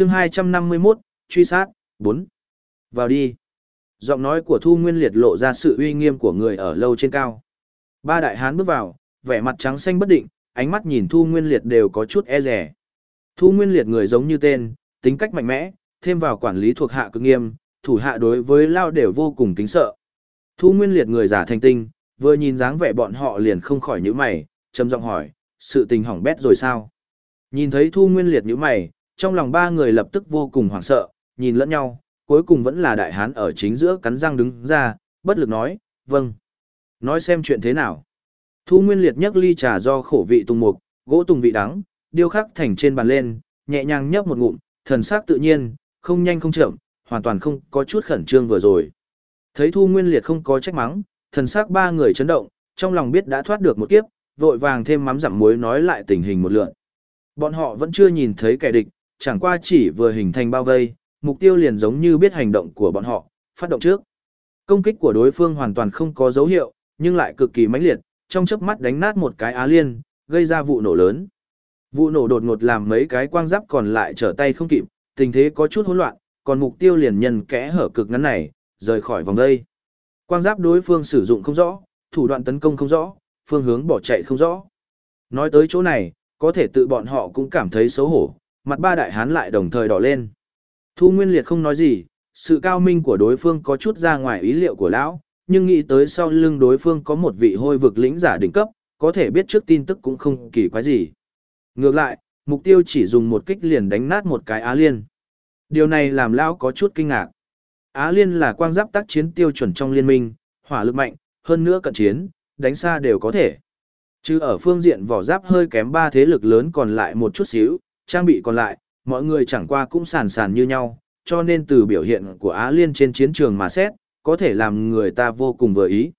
chương 251, truy sát, 4. Vào đi. Giọng nói của Thu Nguyên Liệt lộ ra sự uy nghiêm của người ở lâu trên cao. Ba đại hán bước vào, vẻ mặt trắng xanh bất định, ánh mắt nhìn Thu Nguyên Liệt đều có chút e rẻ. Thu Nguyên Liệt người giống như tên, tính cách mạnh mẽ, thêm vào quản lý thuộc hạ cực nghiêm, thủ hạ đối với Lao đều vô cùng kính sợ. Thu Nguyên Liệt người giả thành tinh, vừa nhìn dáng vẻ bọn họ liền không khỏi nhíu mày, trầm giọng hỏi, sự tình hỏng bét rồi sao? Nhìn thấy Thu Nguyên Liệt nhíu mày, trong lòng ba người lập tức vô cùng hoảng sợ, nhìn lẫn nhau, cuối cùng vẫn là đại hán ở chính giữa cắn răng đứng ra, bất lực nói, vâng. Nói xem chuyện thế nào. Thu Nguyên Liệt nhấc ly trà do khổ vị tùng mục, gỗ tùng vị đắng, điêu khắc thành trên bàn lên, nhẹ nhàng nhấp một ngụm, thần sắc tự nhiên, không nhanh không chậm, hoàn toàn không có chút khẩn trương vừa rồi. Thấy Thu Nguyên Liệt không có trách mắng, thần sắc ba người chấn động, trong lòng biết đã thoát được một kiếp, vội vàng thêm mắm dặm muối nói lại tình hình một lượn. Bọn họ vẫn chưa nhìn thấy kẻ địch, chẳng qua chỉ vừa hình thành bao vây, mục tiêu liền giống như biết hành động của bọn họ, phát động trước. Công kích của đối phương hoàn toàn không có dấu hiệu, nhưng lại cực kỳ mãnh liệt, trong chớp mắt đánh nát một cái á liên, gây ra vụ nổ lớn. Vụ nổ đột ngột làm mấy cái quang giáp còn lại trở tay không kịp, tình thế có chút hỗn loạn, còn mục tiêu liền nhân kẽ hở cực ngắn này, rời khỏi vòng đây. Quang giáp đối phương sử dụng không rõ, thủ đoạn tấn công không rõ, phương hướng bỏ chạy không rõ. Nói tới chỗ này, có thể tự bọn họ cũng cảm thấy xấu hổ, mặt ba đại hán lại đồng thời đỏ lên. Thu Nguyên Liệt không nói gì, sự cao minh của đối phương có chút ra ngoài ý liệu của lão, nhưng nghĩ tới sau lưng đối phương có một vị hôi vực lĩnh giả đỉnh cấp, có thể biết trước tin tức cũng không kỳ quái gì. Ngược lại, mục tiêu chỉ dùng một kích liền đánh nát một cái Á Liên. Điều này làm lão có chút kinh ngạc. Á Liên là quang giáp tác chiến tiêu chuẩn trong liên minh, hỏa lực mạnh, hơn nữa cận chiến, đánh xa đều có thể. Chứ ở phương diện vỏ giáp hơi kém ba thế lực lớn còn lại một chút xíu, trang bị còn lại, mọi người chẳng qua cũng sàn sàn như nhau, cho nên từ biểu hiện của Á Liên trên chiến trường mà xét, có thể làm người ta vô cùng vừa ý.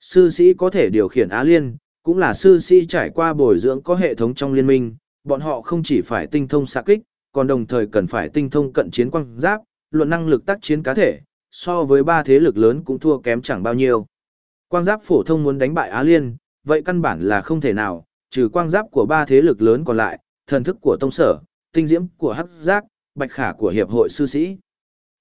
Sư sĩ có thể điều khiển Á Liên, cũng là sư sĩ trải qua bồi dưỡng có hệ thống trong liên minh, bọn họ không chỉ phải tinh thông xạ kích, còn đồng thời cần phải tinh thông cận chiến quang giáp, luận năng lực tác chiến cá thể, so với ba thế lực lớn cũng thua kém chẳng bao nhiêu. Quang giáp phổ thông muốn đánh bại Á Liên, vậy căn bản là không thể nào, trừ quang giáp của ba thế lực lớn còn lại, thần thức của tông sở, tinh diễm của hắc giác, bạch khả của hiệp hội sư sĩ.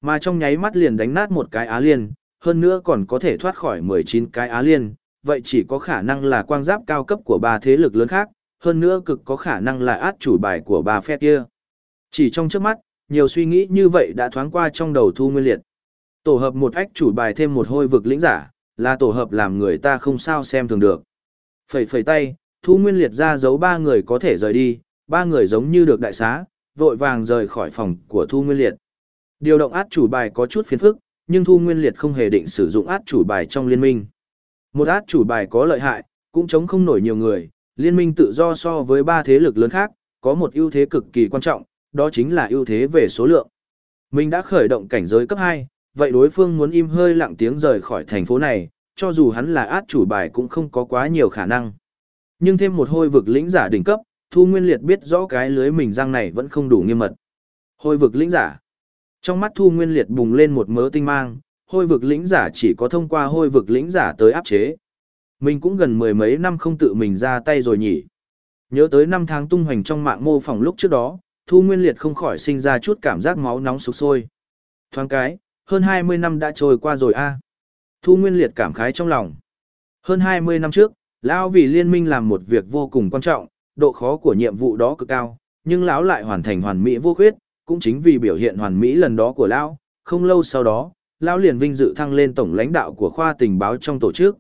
Mà trong nháy mắt liền đánh nát một cái Á Liên, hơn nữa còn có thể thoát khỏi 19 cái Á Liên, vậy chỉ có khả năng là quang giáp cao cấp của ba thế lực lớn khác, hơn nữa cực có khả năng là át chủ bài của ba phe kia. Chỉ trong trước mắt, nhiều suy nghĩ như vậy đã thoáng qua trong đầu Thu Nguyên Liệt. Tổ hợp một ách chủ bài thêm một hôi vực lĩnh giả, là tổ hợp làm người ta không sao xem thường được. Phẩy phẩy tay, Thu Nguyên Liệt ra dấu ba người có thể rời đi, ba người giống như được đại xá, vội vàng rời khỏi phòng của Thu Nguyên Liệt. Điều động át chủ bài có chút phiền phức, nhưng Thu Nguyên Liệt không hề định sử dụng át chủ bài trong liên minh. Một át chủ bài có lợi hại, cũng chống không nổi nhiều người, liên minh tự do so với ba thế lực lớn khác, có một ưu thế cực kỳ quan trọng, đó chính là ưu thế về số lượng. Mình đã khởi động cảnh giới cấp 2, vậy đối phương muốn im hơi lặng tiếng rời khỏi thành phố này, cho dù hắn là át chủ bài cũng không có quá nhiều khả năng. Nhưng thêm một hôi vực lĩnh giả đỉnh cấp, Thu Nguyên Liệt biết rõ cái lưới mình răng này vẫn không đủ nghiêm mật. Hôi vực lĩnh giả. Trong mắt Thu Nguyên Liệt bùng lên một mớ tinh mang, hôi vực lĩnh giả chỉ có thông qua hôi vực lĩnh giả tới áp chế. Mình cũng gần mười mấy năm không tự mình ra tay rồi nhỉ. Nhớ tới năm tháng tung hoành trong mạng mô phỏng lúc trước đó, Thu Nguyên Liệt không khỏi sinh ra chút cảm giác máu nóng sục sôi. Thoáng cái, hơn 20 năm đã trôi qua rồi a. Thu Nguyên Liệt cảm khái trong lòng. Hơn 20 năm trước, Lão vì liên minh làm một việc vô cùng quan trọng, độ khó của nhiệm vụ đó cực cao, nhưng lão lại hoàn thành hoàn mỹ vô khuyết, cũng chính vì biểu hiện hoàn mỹ lần đó của lão, không lâu sau đó, lão liền vinh dự thăng lên tổng lãnh đạo của khoa tình báo trong tổ chức.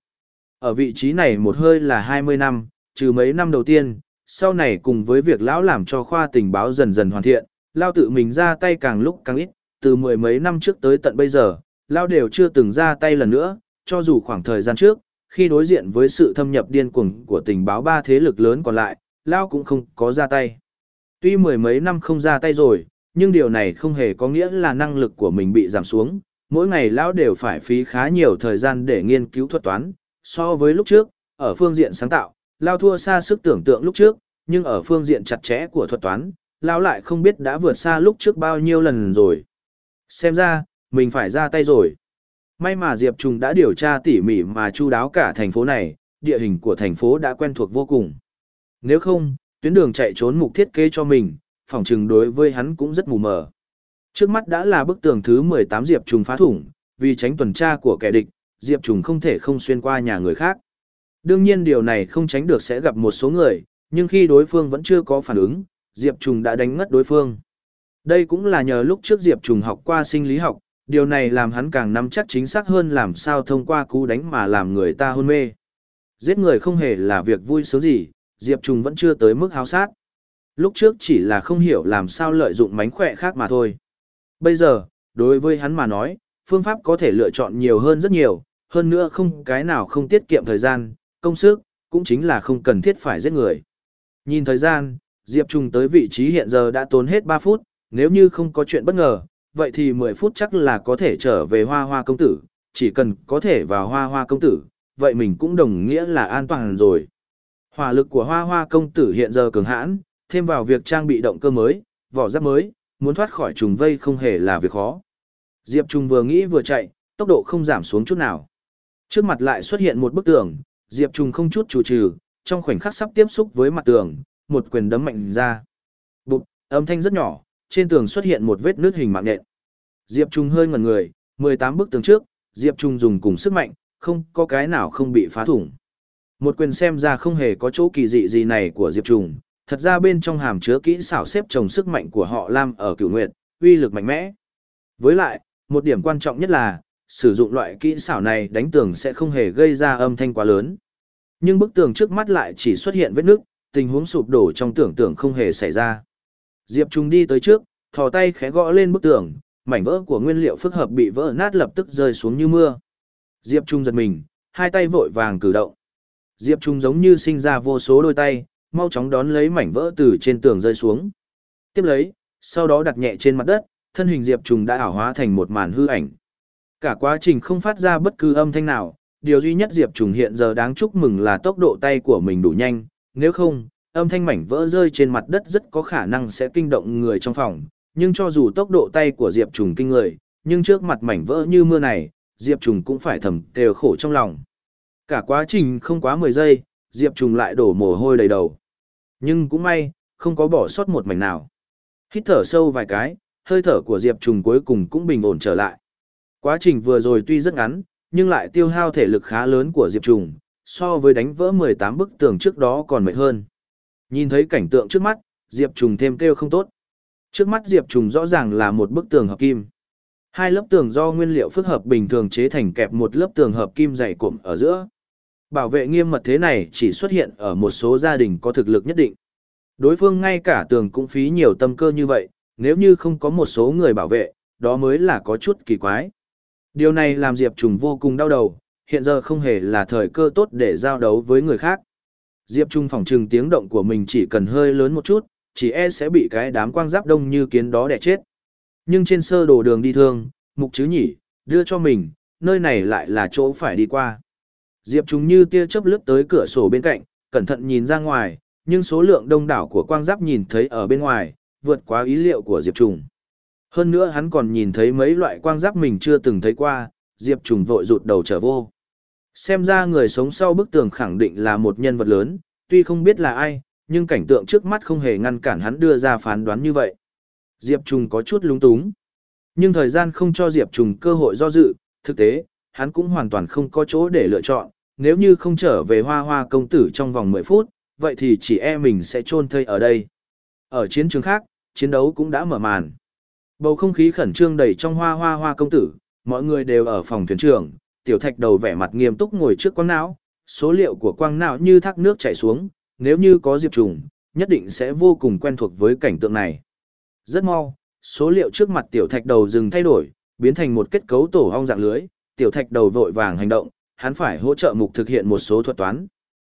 Ở vị trí này một hơi là 20 năm, trừ mấy năm đầu tiên, sau này cùng với việc lão làm cho khoa tình báo dần dần hoàn thiện, lão tự mình ra tay càng lúc càng ít, từ mười mấy năm trước tới tận bây giờ, lão đều chưa từng ra tay lần nữa, cho dù khoảng thời gian trước, khi đối diện với sự thâm nhập điên cuồng của tình báo ba thế lực lớn còn lại, Lao cũng không có ra tay. Tuy mười mấy năm không ra tay rồi, nhưng điều này không hề có nghĩa là năng lực của mình bị giảm xuống. Mỗi ngày Lão đều phải phí khá nhiều thời gian để nghiên cứu thuật toán. So với lúc trước, ở phương diện sáng tạo, Lao thua xa sức tưởng tượng lúc trước, nhưng ở phương diện chặt chẽ của thuật toán, Lão lại không biết đã vượt xa lúc trước bao nhiêu lần rồi. Xem ra, mình phải ra tay rồi. May mà Diệp Trùng đã điều tra tỉ mỉ mà chu đáo cả thành phố này, địa hình của thành phố đã quen thuộc vô cùng. Nếu không, tuyến đường chạy trốn mục thiết kế cho mình, phỏng chừng đối với hắn cũng rất mù mờ. Trước mắt đã là bức tường thứ 18 Diệp Trùng phá thủng, vì tránh tuần tra của kẻ địch, Diệp Trùng không thể không xuyên qua nhà người khác. Đương nhiên điều này không tránh được sẽ gặp một số người, nhưng khi đối phương vẫn chưa có phản ứng, Diệp Trùng đã đánh ngất đối phương. Đây cũng là nhờ lúc trước Diệp Trùng học qua sinh lý học, điều này làm hắn càng nắm chắc chính xác hơn làm sao thông qua cú đánh mà làm người ta hôn mê. Giết người không hề là việc vui sướng gì, Diệp Trùng vẫn chưa tới mức háo sát. Lúc trước chỉ là không hiểu làm sao lợi dụng mánh khỏe khác mà thôi. Bây giờ, đối với hắn mà nói, phương pháp có thể lựa chọn nhiều hơn rất nhiều, hơn nữa không cái nào không tiết kiệm thời gian, công sức, cũng chính là không cần thiết phải giết người. Nhìn thời gian, Diệp Trung tới vị trí hiện giờ đã tốn hết 3 phút, nếu như không có chuyện bất ngờ, vậy thì 10 phút chắc là có thể trở về hoa hoa công tử, chỉ cần có thể vào hoa hoa công tử, vậy mình cũng đồng nghĩa là an toàn rồi. Hỏa lực của hoa hoa công tử hiện giờ cường hãn, thêm vào việc trang bị động cơ mới, vỏ giáp mới, muốn thoát khỏi trùng vây không hề là việc khó. Diệp Trung vừa nghĩ vừa chạy, tốc độ không giảm xuống chút nào. Trước mặt lại xuất hiện một bức tường, Diệp Trung không chút chủ trừ, trong khoảnh khắc sắp tiếp xúc với mặt tường, một quyền đấm mạnh ra. Bụp, âm thanh rất nhỏ, trên tường xuất hiện một vết nứt hình mạng nện. Diệp Trung hơi ngẩn người, 18 bức tường trước, Diệp Trung dùng cùng sức mạnh, không có cái nào không bị phá thủng. Một quyền xem ra không hề có chỗ kỳ dị gì này của Diệp Trung, thật ra bên trong hàm chứa kỹ xảo xếp chồng sức mạnh của họ Lam ở cửu nguyệt, uy lực mạnh mẽ. Với lại, một điểm quan trọng nhất là, sử dụng loại kỹ xảo này đánh tường sẽ không hề gây ra âm thanh quá lớn. Nhưng bức tường trước mắt lại chỉ xuất hiện vết nước, tình huống sụp đổ trong tưởng tượng không hề xảy ra. Diệp Trung đi tới trước, thò tay khẽ gõ lên bức tường, mảnh vỡ của nguyên liệu phức hợp bị vỡ nát lập tức rơi xuống như mưa. Diệp Trung giật mình, hai tay vội vàng cử động. Diệp Trung giống như sinh ra vô số đôi tay, mau chóng đón lấy mảnh vỡ từ trên tường rơi xuống. Tiếp lấy, sau đó đặt nhẹ trên mặt đất, thân hình Diệp Trung đã ảo hóa thành một màn hư ảnh. Cả quá trình không phát ra bất cứ âm thanh nào, điều duy nhất Diệp Trung hiện giờ đáng chúc mừng là tốc độ tay của mình đủ nhanh, nếu không, âm thanh mảnh vỡ rơi trên mặt đất rất có khả năng sẽ kinh động người trong phòng, nhưng cho dù tốc độ tay của Diệp Trùng kinh người, nhưng trước mặt mảnh vỡ như mưa này, Diệp Trùng cũng phải thầm đều khổ trong lòng. Cả quá trình không quá 10 giây, Diệp Trùng lại đổ mồ hôi đầy đầu. Nhưng cũng may, không có bỏ sót một mảnh nào. Hít thở sâu vài cái, hơi thở của Diệp Trùng cuối cùng cũng bình ổn trở lại. Quá trình vừa rồi tuy rất ngắn, nhưng lại tiêu hao thể lực khá lớn của Diệp Trùng, so với đánh vỡ 18 bức tường trước đó còn mệt hơn. Nhìn thấy cảnh tượng trước mắt, Diệp Trùng thêm kêu không tốt. Trước mắt Diệp Trùng rõ ràng là một bức tường hợp kim. Hai lớp tường do nguyên liệu phức hợp bình thường chế thành kẹp một lớp tường hợp kim dày cụm ở giữa. Bảo vệ nghiêm mật thế này chỉ xuất hiện ở một số gia đình có thực lực nhất định. Đối phương ngay cả tường cũng phí nhiều tâm cơ như vậy, nếu như không có một số người bảo vệ, đó mới là có chút kỳ quái. Điều này làm Diệp Trùng vô cùng đau đầu, hiện giờ không hề là thời cơ tốt để giao đấu với người khác. Diệp Trung phòng trừng tiếng động của mình chỉ cần hơi lớn một chút, chỉ e sẽ bị cái đám quang giáp đông như kiến đó đẻ chết. Nhưng trên sơ đồ đường đi thương, mục chứ nhỉ, đưa cho mình, nơi này lại là chỗ phải đi qua. Diệp chúng như tia chớp lướt tới cửa sổ bên cạnh, cẩn thận nhìn ra ngoài, nhưng số lượng đông đảo của quang giáp nhìn thấy ở bên ngoài, vượt quá ý liệu của Diệp trùng Hơn nữa hắn còn nhìn thấy mấy loại quang giáp mình chưa từng thấy qua, Diệp trùng vội rụt đầu trở vô. Xem ra người sống sau bức tường khẳng định là một nhân vật lớn, tuy không biết là ai, nhưng cảnh tượng trước mắt không hề ngăn cản hắn đưa ra phán đoán như vậy. Diệp Trùng có chút lúng túng. Nhưng thời gian không cho Diệp Trùng cơ hội do dự, thực tế, hắn cũng hoàn toàn không có chỗ để lựa chọn, nếu như không trở về hoa hoa công tử trong vòng 10 phút, vậy thì chỉ e mình sẽ chôn thây ở đây. Ở chiến trường khác, chiến đấu cũng đã mở màn. Bầu không khí khẩn trương đầy trong hoa hoa hoa công tử, mọi người đều ở phòng thuyền trưởng, tiểu thạch đầu vẻ mặt nghiêm túc ngồi trước quang não, số liệu của quang não như thác nước chảy xuống, nếu như có diệp trùng, nhất định sẽ vô cùng quen thuộc với cảnh tượng này. Rất mau, số liệu trước mặt tiểu thạch đầu dừng thay đổi, biến thành một kết cấu tổ hong dạng lưới, tiểu thạch đầu vội vàng hành động, hắn phải hỗ trợ mục thực hiện một số thuật toán.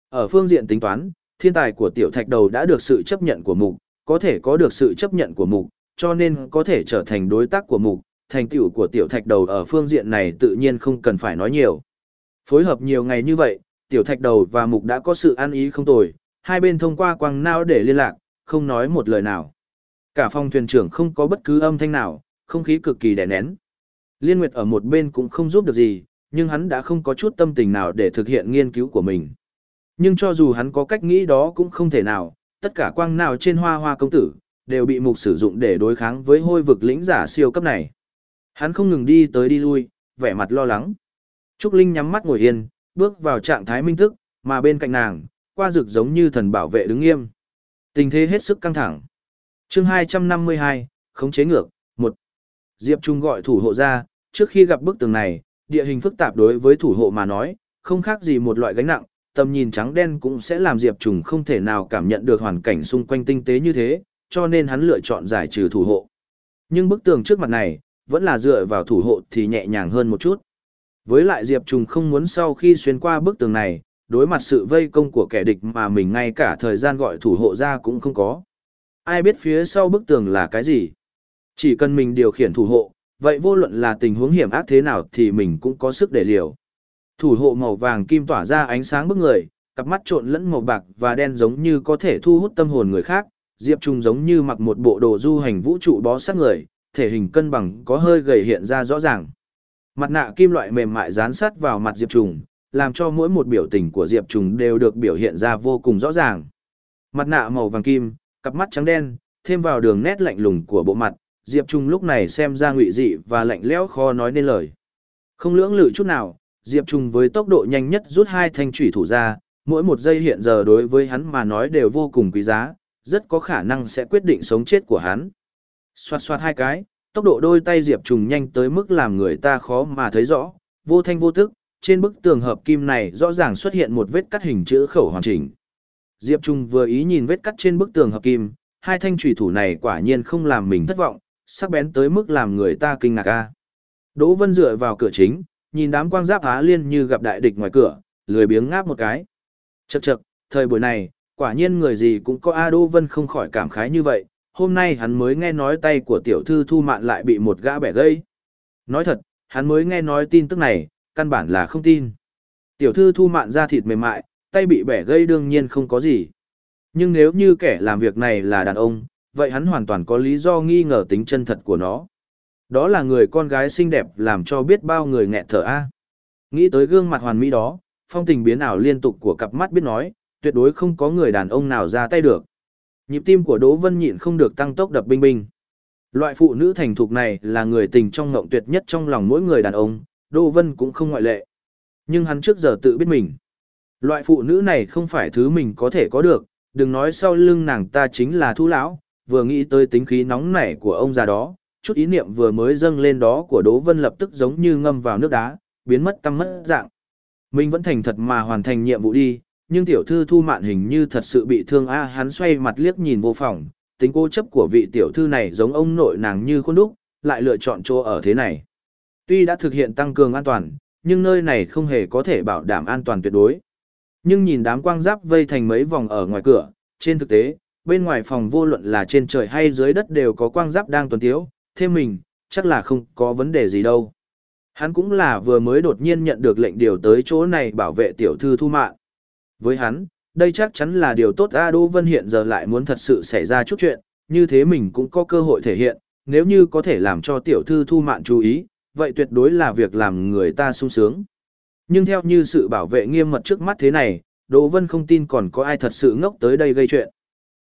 Ở phương diện tính toán, thiên tài của tiểu thạch đầu đã được sự chấp nhận của mục, có thể có được sự chấp nhận của mục, cho nên có thể trở thành đối tác của mục, thành tựu của tiểu thạch đầu ở phương diện này tự nhiên không cần phải nói nhiều. Phối hợp nhiều ngày như vậy, tiểu thạch đầu và mục đã có sự ăn ý không tồi, hai bên thông qua quang não để liên lạc, không nói một lời nào. Cả phòng thuyền trưởng không có bất cứ âm thanh nào, không khí cực kỳ đè nén. Liên Nguyệt ở một bên cũng không giúp được gì, nhưng hắn đã không có chút tâm tình nào để thực hiện nghiên cứu của mình. Nhưng cho dù hắn có cách nghĩ đó cũng không thể nào, tất cả quang nào trên hoa hoa công tử, đều bị mục sử dụng để đối kháng với hôi vực lĩnh giả siêu cấp này. Hắn không ngừng đi tới đi lui, vẻ mặt lo lắng. Trúc Linh nhắm mắt ngồi yên, bước vào trạng thái minh thức, mà bên cạnh nàng, qua rực giống như thần bảo vệ đứng nghiêm. Tình thế hết sức căng thẳng chương 252, khống chế ngược, 1. Diệp Trung gọi thủ hộ ra, trước khi gặp bức tường này, địa hình phức tạp đối với thủ hộ mà nói, không khác gì một loại gánh nặng, tầm nhìn trắng đen cũng sẽ làm Diệp Trùng không thể nào cảm nhận được hoàn cảnh xung quanh tinh tế như thế, cho nên hắn lựa chọn giải trừ thủ hộ. Nhưng bức tường trước mặt này, vẫn là dựa vào thủ hộ thì nhẹ nhàng hơn một chút. Với lại Diệp Trùng không muốn sau khi xuyên qua bức tường này, đối mặt sự vây công của kẻ địch mà mình ngay cả thời gian gọi thủ hộ ra cũng không có. Ai biết phía sau bức tường là cái gì? Chỉ cần mình điều khiển thủ hộ, vậy vô luận là tình huống hiểm ác thế nào thì mình cũng có sức để liều. Thủ hộ màu vàng kim tỏa ra ánh sáng bức người, cặp mắt trộn lẫn màu bạc và đen giống như có thể thu hút tâm hồn người khác, Diệp Trung giống như mặc một bộ đồ du hành vũ trụ bó sát người, thể hình cân bằng có hơi gầy hiện ra rõ ràng. Mặt nạ kim loại mềm mại dán sát vào mặt Diệp Trùng, làm cho mỗi một biểu tình của Diệp Trùng đều được biểu hiện ra vô cùng rõ ràng. Mặt nạ màu vàng kim, cặp mắt trắng đen, thêm vào đường nét lạnh lùng của bộ mặt, Diệp Trung lúc này xem ra ngụy dị và lạnh lẽo khó nói nên lời. Không lưỡng lự chút nào, Diệp Trung với tốc độ nhanh nhất rút hai thanh thủy thủ ra, mỗi một giây hiện giờ đối với hắn mà nói đều vô cùng quý giá, rất có khả năng sẽ quyết định sống chết của hắn. Xoạt xoạt hai cái, tốc độ đôi tay Diệp Trùng nhanh tới mức làm người ta khó mà thấy rõ, vô thanh vô tức, trên bức tường hợp kim này rõ ràng xuất hiện một vết cắt hình chữ khẩu hoàn chỉnh. Diệp Trung vừa ý nhìn vết cắt trên bức tường hợp kim, hai thanh thủy thủ này quả nhiên không làm mình thất vọng, sắc bén tới mức làm người ta kinh ngạc a. Đỗ Vân dựa vào cửa chính, nhìn đám quang giáp Á Liên như gặp đại địch ngoài cửa, lười biếng ngáp một cái. Chậc chậc, thời buổi này, quả nhiên người gì cũng có A Đỗ Vân không khỏi cảm khái như vậy, hôm nay hắn mới nghe nói tay của tiểu thư thu mạn lại bị một gã bẻ gây. Nói thật, hắn mới nghe nói tin tức này, căn bản là không tin. Tiểu thư thu mạn ra thịt mềm mại, tay bị bẻ gây đương nhiên không có gì. Nhưng nếu như kẻ làm việc này là đàn ông, vậy hắn hoàn toàn có lý do nghi ngờ tính chân thật của nó. Đó là người con gái xinh đẹp làm cho biết bao người nghẹt thở a. Nghĩ tới gương mặt hoàn mỹ đó, phong tình biến ảo liên tục của cặp mắt biết nói, tuyệt đối không có người đàn ông nào ra tay được. Nhịp tim của Đỗ Vân nhịn không được tăng tốc đập binh binh. Loại phụ nữ thành thục này là người tình trong ngộng tuyệt nhất trong lòng mỗi người đàn ông, Đỗ Vân cũng không ngoại lệ. Nhưng hắn trước giờ tự biết mình. Loại phụ nữ này không phải thứ mình có thể có được, đừng nói sau lưng nàng ta chính là thu lão, vừa nghĩ tới tính khí nóng nảy của ông già đó, chút ý niệm vừa mới dâng lên đó của Đỗ Vân lập tức giống như ngâm vào nước đá, biến mất tăng mất dạng. Mình vẫn thành thật mà hoàn thành nhiệm vụ đi, nhưng tiểu thư thu mạn hình như thật sự bị thương a hắn xoay mặt liếc nhìn vô phòng, tính cố chấp của vị tiểu thư này giống ông nội nàng như khuôn đúc, lại lựa chọn chỗ ở thế này. Tuy đã thực hiện tăng cường an toàn, nhưng nơi này không hề có thể bảo đảm an toàn tuyệt đối. Nhưng nhìn đám quang giáp vây thành mấy vòng ở ngoài cửa, trên thực tế, bên ngoài phòng vô luận là trên trời hay dưới đất đều có quang giáp đang tuần tiếu, thêm mình, chắc là không có vấn đề gì đâu. Hắn cũng là vừa mới đột nhiên nhận được lệnh điều tới chỗ này bảo vệ tiểu thư thu mạng. Với hắn, đây chắc chắn là điều tốt A Đỗ Vân hiện giờ lại muốn thật sự xảy ra chút chuyện, như thế mình cũng có cơ hội thể hiện, nếu như có thể làm cho tiểu thư thu mạng chú ý, vậy tuyệt đối là việc làm người ta sung sướng. Nhưng theo như sự bảo vệ nghiêm mật trước mắt thế này, Đỗ Vân không tin còn có ai thật sự ngốc tới đây gây chuyện.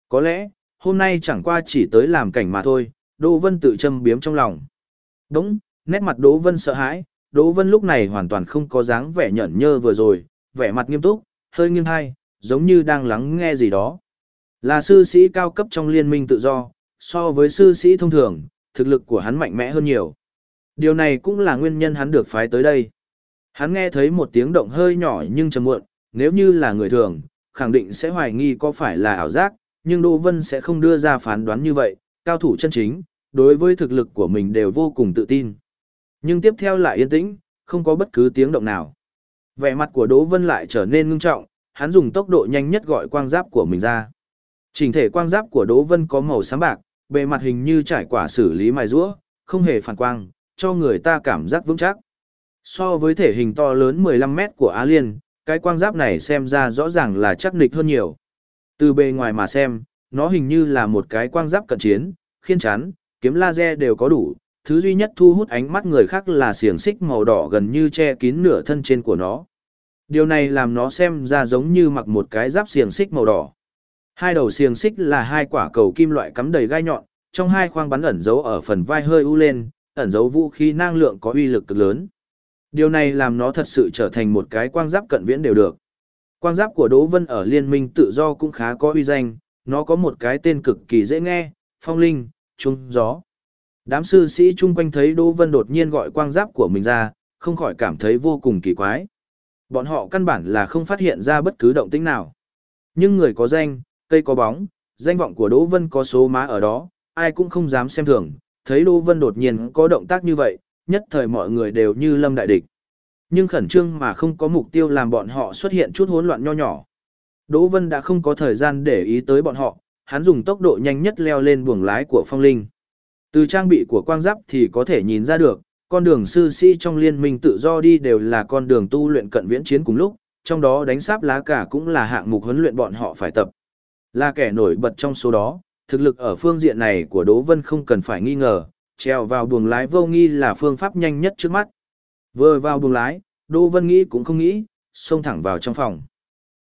Có lẽ, hôm nay chẳng qua chỉ tới làm cảnh mà thôi, Đỗ Vân tự châm biếm trong lòng. Đúng, nét mặt Đỗ Vân sợ hãi, Đỗ Vân lúc này hoàn toàn không có dáng vẻ nhẫn nhơ vừa rồi, vẻ mặt nghiêm túc, hơi nghiêng hai, giống như đang lắng nghe gì đó. Là sư sĩ cao cấp trong liên minh tự do, so với sư sĩ thông thường, thực lực của hắn mạnh mẽ hơn nhiều. Điều này cũng là nguyên nhân hắn được phái tới đây. Hắn nghe thấy một tiếng động hơi nhỏ nhưng trầm muộn, nếu như là người thường, khẳng định sẽ hoài nghi có phải là ảo giác, nhưng Đỗ Vân sẽ không đưa ra phán đoán như vậy, cao thủ chân chính, đối với thực lực của mình đều vô cùng tự tin. Nhưng tiếp theo lại yên tĩnh, không có bất cứ tiếng động nào. Vẻ mặt của Đỗ Vân lại trở nên ngưng trọng, hắn dùng tốc độ nhanh nhất gọi quang giáp của mình ra. Trình thể quang giáp của Đỗ Vân có màu xám bạc, bề mặt hình như trải quả xử lý mài rũa, không hề phản quang, cho người ta cảm giác vững chắc. So với thể hình to lớn 15 mét của Á Liên, cái quang giáp này xem ra rõ ràng là chắc nịch hơn nhiều. Từ bề ngoài mà xem, nó hình như là một cái quang giáp cận chiến, khiên chắn, kiếm laser đều có đủ, thứ duy nhất thu hút ánh mắt người khác là xiềng xích màu đỏ gần như che kín nửa thân trên của nó. Điều này làm nó xem ra giống như mặc một cái giáp xiềng xích màu đỏ. Hai đầu xiềng xích là hai quả cầu kim loại cắm đầy gai nhọn, trong hai khoang bắn ẩn dấu ở phần vai hơi u lên, ẩn dấu vũ khí năng lượng có uy lực cực lớn. Điều này làm nó thật sự trở thành một cái quang giáp cận viễn đều được. Quang giáp của Đỗ Vân ở Liên minh tự do cũng khá có uy danh, nó có một cái tên cực kỳ dễ nghe, phong linh, trung gió. Đám sư sĩ chung quanh thấy Đỗ Vân đột nhiên gọi quang giáp của mình ra, không khỏi cảm thấy vô cùng kỳ quái. Bọn họ căn bản là không phát hiện ra bất cứ động tĩnh nào. Nhưng người có danh, cây có bóng, danh vọng của Đỗ Vân có số má ở đó, ai cũng không dám xem thường, thấy Đỗ Vân đột nhiên có động tác như vậy, nhất thời mọi người đều như lâm đại địch. Nhưng khẩn trương mà không có mục tiêu làm bọn họ xuất hiện chút hỗn loạn nho nhỏ. Đỗ Vân đã không có thời gian để ý tới bọn họ, hắn dùng tốc độ nhanh nhất leo lên buồng lái của phong linh. Từ trang bị của quang giáp thì có thể nhìn ra được, con đường sư sĩ trong liên minh tự do đi đều là con đường tu luyện cận viễn chiến cùng lúc, trong đó đánh sáp lá cả cũng là hạng mục huấn luyện bọn họ phải tập. Là kẻ nổi bật trong số đó, thực lực ở phương diện này của Đỗ Vân không cần phải nghi ngờ, trèo vào buồng lái vô nghi là phương pháp nhanh nhất trước mắt. Vừa vào buồng lái, Đỗ Vân nghĩ cũng không nghĩ, xông thẳng vào trong phòng.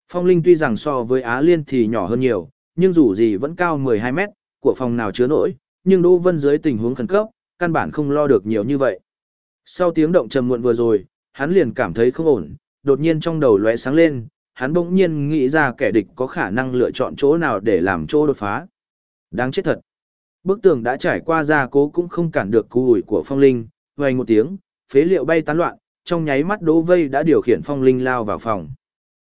Phong Linh tuy rằng so với Á Liên thì nhỏ hơn nhiều, nhưng dù gì vẫn cao 12 mét, của phòng nào chứa nổi, nhưng Đỗ Vân dưới tình huống khẩn cấp, căn bản không lo được nhiều như vậy. Sau tiếng động trầm muộn vừa rồi, hắn liền cảm thấy không ổn, đột nhiên trong đầu lóe sáng lên, hắn bỗng nhiên nghĩ ra kẻ địch có khả năng lựa chọn chỗ nào để làm chỗ đột phá. Đáng chết thật. Bức tường đã trải qua ra cố cũng không cản được cú ủi của phong linh, vang một tiếng, phế liệu bay tán loạn, trong nháy mắt Đỗ Vây đã điều khiển phong linh lao vào phòng.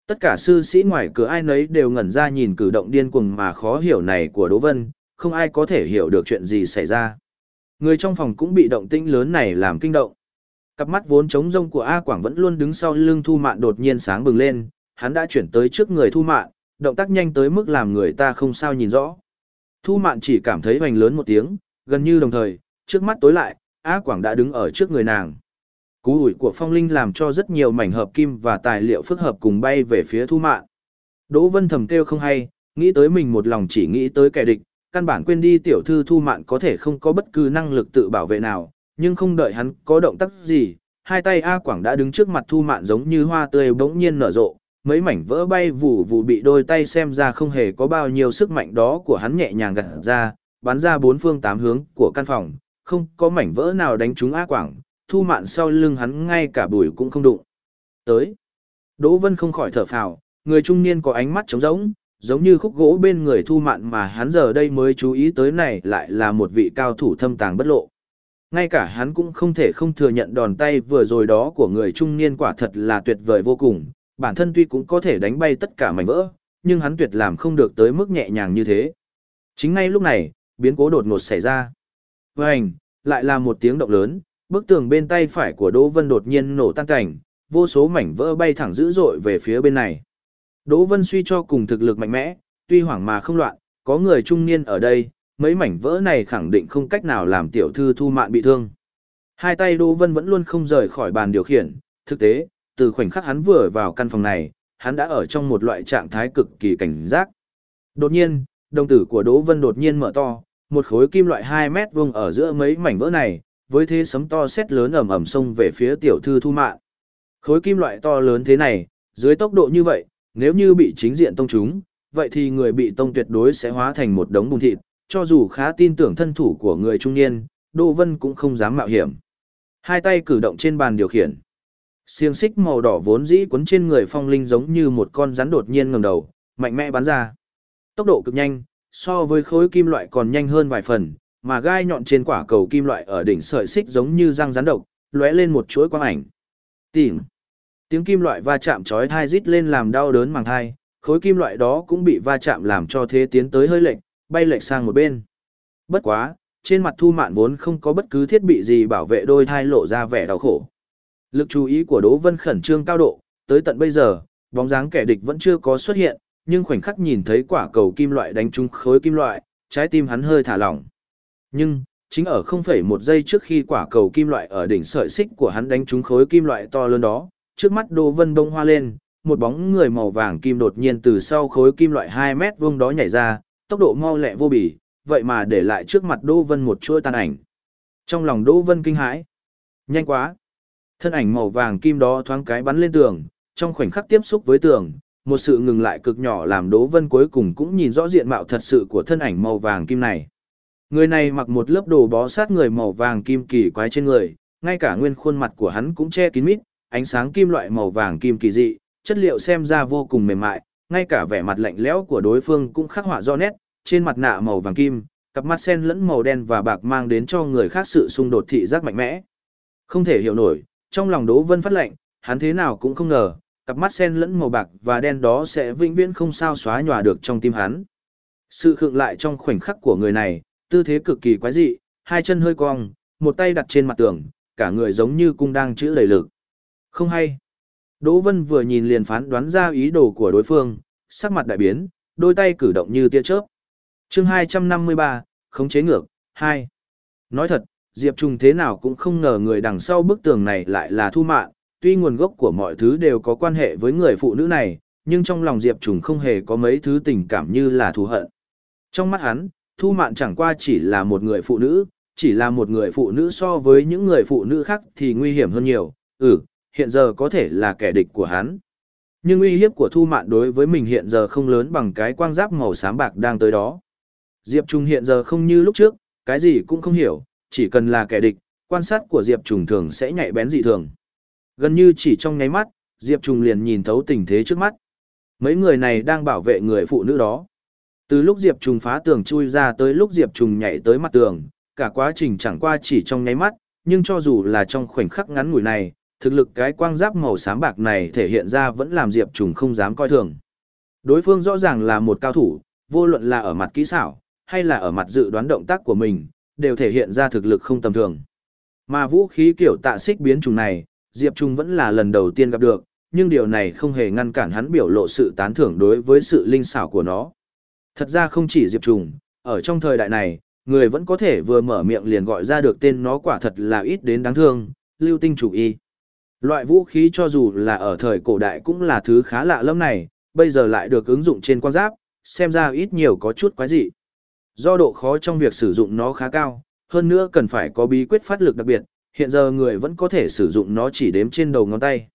Tất cả sư sĩ ngoài cửa ai nấy đều ngẩn ra nhìn cử động điên cuồng mà khó hiểu này của Đỗ Vân, không ai có thể hiểu được chuyện gì xảy ra. Người trong phòng cũng bị động tĩnh lớn này làm kinh động. Cặp mắt vốn trống rông của A Quảng vẫn luôn đứng sau lưng Thu Mạn đột nhiên sáng bừng lên, hắn đã chuyển tới trước người Thu Mạn, động tác nhanh tới mức làm người ta không sao nhìn rõ. Thu Mạn chỉ cảm thấy hoành lớn một tiếng, gần như đồng thời, trước mắt tối lại, A Quảng đã đứng ở trước người nàng. Cú ủi của phong linh làm cho rất nhiều mảnh hợp kim và tài liệu phức hợp cùng bay về phía Thu Mạn. Đỗ Vân thầm kêu không hay, nghĩ tới mình một lòng chỉ nghĩ tới kẻ địch, căn bản quên đi tiểu thư Thu Mạn có thể không có bất cứ năng lực tự bảo vệ nào, nhưng không đợi hắn có động tác gì, hai tay A Quảng đã đứng trước mặt Thu Mạn giống như hoa tươi bỗng nhiên nở rộ, mấy mảnh vỡ bay vụ vụ bị đôi tay xem ra không hề có bao nhiêu sức mạnh đó của hắn nhẹ nhàng gặt ra, bắn ra bốn phương tám hướng của căn phòng, không có mảnh vỡ nào đánh trúng A Quảng, Thu Mạn sau lưng hắn ngay cả bùi cũng không đụng. Tới. Đỗ Vân không khỏi thở phào, người trung niên có ánh mắt trống rỗng, giống như khúc gỗ bên người Thu Mạn mà hắn giờ đây mới chú ý tới này lại là một vị cao thủ thâm tàng bất lộ. Ngay cả hắn cũng không thể không thừa nhận đòn tay vừa rồi đó của người trung niên quả thật là tuyệt vời vô cùng, bản thân tuy cũng có thể đánh bay tất cả mảnh vỡ, nhưng hắn tuyệt làm không được tới mức nhẹ nhàng như thế. Chính ngay lúc này, biến cố đột ngột xảy ra. Vành, lại là một tiếng động lớn, bức tường bên tay phải của Đỗ Vân đột nhiên nổ tan cảnh, vô số mảnh vỡ bay thẳng dữ dội về phía bên này. Đỗ Vân suy cho cùng thực lực mạnh mẽ, tuy hoảng mà không loạn, có người trung niên ở đây, mấy mảnh vỡ này khẳng định không cách nào làm tiểu thư thu mạn bị thương. Hai tay Đỗ Vân vẫn luôn không rời khỏi bàn điều khiển, thực tế, từ khoảnh khắc hắn vừa vào căn phòng này, hắn đã ở trong một loại trạng thái cực kỳ cảnh giác. Đột nhiên, đồng tử của Đỗ Vân đột nhiên mở to, một khối kim loại 2 mét vuông ở giữa mấy mảnh vỡ này, với thế sấm to sét lớn ầm ầm xông về phía tiểu thư thu mạn. Khối kim loại to lớn thế này, dưới tốc độ như vậy, nếu như bị chính diện tông chúng, vậy thì người bị tông tuyệt đối sẽ hóa thành một đống bùn thịt, cho dù khá tin tưởng thân thủ của người trung niên, Đỗ Vân cũng không dám mạo hiểm. Hai tay cử động trên bàn điều khiển. Xiềng xích màu đỏ vốn dĩ quấn trên người phong linh giống như một con rắn đột nhiên ngẩng đầu, mạnh mẽ bắn ra. Tốc độ cực nhanh, so với khối kim loại còn nhanh hơn vài phần, mà gai nhọn trên quả cầu kim loại ở đỉnh sợi xích giống như răng rắn độc, lóe lên một chuỗi quang ảnh. Tìm. Tiếng kim loại va chạm chói tai rít lên làm đau đớn màng thai, khối kim loại đó cũng bị va chạm làm cho thế tiến tới hơi lệch, bay lệch sang một bên. Bất quá, trên mặt thu mạn vốn không có bất cứ thiết bị gì bảo vệ đôi thai lộ ra vẻ đau khổ. Lực chú ý của Đỗ Vân khẩn trương cao độ, tới tận bây giờ, bóng dáng kẻ địch vẫn chưa có xuất hiện, nhưng khoảnh khắc nhìn thấy quả cầu kim loại đánh trúng khối kim loại, trái tim hắn hơi thả lỏng. Nhưng, chính ở 0,1 giây trước khi quả cầu kim loại ở đỉnh sợi xích của hắn đánh trúng khối kim loại to lớn đó, trước mắt Đỗ Vân bông hoa lên, một bóng người màu vàng kim đột nhiên từ sau khối kim loại 2 mét vuông đó nhảy ra, tốc độ mau lẹ vô bỉ vậy mà để lại trước mặt Đỗ Vân một chuỗi tàn ảnh. Trong lòng Đỗ Vân kinh hãi. Nhanh quá. Thân ảnh màu vàng kim đó thoáng cái bắn lên tường, trong khoảnh khắc tiếp xúc với tường, Một sự ngừng lại cực nhỏ làm Đỗ Vân cuối cùng cũng nhìn rõ diện mạo thật sự của thân ảnh màu vàng kim này. Người này mặc một lớp đồ bó sát người màu vàng kim kỳ quái trên người, ngay cả nguyên khuôn mặt của hắn cũng che kín mít, ánh sáng kim loại màu vàng kim kỳ dị, chất liệu xem ra vô cùng mềm mại, ngay cả vẻ mặt lạnh lẽo của đối phương cũng khắc họa rõ nét, trên mặt nạ màu vàng kim, cặp mắt sen lẫn màu đen và bạc mang đến cho người khác sự xung đột thị giác mạnh mẽ. Không thể hiểu nổi, trong lòng Đỗ Vân phát lạnh, hắn thế nào cũng không ngờ, cặp mắt sen lẫn màu bạc và đen đó sẽ vĩnh viễn không sao xóa nhòa được trong tim hắn. Sự khựng lại trong khoảnh khắc của người này, tư thế cực kỳ quái dị, hai chân hơi cong, một tay đặt trên mặt tường, cả người giống như cung đang chữ đầy lực. Không hay. Đỗ Vân vừa nhìn liền phán đoán ra ý đồ của đối phương, sắc mặt đại biến, đôi tay cử động như tia chớp. Chương 253, khống chế ngược, 2. Nói thật, Diệp Trùng thế nào cũng không ngờ người đằng sau bức tường này lại là Thu Mạn, tuy nguồn gốc của mọi thứ đều có quan hệ với người phụ nữ này, nhưng trong lòng Diệp Trùng không hề có mấy thứ tình cảm như là thù hận. Trong mắt hắn, Thu Mạn chẳng qua chỉ là một người phụ nữ, chỉ là một người phụ nữ so với những người phụ nữ khác thì nguy hiểm hơn nhiều, ừ, hiện giờ có thể là kẻ địch của hắn. Nhưng uy hiếp của Thu Mạn đối với mình hiện giờ không lớn bằng cái quang giáp màu xám bạc đang tới đó. Diệp Trung hiện giờ không như lúc trước, cái gì cũng không hiểu, chỉ cần là kẻ địch, quan sát của Diệp Trung thường sẽ nhạy bén dị thường. Gần như chỉ trong nháy mắt, Diệp Trung liền nhìn thấu tình thế trước mắt. Mấy người này đang bảo vệ người phụ nữ đó. Từ lúc Diệp Trùng phá tường chui ra tới lúc Diệp Trùng nhảy tới mặt tường, cả quá trình chẳng qua chỉ trong nháy mắt, nhưng cho dù là trong khoảnh khắc ngắn ngủi này, thực lực cái quang giáp màu xám bạc này thể hiện ra vẫn làm Diệp Trùng không dám coi thường. Đối phương rõ ràng là một cao thủ, vô luận là ở mặt kỹ xảo, hay là ở mặt dự đoán động tác của mình, đều thể hiện ra thực lực không tầm thường. Mà vũ khí kiểu tạ xích biến trùng này, Diệp Trung vẫn là lần đầu tiên gặp được, nhưng điều này không hề ngăn cản hắn biểu lộ sự tán thưởng đối với sự linh xảo của nó. Thật ra không chỉ Diệp Trùng, ở trong thời đại này, người vẫn có thể vừa mở miệng liền gọi ra được tên nó quả thật là ít đến đáng thương, lưu tinh chủ y. Loại vũ khí cho dù là ở thời cổ đại cũng là thứ khá lạ lắm này, bây giờ lại được ứng dụng trên quan giáp, xem ra ít nhiều có chút quái dị. Do độ khó trong việc sử dụng nó khá cao, hơn nữa cần phải có bí quyết phát lực đặc biệt, hiện giờ người vẫn có thể sử dụng nó chỉ đếm trên đầu ngón tay.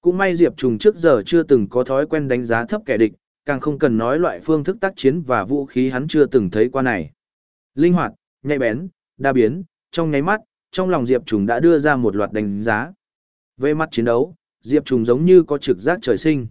Cũng may Diệp Trùng trước giờ chưa từng có thói quen đánh giá thấp kẻ địch, càng không cần nói loại phương thức tác chiến và vũ khí hắn chưa từng thấy qua này. Linh hoạt, nhạy bén, đa biến, trong nháy mắt, trong lòng Diệp Trùng đã đưa ra một loạt đánh giá. Về mặt chiến đấu, Diệp Trùng giống như có trực giác trời sinh.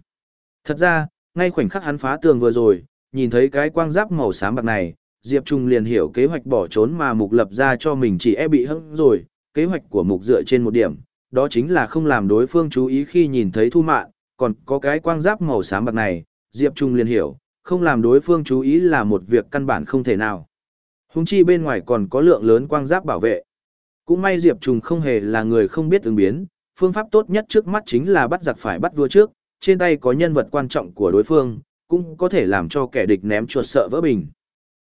Thật ra, ngay khoảnh khắc hắn phá tường vừa rồi, nhìn thấy cái quang giáp màu xám bạc này, Diệp Trung liền hiểu kế hoạch bỏ trốn mà Mục lập ra cho mình chỉ e bị hững rồi, kế hoạch của Mục dựa trên một điểm, đó chính là không làm đối phương chú ý khi nhìn thấy thu mạn, còn có cái quang giáp màu xám bạc này, Diệp Trung liền hiểu, không làm đối phương chú ý là một việc căn bản không thể nào. Hùng chi bên ngoài còn có lượng lớn quang giáp bảo vệ. Cũng may Diệp Trung không hề là người không biết ứng biến, phương pháp tốt nhất trước mắt chính là bắt giặc phải bắt vua trước, trên tay có nhân vật quan trọng của đối phương, cũng có thể làm cho kẻ địch ném chuột sợ vỡ bình.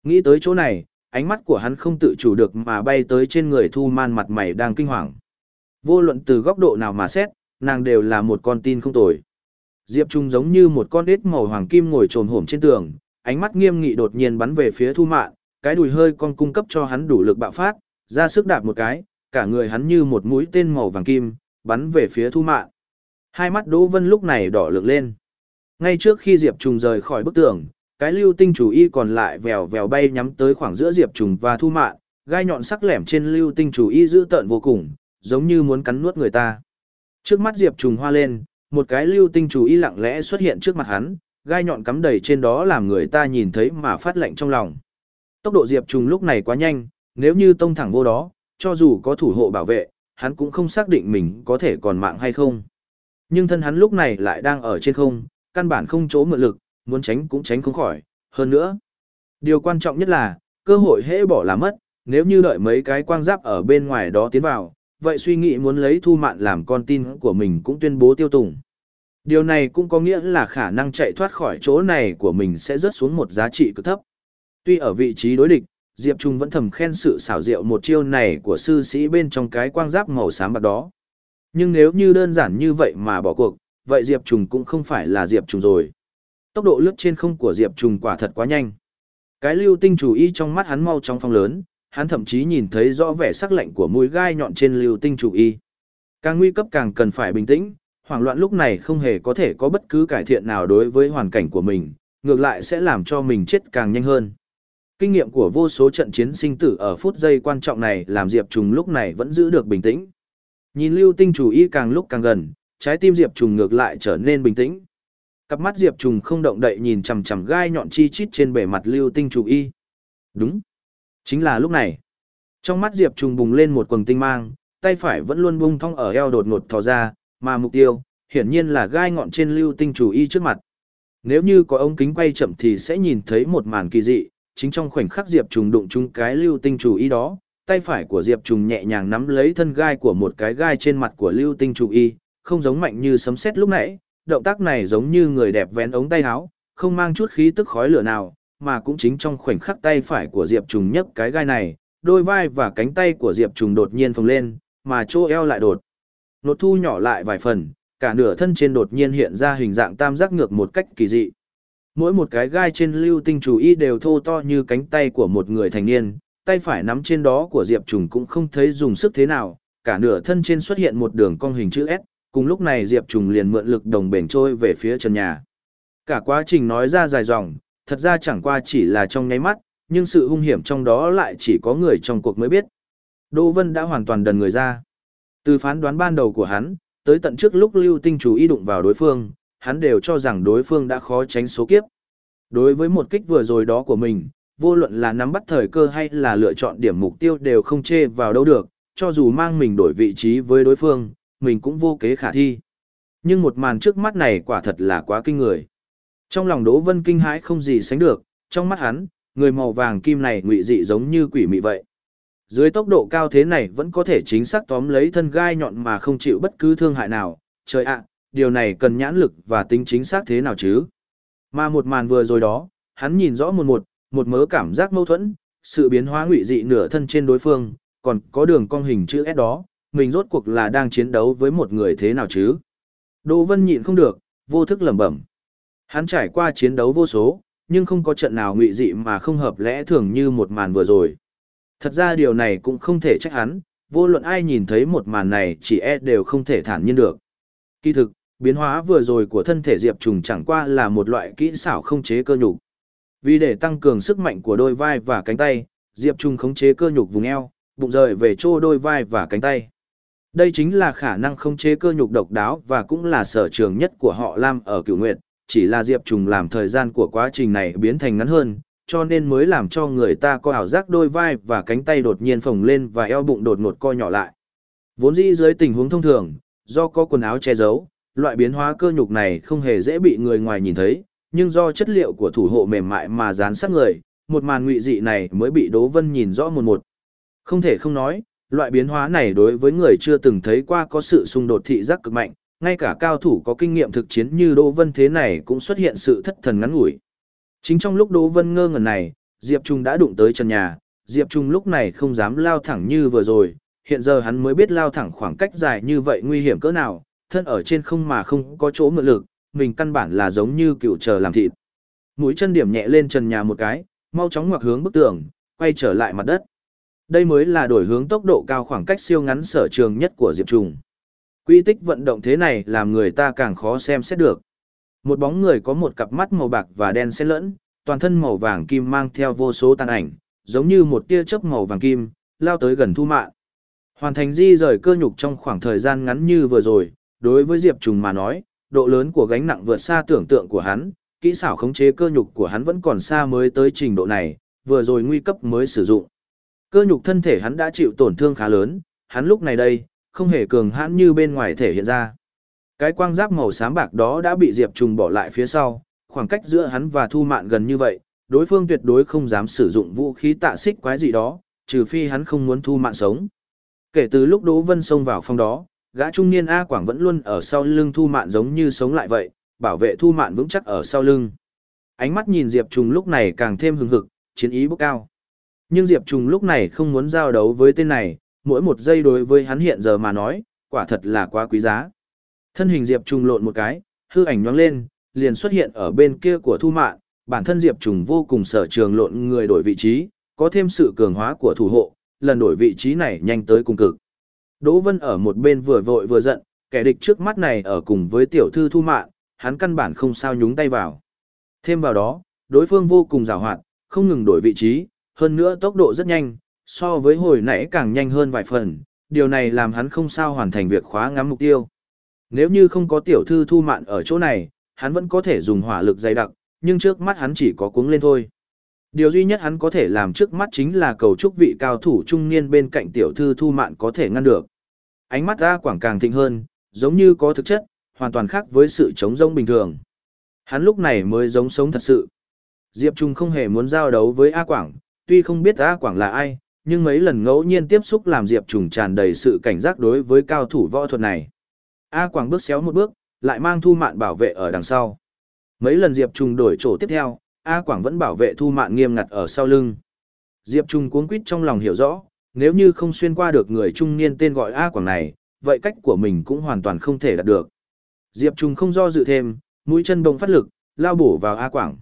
Nghĩ tới chỗ này, ánh mắt của hắn không tự chủ được mà bay tới trên người thu man mặt mày đang kinh hoàng. Vô luận từ góc độ nào mà xét, nàng đều là một con tin không tồi. Diệp Trung giống như một con ếch màu hoàng kim ngồi trồn hổm trên tường, ánh mắt nghiêm nghị đột nhiên bắn về phía Thu Mạn, cái đùi hơi con cung cấp cho hắn đủ lực bạo phát, ra sức đạp một cái, cả người hắn như một mũi tên màu vàng kim, bắn về phía Thu Mạn. Hai mắt Đỗ Vân lúc này đỏ lực lên. Ngay trước khi Diệp Trung rời khỏi bức tường, cái lưu tinh chủ y còn lại vèo vèo bay nhắm tới khoảng giữa Diệp Trùng và Thu Mạn, gai nhọn sắc lẻm trên lưu tinh chủ y dữ tợn vô cùng, giống như muốn cắn nuốt người ta. Trước mắt Diệp Trùng hoa lên, một cái lưu tinh chủ y lặng lẽ xuất hiện trước mặt hắn, gai nhọn cắm đầy trên đó làm người ta nhìn thấy mà phát lạnh trong lòng. Tốc độ Diệp Trùng lúc này quá nhanh, nếu như tông thẳng vô đó, cho dù có thủ hộ bảo vệ, hắn cũng không xác định mình có thể còn mạng hay không. Nhưng thân hắn lúc này lại đang ở trên không, căn bản không chỗ mượn lực, muốn tránh cũng tránh không khỏi, hơn nữa. Điều quan trọng nhất là, cơ hội hễ bỏ là mất, nếu như đợi mấy cái quang giáp ở bên ngoài đó tiến vào, vậy suy nghĩ muốn lấy thu mạn làm con tin của mình cũng tuyên bố tiêu tùng. Điều này cũng có nghĩa là khả năng chạy thoát khỏi chỗ này của mình sẽ rớt xuống một giá trị cực thấp. Tuy ở vị trí đối địch, Diệp Trung vẫn thầm khen sự xảo diệu một chiêu này của sư sĩ bên trong cái quang giáp màu xám bạc đó. Nhưng nếu như đơn giản như vậy mà bỏ cuộc, vậy Diệp Trung cũng không phải là Diệp Trung rồi. Tốc độ lướt trên không của Diệp Trùng quả thật quá nhanh. Cái lưu tinh chủ y trong mắt hắn mau trong phong lớn, hắn thậm chí nhìn thấy rõ vẻ sắc lạnh của mũi gai nhọn trên lưu tinh chủ y. Càng nguy cấp càng cần phải bình tĩnh, hoảng loạn lúc này không hề có thể có bất cứ cải thiện nào đối với hoàn cảnh của mình, ngược lại sẽ làm cho mình chết càng nhanh hơn. Kinh nghiệm của vô số trận chiến sinh tử ở phút giây quan trọng này làm Diệp Trùng lúc này vẫn giữ được bình tĩnh. Nhìn lưu tinh chủ y càng lúc càng gần, trái tim Diệp Trùng ngược lại trở nên bình tĩnh. Cặp mắt Diệp Trùng không động đậy nhìn chằm chằm gai nhọn chi chít trên bề mặt lưu tinh chủ y. Đúng. Chính là lúc này. Trong mắt Diệp Trùng bùng lên một quầng tinh mang, tay phải vẫn luôn bung thong ở eo đột ngột thò ra, mà mục tiêu, hiển nhiên là gai ngọn trên lưu tinh chủ y trước mặt. Nếu như có ống kính quay chậm thì sẽ nhìn thấy một màn kỳ dị, chính trong khoảnh khắc Diệp Trùng đụng trúng cái lưu tinh chủ y đó, tay phải của Diệp Trùng nhẹ nhàng nắm lấy thân gai của một cái gai trên mặt của lưu tinh chủ y, không giống mạnh như sấm sét lúc nãy, động tác này giống như người đẹp vén ống tay áo, không mang chút khí tức khói lửa nào, mà cũng chính trong khoảnh khắc tay phải của Diệp Trùng nhấc cái gai này, đôi vai và cánh tay của Diệp Trùng đột nhiên phồng lên, mà chỗ eo lại đột. Nốt thu nhỏ lại vài phần, cả nửa thân trên đột nhiên hiện ra hình dạng tam giác ngược một cách kỳ dị. Mỗi một cái gai trên lưu tinh chủ y đều thô to như cánh tay của một người thành niên, tay phải nắm trên đó của Diệp Trùng cũng không thấy dùng sức thế nào, cả nửa thân trên xuất hiện một đường cong hình chữ S, cùng lúc này Diệp Trùng liền mượn lực đồng bền trôi về phía chân nhà. Cả quá trình nói ra dài dòng, thật ra chẳng qua chỉ là trong nháy mắt, nhưng sự hung hiểm trong đó lại chỉ có người trong cuộc mới biết. Đỗ Vân đã hoàn toàn đần người ra. Từ phán đoán ban đầu của hắn, tới tận trước lúc lưu tinh chủ ý đụng vào đối phương, hắn đều cho rằng đối phương đã khó tránh số kiếp. Đối với một kích vừa rồi đó của mình, vô luận là nắm bắt thời cơ hay là lựa chọn điểm mục tiêu đều không chê vào đâu được, cho dù mang mình đổi vị trí với đối phương, mình cũng vô kế khả thi. Nhưng một màn trước mắt này quả thật là quá kinh người. Trong lòng Đỗ Vân kinh hãi không gì sánh được, trong mắt hắn, người màu vàng kim này ngụy dị giống như quỷ mị vậy. Dưới tốc độ cao thế này vẫn có thể chính xác tóm lấy thân gai nhọn mà không chịu bất cứ thương hại nào, trời ạ, điều này cần nhãn lực và tính chính xác thế nào chứ? Mà một màn vừa rồi đó, hắn nhìn rõ một một, một mớ cảm giác mâu thuẫn, sự biến hóa ngụy dị nửa thân trên đối phương, còn có đường cong hình chữ S đó, mình rốt cuộc là đang chiến đấu với một người thế nào chứ? Đỗ Vân nhịn không được, vô thức lẩm bẩm. Hắn trải qua chiến đấu vô số, nhưng không có trận nào ngụy dị mà không hợp lẽ thường như một màn vừa rồi. Thật ra điều này cũng không thể trách hắn, vô luận ai nhìn thấy một màn này chỉ e đều không thể thản nhiên được. Kỳ thực, biến hóa vừa rồi của thân thể Diệp Trùng chẳng qua là một loại kỹ xảo không chế cơ nhục. Vì để tăng cường sức mạnh của đôi vai và cánh tay, Diệp Trùng khống chế cơ nhục vùng eo, bụng rời về chỗ đôi vai và cánh tay. Đây chính là khả năng khống chế cơ nhục độc đáo và cũng là sở trường nhất của họ Lam ở Cửu Nguyệt, chỉ là Diệp Trùng làm thời gian của quá trình này biến thành ngắn hơn, cho nên mới làm cho người ta có ảo giác đôi vai và cánh tay đột nhiên phồng lên và eo bụng đột ngột co nhỏ lại. Vốn dĩ dưới tình huống thông thường, do có quần áo che giấu, loại biến hóa cơ nhục này không hề dễ bị người ngoài nhìn thấy, nhưng do chất liệu của thủ hộ mềm mại mà dán sát người, một màn ngụy dị này mới bị Đỗ Vân nhìn rõ một một. Không thể không nói, loại biến hóa này đối với người chưa từng thấy qua có sự xung đột thị giác cực mạnh, ngay cả cao thủ có kinh nghiệm thực chiến như Đỗ Vân thế này cũng xuất hiện sự thất thần ngắn ngủi. Chính trong lúc Đỗ Vân ngơ ngẩn này, Diệp Trung đã đụng tới chân nhà, Diệp Trung lúc này không dám lao thẳng như vừa rồi, hiện giờ hắn mới biết lao thẳng khoảng cách dài như vậy nguy hiểm cỡ nào, thân ở trên không mà không có chỗ mượn lực, mình căn bản là giống như cựu chờ làm thịt. Mũi chân điểm nhẹ lên trần nhà một cái, mau chóng ngoặc hướng bức tường, quay trở lại mặt đất. Đây mới là đổi hướng tốc độ cao khoảng cách siêu ngắn sở trường nhất của Diệp Trùng. Quy tích vận động thế này làm người ta càng khó xem xét được. Một bóng người có một cặp mắt màu bạc và đen xen lẫn, toàn thân màu vàng kim mang theo vô số tàn ảnh, giống như một tia chớp màu vàng kim, lao tới gần thu mạn. Hoàn thành di rời cơ nhục trong khoảng thời gian ngắn như vừa rồi, đối với Diệp Trùng mà nói, độ lớn của gánh nặng vượt xa tưởng tượng của hắn, kỹ xảo khống chế cơ nhục của hắn vẫn còn xa mới tới trình độ này, vừa rồi nguy cấp mới sử dụng. Cơ nhục thân thể hắn đã chịu tổn thương khá lớn, hắn lúc này đây, không hề cường hãn như bên ngoài thể hiện ra. Cái quang giáp màu xám bạc đó đã bị Diệp Trùng bỏ lại phía sau, khoảng cách giữa hắn và Thu Mạn gần như vậy, đối phương tuyệt đối không dám sử dụng vũ khí tạ xích quái gì đó, trừ phi hắn không muốn Thu Mạn sống. Kể từ lúc Đỗ Vân xông vào phòng đó, gã trung niên A Quảng vẫn luôn ở sau lưng Thu Mạn giống như sống lại vậy, bảo vệ Thu Mạn vững chắc ở sau lưng. Ánh mắt nhìn Diệp Trùng lúc này càng thêm hừng hực, chiến ý bốc cao. Nhưng Diệp Trùng lúc này không muốn giao đấu với tên này, mỗi một giây đối với hắn hiện giờ mà nói, quả thật là quá quý giá. Thân hình Diệp Trùng lộn một cái, hư ảnh nhoáng lên, liền xuất hiện ở bên kia của Thu Mạn, bản thân Diệp Trùng vô cùng sở trường lộn người đổi vị trí, có thêm sự cường hóa của thủ hộ, lần đổi vị trí này nhanh tới cùng cực. Đỗ Vân ở một bên vừa vội vừa giận, kẻ địch trước mắt này ở cùng với tiểu thư thu mạn, hắn căn bản không sao nhúng tay vào. Thêm vào đó, đối phương vô cùng giàu hoạt, không ngừng đổi vị trí, hơn nữa tốc độ rất nhanh, so với hồi nãy càng nhanh hơn vài phần, điều này làm hắn không sao hoàn thành việc khóa ngắm mục tiêu. Nếu như không có tiểu thư thu mạn ở chỗ này, hắn vẫn có thể dùng hỏa lực dày đặc, nhưng trước mắt hắn chỉ có cuống lên thôi. Điều duy nhất hắn có thể làm trước mắt chính là cầu chúc vị cao thủ trung niên bên cạnh tiểu thư thu mạn có thể ngăn được. Ánh mắt A Quảng càng thịnh hơn, giống như có thực chất, hoàn toàn khác với sự chống rông bình thường. Hắn lúc này mới giống sống thật sự. Diệp Trung không hề muốn giao đấu với A Quảng, tuy không biết A Quảng là ai, nhưng mấy lần ngẫu nhiên tiếp xúc làm Diệp Trung tràn đầy sự cảnh giác đối với cao thủ võ thuật này. A Quảng bước xéo một bước, lại mang thu mạn bảo vệ ở đằng sau. Mấy lần Diệp Trung đổi chỗ tiếp theo, A Quảng vẫn bảo vệ thu mạn nghiêm ngặt ở sau lưng. Diệp Trung cuống quýt trong lòng hiểu rõ, nếu như không xuyên qua được người trung niên tên gọi A Quảng này, vậy cách của mình cũng hoàn toàn không thể đạt được. Diệp Trung không do dự thêm, mũi chân bông phát lực, lao bổ vào A Quảng.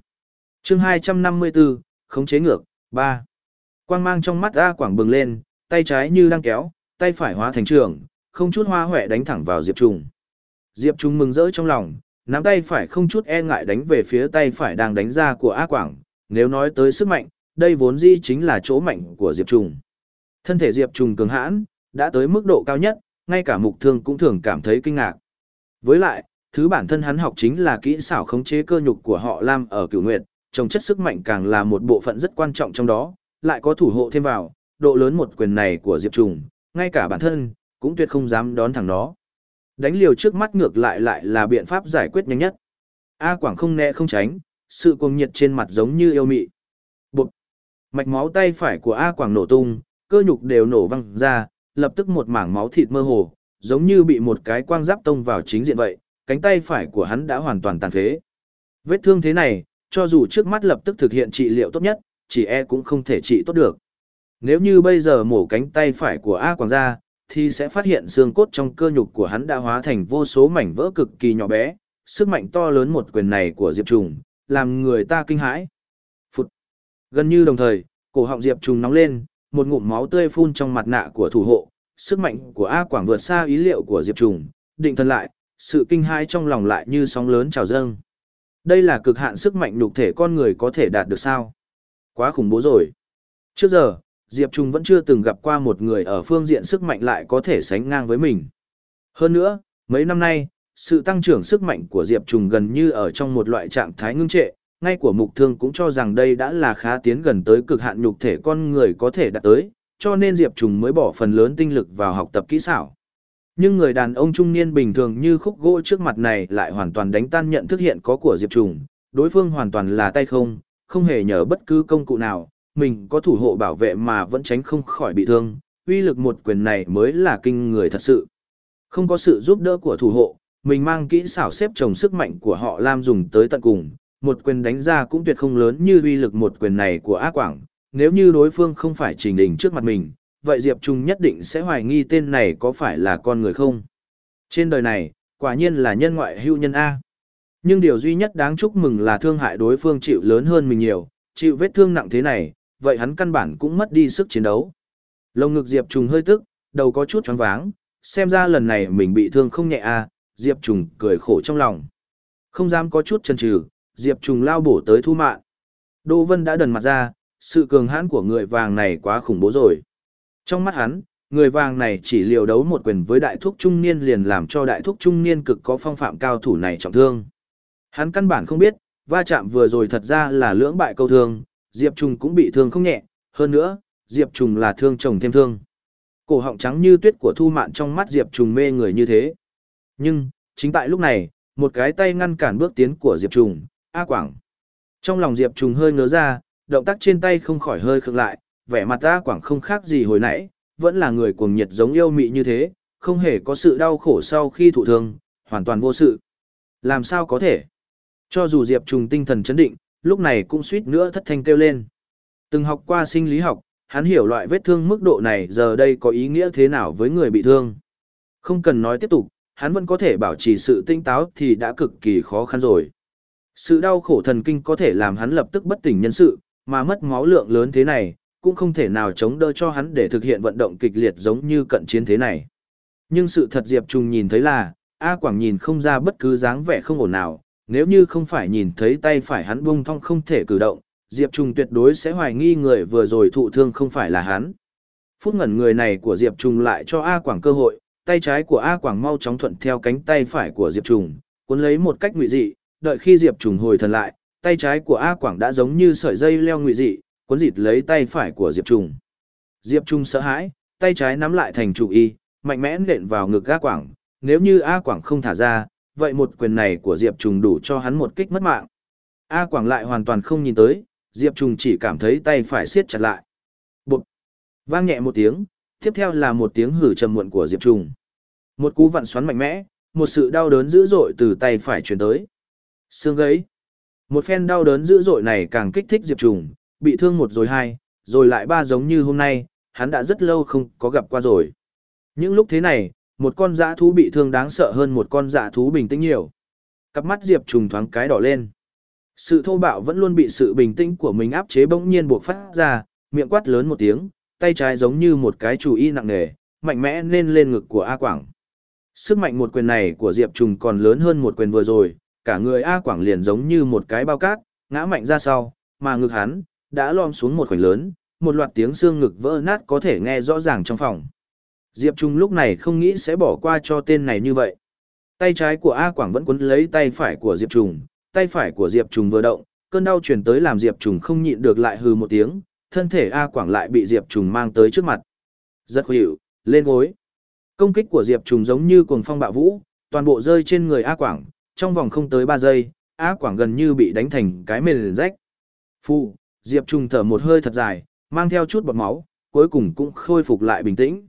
chương 254, khống chế ngược, 3. Quang mang trong mắt A Quảng bừng lên, tay trái như đang kéo, tay phải hóa thành trường, không chút hoa hoẹ đánh thẳng vào Diệp Trung. Diệp Trung mừng rỡ trong lòng, nắm tay phải không chút e ngại đánh về phía tay phải đang đánh ra của A Quảng. Nếu nói tới sức mạnh, đây vốn dĩ chính là chỗ mạnh của Diệp Trung. Thân thể Diệp Trung cường hãn, đã tới mức độ cao nhất, ngay cả mục thương cũng thường cảm thấy kinh ngạc. Với lại, thứ bản thân hắn học chính là kỹ xảo khống chế cơ nhục của họ Lam ở cửu nguyệt, trồng chất sức mạnh càng là một bộ phận rất quan trọng trong đó, lại có thủ hộ thêm vào, độ lớn một quyền này của Diệp Trùng, ngay cả bản thân, cũng tuyệt không dám đón thẳng nó. Đánh liều trước mắt ngược lại lại là biện pháp giải quyết nhanh nhất. A Quảng không né không tránh, sự cuồng nhiệt trên mặt giống như yêu mị. Bụt! Mạch máu tay phải của A Quảng nổ tung, cơ nhục đều nổ văng ra, lập tức một mảng máu thịt mơ hồ, giống như bị một cái quang giáp tông vào chính diện vậy, cánh tay phải của hắn đã hoàn toàn tàn phế. Vết thương thế này, cho dù trước mắt lập tức thực hiện trị liệu tốt nhất, chỉ e cũng không thể trị tốt được. Nếu như bây giờ mổ cánh tay phải của A Quảng ra, thì sẽ phát hiện xương cốt trong cơ nhục của hắn đã hóa thành vô số mảnh vỡ cực kỳ nhỏ bé, sức mạnh to lớn một quyền này của Diệp Trùng, làm người ta kinh hãi. Phụt. Gần như đồng thời, cổ họng Diệp Trùng nóng lên, một ngụm máu tươi phun trong mặt nạ của thủ hộ, sức mạnh của A Quảng vượt xa ý liệu của Diệp Trùng, định thần lại, sự kinh hãi trong lòng lại như sóng lớn trào dâng. Đây là cực hạn sức mạnh nhục thể con người có thể đạt được sao? Quá khủng bố rồi. Trước giờ, Diệp Trung vẫn chưa từng gặp qua một người ở phương diện sức mạnh lại có thể sánh ngang với mình. Hơn nữa, mấy năm nay, sự tăng trưởng sức mạnh của Diệp Trung gần như ở trong một loại trạng thái ngưng trệ, ngay của mục thương cũng cho rằng đây đã là khá tiến gần tới cực hạn nhục thể con người có thể đạt tới, cho nên Diệp Trung mới bỏ phần lớn tinh lực vào học tập kỹ xảo. Nhưng người đàn ông trung niên bình thường như khúc gỗ trước mặt này lại hoàn toàn đánh tan nhận thức hiện có của Diệp Trùng, đối phương hoàn toàn là tay không, không hề nhờ bất cứ công cụ nào, mình có thủ hộ bảo vệ mà vẫn tránh không khỏi bị thương, uy lực một quyền này mới là kinh người thật sự. Không có sự giúp đỡ của thủ hộ, mình mang kỹ xảo xếp chồng sức mạnh của họ Lam dùng tới tận cùng, một quyền đánh ra cũng tuyệt không lớn như uy lực một quyền này của Á Quảng, nếu như đối phương không phải trình đỉnh trước mặt mình, vậy Diệp Trung nhất định sẽ hoài nghi tên này có phải là con người không. Trên đời này, quả nhiên là nhân ngoại hữu nhân A. Nhưng điều duy nhất đáng chúc mừng là thương hại đối phương chịu lớn hơn mình nhiều, chịu vết thương nặng thế này, vậy hắn căn bản cũng mất đi sức chiến đấu. Lồng ngực Diệp Trùng hơi tức, đầu có chút choáng váng, xem ra lần này mình bị thương không nhẹ a, Diệp Trùng cười khổ trong lòng. Không dám có chút chần chừ, Diệp Trùng lao bổ tới Thu Mạn. Đỗ Vân đã đần mặt ra, sự cường hãn của người vàng này quá khủng bố rồi. Trong mắt hắn, người vàng này chỉ liều đấu một quyền với đại thúc trung niên liền làm cho đại thúc trung niên cực có phong phạm cao thủ này trọng thương. Hắn căn bản không biết, va chạm vừa rồi thật ra là lưỡng bại câu thương, Diệp Trùng cũng bị thương không nhẹ, hơn nữa, Diệp Trùng là thương chồng thêm thương. Cổ họng trắng như tuyết của Thu Mạn trong mắt Diệp Trùng mê người như thế. Nhưng, chính tại lúc này, một cái tay ngăn cản bước tiến của Diệp Trùng, A Quảng. Trong lòng Diệp Trùng hơi ngớ ra, động tác trên tay không khỏi hơi khựng lại, vẻ mặt ta Quảng không khác gì hồi nãy, vẫn là người cuồng nhiệt giống yêu mị như thế, không hề có sự đau khổ sau khi thụ thương, hoàn toàn vô sự. Làm sao có thể? Cho dù Diệp Trùng tinh thần chấn định, lúc này cũng suýt nữa thất thanh kêu lên. Từng học qua sinh lý học, hắn hiểu loại vết thương mức độ này giờ đây có ý nghĩa thế nào với người bị thương. Không cần nói tiếp tục, hắn vẫn có thể bảo trì sự tinh táo thì đã cực kỳ khó khăn rồi. Sự đau khổ thần kinh có thể làm hắn lập tức bất tỉnh nhân sự, mà mất máu lượng lớn thế này, cũng không thể nào chống đỡ cho hắn để thực hiện vận động kịch liệt giống như cận chiến thế này. Nhưng sự thật Diệp Trung nhìn thấy là, A Quảng nhìn không ra bất cứ dáng vẻ không ổn nào, nếu như không phải nhìn thấy tay phải hắn bung thong không thể cử động, Diệp Trùng tuyệt đối sẽ hoài nghi người vừa rồi thụ thương không phải là hắn. Phút ngẩn người này của Diệp Trùng lại cho A Quảng cơ hội, tay trái của A Quảng mau chóng thuận theo cánh tay phải của Diệp Trùng, cuốn lấy một cách ngụy dị, đợi khi Diệp Trùng hồi thần lại, tay trái của A Quảng đã giống như sợi dây leo ngụy dị, cuốn dịt lấy tay phải của Diệp Trùng. Diệp Trùng sợ hãi, tay trái nắm lại thành trụ y, mạnh mẽ nện vào ngực A Quảng, nếu như A Quảng không thả ra, vậy một quyền này của Diệp Trùng đủ cho hắn một kích mất mạng. A Quảng lại hoàn toàn không nhìn tới, Diệp Trùng chỉ cảm thấy tay phải siết chặt lại. Bụp! Vang nhẹ một tiếng, tiếp theo là một tiếng hử trầm muộn của Diệp Trùng. Một cú vặn xoắn mạnh mẽ, một sự đau đớn dữ dội từ tay phải truyền tới. Xương gãy. Một phen đau đớn dữ dội này càng kích thích Diệp Trùng, bị thương một rồi hai, rồi lại ba giống như hôm nay, hắn đã rất lâu không có gặp qua rồi. Những lúc thế này, một con dã thú bị thương đáng sợ hơn một con dã thú bình tĩnh nhiều. Cặp mắt Diệp Trùng thoáng cái đỏ lên. Sự thô bạo vẫn luôn bị sự bình tĩnh của mình áp chế bỗng nhiên buộc phát ra, miệng quát lớn một tiếng, tay trái giống như một cái chủ y nặng nề, mạnh mẽ nên lên ngực của A Quảng. Sức mạnh một quyền này của Diệp Trùng còn lớn hơn một quyền vừa rồi, cả người A Quảng liền giống như một cái bao cát, ngã mạnh ra sau, mà ngực hắn đã lom xuống một khoảnh lớn, một loạt tiếng xương ngực vỡ nát có thể nghe rõ ràng trong phòng. Diệp Trung lúc này không nghĩ sẽ bỏ qua cho tên này như vậy. Tay trái của A Quảng vẫn quấn lấy tay phải của Diệp Trung, tay phải của Diệp Trung vừa động, cơn đau truyền tới làm Diệp Trung không nhịn được lại hừ một tiếng, thân thể A Quảng lại bị Diệp Trung mang tới trước mặt. Rất hữu, lên gối. Công kích của Diệp Trung giống như cuồng phong bạo vũ, toàn bộ rơi trên người A Quảng, trong vòng không tới 3 giây, A Quảng gần như bị đánh thành cái mền rách. Phu, Diệp Trung thở một hơi thật dài, mang theo chút bọt máu, cuối cùng cũng khôi phục lại bình tĩnh.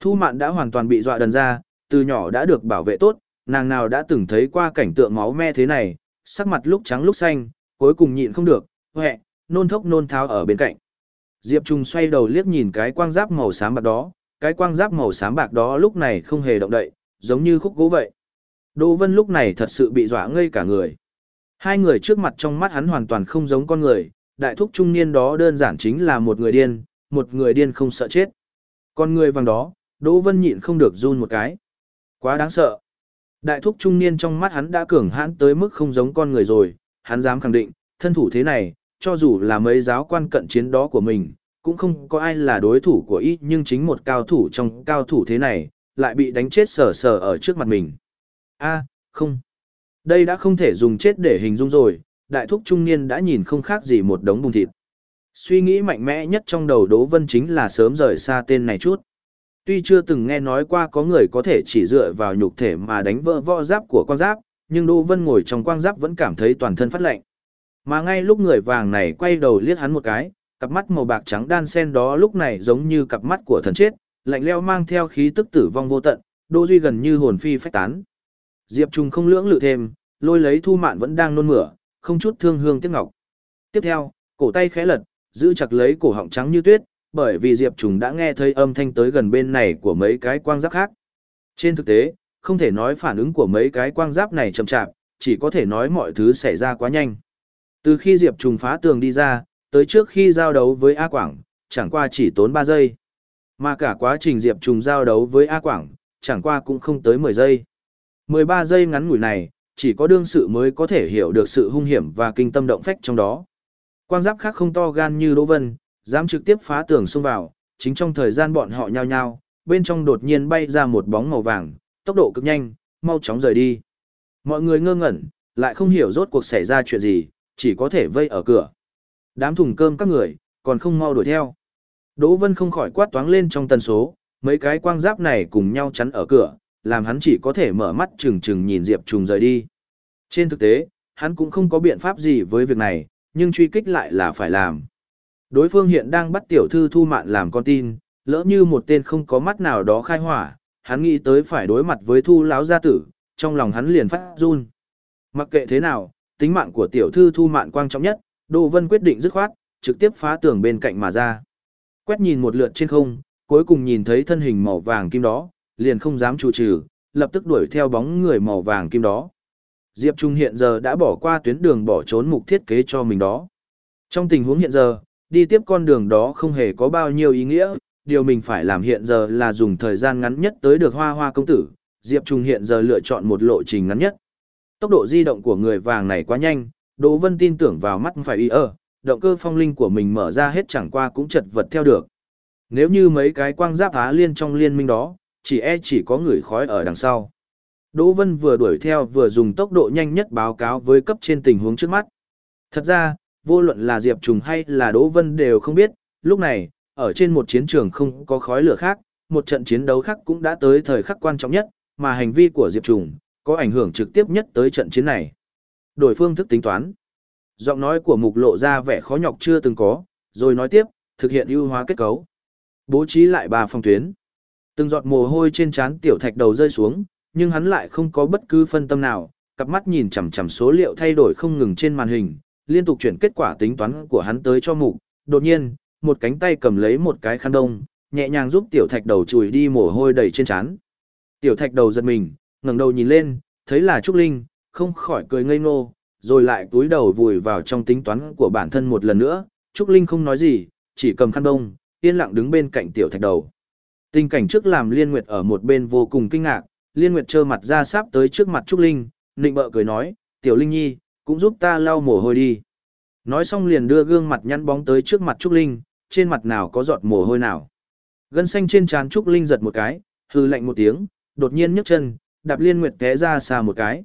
Thu Mạn đã hoàn toàn bị dọa đần ra, từ nhỏ đã được bảo vệ tốt, nàng nào đã từng thấy qua cảnh tượng máu me thế này, sắc mặt lúc trắng lúc xanh, cuối cùng nhịn không được, hẹ, nôn thốc nôn tháo ở bên cạnh. Diệp Trung xoay đầu liếc nhìn cái quang giáp màu xám bạc đó, cái quang giáp màu xám bạc đó lúc này không hề động đậy, giống như khúc gỗ vậy. Đỗ Vân lúc này thật sự bị dọa ngây cả người. Hai người trước mặt trong mắt hắn hoàn toàn không giống con người, đại thúc trung niên đó đơn giản chính là một người điên, một người điên không sợ chết. Con người vàng đó, Đỗ Vân nhịn không được run một cái. Quá đáng sợ. Đại thúc trung niên trong mắt hắn đã cường hãn tới mức không giống con người rồi, hắn dám khẳng định, thân thủ thế này, cho dù là mấy giáo quan cận chiến đó của mình, cũng không có ai là đối thủ của ít. nhưng chính một cao thủ trong cao thủ thế này, lại bị đánh chết sờ sờ ở trước mặt mình. a không. Đây đã không thể dùng chết để hình dung rồi, đại thúc trung niên đã nhìn không khác gì một đống bùn thịt. Suy nghĩ mạnh mẽ nhất trong đầu Đỗ Vân chính là sớm rời xa tên này chút. Tuy chưa từng nghe nói qua có người có thể chỉ dựa vào nhục thể mà đánh vỡ võ giáp của quan giáp, nhưng Đỗ Vân ngồi trong quang giáp vẫn cảm thấy toàn thân phát lạnh. Mà ngay lúc người vàng này quay đầu liếc hắn một cái, cặp mắt màu bạc trắng đan sen đó lúc này giống như cặp mắt của thần chết, lạnh leo mang theo khí tức tử vong vô tận, Đỗ Duy gần như hồn phi phách tán. Diệp Trung không lưỡng lự thêm, lôi lấy Thu Mạn vẫn đang nôn mửa, không chút thương hương tiếc ngọc. Tiếp theo, cổ tay khẽ lật, giữ chặt lấy cổ họng trắng như tuyết, bởi vì Diệp Trùng đã nghe thấy âm thanh tới gần bên này của mấy cái quang giáp khác. Trên thực tế, không thể nói phản ứng của mấy cái quang giáp này chậm chạp, chỉ có thể nói mọi thứ xảy ra quá nhanh. Từ khi Diệp Trùng phá tường đi ra, tới trước khi giao đấu với A Quảng, chẳng qua chỉ tốn 3 giây. Mà cả quá trình Diệp Trùng giao đấu với A Quảng, chẳng qua cũng không tới 10 giây. 13 giây ngắn ngủi này, chỉ có đương sự mới có thể hiểu được sự hung hiểm và kinh tâm động phách trong đó. Quang giáp khác không to gan như Đỗ Vân, dám trực tiếp phá tường xông vào, chính trong thời gian bọn họ nhao nhao, bên trong đột nhiên bay ra một bóng màu vàng, tốc độ cực nhanh, mau chóng rời đi. Mọi người ngơ ngẩn, lại không hiểu rốt cuộc xảy ra chuyện gì, chỉ có thể vây ở cửa. Đám thùng cơm các người, còn không mau đuổi theo. Đỗ Vân không khỏi quát toáng lên trong tần số, mấy cái quang giáp này cùng nhau chắn ở cửa, làm hắn chỉ có thể mở mắt chừng chừng nhìn Diệp Trùng rời đi. Trên thực tế, hắn cũng không có biện pháp gì với việc này, nhưng truy kích lại là phải làm. Đối phương hiện đang bắt tiểu thư thu mạn làm con tin, lỡ như một tên không có mắt nào đó khai hỏa, hắn nghĩ tới phải đối mặt với thu láo gia tử, trong lòng hắn liền phát run. Mặc kệ thế nào, tính mạng của tiểu thư thu mạn quan trọng nhất, Đỗ Vân quyết định dứt khoát, trực tiếp phá tường bên cạnh mà ra. Quét nhìn một lượt trên không, cuối cùng nhìn thấy thân hình màu vàng kim đó, liền không dám chủ trừ, lập tức đuổi theo bóng người màu vàng kim đó. Diệp Trung hiện giờ đã bỏ qua tuyến đường bỏ trốn mục thiết kế cho mình đó. Trong tình huống hiện giờ, đi tiếp con đường đó không hề có bao nhiêu ý nghĩa, điều mình phải làm hiện giờ là dùng thời gian ngắn nhất tới được hoa hoa công tử, Diệp Trung hiện giờ lựa chọn một lộ trình ngắn nhất. Tốc độ di động của người vàng này quá nhanh, Đỗ Vân tin tưởng vào mắt phải y ơ, động cơ phong linh của mình mở ra hết chẳng qua cũng chật vật theo được. Nếu như mấy cái quang giáp Á liên trong liên minh đó, chỉ e chỉ có người khói ở đằng sau. Đỗ Vân vừa đuổi theo vừa dùng tốc độ nhanh nhất báo cáo với cấp trên tình huống trước mắt. Thật ra, vô luận là Diệp Trùng hay là Đỗ Vân đều không biết, lúc này, ở trên một chiến trường không có khói lửa khác, một trận chiến đấu khác cũng đã tới thời khắc quan trọng nhất, mà hành vi của Diệp Trùng có ảnh hưởng trực tiếp nhất tới trận chiến này. Đổi phương thức tính toán. Giọng nói của mục lộ ra vẻ khó nhọc chưa từng có, rồi nói tiếp, thực hiện ưu hóa kết cấu. Bố trí lại ba phòng tuyến. Từng giọt mồ hôi trên trán tiểu thạch đầu rơi xuống, nhưng hắn lại không có bất cứ phân tâm nào, cặp mắt nhìn chằm chằm số liệu thay đổi không ngừng trên màn hình, liên tục chuyển kết quả tính toán của hắn tới cho mục. Đột nhiên, một cánh tay cầm lấy một cái khăn đông, nhẹ nhàng giúp tiểu thạch đầu chùi đi mồ hôi đầy trên trán. Tiểu thạch đầu giật mình, ngẩng đầu nhìn lên, thấy là Trúc Linh, không khỏi cười ngây ngô, rồi lại túi đầu vùi vào trong tính toán của bản thân một lần nữa. Trúc Linh không nói gì, chỉ cầm khăn đông, yên lặng đứng bên cạnh tiểu thạch đầu. Tình cảnh trước làm Liên Nguyệt ở một bên vô cùng kinh ngạc, Liên Nguyệt trơ mặt ra sáp tới trước mặt Trúc Linh, nịnh bợ cười nói, tiểu Linh Nhi, cũng giúp ta lau mồ hôi đi. Nói xong liền đưa gương mặt nhăn bóng tới trước mặt Trúc Linh, trên mặt nào có giọt mồ hôi nào. Gân xanh trên trán Trúc Linh giật một cái, hư lạnh một tiếng, đột nhiên nhấc chân, đạp Liên Nguyệt té ra xa một cái.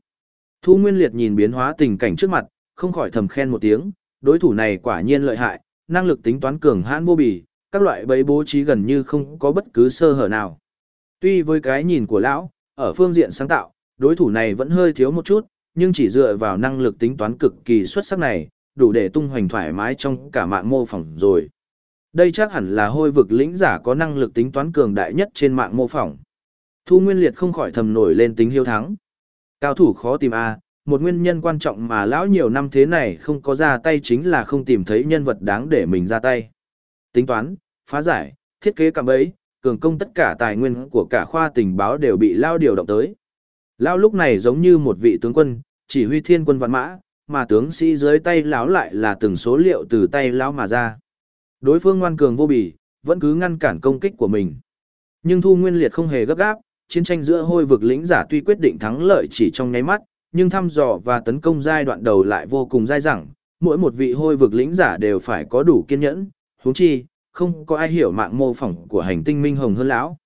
Thu Nguyên Liệt nhìn biến hóa tình cảnh trước mặt, không khỏi thầm khen một tiếng, đối thủ này quả nhiên lợi hại, năng lực tính toán cường hãn vô bì, các loại bẫy bố trí gần như không có bất cứ sơ hở nào. Tuy với cái nhìn của lão, ở phương diện sáng tạo, đối thủ này vẫn hơi thiếu một chút, nhưng chỉ dựa vào năng lực tính toán cực kỳ xuất sắc này, đủ để tung hoành thoải mái trong cả mạng mô phỏng rồi. Đây chắc hẳn là hôi vực lĩnh giả có năng lực tính toán cường đại nhất trên mạng mô phỏng. Thu Nguyên Liệt không khỏi thầm nổi lên tính hiếu thắng. Cao thủ khó tìm a, một nguyên nhân quan trọng mà lão nhiều năm thế này không có ra tay chính là không tìm thấy nhân vật đáng để mình ra tay. Tính toán, phá giải, thiết kế cạm bẫy, cường công tất cả tài nguyên của cả khoa tình báo đều bị lao điều động tới. Lao lúc này giống như một vị tướng quân, chỉ huy thiên quân vạn mã, mà tướng sĩ dưới tay lão lại là từng số liệu từ tay lão mà ra. Đối phương ngoan cường vô bì, vẫn cứ ngăn cản công kích của mình. Nhưng Thu Nguyên Liệt không hề gấp gáp, chiến tranh giữa hôi vực lĩnh giả tuy quyết định thắng lợi chỉ trong nháy mắt, nhưng thăm dò và tấn công giai đoạn đầu lại vô cùng dai dẳng, mỗi một vị hôi vực lĩnh giả đều phải có đủ kiên nhẫn, huống chi, không có ai hiểu mạng mô phỏng của hành tinh minh hồng hơn lão.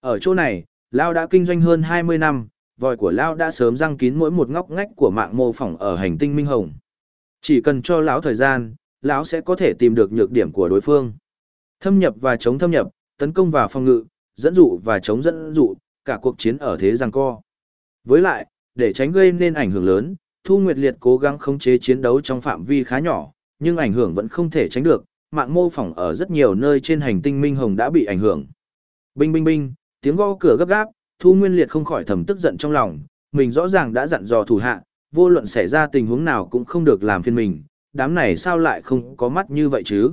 Ở chỗ này, lão đã kinh doanh hơn 20 năm, vòi của lão đã sớm răng kín mỗi một ngóc ngách của mạng mô phỏng ở hành tinh minh hồng. Chỉ cần cho lão thời gian, lão sẽ có thể tìm được nhược điểm của đối phương. Thâm nhập và chống thâm nhập, tấn công và phòng ngự, dẫn dụ và chống dẫn dụ, cả cuộc chiến ở thế giằng co. Với lại, để tránh gây nên ảnh hưởng lớn, Thu Nguyệt Liệt cố gắng khống chế chiến đấu trong phạm vi khá nhỏ, nhưng ảnh hưởng vẫn không thể tránh được, mạng mô phỏng ở rất nhiều nơi trên hành tinh Minh Hồng đã bị ảnh hưởng. Binh binh binh, tiếng gõ cửa gấp gáp, Thu Nguyên Liệt không khỏi thầm tức giận trong lòng, mình rõ ràng đã dặn dò thủ hạ, vô luận xảy ra tình huống nào cũng không được làm phiền mình, đám này sao lại không có mắt như vậy chứ?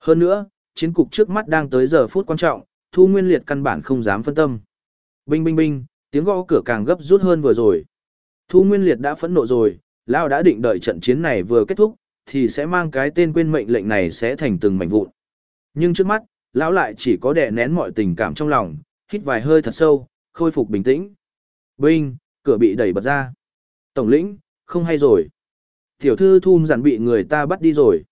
Hơn nữa, chiến cục trước mắt đang tới giờ phút quan trọng, Thu Nguyên Liệt căn bản không dám phân tâm. Binh binh binh, tiếng gõ cửa càng gấp rút hơn vừa rồi. Thu Nguyên Liệt đã phẫn nộ rồi, Lao đã định đợi trận chiến này vừa kết thúc, thì sẽ mang cái tên quên mệnh lệnh này sẽ thành từng mảnh vụn. Nhưng trước mắt, lão lại chỉ có đè nén mọi tình cảm trong lòng, hít vài hơi thật sâu, khôi phục bình tĩnh. Binh, cửa bị đẩy bật ra. Tổng lĩnh, không hay rồi. Tiểu thư thu dặn bị người ta bắt đi rồi.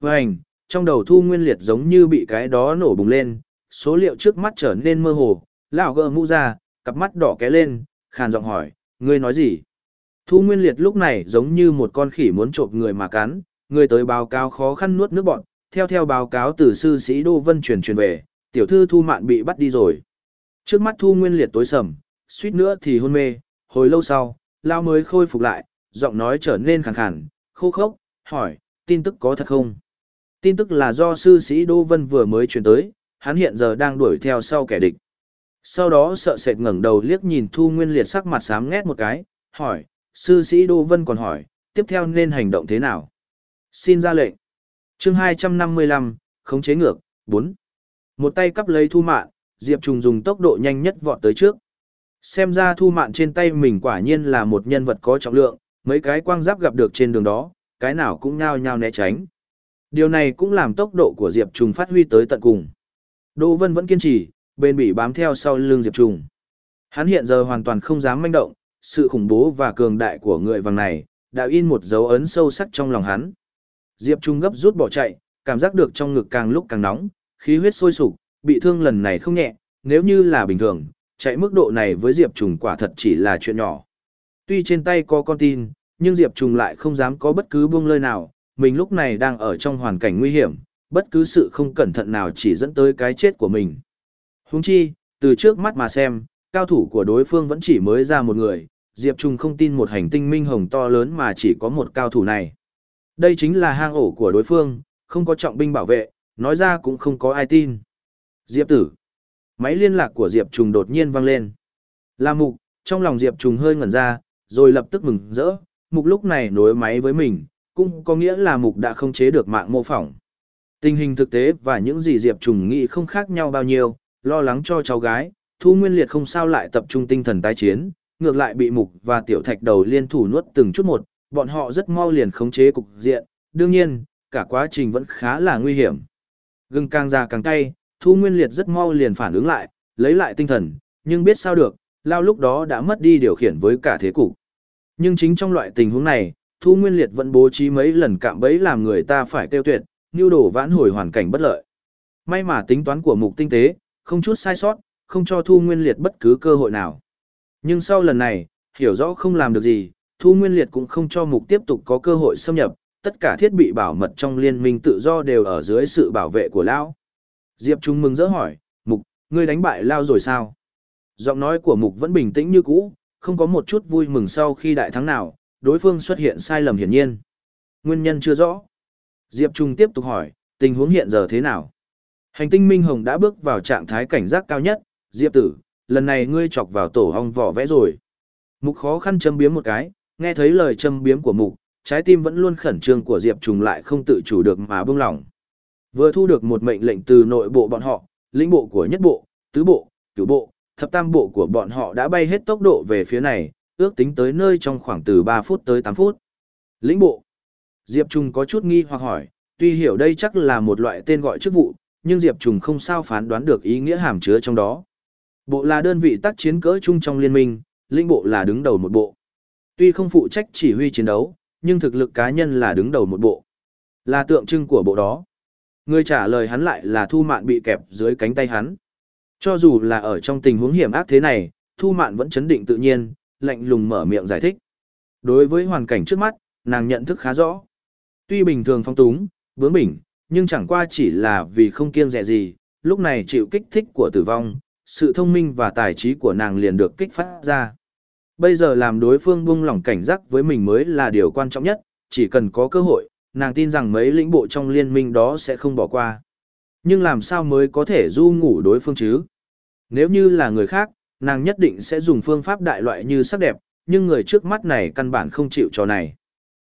Vành, trong đầu thu nguyên liệt giống như bị cái đó nổ bùng lên, số liệu trước mắt trở nên mơ hồ, lão gỡ mũ ra, cặp mắt đỏ ké lên, khàn giọng hỏi, ngươi nói gì? Thu Nguyên Liệt lúc này giống như một con khỉ muốn trộm người mà cắn, người tới báo cáo khó khăn nuốt nước bọn, theo theo báo cáo từ sư sĩ Đô Vân truyền truyền về, tiểu thư Thu Mạn bị bắt đi rồi. Trước mắt Thu Nguyên Liệt tối sầm, suýt nữa thì hôn mê, hồi lâu sau, Lao mới khôi phục lại, giọng nói trở nên khàn khàn, khô khốc, hỏi, tin tức có thật không? Tin tức là do sư sĩ Đô Vân vừa mới truyền tới, hắn hiện giờ đang đuổi theo sau kẻ địch. Sau đó sợ sệt ngẩng đầu liếc nhìn Thu Nguyên Liệt sắc mặt xám ngét một cái, hỏi, sư sĩ Đô Vân còn hỏi, tiếp theo nên hành động thế nào? Xin ra lệnh. chương 255, khống chế ngược, 4. Một tay cắp lấy Thu Mạn, Diệp Trùng dùng tốc độ nhanh nhất vọt tới trước. Xem ra Thu Mạn trên tay mình quả nhiên là một nhân vật có trọng lượng, mấy cái quang giáp gặp được trên đường đó, cái nào cũng nhao nhao né tránh. Điều này cũng làm tốc độ của Diệp Trùng phát huy tới tận cùng. Đỗ Vân vẫn kiên trì, bên bị bám theo sau lưng Diệp Trùng. Hắn hiện giờ hoàn toàn không dám manh động, sự khủng bố và cường đại của người vàng này, đã in một dấu ấn sâu sắc trong lòng hắn. Diệp Trung gấp rút bỏ chạy, cảm giác được trong ngực càng lúc càng nóng, khí huyết sôi sục, bị thương lần này không nhẹ, nếu như là bình thường, chạy mức độ này với Diệp Trung quả thật chỉ là chuyện nhỏ. Tuy trên tay có con tin, nhưng Diệp Trung lại không dám có bất cứ buông lơi nào, mình lúc này đang ở trong hoàn cảnh nguy hiểm, bất cứ sự không cẩn thận nào chỉ dẫn tới cái chết của mình. Huống chi, từ trước mắt mà xem, cao thủ của đối phương vẫn chỉ mới ra một người, Diệp Trung không tin một hành tinh minh hồng to lớn mà chỉ có một cao thủ này. Đây chính là hang ổ của đối phương, không có trọng binh bảo vệ, nói ra cũng không có ai tin. Diệp tử. Máy liên lạc của Diệp Trung đột nhiên vang lên. Là mục, trong lòng Diệp Trung hơi ngẩn ra, rồi lập tức mừng rỡ, mục lúc này nối máy với mình, cũng có nghĩa là mục đã không chế được mạng mô phỏng. Tình hình thực tế và những gì Diệp Trùng nghĩ không khác nhau bao nhiêu, lo lắng cho cháu gái, Thu Nguyên Liệt không sao lại tập trung tinh thần tái chiến, ngược lại bị mục và tiểu thạch đầu liên thủ nuốt từng chút một, bọn họ rất mau liền khống chế cục diện, đương nhiên, cả quá trình vẫn khá là nguy hiểm. Gừng càng già càng cay, Thu Nguyên Liệt rất mau liền phản ứng lại, lấy lại tinh thần, nhưng biết sao được, lao lúc đó đã mất đi điều khiển với cả thế cục. Nhưng chính trong loại tình huống này, Thu Nguyên Liệt vẫn bố trí mấy lần cạm bẫy làm người ta phải tiêu tuyệt, như đổ vãn hồi hoàn cảnh bất lợi. May mà tính toán của mục tinh tế, không chút sai sót, không cho Thu Nguyên Liệt bất cứ cơ hội nào. Nhưng sau lần này, hiểu rõ không làm được gì, Thu Nguyên Liệt cũng không cho mục tiếp tục có cơ hội xâm nhập, tất cả thiết bị bảo mật trong liên minh tự do đều ở dưới sự bảo vệ của Lão. Diệp Trung mừng rỡ hỏi, Mục, ngươi đánh bại Lao rồi sao? Giọng nói của Mục vẫn bình tĩnh như cũ, không có một chút vui mừng sau khi đại thắng nào, đối phương xuất hiện sai lầm hiển nhiên. Nguyên nhân chưa rõ. Diệp Trung tiếp tục hỏi, tình huống hiện giờ thế nào? Hành tinh Minh Hồng đã bước vào trạng thái cảnh giác cao nhất, Diệp tử, lần này ngươi chọc vào tổ hong vỏ vẽ rồi. Mục khó khăn châm biếm một cái, nghe thấy lời châm biếm của mục, trái tim vẫn luôn khẩn trương của Diệp Trung lại không tự chủ được mà bông lỏng. Vừa thu được một mệnh lệnh từ nội bộ bọn họ, lĩnh bộ của nhất bộ, tứ bộ, cửu bộ, thập tam bộ của bọn họ đã bay hết tốc độ về phía này, ước tính tới nơi trong khoảng từ 3 phút tới 8 phút. Lĩnh bộ. Diệp Trung có chút nghi hoặc hỏi, tuy hiểu đây chắc là một loại tên gọi chức vụ, nhưng Diệp Trung không sao phán đoán được ý nghĩa hàm chứa trong đó. Bộ là đơn vị tác chiến cỡ chung trong liên minh, lĩnh bộ là đứng đầu một bộ. Tuy không phụ trách chỉ huy chiến đấu, nhưng thực lực cá nhân là đứng đầu một bộ. Là tượng trưng của bộ đó. Người trả lời hắn lại là Thu Mạn bị kẹp dưới cánh tay hắn. Cho dù là ở trong tình huống hiểm ác thế này, Thu Mạn vẫn chấn định tự nhiên, lạnh lùng mở miệng giải thích. Đối với hoàn cảnh trước mắt, nàng nhận thức khá rõ. Tuy bình thường phong túng, bướng bỉnh, nhưng chẳng qua chỉ là vì không kiêng dè gì, lúc này chịu kích thích của tử vong, sự thông minh và tài trí của nàng liền được kích phát ra. Bây giờ làm đối phương buông lỏng cảnh giác với mình mới là điều quan trọng nhất, chỉ cần có cơ hội, nàng tin rằng mấy lĩnh bộ trong liên minh đó sẽ không bỏ qua. Nhưng làm sao mới có thể du ngủ đối phương chứ? Nếu như là người khác, nàng nhất định sẽ dùng phương pháp đại loại như sắc đẹp, nhưng người trước mắt này căn bản không chịu trò này.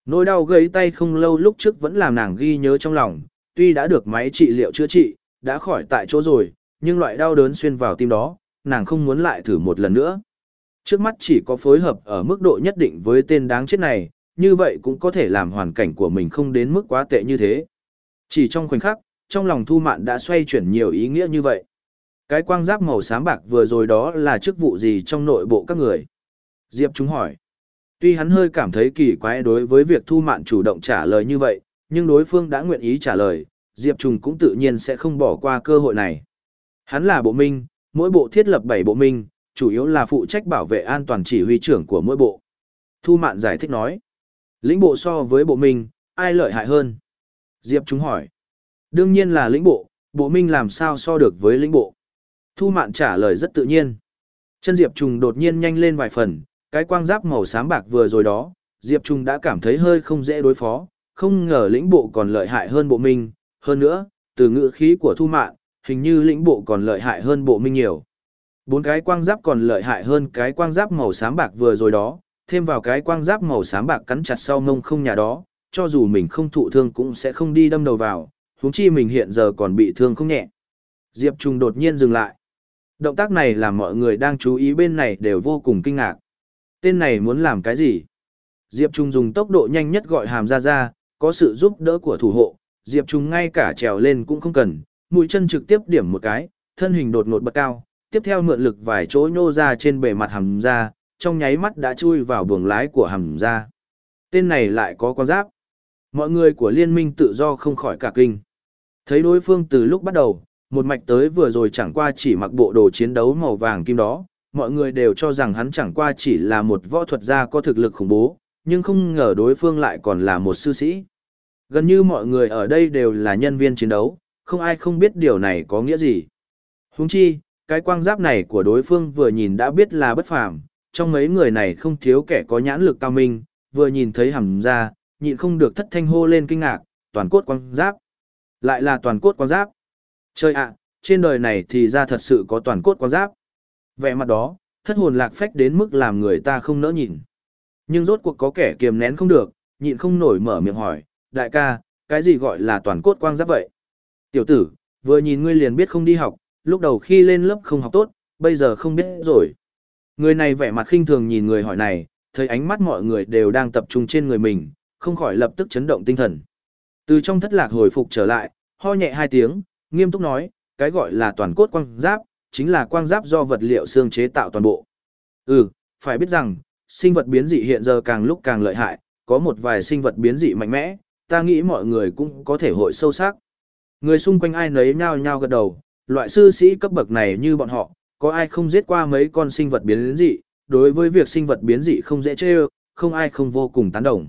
Nỗi đau gãy tay không lâu lúc trước vẫn làm nàng ghi nhớ trong lòng, tuy đã được máy trị liệu chữa trị, đã khỏi tại chỗ rồi, nhưng loại đau đớn xuyên vào tim đó, nàng không muốn lại thử một lần nữa. Trước mắt chỉ có phối hợp ở mức độ nhất định với tên đáng chết này, như vậy cũng có thể làm hoàn cảnh của mình không đến mức quá tệ như thế. Chỉ trong khoảnh khắc, trong lòng Thu Mạn đã xoay chuyển nhiều ý nghĩa như vậy. Cái quang giáp màu xám bạc vừa rồi đó là chức vụ gì trong nội bộ các người? Diệp chúng hỏi. Tuy hắn hơi cảm thấy kỳ quái đối với việc Thu Mạn chủ động trả lời như vậy, nhưng đối phương đã nguyện ý trả lời, Diệp Trùng cũng tự nhiên sẽ không bỏ qua cơ hội này. Hắn là bộ minh, mỗi bộ thiết lập 7 bộ minh, chủ yếu là phụ trách bảo vệ an toàn chỉ huy trưởng của mỗi bộ. Thu Mạn giải thích nói. Lĩnh bộ so với bộ minh, ai lợi hại hơn? Diệp chúng hỏi. Đương nhiên là lĩnh bộ, bộ minh làm sao so được với lĩnh bộ. Thu Mạn trả lời rất tự nhiên. Chân Diệp Trùng đột nhiên nhanh lên vài phần, cái quang giáp màu xám bạc vừa rồi đó, Diệp Trùng đã cảm thấy hơi không dễ đối phó, không ngờ lĩnh bộ còn lợi hại hơn bộ minh, hơn nữa, từ ngữ khí của Thu Mạn, hình như lĩnh bộ còn lợi hại hơn bộ minh nhiều. Bốn cái quang giáp còn lợi hại hơn cái quang giáp màu xám bạc vừa rồi đó, thêm vào cái quang giáp màu xám bạc cắn chặt sau mông không nhà đó, cho dù mình không thụ thương cũng sẽ không đi đâm đầu vào, huống chi mình hiện giờ còn bị thương không nhẹ. Diệp Trung đột nhiên dừng lại. Động tác này làm mọi người đang chú ý bên này đều vô cùng kinh ngạc. Tên này muốn làm cái gì? Diệp Trung dùng tốc độ nhanh nhất gọi hàm ra ra, có sự giúp đỡ của thủ hộ, Diệp Trung ngay cả trèo lên cũng không cần, mũi chân trực tiếp điểm một cái, thân hình đột ngột bật cao, tiếp theo mượn lực vài chỗ nhô ra trên bề mặt hầm ra, trong nháy mắt đã chui vào buồng lái của hầm ra. Tên này lại có con giáp. Mọi người của liên minh tự do không khỏi cả kinh. Thấy đối phương từ lúc bắt đầu, một mạch tới vừa rồi chẳng qua chỉ mặc bộ đồ chiến đấu màu vàng kim đó, mọi người đều cho rằng hắn chẳng qua chỉ là một võ thuật gia có thực lực khủng bố, nhưng không ngờ đối phương lại còn là một sư sĩ. Gần như mọi người ở đây đều là nhân viên chiến đấu, không ai không biết điều này có nghĩa gì. Huống chi, cái quang giáp này của đối phương vừa nhìn đã biết là bất phàm, trong mấy người này không thiếu kẻ có nhãn lực cao minh, vừa nhìn thấy hầm ra, nhịn không được thất thanh hô lên kinh ngạc, toàn cốt quang giáp. Lại là toàn cốt quang giáp. Chơi ạ, trên đời này thì ra thật sự có toàn cốt quang giáp. Vẻ mặt đó, thất hồn lạc phách đến mức làm người ta không nỡ nhìn. Nhưng rốt cuộc có kẻ kiềm nén không được, nhịn không nổi mở miệng hỏi, đại ca, cái gì gọi là toàn cốt quang giáp vậy? Tiểu tử, vừa nhìn ngươi liền biết không đi học, lúc đầu khi lên lớp không học tốt, bây giờ không biết rồi. Người này vẻ mặt khinh thường nhìn người hỏi này, thấy ánh mắt mọi người đều đang tập trung trên người mình, không khỏi lập tức chấn động tinh thần. Từ trong thất lạc hồi phục trở lại, ho nhẹ hai tiếng, nghiêm túc nói, cái gọi là toàn cốt quang giáp, chính là quang giáp do vật liệu xương chế tạo toàn bộ. Ừ, phải biết rằng, sinh vật biến dị hiện giờ càng lúc càng lợi hại, có một vài sinh vật biến dị mạnh mẽ, ta nghĩ mọi người cũng có thể hội sâu sắc. Người xung quanh ai nấy nhao nhao gật đầu, loại sư sĩ cấp bậc này như bọn họ, có ai không giết qua mấy con sinh vật biến dị, đối với việc sinh vật biến dị không dễ chơi, không ai không vô cùng tán đồng.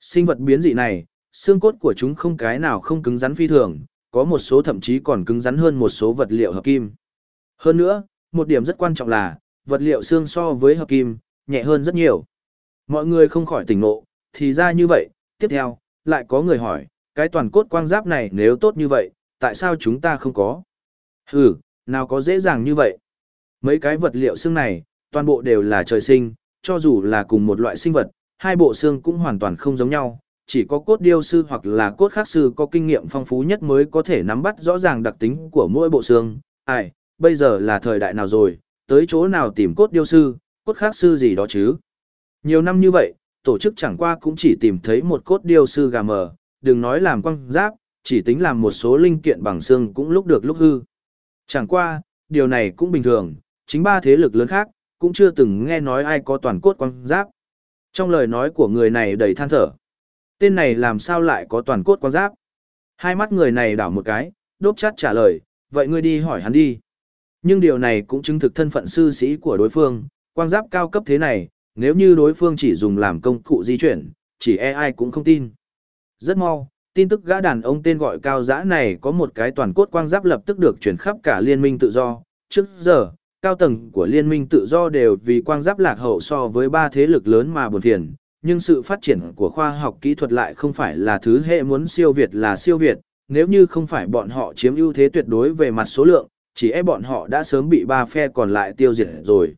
Sinh vật biến dị này, xương cốt của chúng không cái nào không cứng rắn phi thường, có một số thậm chí còn cứng rắn hơn một số vật liệu hợp kim. Hơn nữa, một điểm rất quan trọng là, vật liệu xương so với hợp kim, nhẹ hơn rất nhiều. Mọi người không khỏi tỉnh ngộ, thì ra như vậy, tiếp theo, lại có người hỏi, cái toàn cốt quang giáp này nếu tốt như vậy, tại sao chúng ta không có? Hừ, nào có dễ dàng như vậy? Mấy cái vật liệu xương này, toàn bộ đều là trời sinh, cho dù là cùng một loại sinh vật, hai bộ xương cũng hoàn toàn không giống nhau, chỉ có cốt điêu sư hoặc là cốt khắc sư có kinh nghiệm phong phú nhất mới có thể nắm bắt rõ ràng đặc tính của mỗi bộ xương. Ai, bây giờ là thời đại nào rồi, tới chỗ nào tìm cốt điêu sư, cốt khắc sư gì đó chứ? Nhiều năm như vậy, tổ chức chẳng qua cũng chỉ tìm thấy một cốt điêu sư gà mờ, đừng nói làm quăng giáp, chỉ tính làm một số linh kiện bằng xương cũng lúc được lúc hư. Chẳng qua, điều này cũng bình thường, chính ba thế lực lớn khác, cũng chưa từng nghe nói ai có toàn cốt quăng giáp. Trong lời nói của người này đầy than thở. Tên này làm sao lại có toàn cốt quăng giáp? Hai mắt người này đảo một cái, đốp chát trả lời, vậy ngươi đi hỏi hắn đi. Nhưng điều này cũng chứng thực thân phận sư sĩ của đối phương, quang giáp cao cấp thế này, nếu như đối phương chỉ dùng làm công cụ di chuyển, chỉ e ai cũng không tin. Rất mau, tin tức gã đàn ông tên gọi cao giã này có một cái toàn cốt quang giáp lập tức được chuyển khắp cả liên minh tự do. Trước giờ, cao tầng của liên minh tự do đều vì quang giáp lạc hậu so với ba thế lực lớn mà buồn phiền, nhưng sự phát triển của khoa học kỹ thuật lại không phải là thứ hệ muốn siêu việt là siêu việt, nếu như không phải bọn họ chiếm ưu thế tuyệt đối về mặt số lượng, chỉ e bọn họ đã sớm bị ba phe còn lại tiêu diệt rồi.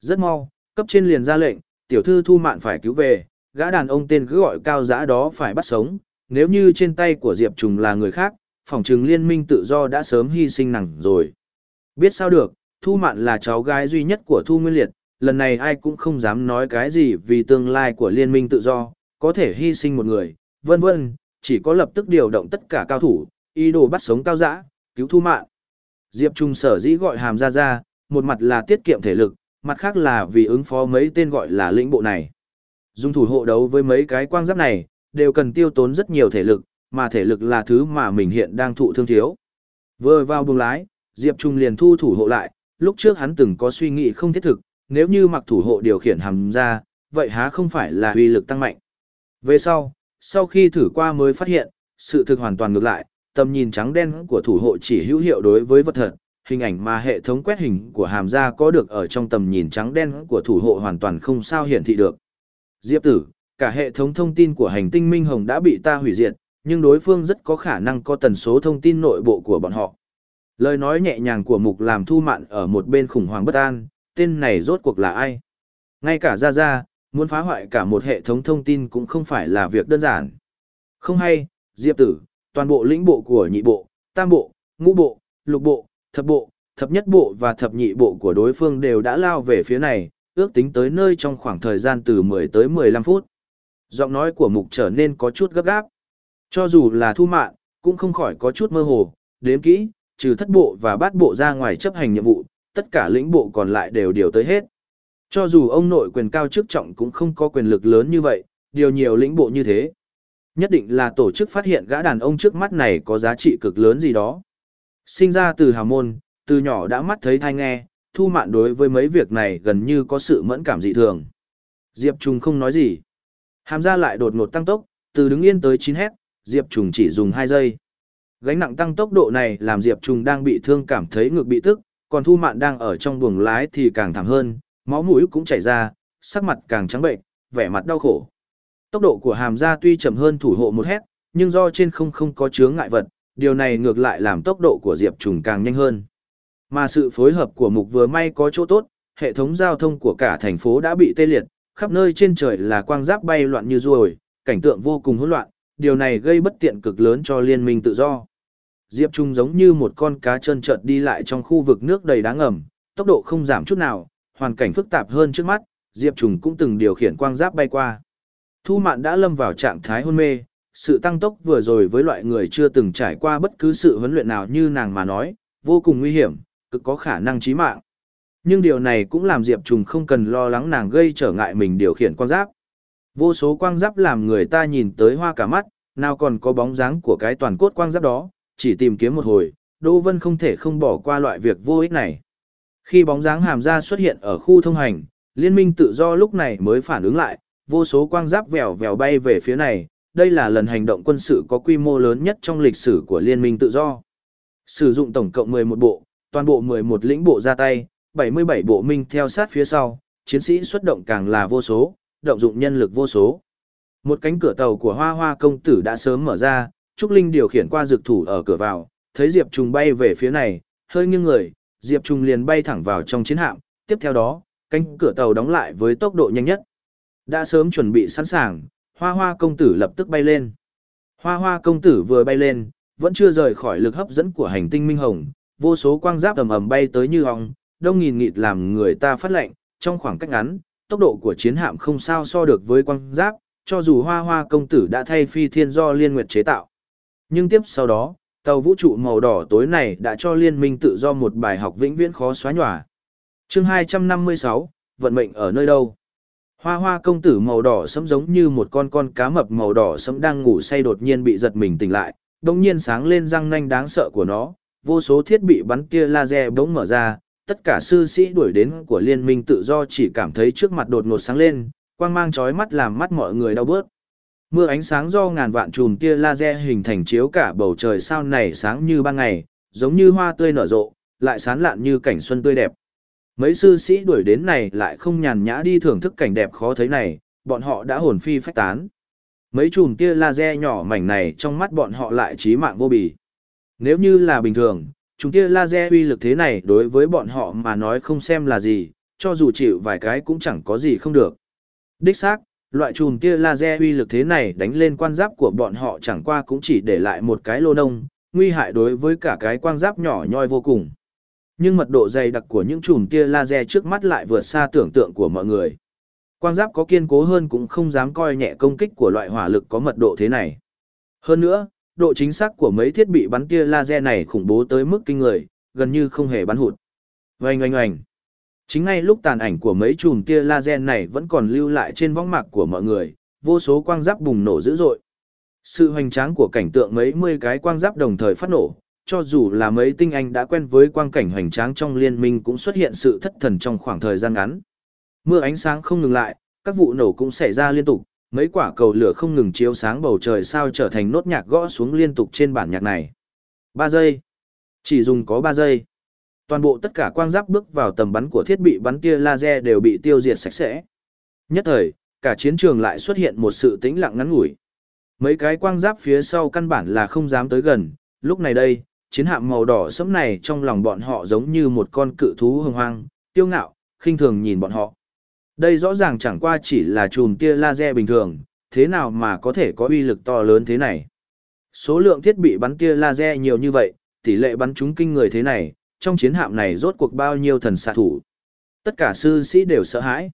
Rất mau, cấp trên liền ra lệnh, tiểu thư thu mạn phải cứu về, gã đàn ông tên cứ gọi cao giã đó phải bắt sống, nếu như trên tay của Diệp Trùng là người khác, phòng trừng liên minh tự do đã sớm hy sinh nặng rồi. Biết sao được, Thu Mạn là cháu gái duy nhất của Thu Nguyên Liệt, lần này ai cũng không dám nói cái gì vì tương lai của liên minh tự do, có thể hy sinh một người, vân vân, chỉ có lập tức điều động tất cả cao thủ, ý đồ bắt sống cao dã, cứu Thu Mạn. Diệp Trung sở dĩ gọi hàm ra ra, một mặt là tiết kiệm thể lực, mặt khác là vì ứng phó mấy tên gọi là lĩnh bộ này. Dùng thủ hộ đấu với mấy cái quang giáp này, đều cần tiêu tốn rất nhiều thể lực, mà thể lực là thứ mà mình hiện đang thụ thương thiếu. Vừa vào buồng lái, Diệp Trung liền thu thủ hộ lại, lúc trước hắn từng có suy nghĩ không thiết thực, nếu như mặc thủ hộ điều khiển hàm ra, vậy há không phải là uy lực tăng mạnh. Về sau, sau khi thử qua mới phát hiện, sự thực hoàn toàn ngược lại, tầm nhìn trắng đen của thủ hộ chỉ hữu hiệu đối với vật thật, hình ảnh mà hệ thống quét hình của hàm ra có được ở trong tầm nhìn trắng đen của thủ hộ hoàn toàn không sao hiển thị được. Diệp tử, cả hệ thống thông tin của hành tinh Minh Hồng đã bị ta hủy diệt, nhưng đối phương rất có khả năng có tần số thông tin nội bộ của bọn họ. Lời nói nhẹ nhàng của mục làm thu mạn ở một bên khủng hoảng bất an, tên này rốt cuộc là ai? Ngay cả ra ra, muốn phá hoại cả một hệ thống thông tin cũng không phải là việc đơn giản. Không hay, Diệp tử, toàn bộ lĩnh bộ của nhị bộ, tam bộ, ngũ bộ, lục bộ, thập bộ, thập nhất bộ và thập nhị bộ của đối phương đều đã lao về phía này, ước tính tới nơi trong khoảng thời gian từ 10 tới 15 phút. Giọng nói của mục trở nên có chút gấp gáp. Cho dù là thu mạng, cũng không khỏi có chút mơ hồ, đếm kỹ, trừ thất bộ và bát bộ ra ngoài chấp hành nhiệm vụ, tất cả lĩnh bộ còn lại đều điều tới hết. Cho dù ông nội quyền cao chức trọng cũng không có quyền lực lớn như vậy, điều nhiều lĩnh bộ như thế. Nhất định là tổ chức phát hiện gã đàn ông trước mắt này có giá trị cực lớn gì đó. Sinh ra từ hào môn, từ nhỏ đã mắt thấy thai nghe, thu mạn đối với mấy việc này gần như có sự mẫn cảm dị thường. Diệp Trùng không nói gì. Hàm ra lại đột ngột tăng tốc, từ đứng yên tới chín hét, Diệp Trùng chỉ dùng 2 giây. Gánh nặng tăng tốc độ này làm Diệp Trùng đang bị thương cảm thấy ngực bị tức, còn Thu Mạn đang ở trong buồng lái thì càng thảm hơn, máu mũi cũng chảy ra, sắc mặt càng trắng bệnh, vẻ mặt đau khổ. Tốc độ của hàm ra tuy chậm hơn thủ hộ một hét, nhưng do trên không không có chướng ngại vật, điều này ngược lại làm tốc độ của Diệp Trùng càng nhanh hơn. Mà sự phối hợp của mục vừa may có chỗ tốt, hệ thống giao thông của cả thành phố đã bị tê liệt, khắp nơi trên trời là quang giáp bay loạn như ruồi, cảnh tượng vô cùng hỗn loạn, điều này gây bất tiện cực lớn cho liên minh tự do. Diệp Trung giống như một con cá trơn trợt đi lại trong khu vực nước đầy đá ngầm, tốc độ không giảm chút nào, hoàn cảnh phức tạp hơn trước mắt, Diệp Trung cũng từng điều khiển quang giáp bay qua. Thu Mạn đã lâm vào trạng thái hôn mê, sự tăng tốc vừa rồi với loại người chưa từng trải qua bất cứ sự huấn luyện nào như nàng mà nói, vô cùng nguy hiểm, cực có khả năng chí mạng. Nhưng điều này cũng làm Diệp Trùng không cần lo lắng nàng gây trở ngại mình điều khiển quang giáp. Vô số quang giáp làm người ta nhìn tới hoa cả mắt, nào còn có bóng dáng của cái toàn cốt quang giáp đó, chỉ tìm kiếm một hồi, Đỗ Vân không thể không bỏ qua loại việc vô ích này. Khi bóng dáng hàm ra xuất hiện ở khu thông hành, liên minh tự do lúc này mới phản ứng lại, vô số quang giáp vèo vèo bay về phía này, đây là lần hành động quân sự có quy mô lớn nhất trong lịch sử của liên minh tự do. Sử dụng tổng cộng 11 bộ, toàn bộ 11 lĩnh bộ ra tay, 77 bộ minh theo sát phía sau, chiến sĩ xuất động càng là vô số, động dụng nhân lực vô số. Một cánh cửa tàu của Hoa Hoa công tử đã sớm mở ra, Trúc Linh điều khiển qua dược thủ ở cửa vào, thấy Diệp Trùng bay về phía này, hơi nghiêng người, Diệp Trùng liền bay thẳng vào trong chiến hạm, tiếp theo đó, cánh cửa tàu đóng lại với tốc độ nhanh nhất. Đã sớm chuẩn bị sẵn sàng, Hoa Hoa công tử lập tức bay lên. Hoa Hoa công tử vừa bay lên, vẫn chưa rời khỏi lực hấp dẫn của hành tinh Minh Hồng, vô số quang giáp ầm ầm bay tới như hòng, đông nghìn nghịt làm người ta phát lệnh, trong khoảng cách ngắn, tốc độ của chiến hạm không sao so được với quang giáp, cho dù hoa hoa công tử đã thay phi thiên do liên nguyệt chế tạo. Nhưng tiếp sau đó, tàu vũ trụ màu đỏ tối này đã cho liên minh tự do một bài học vĩnh viễn khó xóa nhòa. chương 256, vận mệnh ở nơi đâu? Hoa hoa công tử màu đỏ sẫm giống như một con con cá mập màu đỏ sẫm đang ngủ say đột nhiên bị giật mình tỉnh lại, đồng nhiên sáng lên răng nanh đáng sợ của nó, vô số thiết bị bắn tia laser bỗng mở ra, tất cả sư sĩ đuổi đến của liên minh tự do chỉ cảm thấy trước mặt đột ngột sáng lên, quang mang chói mắt làm mắt mọi người đau bớt. Mưa ánh sáng do ngàn vạn chùm tia laser hình thành chiếu cả bầu trời sao này sáng như ban ngày, giống như hoa tươi nở rộ, lại sán lạn như cảnh xuân tươi đẹp. Mấy sư sĩ đuổi đến này lại không nhàn nhã đi thưởng thức cảnh đẹp khó thấy này, bọn họ đã hồn phi phách tán. Mấy chùm tia laser nhỏ mảnh này trong mắt bọn họ lại chí mạng vô bì. Nếu như là bình thường, chúng tia laser uy lực thế này đối với bọn họ mà nói không xem là gì, cho dù chịu vài cái cũng chẳng có gì không được. Đích xác, loại chùm tia laser uy lực thế này đánh lên quan giáp của bọn họ chẳng qua cũng chỉ để lại một cái lô nông, nguy hại đối với cả cái quan giáp nhỏ nhoi vô cùng. Nhưng mật độ dày đặc của những chùm tia laser trước mắt lại vượt xa tưởng tượng của mọi người. Quan giáp có kiên cố hơn cũng không dám coi nhẹ công kích của loại hỏa lực có mật độ thế này. Hơn nữa, độ chính xác của mấy thiết bị bắn tia laser này khủng bố tới mức kinh người, gần như không hề bắn hụt. Oanh oanh oanh. Chính ngay lúc tàn ảnh của mấy chùm tia laser này vẫn còn lưu lại trên võng mạc của mọi người, vô số quang giáp bùng nổ dữ dội. Sự hoành tráng của cảnh tượng mấy mươi cái quang giáp đồng thời phát nổ, cho dù là mấy tinh anh đã quen với quang cảnh hoành tráng trong liên minh cũng xuất hiện sự thất thần trong khoảng thời gian ngắn. Mưa ánh sáng không ngừng lại, các vụ nổ cũng xảy ra liên tục, mấy quả cầu lửa không ngừng chiếu sáng bầu trời sao trở thành nốt nhạc gõ xuống liên tục trên bản nhạc này. 3 giây. Chỉ dùng có 3 giây. Toàn bộ tất cả quang giáp bước vào tầm bắn của thiết bị bắn tia laser đều bị tiêu diệt sạch sẽ. Nhất thời, cả chiến trường lại xuất hiện một sự tĩnh lặng ngắn ngủi. Mấy cái quang giáp phía sau căn bản là không dám tới gần, lúc này đây, chiến hạm màu đỏ sẫm này trong lòng bọn họ giống như một con cự thú hưng hoang, tiêu ngạo, khinh thường nhìn bọn họ. Đây rõ ràng chẳng qua chỉ là chùm tia laser bình thường, thế nào mà có thể có uy lực to lớn thế này. Số lượng thiết bị bắn tia laser nhiều như vậy, tỷ lệ bắn chúng kinh người thế này, trong chiến hạm này rốt cuộc bao nhiêu thần xạ thủ. Tất cả sư sĩ đều sợ hãi.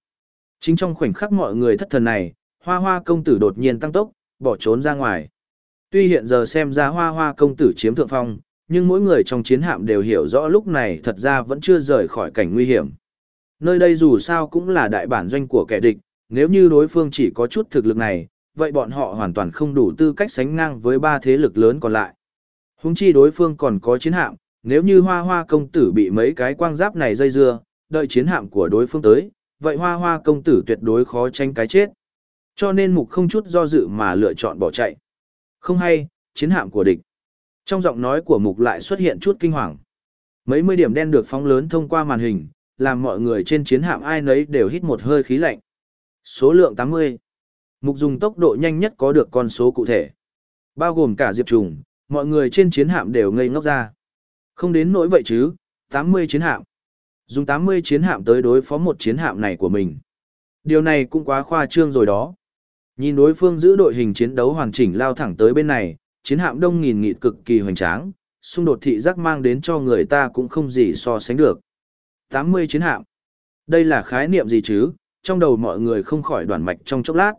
Chính trong khoảnh khắc mọi người thất thần này, hoa hoa công tử đột nhiên tăng tốc, bỏ trốn ra ngoài. Tuy hiện giờ xem ra hoa hoa công tử chiếm thượng phong, nhưng mỗi người trong chiến hạm đều hiểu rõ lúc này thật ra vẫn chưa rời khỏi cảnh nguy hiểm. Nơi đây dù sao cũng là đại bản doanh của kẻ địch, nếu như đối phương chỉ có chút thực lực này, vậy bọn họ hoàn toàn không đủ tư cách sánh ngang với ba thế lực lớn còn lại. Húng chi đối phương còn có chiến hạm, nếu như hoa hoa công tử bị mấy cái quang giáp này dây dưa, đợi chiến hạm của đối phương tới, vậy hoa hoa công tử tuyệt đối khó tranh cái chết. Cho nên mục không chút do dự mà lựa chọn bỏ chạy. Không hay, chiến hạm của địch. Trong giọng nói của mục lại xuất hiện chút kinh hoàng. Mấy mươi điểm đen được phóng lớn thông qua màn hình, làm mọi người trên chiến hạm ai nấy đều hít một hơi khí lạnh. Số lượng 80. Mục dùng tốc độ nhanh nhất có được con số cụ thể. Bao gồm cả Diệp Trùng, mọi người trên chiến hạm đều ngây ngốc ra. Không đến nỗi vậy chứ, 80 chiến hạm. Dùng 80 chiến hạm tới đối phó một chiến hạm này của mình. Điều này cũng quá khoa trương rồi đó. Nhìn đối phương giữ đội hình chiến đấu hoàn chỉnh lao thẳng tới bên này, chiến hạm đông nghìn nghịt cực kỳ hoành tráng, xung đột thị giác mang đến cho người ta cũng không gì so sánh được. 80 chiến hạm. Đây là khái niệm gì chứ, trong đầu mọi người không khỏi đoàn mạch trong chốc lát.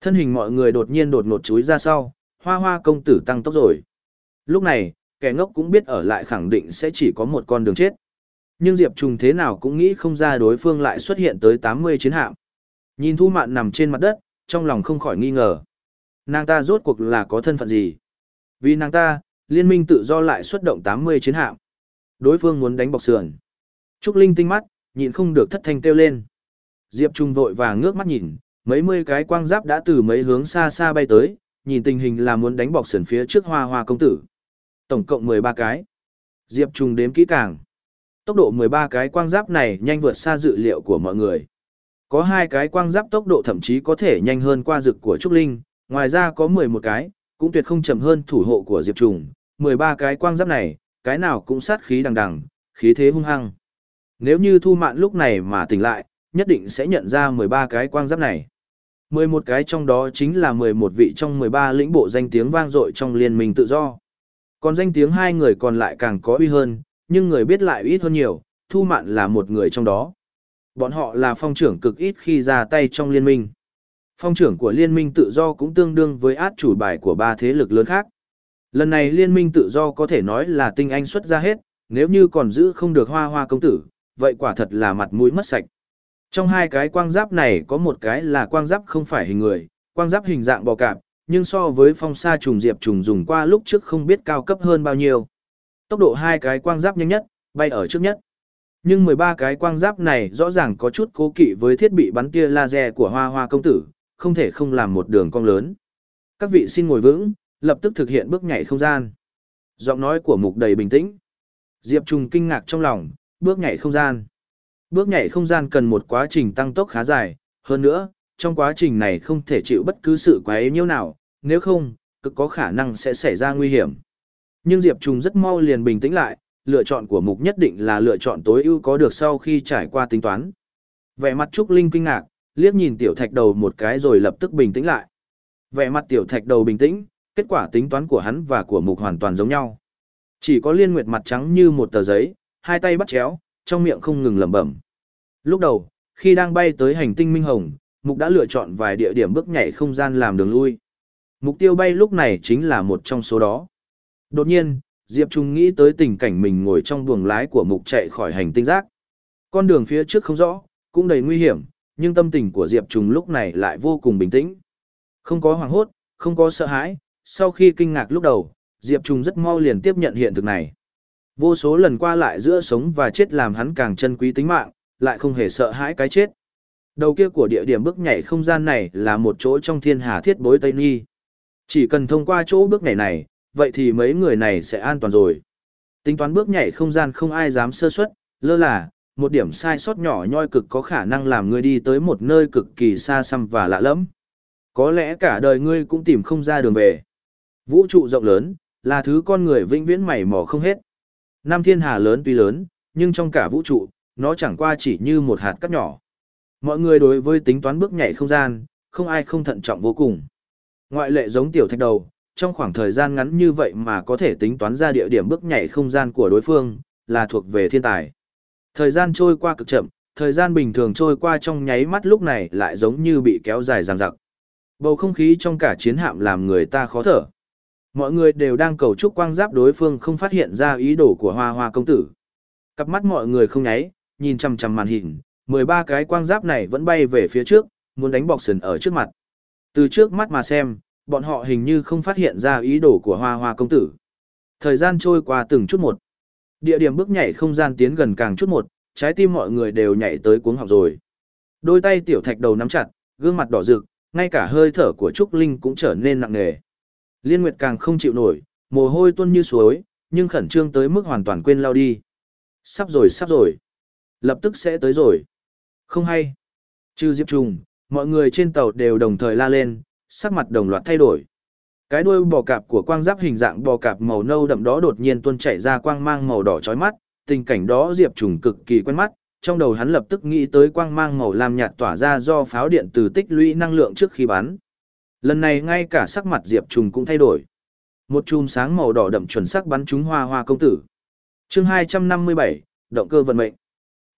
Thân hình mọi người đột nhiên đột ngột chúi ra sau, hoa hoa công tử tăng tốc rồi. Lúc này, kẻ ngốc cũng biết ở lại khẳng định sẽ chỉ có một con đường chết. Nhưng Diệp Trùng thế nào cũng nghĩ không ra đối phương lại xuất hiện tới 80 chiến hạm. Nhìn Thu Mạn nằm trên mặt đất, trong lòng không khỏi nghi ngờ. Nàng ta rốt cuộc là có thân phận gì? Vì nàng ta, liên minh tự do lại xuất động 80 chiến hạm. Đối phương muốn đánh bọc sườn. Trúc Linh tinh mắt, nhịn không được thất thanh kêu lên. Diệp Trung vội vàng ngước mắt nhìn, mấy mươi cái quang giáp đã từ mấy hướng xa xa bay tới, nhìn tình hình là muốn đánh bọc sườn phía trước hoa hoa công tử. Tổng cộng 13 cái. Diệp Trung đếm kỹ càng. Tốc độ 13 cái quang giáp này nhanh vượt xa dự liệu của mọi người. Có hai cái quang giáp tốc độ thậm chí có thể nhanh hơn qua dực của Trúc Linh, ngoài ra có 11 cái, cũng tuyệt không chậm hơn thủ hộ của Diệp Trùng. 13 cái quang giáp này, cái nào cũng sát khí đằng đằng, khí thế hung hăng. Nếu như Thu Mạn lúc này mà tỉnh lại, nhất định sẽ nhận ra 13 cái quang giáp này. 11 cái trong đó chính là 11 vị trong 13 lĩnh bộ danh tiếng vang dội trong liên minh tự do. Còn danh tiếng hai người còn lại càng có uy hơn, nhưng người biết lại ít hơn nhiều, Thu Mạn là một người trong đó. Bọn họ là phong trưởng cực ít khi ra tay trong liên minh. Phong trưởng của liên minh tự do cũng tương đương với át chủ bài của ba thế lực lớn khác. Lần này liên minh tự do có thể nói là tinh anh xuất ra hết, nếu như còn giữ không được hoa hoa công tử, vậy quả thật là mặt mũi mất sạch. Trong hai cái quang giáp này có một cái là quang giáp không phải hình người, quang giáp hình dạng bò cạp, nhưng so với phong sa trùng diệp trùng dùng qua lúc trước không biết cao cấp hơn bao nhiêu. Tốc độ hai cái quang giáp nhanh nhất, bay ở trước nhất. Nhưng 13 cái quang giáp này rõ ràng có chút cố kỵ với thiết bị bắn tia laser của hoa hoa công tử, không thể không làm một đường cong lớn. Các vị xin ngồi vững, lập tức thực hiện bước nhảy không gian. Giọng nói của mục đầy bình tĩnh. Diệp Trùng kinh ngạc trong lòng, bước nhảy không gian. Bước nhảy không gian cần một quá trình tăng tốc khá dài, hơn nữa, trong quá trình này không thể chịu bất cứ sự quá yếu nào, nếu không, cực có khả năng sẽ xảy ra nguy hiểm. Nhưng Diệp Trùng rất mau liền bình tĩnh lại, lựa chọn của mục nhất định là lựa chọn tối ưu có được sau khi trải qua tính toán. Vẻ mặt Trúc Linh kinh ngạc, liếc nhìn tiểu thạch đầu một cái rồi lập tức bình tĩnh lại. Vẻ mặt tiểu thạch đầu bình tĩnh, kết quả tính toán của hắn và của mục hoàn toàn giống nhau. Chỉ có liên nguyệt mặt trắng như một tờ giấy, hai tay bắt chéo, trong miệng không ngừng lẩm bẩm. Lúc đầu, khi đang bay tới hành tinh Minh Hồng, mục đã lựa chọn vài địa điểm bước nhảy không gian làm đường lui. Mục tiêu bay lúc này chính là một trong số đó. Đột nhiên, Diệp Trung nghĩ tới tình cảnh mình ngồi trong buồng lái của mục chạy khỏi hành tinh rác. Con đường phía trước không rõ, cũng đầy nguy hiểm, nhưng tâm tình của Diệp Trung lúc này lại vô cùng bình tĩnh. Không có hoảng hốt, không có sợ hãi, sau khi kinh ngạc lúc đầu, Diệp Trung rất mau liền tiếp nhận hiện thực này. Vô số lần qua lại giữa sống và chết làm hắn càng chân quý tính mạng, lại không hề sợ hãi cái chết. Đầu kia của địa điểm bước nhảy không gian này là một chỗ trong thiên hà thiết bối Tây Nghi. Chỉ cần thông qua chỗ bước nhảy này, vậy thì mấy người này sẽ an toàn rồi. Tính toán bước nhảy không gian không ai dám sơ suất, lơ là, một điểm sai sót nhỏ nhoi cực có khả năng làm ngươi đi tới một nơi cực kỳ xa xăm và lạ lẫm. Có lẽ cả đời ngươi cũng tìm không ra đường về. Vũ trụ rộng lớn, là thứ con người vĩnh viễn mảy mò không hết. Nam thiên hà lớn tuy lớn, nhưng trong cả vũ trụ, nó chẳng qua chỉ như một hạt cát nhỏ. Mọi người đối với tính toán bước nhảy không gian, không ai không thận trọng vô cùng. Ngoại lệ giống tiểu thạch đầu, trong khoảng thời gian ngắn như vậy mà có thể tính toán ra địa điểm bước nhảy không gian của đối phương, là thuộc về thiên tài. Thời gian trôi qua cực chậm, thời gian bình thường trôi qua trong nháy mắt lúc này lại giống như bị kéo dài ràng rặc. Bầu không khí trong cả chiến hạm làm người ta khó thở. Mọi người đều đang cầu chúc quang giáp đối phương không phát hiện ra ý đồ của hoa hoa công tử. Cặp mắt mọi người không nháy, nhìn chằm chằm màn hình, 13 cái quang giáp này vẫn bay về phía trước, muốn đánh bọc sần ở trước mặt. Từ trước mắt mà xem, bọn họ hình như không phát hiện ra ý đồ của hoa hoa công tử. Thời gian trôi qua từng chút một. Địa điểm bước nhảy không gian tiến gần càng chút một, trái tim mọi người đều nhảy tới cuống học rồi. Đôi tay tiểu thạch đầu nắm chặt, gương mặt đỏ rực, ngay cả hơi thở của Trúc Linh cũng trở nên nặng nề. Liên Nguyệt càng không chịu nổi, mồ hôi tuôn như suối, nhưng khẩn trương tới mức hoàn toàn quên lao đi. Sắp rồi sắp rồi. Lập tức sẽ tới rồi. Không hay. Trừ Diệp Trùng, mọi người trên tàu đều đồng thời la lên, sắc mặt đồng loạt thay đổi. Cái đuôi bò cạp của quang giáp hình dạng bò cạp màu nâu đậm đó đột nhiên tuôn chảy ra quang mang màu đỏ chói mắt, tình cảnh đó Diệp Trùng cực kỳ quen mắt, trong đầu hắn lập tức nghĩ tới quang mang màu lam nhạt tỏa ra do pháo điện từ tích lũy năng lượng trước khi bắn. Lần này ngay cả sắc mặt Diệp Trùng cũng thay đổi. Một chùm sáng màu đỏ đậm chuẩn sắc bắn trúng hoa hoa công tử. chương 257, động cơ vận mệnh.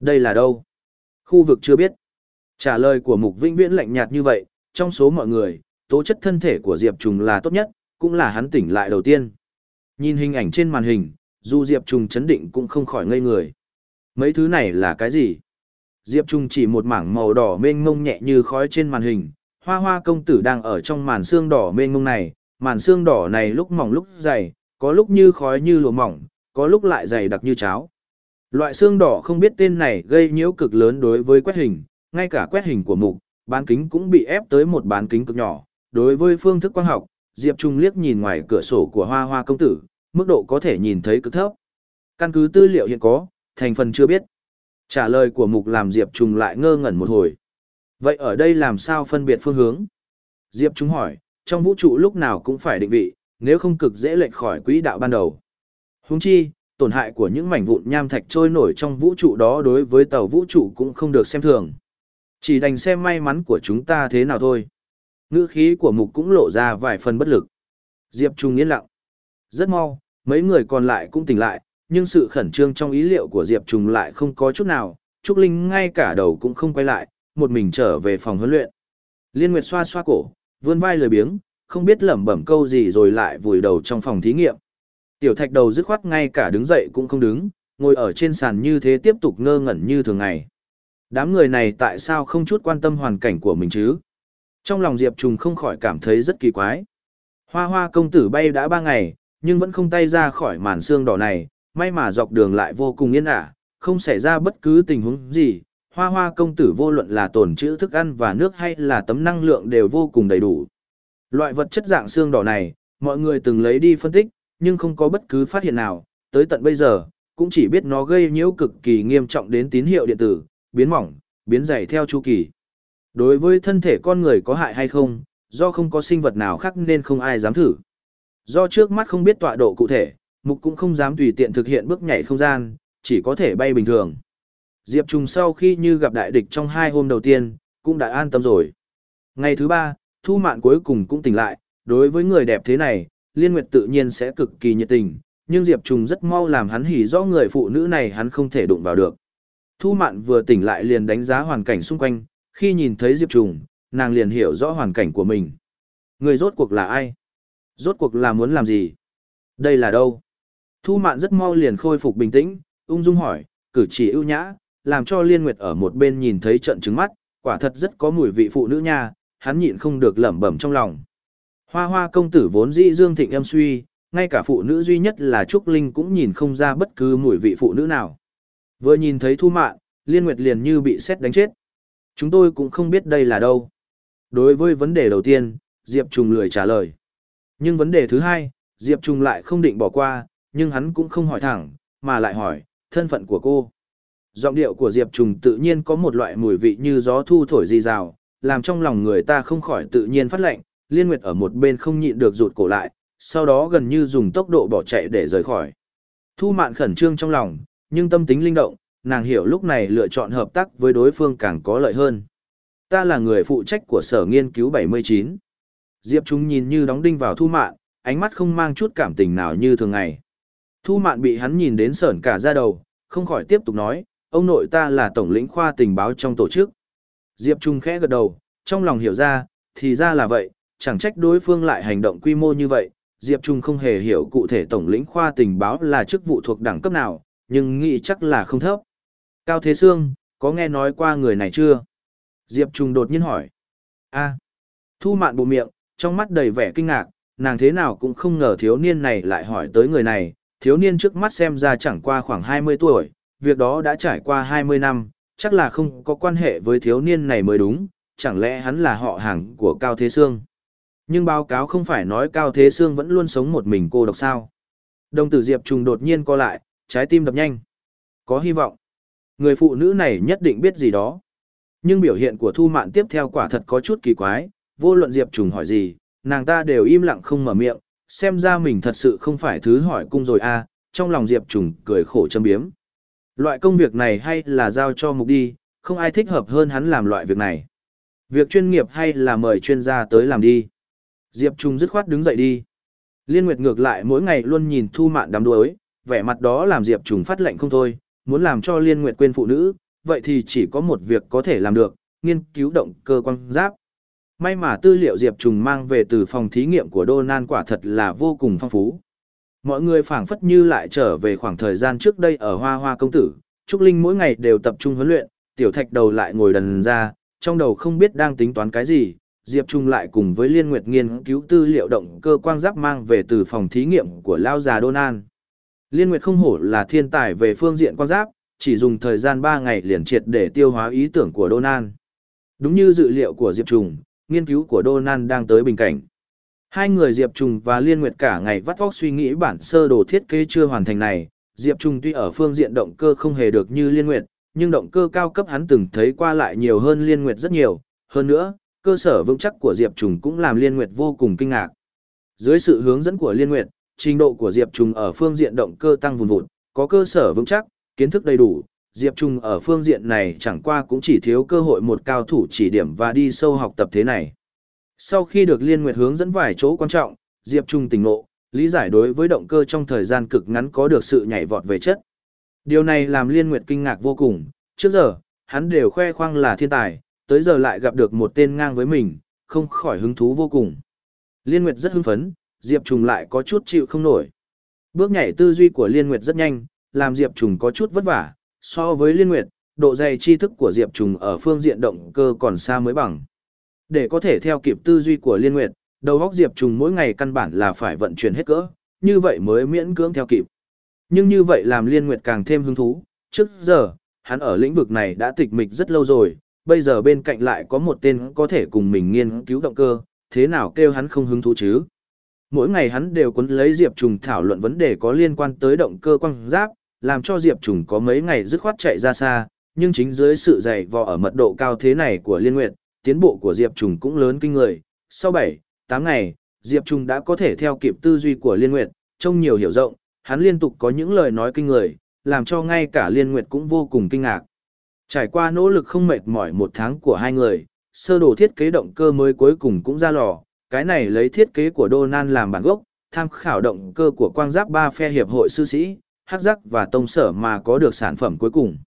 Đây là đâu? Khu vực chưa biết. Trả lời của Mục Vĩnh Viễn lạnh nhạt như vậy, trong số mọi người, tố chất thân thể của Diệp Trùng là tốt nhất, cũng là hắn tỉnh lại đầu tiên. Nhìn hình ảnh trên màn hình, dù Diệp Trùng chấn định cũng không khỏi ngây người. Mấy thứ này là cái gì? Diệp Trùng chỉ một mảng màu đỏ mênh mông nhẹ như khói trên màn hình, hoa hoa công tử đang ở trong màn xương đỏ mênh mông này, màn xương đỏ này lúc mỏng lúc dày, có lúc như khói như lụa mỏng, có lúc lại dày đặc như cháo. Loại xương đỏ không biết tên này gây nhiễu cực lớn đối với quét hình, ngay cả quét hình của mục, bán kính cũng bị ép tới một bán kính cực nhỏ. Đối với phương thức quang học, Diệp Trung liếc nhìn ngoài cửa sổ của hoa hoa công tử, mức độ có thể nhìn thấy cực thấp. Căn cứ tư liệu hiện có, thành phần chưa biết. Trả lời của mục làm Diệp Trung lại ngơ ngẩn một hồi. Vậy ở đây làm sao phân biệt phương hướng? Diệp chúng hỏi, trong vũ trụ lúc nào cũng phải định vị, nếu không cực dễ lệch khỏi quỹ đạo ban đầu. Huống chi, tổn hại của những mảnh vụn nham thạch trôi nổi trong vũ trụ đó đối với tàu vũ trụ cũng không được xem thường. Chỉ đành xem may mắn của chúng ta thế nào thôi. Ngữ khí của mục cũng lộ ra vài phần bất lực. Diệp Trung yên lặng. Rất mau, mấy người còn lại cũng tỉnh lại, nhưng sự khẩn trương trong ý liệu của Diệp Trung lại không có chút nào. Trúc Linh ngay cả đầu cũng không quay lại, một mình trở về phòng huấn luyện. Liên Nguyệt xoa xoa cổ, vươn vai lười biếng, không biết lẩm bẩm câu gì rồi lại vùi đầu trong phòng thí nghiệm. Tiểu thạch đầu dứt khoát ngay cả đứng dậy cũng không đứng, ngồi ở trên sàn như thế tiếp tục ngơ ngẩn như thường ngày. Đám người này tại sao không chút quan tâm hoàn cảnh của mình chứ? Trong lòng Diệp Trùng không khỏi cảm thấy rất kỳ quái. Hoa hoa công tử bay đã ba ngày, nhưng vẫn không tay ra khỏi màn xương đỏ này, may mà dọc đường lại vô cùng yên ả, không xảy ra bất cứ tình huống gì. Hoa hoa công tử vô luận là tồn trữ thức ăn và nước hay là tấm năng lượng đều vô cùng đầy đủ. Loại vật chất dạng xương đỏ này, mọi người từng lấy đi phân tích, nhưng không có bất cứ phát hiện nào, tới tận bây giờ, cũng chỉ biết nó gây nhiễu cực kỳ nghiêm trọng đến tín hiệu điện tử, biến mỏng, biến dày theo chu kỳ. Đối với thân thể con người có hại hay không, do không có sinh vật nào khác nên không ai dám thử. Do trước mắt không biết tọa độ cụ thể, mục cũng không dám tùy tiện thực hiện bước nhảy không gian, chỉ có thể bay bình thường. Diệp Trùng sau khi như gặp đại địch trong hai hôm đầu tiên, cũng đã an tâm rồi. Ngày thứ ba, Thu Mạn cuối cùng cũng tỉnh lại, đối với người đẹp thế này, Liên Nguyệt tự nhiên sẽ cực kỳ nhiệt tình, nhưng Diệp Trùng rất mau làm hắn hỉ do người phụ nữ này hắn không thể đụng vào được. Thu Mạn vừa tỉnh lại liền đánh giá hoàn cảnh xung quanh, khi nhìn thấy Diệp Trùng, nàng liền hiểu rõ hoàn cảnh của mình. Người rốt cuộc là ai? Rốt cuộc là muốn làm gì? Đây là đâu? Thu Mạn rất mau liền khôi phục bình tĩnh, ung dung hỏi, cử chỉ ưu nhã, làm cho Liên Nguyệt ở một bên nhìn thấy trận trứng mắt, quả thật rất có mùi vị phụ nữ nha, hắn nhịn không được lẩm bẩm trong lòng. Hoa hoa công tử vốn dĩ dương thịnh em suy, ngay cả phụ nữ duy nhất là Trúc Linh cũng nhìn không ra bất cứ mùi vị phụ nữ nào. Vừa nhìn thấy Thu Mạn, Liên Nguyệt liền như bị xét đánh chết. Chúng tôi cũng không biết đây là đâu. Đối với vấn đề đầu tiên, Diệp Trùng lười trả lời. Nhưng vấn đề thứ hai, Diệp Trùng lại không định bỏ qua, nhưng hắn cũng không hỏi thẳng, mà lại hỏi, thân phận của cô. Giọng điệu của Diệp Trùng tự nhiên có một loại mùi vị như gió thu thổi di rào, làm trong lòng người ta không khỏi tự nhiên phát lệnh, Liên Nguyệt ở một bên không nhịn được rụt cổ lại, sau đó gần như dùng tốc độ bỏ chạy để rời khỏi. Thu mạn khẩn trương trong lòng, nhưng tâm tính linh động, nàng hiểu lúc này lựa chọn hợp tác với đối phương càng có lợi hơn. Ta là người phụ trách của sở nghiên cứu 79. Diệp Trung nhìn như đóng đinh vào thu mạn, ánh mắt không mang chút cảm tình nào như thường ngày. Thu mạn bị hắn nhìn đến sởn cả da đầu, không khỏi tiếp tục nói, ông nội ta là tổng lĩnh khoa tình báo trong tổ chức. Diệp Trung khẽ gật đầu, trong lòng hiểu ra, thì ra là vậy, chẳng trách đối phương lại hành động quy mô như vậy, Diệp Trung không hề hiểu cụ thể tổng lĩnh khoa tình báo là chức vụ thuộc đẳng cấp nào, nhưng nghĩ chắc là không thấp. Cao Thế Sương, có nghe nói qua người này chưa? Diệp Trung đột nhiên hỏi. a Thu mạn bộ miệng, trong mắt đầy vẻ kinh ngạc, nàng thế nào cũng không ngờ thiếu niên này lại hỏi tới người này, thiếu niên trước mắt xem ra chẳng qua khoảng 20 tuổi, việc đó đã trải qua 20 năm, chắc là không có quan hệ với thiếu niên này mới đúng, chẳng lẽ hắn là họ hàng của Cao Thế Sương. Nhưng báo cáo không phải nói Cao Thế Sương vẫn luôn sống một mình cô độc sao. Đồng tử Diệp Trùng đột nhiên co lại, trái tim đập nhanh. Có hy vọng. Người phụ nữ này nhất định biết gì đó. Nhưng biểu hiện của Thu Mạn tiếp theo quả thật có chút kỳ quái, vô luận Diệp Trùng hỏi gì, nàng ta đều im lặng không mở miệng, xem ra mình thật sự không phải thứ hỏi cung rồi. À, trong lòng Diệp Trùng cười khổ châm biếm. Loại công việc này hay là giao cho mục đi, không ai thích hợp hơn hắn làm loại việc này. Việc chuyên nghiệp hay là mời chuyên gia tới làm đi. Diệp Trung dứt khoát đứng dậy đi. Liên Nguyệt ngược lại mỗi ngày luôn nhìn Thu Mạn đám đuối, vẻ mặt đó làm Diệp Trung phát lệnh không thôi, muốn làm cho Liên Nguyệt quên phụ nữ, vậy thì chỉ có một việc có thể làm được, nghiên cứu động cơ quan giáp. May mà tư liệu Diệp Trùng mang về từ phòng thí nghiệm của Đô Nan quả thật là vô cùng phong phú. Mọi người phảng phất như lại trở về khoảng thời gian trước đây ở Hoa Hoa Công Tử, Trúc Linh mỗi ngày đều tập trung huấn luyện, tiểu thạch đầu lại ngồi đần ra, trong đầu không biết đang tính toán cái gì, Diệp Trung lại cùng với Liên Nguyệt nghiên cứu tư liệu động cơ quang giáp mang về từ phòng thí nghiệm của Lao già Donan. Liên Nguyệt không hổ là thiên tài về phương diện quang giáp, chỉ dùng thời gian 3 ngày liền triệt để tiêu hóa ý tưởng của Donan. Đúng như dự liệu của Diệp Trung, nghiên cứu của Donan đang tới bình cảnh. Hai người Diệp Trung và Liên Nguyệt cả ngày vắt óc suy nghĩ bản sơ đồ thiết kế chưa hoàn thành này, Diệp Trung tuy ở phương diện động cơ không hề được như Liên Nguyệt, nhưng động cơ cao cấp hắn từng thấy qua lại nhiều hơn Liên Nguyệt rất nhiều, hơn nữa, cơ sở vững chắc của Diệp Trung cũng làm Liên Nguyệt vô cùng kinh ngạc. Dưới sự hướng dẫn của Liên Nguyệt, trình độ của Diệp Trung ở phương diện động cơ tăng vùn vụt, có cơ sở vững chắc, kiến thức đầy đủ, Diệp Trung ở phương diện này chẳng qua cũng chỉ thiếu cơ hội một cao thủ chỉ điểm và đi sâu học tập thế này. Sau khi được Liên Nguyệt hướng dẫn vài chỗ quan trọng, Diệp Trung tỉnh ngộ, lý giải đối với động cơ trong thời gian cực ngắn có được sự nhảy vọt về chất. Điều này làm Liên Nguyệt kinh ngạc vô cùng, trước giờ, hắn đều khoe khoang là thiên tài, tới giờ lại gặp được một tên ngang với mình, không khỏi hứng thú vô cùng. Liên Nguyệt rất hưng phấn, Diệp Trùng lại có chút chịu không nổi. Bước nhảy tư duy của Liên Nguyệt rất nhanh, làm Diệp Trùng có chút vất vả, so với Liên Nguyệt, độ dày tri thức của Diệp Trùng ở phương diện động cơ còn xa mới bằng. Để có thể theo kịp tư duy của Liên Nguyệt, đầu óc Diệp Trùng mỗi ngày căn bản là phải vận chuyển hết cỡ, như vậy mới miễn cưỡng theo kịp. Nhưng như vậy làm Liên Nguyệt càng thêm hứng thú, trước giờ, hắn ở lĩnh vực này đã tịch mịch rất lâu rồi, bây giờ bên cạnh lại có một tên có thể cùng mình nghiên cứu động cơ, thế nào kêu hắn không hứng thú chứ? Mỗi ngày hắn đều cuốn lấy Diệp Trùng thảo luận vấn đề có liên quan tới động cơ quang giáp, làm cho Diệp Trùng có mấy ngày dứt khoát chạy ra xa, nhưng chính dưới sự dày vò ở mật độ cao thế này của Liên Nguyệt, tiến bộ của Diệp Trùng cũng lớn kinh người. Sau 7, 8 ngày, Diệp Trùng đã có thể theo kịp tư duy của Liên Nguyệt, trông nhiều hiểu rộng, hắn liên tục có những lời nói kinh người, làm cho ngay cả Liên Nguyệt cũng vô cùng kinh ngạc. Trải qua nỗ lực không mệt mỏi một tháng của hai người, sơ đồ thiết kế động cơ mới cuối cùng cũng ra lò, cái này lấy thiết kế của Donan làm bản gốc, tham khảo động cơ của quang giáp ba phe hiệp hội sư sĩ, hắc giác và tông sở mà có được sản phẩm cuối cùng.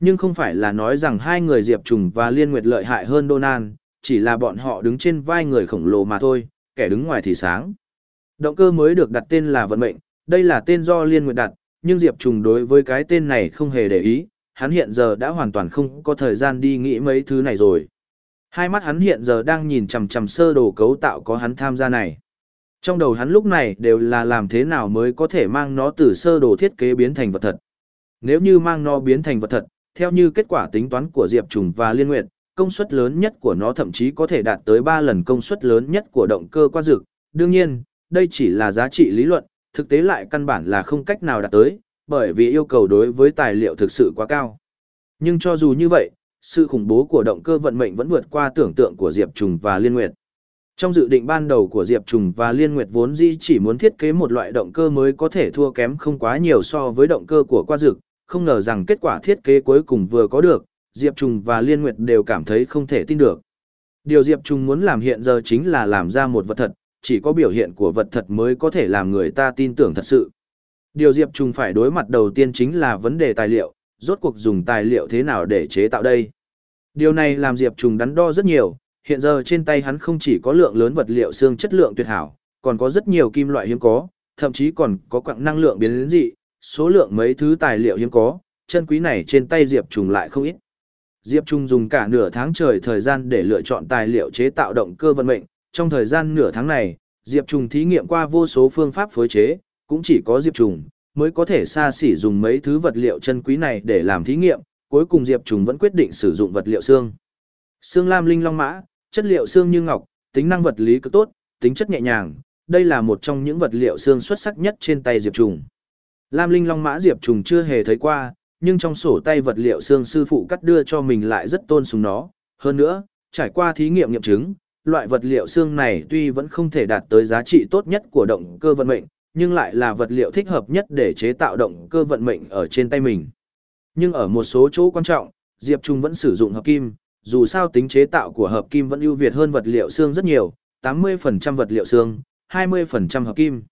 Nhưng không phải là nói rằng hai người Diệp Trùng và Liên Nguyệt lợi hại hơn Donan, chỉ là bọn họ đứng trên vai người khổng lồ mà thôi, kẻ đứng ngoài thì sáng. Động cơ mới được đặt tên là vận mệnh, đây là tên do Liên Nguyệt đặt, nhưng Diệp Trùng đối với cái tên này không hề để ý, hắn hiện giờ đã hoàn toàn không có thời gian đi nghĩ mấy thứ này rồi. Hai mắt hắn hiện giờ đang nhìn chằm chằm sơ đồ cấu tạo có hắn tham gia này. Trong đầu hắn lúc này đều là làm thế nào mới có thể mang nó từ sơ đồ thiết kế biến thành vật thật. Nếu như mang nó biến thành vật thật, theo như kết quả tính toán của Diệp Trùng và Liên Nguyệt, công suất lớn nhất của nó thậm chí có thể đạt tới 3 lần công suất lớn nhất của động cơ qua dực. Đương nhiên, đây chỉ là giá trị lý luận, thực tế lại căn bản là không cách nào đạt tới, bởi vì yêu cầu đối với tài liệu thực sự quá cao. Nhưng cho dù như vậy, sự khủng bố của động cơ vận mệnh vẫn vượt qua tưởng tượng của Diệp Trùng và Liên Nguyệt. Trong dự định ban đầu của Diệp Trùng và Liên Nguyệt vốn dĩ chỉ muốn thiết kế một loại động cơ mới có thể thua kém không quá nhiều so với động cơ của qua dực, không ngờ rằng kết quả thiết kế cuối cùng vừa có được, Diệp Trùng và Liên Nguyệt đều cảm thấy không thể tin được. Điều Diệp Trùng muốn làm hiện giờ chính là làm ra một vật thật, chỉ có biểu hiện của vật thật mới có thể làm người ta tin tưởng thật sự. Điều Diệp Trùng phải đối mặt đầu tiên chính là vấn đề tài liệu, rốt cuộc dùng tài liệu thế nào để chế tạo đây. Điều này làm Diệp Trùng đắn đo rất nhiều, hiện giờ trên tay hắn không chỉ có lượng lớn vật liệu xương chất lượng tuyệt hảo, còn có rất nhiều kim loại hiếm có, thậm chí còn có quặng năng lượng biến dị, số lượng mấy thứ tài liệu hiếm có, chân quý này trên tay Diệp Trùng lại không ít. Diệp Trung dùng cả nửa tháng trời thời gian để lựa chọn tài liệu chế tạo động cơ vận mệnh, trong thời gian nửa tháng này, Diệp Trung thí nghiệm qua vô số phương pháp phối chế, cũng chỉ có Diệp Trung mới có thể xa xỉ dùng mấy thứ vật liệu chân quý này để làm thí nghiệm, cuối cùng Diệp Trung vẫn quyết định sử dụng vật liệu xương. Xương lam linh long mã, chất liệu xương như ngọc, tính năng vật lý cực tốt, tính chất nhẹ nhàng, đây là một trong những vật liệu xương xuất sắc nhất trên tay Diệp Trung. Lam linh long mã Diệp Trung chưa hề thấy qua, nhưng trong sổ tay vật liệu xương sư phụ cắt đưa cho mình lại rất tôn sùng nó. Hơn nữa, trải qua thí nghiệm nghiệm chứng, loại vật liệu xương này tuy vẫn không thể đạt tới giá trị tốt nhất của động cơ vận mệnh, nhưng lại là vật liệu thích hợp nhất để chế tạo động cơ vận mệnh ở trên tay mình. Nhưng ở một số chỗ quan trọng, Diệp Trung vẫn sử dụng hợp kim, dù sao tính chế tạo của hợp kim vẫn ưu việt hơn vật liệu xương rất nhiều, 80% vật liệu xương, 20% hợp kim.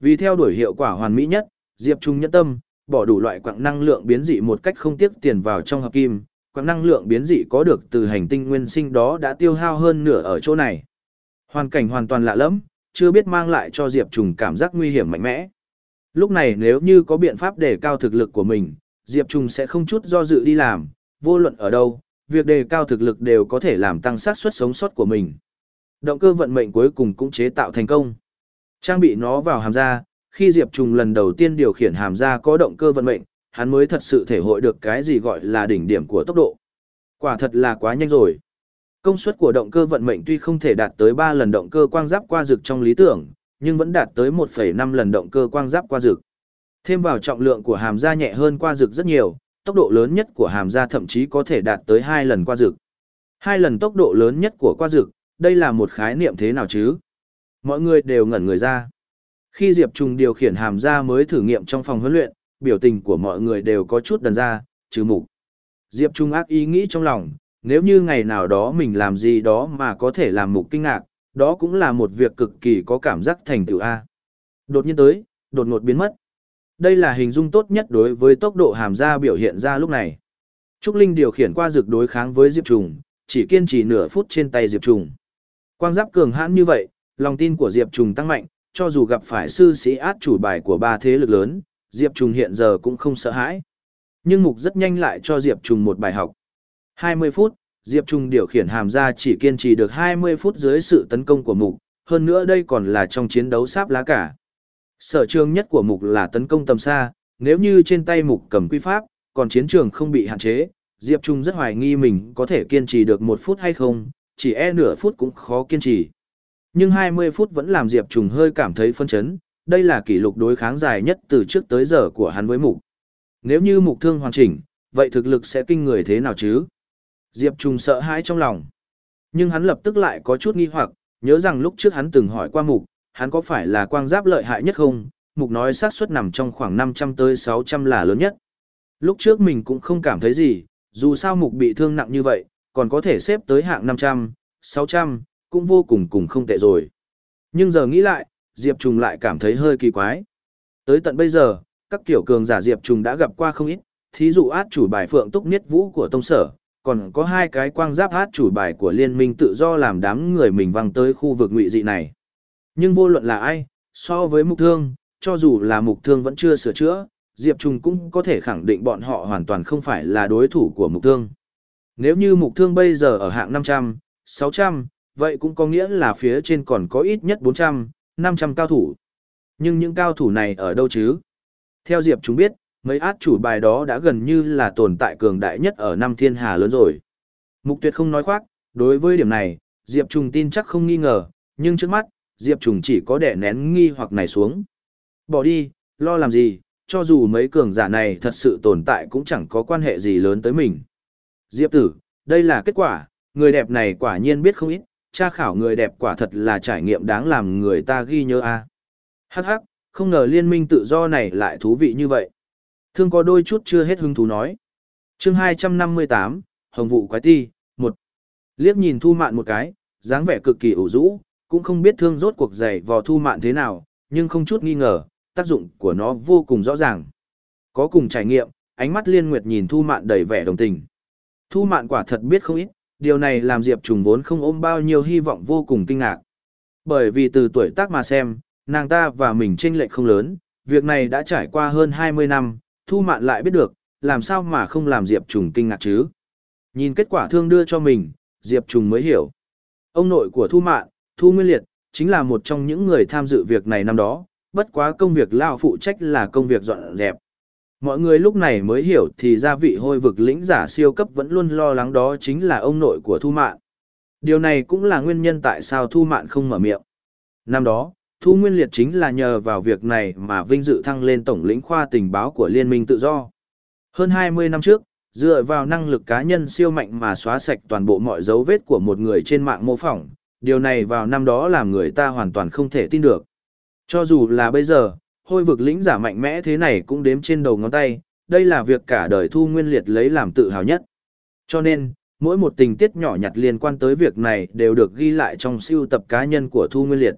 Vì theo đuổi hiệu quả hoàn mỹ nhất, Diệp Trung nhẫn tâm, bỏ đủ loại quặng năng lượng biến dị một cách không tiếc tiền vào trong hợp kim, quặng năng lượng biến dị có được từ hành tinh nguyên sinh đó đã tiêu hao hơn nửa ở chỗ này. Hoàn cảnh hoàn toàn lạ lẫm, chưa biết mang lại cho Diệp Trùng cảm giác nguy hiểm mạnh mẽ. Lúc này nếu như có biện pháp đề cao thực lực của mình, Diệp Trùng sẽ không chút do dự đi làm, vô luận ở đâu, việc đề cao thực lực đều có thể làm tăng xác suất sống sót của mình. Động cơ vận mệnh cuối cùng cũng chế tạo thành công. Trang bị nó vào hàm ra khi Diệp Trùng lần đầu tiên điều khiển hàm ra có động cơ vận mệnh, hắn mới thật sự thể hội được cái gì gọi là đỉnh điểm của tốc độ. Quả thật là quá nhanh rồi. Công suất của động cơ vận mệnh tuy không thể đạt tới 3 lần động cơ quang giáp qua rực trong lý tưởng, nhưng vẫn đạt tới 1,5 lần động cơ quang giáp qua rực. Thêm vào trọng lượng của hàm da nhẹ hơn qua rực rất nhiều, tốc độ lớn nhất của hàm da thậm chí có thể đạt tới 2 lần qua rực. Hai lần tốc độ lớn nhất của qua rực, đây là một khái niệm thế nào chứ? Mọi người đều ngẩn người ra. Khi Diệp Trung điều khiển hàm ra mới thử nghiệm trong phòng huấn luyện, biểu tình của mọi người đều có chút đần ra, trừ mục. Diệp Trung ác ý nghĩ trong lòng, nếu như ngày nào đó mình làm gì đó mà có thể làm mục kinh ngạc, đó cũng là một việc cực kỳ có cảm giác thành tựu A. Đột nhiên tới, đột ngột biến mất. Đây là hình dung tốt nhất đối với tốc độ hàm ra biểu hiện ra lúc này. Trúc Linh điều khiển qua dược đối kháng với Diệp Trùng, chỉ kiên trì nửa phút trên tay Diệp Trùng. Quang giáp cường hãn như vậy, lòng tin của Diệp Trùng tăng mạnh, cho dù gặp phải sư sĩ át chủ bài của ba thế lực lớn, Diệp Trùng hiện giờ cũng không sợ hãi. Nhưng Mục rất nhanh lại cho Diệp Trùng một bài học. 20 phút, Diệp Trùng điều khiển hàm ra chỉ kiên trì được 20 phút dưới sự tấn công của Mục, hơn nữa đây còn là trong chiến đấu sáp lá cả. Sở trường nhất của Mục là tấn công tầm xa, nếu như trên tay Mục cầm quy pháp, còn chiến trường không bị hạn chế, Diệp Trung rất hoài nghi mình có thể kiên trì được một phút hay không, chỉ e nửa phút cũng khó kiên trì. Nhưng 20 phút vẫn làm Diệp Trùng hơi cảm thấy phân chấn, đây là kỷ lục đối kháng dài nhất từ trước tới giờ của hắn với mục. Nếu như mục thương hoàn chỉnh, vậy thực lực sẽ kinh người thế nào chứ? Diệp Trùng sợ hãi trong lòng. Nhưng hắn lập tức lại có chút nghi hoặc, nhớ rằng lúc trước hắn từng hỏi qua mục, hắn có phải là quang giáp lợi hại nhất không? Mục nói xác suất nằm trong khoảng 500 tới 600 là lớn nhất. Lúc trước mình cũng không cảm thấy gì, dù sao mục bị thương nặng như vậy, còn có thể xếp tới hạng 500, 600, cũng vô cùng cùng không tệ rồi. Nhưng giờ nghĩ lại, Diệp Trùng lại cảm thấy hơi kỳ quái. Tới tận bây giờ, các kiểu cường giả Diệp Trùng đã gặp qua không ít, thí dụ át chủ bài phượng túc niết vũ của tông sở, còn có hai cái quang giáp át chủ bài của liên minh tự do làm đám người mình văng tới khu vực ngụy dị này. Nhưng vô luận là ai, so với mục thương, cho dù là mục thương vẫn chưa sửa chữa, Diệp Trùng cũng có thể khẳng định bọn họ hoàn toàn không phải là đối thủ của mục thương. Nếu như mục thương bây giờ ở hạng 500, 600, vậy cũng có nghĩa là phía trên còn có ít nhất 400, 500 cao thủ. Nhưng những cao thủ này ở đâu chứ? Theo Diệp chúng biết, mấy át chủ bài đó đã gần như là tồn tại cường đại nhất ở năm thiên hà lớn rồi. Mục tuyệt không nói khoác, đối với điểm này, Diệp Trùng tin chắc không nghi ngờ, nhưng trước mắt, Diệp Trùng chỉ có đẻ nén nghi hoặc này xuống. Bỏ đi, lo làm gì, cho dù mấy cường giả này thật sự tồn tại cũng chẳng có quan hệ gì lớn tới mình. Diệp tử, đây là kết quả, người đẹp này quả nhiên biết không ít, tra khảo người đẹp quả thật là trải nghiệm đáng làm người ta ghi nhớ a. À. Hắc hắc, không ngờ liên minh tự do này lại thú vị như vậy. Thương có đôi chút chưa hết hứng thú nói. chương 258, Hồng vụ quái ti, một Liếc nhìn thu mạn một cái, dáng vẻ cực kỳ ủ rũ, cũng không biết thương rốt cuộc dày vò thu mạn thế nào, nhưng không chút nghi ngờ, tác dụng của nó vô cùng rõ ràng. Có cùng trải nghiệm, ánh mắt liên nguyệt nhìn thu mạn đầy vẻ đồng tình. Thu mạn quả thật biết không ít, điều này làm Diệp Trùng vốn không ôm bao nhiêu hy vọng vô cùng kinh ngạc. Bởi vì từ tuổi tác mà xem, nàng ta và mình tranh lệch không lớn, việc này đã trải qua hơn 20 năm, Thu Mạn lại biết được, làm sao mà không làm Diệp Trùng kinh ngạc chứ. Nhìn kết quả thương đưa cho mình, Diệp Trùng mới hiểu. Ông nội của Thu Mạn, Thu Nguyên Liệt, chính là một trong những người tham dự việc này năm đó, bất quá công việc lao phụ trách là công việc dọn dẹp. Mọi người lúc này mới hiểu thì gia vị hôi vực lĩnh giả siêu cấp vẫn luôn lo lắng đó chính là ông nội của Thu Mạn. Điều này cũng là nguyên nhân tại sao Thu Mạn không mở miệng. Năm đó, Thu Nguyên Liệt chính là nhờ vào việc này mà vinh dự thăng lên tổng lĩnh khoa tình báo của Liên minh tự do. Hơn 20 năm trước, dựa vào năng lực cá nhân siêu mạnh mà xóa sạch toàn bộ mọi dấu vết của một người trên mạng mô phỏng, điều này vào năm đó làm người ta hoàn toàn không thể tin được. Cho dù là bây giờ, hôi vực lĩnh giả mạnh mẽ thế này cũng đếm trên đầu ngón tay, đây là việc cả đời Thu Nguyên Liệt lấy làm tự hào nhất. Cho nên, mỗi một tình tiết nhỏ nhặt liên quan tới việc này đều được ghi lại trong siêu tập cá nhân của Thu Nguyên Liệt.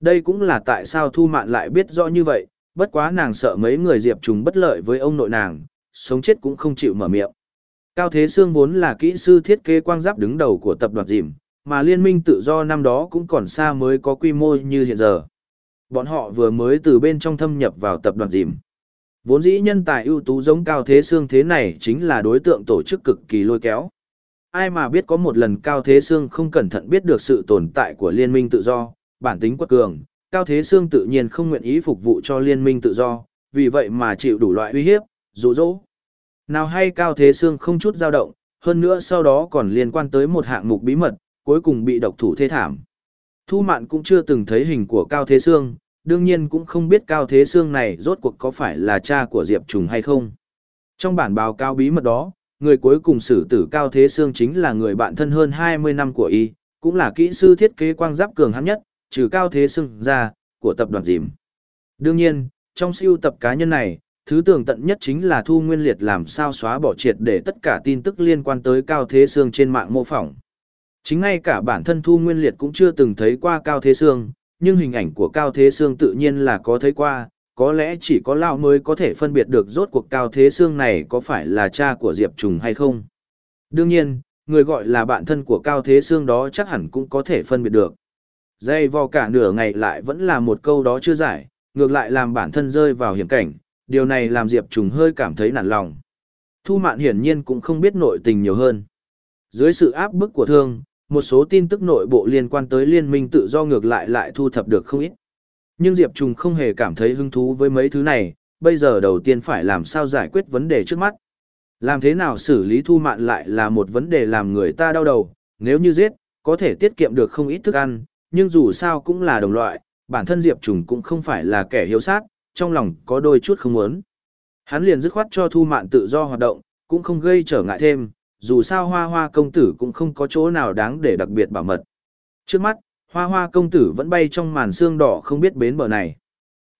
Đây cũng là tại sao Thu Mạn lại biết rõ như vậy, bất quá nàng sợ mấy người diệp trùng bất lợi với ông nội nàng, sống chết cũng không chịu mở miệng. Cao Thế Sương vốn là kỹ sư thiết kế quang giáp đứng đầu của tập đoàn dìm, mà liên minh tự do năm đó cũng còn xa mới có quy mô như hiện giờ. Bọn họ vừa mới từ bên trong thâm nhập vào tập đoàn dìm. Vốn dĩ nhân tài ưu tú giống Cao Thế Sương thế này chính là đối tượng tổ chức cực kỳ lôi kéo. Ai mà biết có một lần Cao Thế Sương không cẩn thận biết được sự tồn tại của liên minh tự do, bản tính quật cường, Cao Thế Sương tự nhiên không nguyện ý phục vụ cho liên minh tự do, vì vậy mà chịu đủ loại uy hiếp, dụ dỗ. Nào hay Cao Thế Sương không chút dao động, hơn nữa sau đó còn liên quan tới một hạng mục bí mật, cuối cùng bị độc thủ thê thảm. Thu Mạn cũng chưa từng thấy hình của Cao Thế Sương, đương nhiên cũng không biết Cao Thế Sương này rốt cuộc có phải là cha của Diệp Trùng hay không. Trong bản báo cáo bí mật đó, người cuối cùng xử tử Cao Thế Sương chính là người bạn thân hơn 20 năm của y, cũng là kỹ sư thiết kế quang giáp cường hãn nhất, trừ Cao Thế Sương ra, của tập đoàn dìm. Đương nhiên, trong siêu tập cá nhân này, thứ tường tận nhất chính là Thu Nguyên Liệt làm sao xóa bỏ triệt để tất cả tin tức liên quan tới Cao Thế Sương trên mạng mô phỏng. Chính ngay cả bản thân Thu Nguyên Liệt cũng chưa từng thấy qua Cao Thế Sương, nhưng hình ảnh của Cao Thế Sương tự nhiên là có thấy qua, có lẽ chỉ có Lão mới có thể phân biệt được rốt cuộc Cao Thế Sương này có phải là cha của Diệp Trùng hay không. Đương nhiên, người gọi là bạn thân của Cao Thế Sương đó chắc hẳn cũng có thể phân biệt được. Dây vò cả nửa ngày lại vẫn là một câu đó chưa giải, ngược lại làm bản thân rơi vào hiểm cảnh, điều này làm Diệp Trùng hơi cảm thấy nản lòng. Thu Mạn hiển nhiên cũng không biết nội tình nhiều hơn. Dưới sự áp bức của thương, một số tin tức nội bộ liên quan tới liên minh tự do ngược lại lại thu thập được không ít. Nhưng Diệp Trùng không hề cảm thấy hứng thú với mấy thứ này, bây giờ đầu tiên phải làm sao giải quyết vấn đề trước mắt. Làm thế nào xử lý thu mạn lại là một vấn đề làm người ta đau đầu, nếu như giết, có thể tiết kiệm được không ít thức ăn, nhưng dù sao cũng là đồng loại, bản thân Diệp Trùng cũng không phải là kẻ hiếu sát, trong lòng có đôi chút không muốn. Hắn liền dứt khoát cho thu mạn tự do hoạt động, cũng không gây trở ngại thêm, dù sao hoa hoa công tử cũng không có chỗ nào đáng để đặc biệt bảo mật. Trước mắt, hoa hoa công tử vẫn bay trong màn xương đỏ không biết bến bờ này.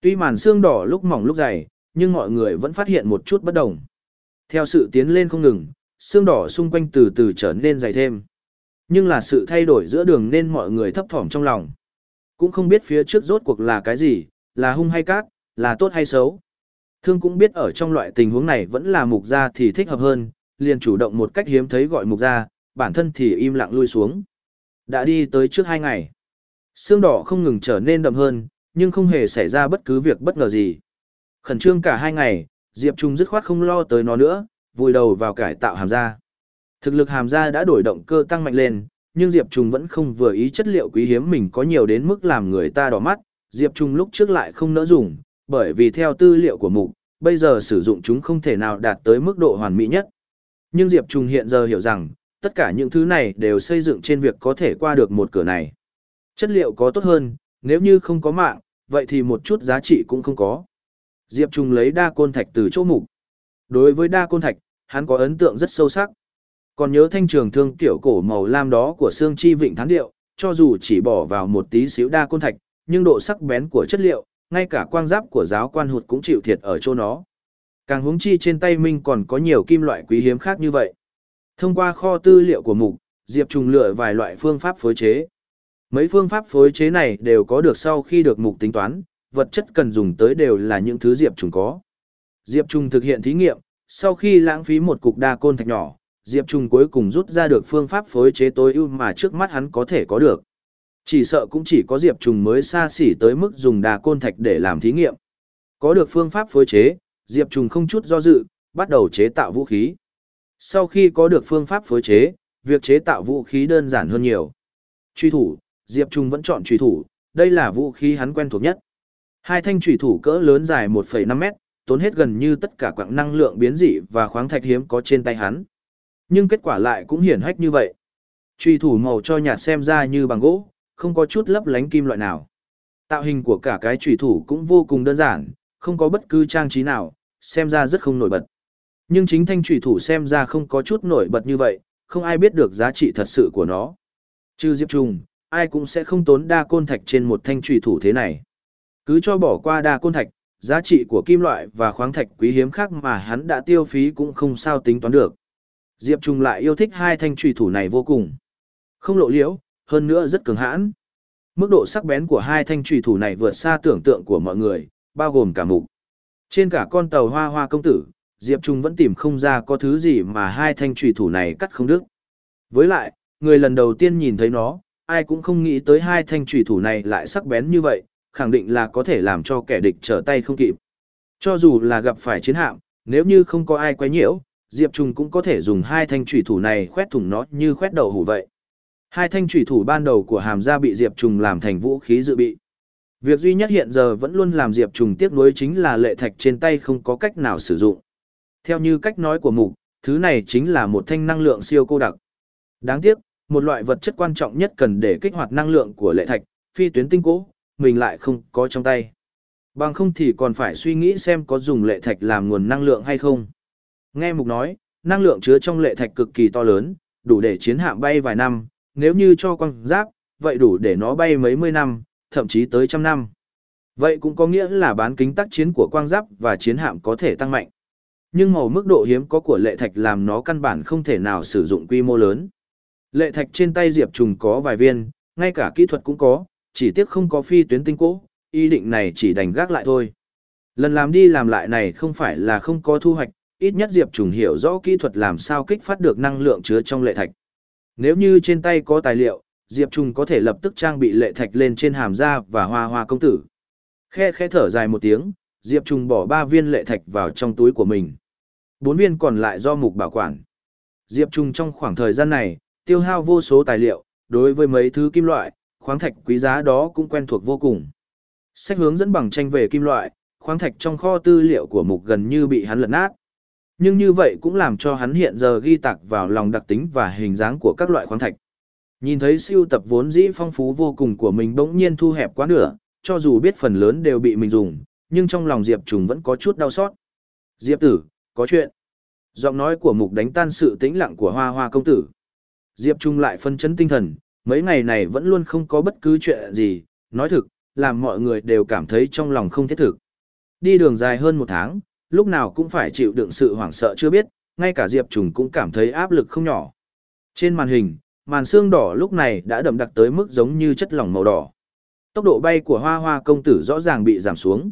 Tuy màn xương đỏ lúc mỏng lúc dày, nhưng mọi người vẫn phát hiện một chút bất đồng. Theo sự tiến lên không ngừng, xương đỏ xung quanh từ từ trở nên dày thêm. Nhưng là sự thay đổi giữa đường nên mọi người thấp thỏm trong lòng. Cũng không biết phía trước rốt cuộc là cái gì, là hung hay cát, là tốt hay xấu. Thương cũng biết ở trong loại tình huống này vẫn là mục gia thì thích hợp hơn, liền chủ động một cách hiếm thấy gọi mục ra, bản thân thì im lặng lui xuống. Đã đi tới trước hai ngày. Xương đỏ không ngừng trở nên đậm hơn, nhưng không hề xảy ra bất cứ việc bất ngờ gì. Khẩn trương cả hai ngày, Diệp Trung dứt khoát không lo tới nó nữa, vùi đầu vào cải tạo hàm da. Thực lực hàm da đã đổi động cơ tăng mạnh lên, nhưng Diệp Trung vẫn không vừa ý chất liệu quý hiếm mình có nhiều đến mức làm người ta đỏ mắt. Diệp Trung lúc trước lại không nỡ dùng, bởi vì theo tư liệu của mục, bây giờ sử dụng chúng không thể nào đạt tới mức độ hoàn mỹ nhất. Nhưng Diệp Trung hiện giờ hiểu rằng, tất cả những thứ này đều xây dựng trên việc có thể qua được một cửa này. Chất liệu có tốt hơn, nếu như không có mạng, vậy thì một chút giá trị cũng không có. Diệp Trung lấy đa côn thạch từ chỗ mục. Đối với đa côn thạch, hắn có ấn tượng rất sâu sắc. Còn nhớ thanh trường thương tiểu cổ màu lam đó của xương chi vịnh thán điệu, cho dù chỉ bỏ vào một tí xíu đa côn thạch, nhưng độ sắc bén của chất liệu, ngay cả quang giáp của giáo quan hụt cũng chịu thiệt ở chỗ nó. Càng huống chi trên tay Minh còn có nhiều kim loại quý hiếm khác như vậy. Thông qua kho tư liệu của mục, Diệp Trùng lựa vài loại phương pháp phối chế. Mấy phương pháp phối chế này đều có được sau khi được mục tính toán, vật chất cần dùng tới đều là những thứ Diệp Trùng có. Diệp Trùng thực hiện thí nghiệm, sau khi lãng phí một cục đa côn thạch nhỏ, Diệp Trùng cuối cùng rút ra được phương pháp phối chế tối ưu mà trước mắt hắn có thể có được. Chỉ sợ cũng chỉ có Diệp Trùng mới xa xỉ tới mức dùng đà côn thạch để làm thí nghiệm. Có được phương pháp phối chế, Diệp Trùng không chút do dự, bắt đầu chế tạo vũ khí. Sau khi có được phương pháp phối chế, việc chế tạo vũ khí đơn giản hơn nhiều. Truy thủ, Diệp Trung vẫn chọn truy thủ, đây là vũ khí hắn quen thuộc nhất. Hai thanh truy thủ cỡ lớn dài 1,5 mét, tốn hết gần như tất cả quãng năng lượng biến dị và khoáng thạch hiếm có trên tay hắn. Nhưng kết quả lại cũng hiển hách như vậy. Truy thủ màu cho nhạt xem ra như bằng gỗ, không có chút lấp lánh kim loại nào. Tạo hình của cả cái truy thủ cũng vô cùng đơn giản, không có bất cứ trang trí nào, xem ra rất không nổi bật. Nhưng chính thanh trùy thủ xem ra không có chút nổi bật như vậy, không ai biết được giá trị thật sự của nó. Trừ Diệp Trung, ai cũng sẽ không tốn đa côn thạch trên một thanh trùy thủ thế này. Cứ cho bỏ qua đa côn thạch, giá trị của kim loại và khoáng thạch quý hiếm khác mà hắn đã tiêu phí cũng không sao tính toán được. Diệp Trung lại yêu thích hai thanh trùy thủ này vô cùng. Không lộ liễu, hơn nữa rất cường hãn. Mức độ sắc bén của hai thanh trùy thủ này vượt xa tưởng tượng của mọi người, bao gồm cả mục. Trên cả con tàu hoa hoa công tử, Diệp Trung vẫn tìm không ra có thứ gì mà hai thanh trùy thủ này cắt không đứt. Với lại, người lần đầu tiên nhìn thấy nó, ai cũng không nghĩ tới hai thanh trùy thủ này lại sắc bén như vậy, khẳng định là có thể làm cho kẻ địch trở tay không kịp. Cho dù là gặp phải chiến hạm, nếu như không có ai quấy nhiễu, Diệp Trung cũng có thể dùng hai thanh trùy thủ này khoét thủng nó như khoét đầu hủ vậy. Hai thanh trùy thủ ban đầu của hàm gia bị Diệp Trung làm thành vũ khí dự bị. Việc duy nhất hiện giờ vẫn luôn làm Diệp trùng tiếc nuối chính là lệ thạch trên tay không có cách nào sử dụng. Theo như cách nói của mục, thứ này chính là một thanh năng lượng siêu cô đặc. Đáng tiếc, một loại vật chất quan trọng nhất cần để kích hoạt năng lượng của lệ thạch, phi tuyến tinh cố, mình lại không có trong tay. Bằng không thì còn phải suy nghĩ xem có dùng lệ thạch làm nguồn năng lượng hay không. Nghe mục nói, năng lượng chứa trong lệ thạch cực kỳ to lớn, đủ để chiến hạm bay vài năm, nếu như cho quang giáp, vậy đủ để nó bay mấy mươi năm, thậm chí tới trăm năm. Vậy cũng có nghĩa là bán kính tác chiến của quang giáp và chiến hạm có thể tăng mạnh. Nhưng màu mức độ hiếm có của lệ thạch làm nó căn bản không thể nào sử dụng quy mô lớn. Lệ thạch trên tay Diệp Trùng có vài viên, ngay cả kỹ thuật cũng có, chỉ tiếc không có phi tuyến tinh cố, ý định này chỉ đành gác lại thôi. Lần làm đi làm lại này không phải là không có thu hoạch, ít nhất Diệp Trùng hiểu rõ kỹ thuật làm sao kích phát được năng lượng chứa trong lệ thạch. Nếu như trên tay có tài liệu, Diệp Trùng có thể lập tức trang bị lệ thạch lên trên hàm da và hoa hoa công tử. Khe khe thở dài một tiếng, Diệp Trùng bỏ ba viên lệ thạch vào trong túi của mình. Bốn viên còn lại do mục bảo quản. Diệp Trùng trong khoảng thời gian này, tiêu hao vô số tài liệu, đối với mấy thứ kim loại, khoáng thạch quý giá đó cũng quen thuộc vô cùng. Sách hướng dẫn bằng tranh về kim loại, khoáng thạch trong kho tư liệu của mục gần như bị hắn lật nát. Nhưng như vậy cũng làm cho hắn hiện giờ ghi tạc vào lòng đặc tính và hình dáng của các loại khoáng thạch. Nhìn thấy siêu tập vốn dĩ phong phú vô cùng của mình bỗng nhiên thu hẹp quá nửa, cho dù biết phần lớn đều bị mình dùng, nhưng trong lòng Diệp Trùng vẫn có chút đau xót. Diệp tử, có chuyện. Giọng nói của mục đánh tan sự tĩnh lặng của hoa hoa công tử. Diệp Trung lại phân chấn tinh thần, mấy ngày này vẫn luôn không có bất cứ chuyện gì, nói thực, làm mọi người đều cảm thấy trong lòng không thiết thực. Đi đường dài hơn một tháng, lúc nào cũng phải chịu đựng sự hoảng sợ chưa biết, ngay cả Diệp Trung cũng cảm thấy áp lực không nhỏ. Trên màn hình, màn xương đỏ lúc này đã đậm đặc tới mức giống như chất lỏng màu đỏ. Tốc độ bay của hoa hoa công tử rõ ràng bị giảm xuống.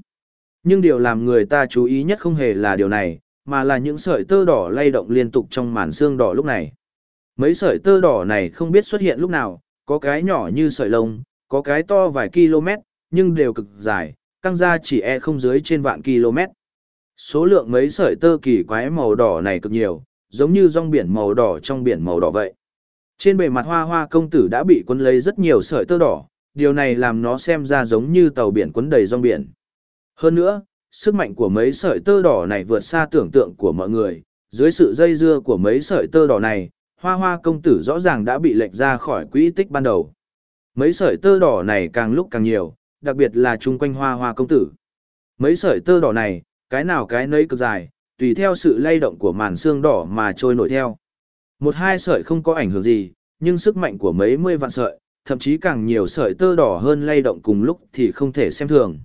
Nhưng điều làm người ta chú ý nhất không hề là điều này, mà là những sợi tơ đỏ lay động liên tục trong màn xương đỏ lúc này. Mấy sợi tơ đỏ này không biết xuất hiện lúc nào, có cái nhỏ như sợi lông, có cái to vài km, nhưng đều cực dài, căng ra chỉ e không dưới trên vạn km. Số lượng mấy sợi tơ kỳ quái màu đỏ này cực nhiều, giống như rong biển màu đỏ trong biển màu đỏ vậy. Trên bề mặt hoa hoa công tử đã bị quấn lấy rất nhiều sợi tơ đỏ, điều này làm nó xem ra giống như tàu biển quấn đầy rong biển. Hơn nữa, sức mạnh của mấy sợi tơ đỏ này vượt xa tưởng tượng của mọi người, dưới sự dây dưa của mấy sợi tơ đỏ này, hoa hoa công tử rõ ràng đã bị lệch ra khỏi quỹ tích ban đầu. Mấy sợi tơ đỏ này càng lúc càng nhiều, đặc biệt là chung quanh hoa hoa công tử. Mấy sợi tơ đỏ này, cái nào cái nấy cực dài, tùy theo sự lay động của màn xương đỏ mà trôi nổi theo. Một hai sợi không có ảnh hưởng gì, nhưng sức mạnh của mấy mươi vạn sợi, thậm chí càng nhiều sợi tơ đỏ hơn lay động cùng lúc thì không thể xem thường.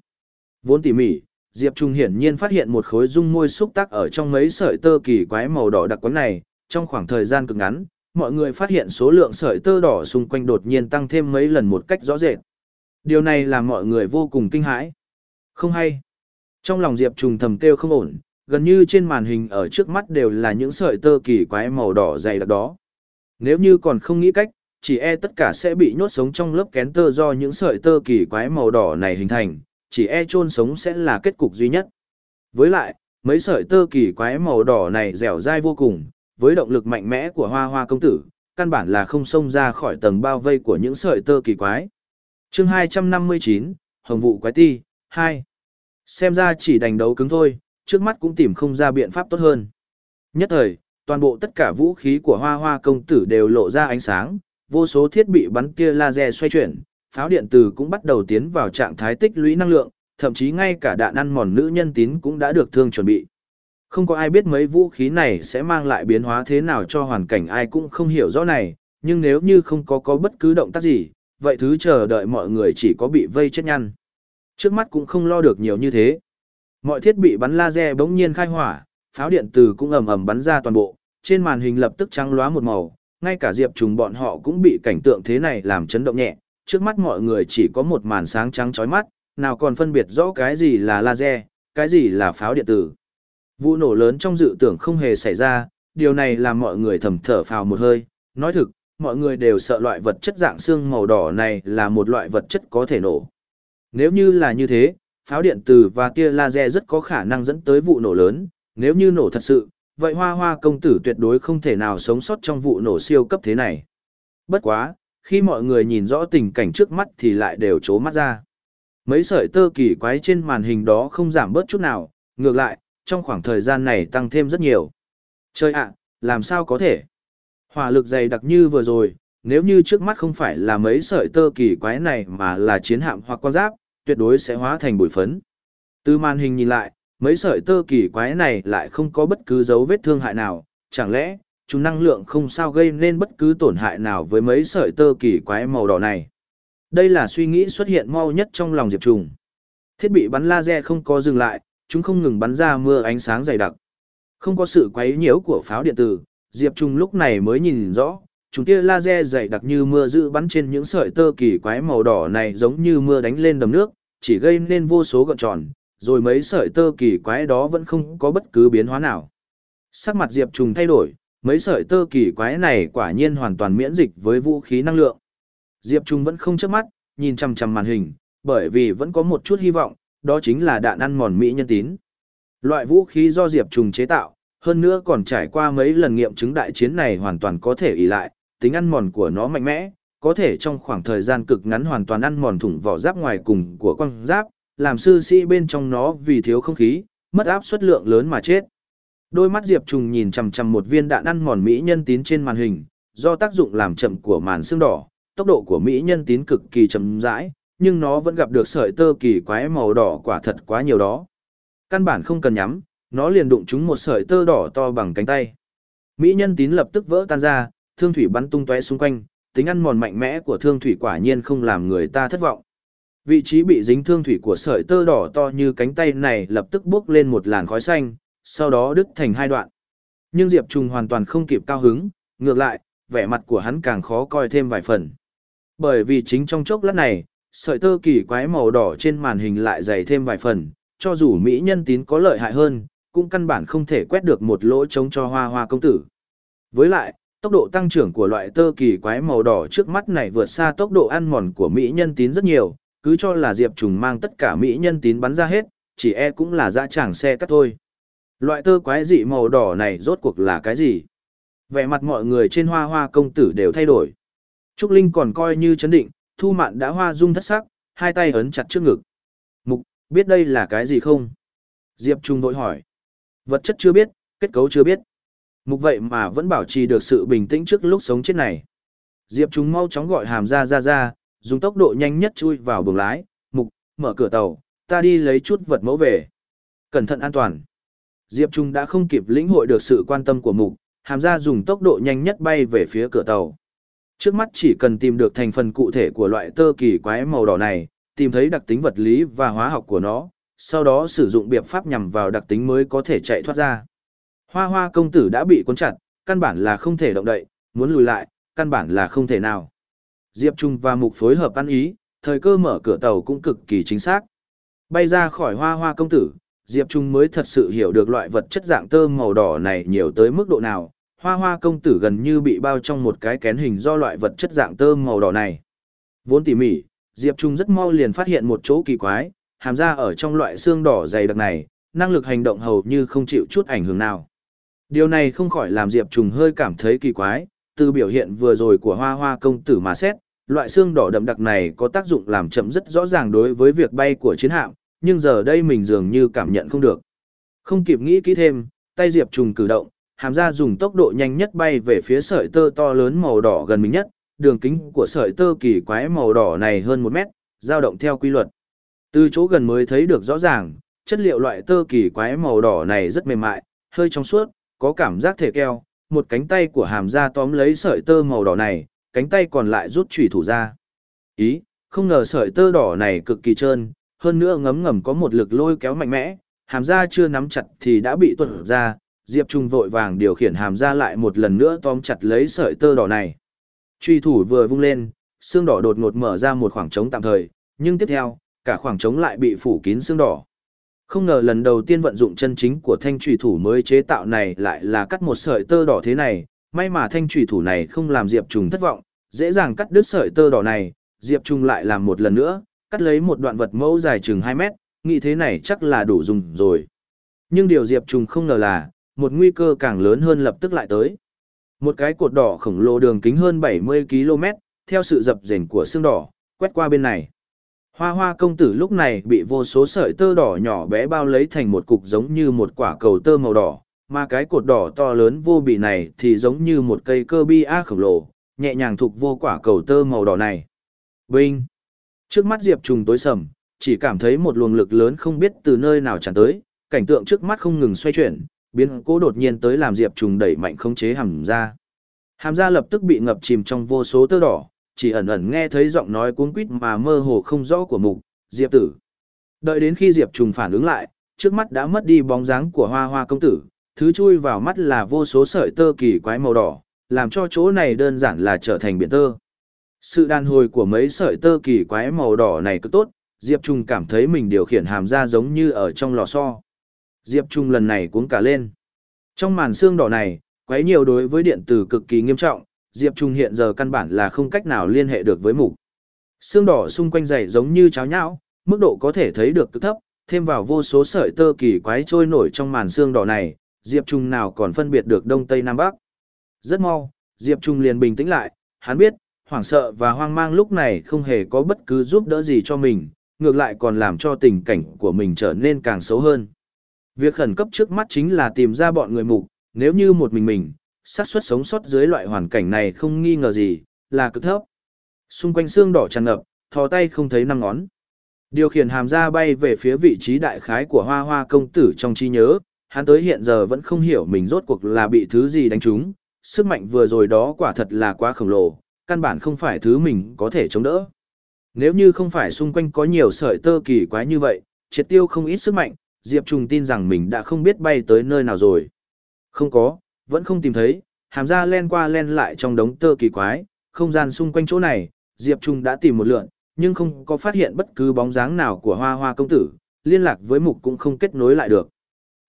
Vốn tỉ mỉ, Diệp Trung hiển nhiên phát hiện một khối dung môi xúc tác ở trong mấy sợi tơ kỳ quái màu đỏ đặc quán này, trong khoảng thời gian cực ngắn, mọi người phát hiện số lượng sợi tơ đỏ xung quanh đột nhiên tăng thêm mấy lần một cách rõ rệt. Điều này làm mọi người vô cùng kinh hãi. Không hay. Trong lòng Diệp Trùng thầm kêu không ổn, gần như trên màn hình ở trước mắt đều là những sợi tơ kỳ quái màu đỏ dày đặc đó. Nếu như còn không nghĩ cách, chỉ e tất cả sẽ bị nhốt sống trong lớp kén tơ do những sợi tơ kỳ quái màu đỏ này hình thành, chỉ e chôn sống sẽ là kết cục duy nhất. Với lại, mấy sợi tơ kỳ quái màu đỏ này dẻo dai vô cùng, với động lực mạnh mẽ của hoa hoa công tử, căn bản là không xông ra khỏi tầng bao vây của những sợi tơ kỳ quái. chương 259, Hồng vụ quái ti, 2. Xem ra chỉ đánh đấu cứng thôi, trước mắt cũng tìm không ra biện pháp tốt hơn. Nhất thời, toàn bộ tất cả vũ khí của hoa hoa công tử đều lộ ra ánh sáng, vô số thiết bị bắn tia laser xoay chuyển, pháo điện tử cũng bắt đầu tiến vào trạng thái tích lũy năng lượng, thậm chí ngay cả đạn ăn mòn nữ nhân tín cũng đã được thương chuẩn bị. Không có ai biết mấy vũ khí này sẽ mang lại biến hóa thế nào cho hoàn cảnh ai cũng không hiểu rõ này, nhưng nếu như không có có bất cứ động tác gì, vậy thứ chờ đợi mọi người chỉ có bị vây chết nhăn. Trước mắt cũng không lo được nhiều như thế. Mọi thiết bị bắn laser bỗng nhiên khai hỏa, pháo điện tử cũng ầm ầm bắn ra toàn bộ, trên màn hình lập tức trắng lóa một màu, ngay cả Diệp Trùng bọn họ cũng bị cảnh tượng thế này làm chấn động nhẹ, trước mắt mọi người chỉ có một màn sáng trắng chói mắt, nào còn phân biệt rõ cái gì là laser, cái gì là pháo điện tử. Vụ nổ lớn trong dự tưởng không hề xảy ra, điều này làm mọi người thầm thở phào một hơi, nói thực, mọi người đều sợ loại vật chất dạng xương màu đỏ này là một loại vật chất có thể nổ. Nếu như là như thế, pháo điện tử và tia laser rất có khả năng dẫn tới vụ nổ lớn, nếu như nổ thật sự, vậy hoa hoa công tử tuyệt đối không thể nào sống sót trong vụ nổ siêu cấp thế này. Bất quá, khi mọi người nhìn rõ tình cảnh trước mắt thì lại đều trố mắt ra. Mấy sợi tơ kỳ quái trên màn hình đó không giảm bớt chút nào, ngược lại, trong khoảng thời gian này tăng thêm rất nhiều. Chơi ạ, làm sao có thể? Hỏa lực dày đặc như vừa rồi, nếu như trước mắt không phải là mấy sợi tơ kỳ quái này mà là chiến hạm hoặc quan giáp, tuyệt đối sẽ hóa thành bụi phấn. Từ màn hình nhìn lại, mấy sợi tơ kỳ quái này lại không có bất cứ dấu vết thương hại nào, chẳng lẽ, chúng năng lượng không sao gây nên bất cứ tổn hại nào với mấy sợi tơ kỳ quái màu đỏ này. Đây là suy nghĩ xuất hiện mau nhất trong lòng Diệp Trùng. Thiết bị bắn laser không có dừng lại, chúng không ngừng bắn ra mưa ánh sáng dày đặc. Không có sự quấy nhiễu của pháo điện tử, Diệp Trung lúc này mới nhìn rõ, chúng tia laser dày đặc như mưa dự bắn trên những sợi tơ kỳ quái màu đỏ này giống như mưa đánh lên đầm nước, chỉ gây nên vô số gợn tròn, rồi mấy sợi tơ kỳ quái đó vẫn không có bất cứ biến hóa nào. Sắc mặt Diệp Trùng thay đổi, mấy sợi tơ kỳ quái này quả nhiên hoàn toàn miễn dịch với vũ khí năng lượng. Diệp Trung vẫn không chớp mắt, nhìn chằm chằm màn hình, bởi vì vẫn có một chút hy vọng, đó chính là đạn ăn mòn Mỹ nhân tín. Loại vũ khí do Diệp Trùng chế tạo, hơn nữa còn trải qua mấy lần nghiệm chứng đại chiến này hoàn toàn có thể ỷ lại, tính ăn mòn của nó mạnh mẽ, có thể trong khoảng thời gian cực ngắn hoàn toàn ăn mòn thủng vỏ giáp ngoài cùng của quang giáp, làm sư sĩ bên trong nó vì thiếu không khí, mất áp suất lượng lớn mà chết. Đôi mắt Diệp Trùng nhìn chằm chằm một viên đạn ăn mòn Mỹ nhân tín trên màn hình, do tác dụng làm chậm của màn xương đỏ, tốc độ của Mỹ nhân tín cực kỳ chậm rãi, nhưng nó vẫn gặp được sợi tơ kỳ quái màu đỏ quả thật quá nhiều đó. Căn bản không cần nhắm, nó liền đụng trúng một sợi tơ đỏ to bằng cánh tay. Mỹ nhân tín lập tức vỡ tan ra, thương thủy bắn tung tóe xung quanh, tính ăn mòn mạnh mẽ của thương thủy quả nhiên không làm người ta thất vọng. Vị trí bị dính thương thủy của sợi tơ đỏ to như cánh tay này lập tức bốc lên một làn khói xanh, sau đó đứt thành hai đoạn. Nhưng Diệp Trùng hoàn toàn không kịp cao hứng, ngược lại, vẻ mặt của hắn càng khó coi thêm vài phần. Bởi vì chính trong chốc lát này, sợi tơ kỳ quái màu đỏ trên màn hình lại dày thêm vài phần, cho dù Mỹ nhân tín có lợi hại hơn, cũng căn bản không thể quét được một lỗ trống cho hoa hoa công tử. Với lại, tốc độ tăng trưởng của loại tơ kỳ quái màu đỏ trước mắt này vượt xa tốc độ ăn mòn của Mỹ nhân tín rất nhiều, cứ cho là Diệp Trùng mang tất cả Mỹ nhân tín bắn ra hết, chỉ e cũng là dã tràng xe cắt thôi. Loại tơ quái dị màu đỏ này rốt cuộc là cái gì? Vẻ mặt mọi người trên hoa hoa công tử đều thay đổi. Trúc Linh còn coi như chấn định, thu mạn đã hoa dung thất sắc, hai tay ấn chặt trước ngực. Mục, biết đây là cái gì không? Diệp Trung vội hỏi. Vật chất chưa biết, kết cấu chưa biết. Mục vậy mà vẫn bảo trì được sự bình tĩnh trước lúc sống chết này. Diệp Trung mau chóng gọi hàm ra ra ra, dùng tốc độ nhanh nhất chui vào buồng lái. Mục, mở cửa tàu, ta đi lấy chút vật mẫu về. Cẩn thận an toàn. Diệp Trung đã không kịp lĩnh hội được sự quan tâm của Mục, hàm ra dùng tốc độ nhanh nhất bay về phía cửa tàu. Trước mắt chỉ cần tìm được thành phần cụ thể của loại tơ kỳ quái màu đỏ này, tìm thấy đặc tính vật lý và hóa học của nó, sau đó sử dụng biện pháp nhằm vào đặc tính mới có thể chạy thoát ra. Hoa hoa công tử đã bị cuốn chặt, căn bản là không thể động đậy, muốn lùi lại, căn bản là không thể nào. Diệp Trung và Mục phối hợp ăn ý, thời cơ mở cửa tàu cũng cực kỳ chính xác. Bay ra khỏi hoa hoa công tử, Diệp Trung mới thật sự hiểu được loại vật chất dạng tơ màu đỏ này nhiều tới mức độ nào, hoa hoa công tử gần như bị bao trong một cái kén hình do loại vật chất dạng tơ màu đỏ này. Vốn tỉ mỉ, Diệp Trung rất mau liền phát hiện một chỗ kỳ quái, hàm ra ở trong loại xương đỏ dày đặc này, năng lực hành động hầu như không chịu chút ảnh hưởng nào. Điều này không khỏi làm Diệp Trùng hơi cảm thấy kỳ quái, từ biểu hiện vừa rồi của hoa hoa công tử mà xét, loại xương đỏ đậm đặc này có tác dụng làm chậm rất rõ ràng đối với việc bay của chiến hạm, nhưng giờ đây mình dường như cảm nhận không được. Không kịp nghĩ kỹ thêm, tay Diệp Trùng cử động, hàm ra dùng tốc độ nhanh nhất bay về phía sợi tơ to lớn màu đỏ gần mình nhất, đường kính của sợi tơ kỳ quái màu đỏ này hơn 1 mét, dao động theo quy luật. Từ chỗ gần mới thấy được rõ ràng, chất liệu loại tơ kỳ quái màu đỏ này rất mềm mại, hơi trong suốt, có cảm giác thể keo, một cánh tay của hàm ra tóm lấy sợi tơ màu đỏ này, cánh tay còn lại rút chủy thủ ra. Ý, không ngờ sợi tơ đỏ này cực kỳ trơn, hơn nữa ngấm ngầm có một lực lôi kéo mạnh mẽ, hàm ra chưa nắm chặt thì đã bị tuột ra, Diệp Trung vội vàng điều khiển hàm ra lại một lần nữa tóm chặt lấy sợi tơ đỏ này. Truy thủ vừa vung lên, xương đỏ đột ngột mở ra một khoảng trống tạm thời, nhưng tiếp theo, cả khoảng trống lại bị phủ kín xương đỏ. Không ngờ lần đầu tiên vận dụng chân chính của thanh trùy thủ mới chế tạo này lại là cắt một sợi tơ đỏ thế này, may mà thanh trùy thủ này không làm Diệp Trùng thất vọng, dễ dàng cắt đứt sợi tơ đỏ này, Diệp Trùng lại làm một lần nữa, cắt lấy một đoạn vật mẫu dài chừng 2 mét, nghĩ thế này chắc là đủ dùng rồi. Nhưng điều Diệp Trùng không ngờ là, một nguy cơ càng lớn hơn lập tức lại tới. Một cái cột đỏ khổng lồ đường kính hơn 70 km, theo sự dập dềnh của xương đỏ, quét qua bên này. Hoa hoa công tử lúc này bị vô số sợi tơ đỏ nhỏ bé bao lấy thành một cục giống như một quả cầu tơ màu đỏ, mà cái cột đỏ to lớn vô bị này thì giống như một cây cơ bi a khổng lồ, nhẹ nhàng thục vô quả cầu tơ màu đỏ này. Vinh! Trước mắt Diệp Trùng tối sầm, chỉ cảm thấy một luồng lực lớn không biết từ nơi nào tràn tới, cảnh tượng trước mắt không ngừng xoay chuyển, biến cố đột nhiên tới làm Diệp Trùng đẩy mạnh khống chế hàm ra. Hàm ra lập tức bị ngập chìm trong vô số tơ đỏ, chỉ ẩn ẩn nghe thấy giọng nói cuốn quýt mà mơ hồ không rõ của mục, Diệp tử. Đợi đến khi Diệp trùng phản ứng lại, trước mắt đã mất đi bóng dáng của hoa hoa công tử, thứ chui vào mắt là vô số sợi tơ kỳ quái màu đỏ, làm cho chỗ này đơn giản là trở thành biển tơ. Sự đàn hồi của mấy sợi tơ kỳ quái màu đỏ này cứ tốt, Diệp Trung cảm thấy mình điều khiển hàm ra giống như ở trong lò xo. Diệp Trung lần này cuống cả lên. Trong màn xương đỏ này, quái nhiều đối với điện tử cực kỳ nghiêm trọng, Diệp Trung hiện giờ căn bản là không cách nào liên hệ được với mục. Xương đỏ xung quanh dày giống như cháo nhão, mức độ có thể thấy được cực thấp, thêm vào vô số sợi tơ kỳ quái trôi nổi trong màn xương đỏ này, Diệp Trung nào còn phân biệt được đông tây nam bắc. Rất mau, Diệp Trung liền bình tĩnh lại, hắn biết, hoảng sợ và hoang mang lúc này không hề có bất cứ giúp đỡ gì cho mình, ngược lại còn làm cho tình cảnh của mình trở nên càng xấu hơn. Việc khẩn cấp trước mắt chính là tìm ra bọn người mục, nếu như một mình mình, xác suất sống sót dưới loại hoàn cảnh này không nghi ngờ gì, là cực thấp. Xung quanh xương đỏ tràn ngập, thò tay không thấy năm ngón. Điều khiển hàm ra bay về phía vị trí đại khái của hoa hoa công tử trong trí nhớ, hắn tới hiện giờ vẫn không hiểu mình rốt cuộc là bị thứ gì đánh trúng, sức mạnh vừa rồi đó quả thật là quá khổng lồ, căn bản không phải thứ mình có thể chống đỡ. Nếu như không phải xung quanh có nhiều sợi tơ kỳ quái như vậy, triệt tiêu không ít sức mạnh, Diệp Trùng tin rằng mình đã không biết bay tới nơi nào rồi. Không có, vẫn không tìm thấy, hàm ra len qua len lại trong đống tơ kỳ quái, không gian xung quanh chỗ này, Diệp Trung đã tìm một lượn, nhưng không có phát hiện bất cứ bóng dáng nào của hoa hoa công tử, liên lạc với mục cũng không kết nối lại được.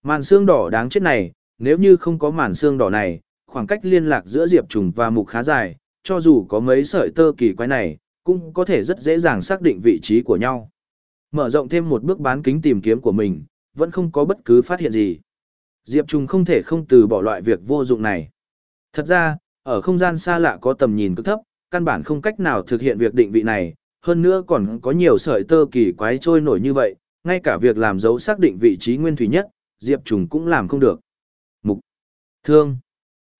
Màn xương đỏ đáng chết này, nếu như không có màn xương đỏ này, khoảng cách liên lạc giữa Diệp Trùng và mục khá dài, cho dù có mấy sợi tơ kỳ quái này, cũng có thể rất dễ dàng xác định vị trí của nhau. Mở rộng thêm một bước bán kính tìm kiếm của mình, vẫn không có bất cứ phát hiện gì. Diệp Trùng không thể không từ bỏ loại việc vô dụng này. Thật ra, ở không gian xa lạ có tầm nhìn cực thấp, căn bản không cách nào thực hiện việc định vị này, hơn nữa còn có nhiều sợi tơ kỳ quái trôi nổi như vậy, ngay cả việc làm dấu xác định vị trí nguyên thủy nhất, Diệp Trùng cũng làm không được. Mục Thương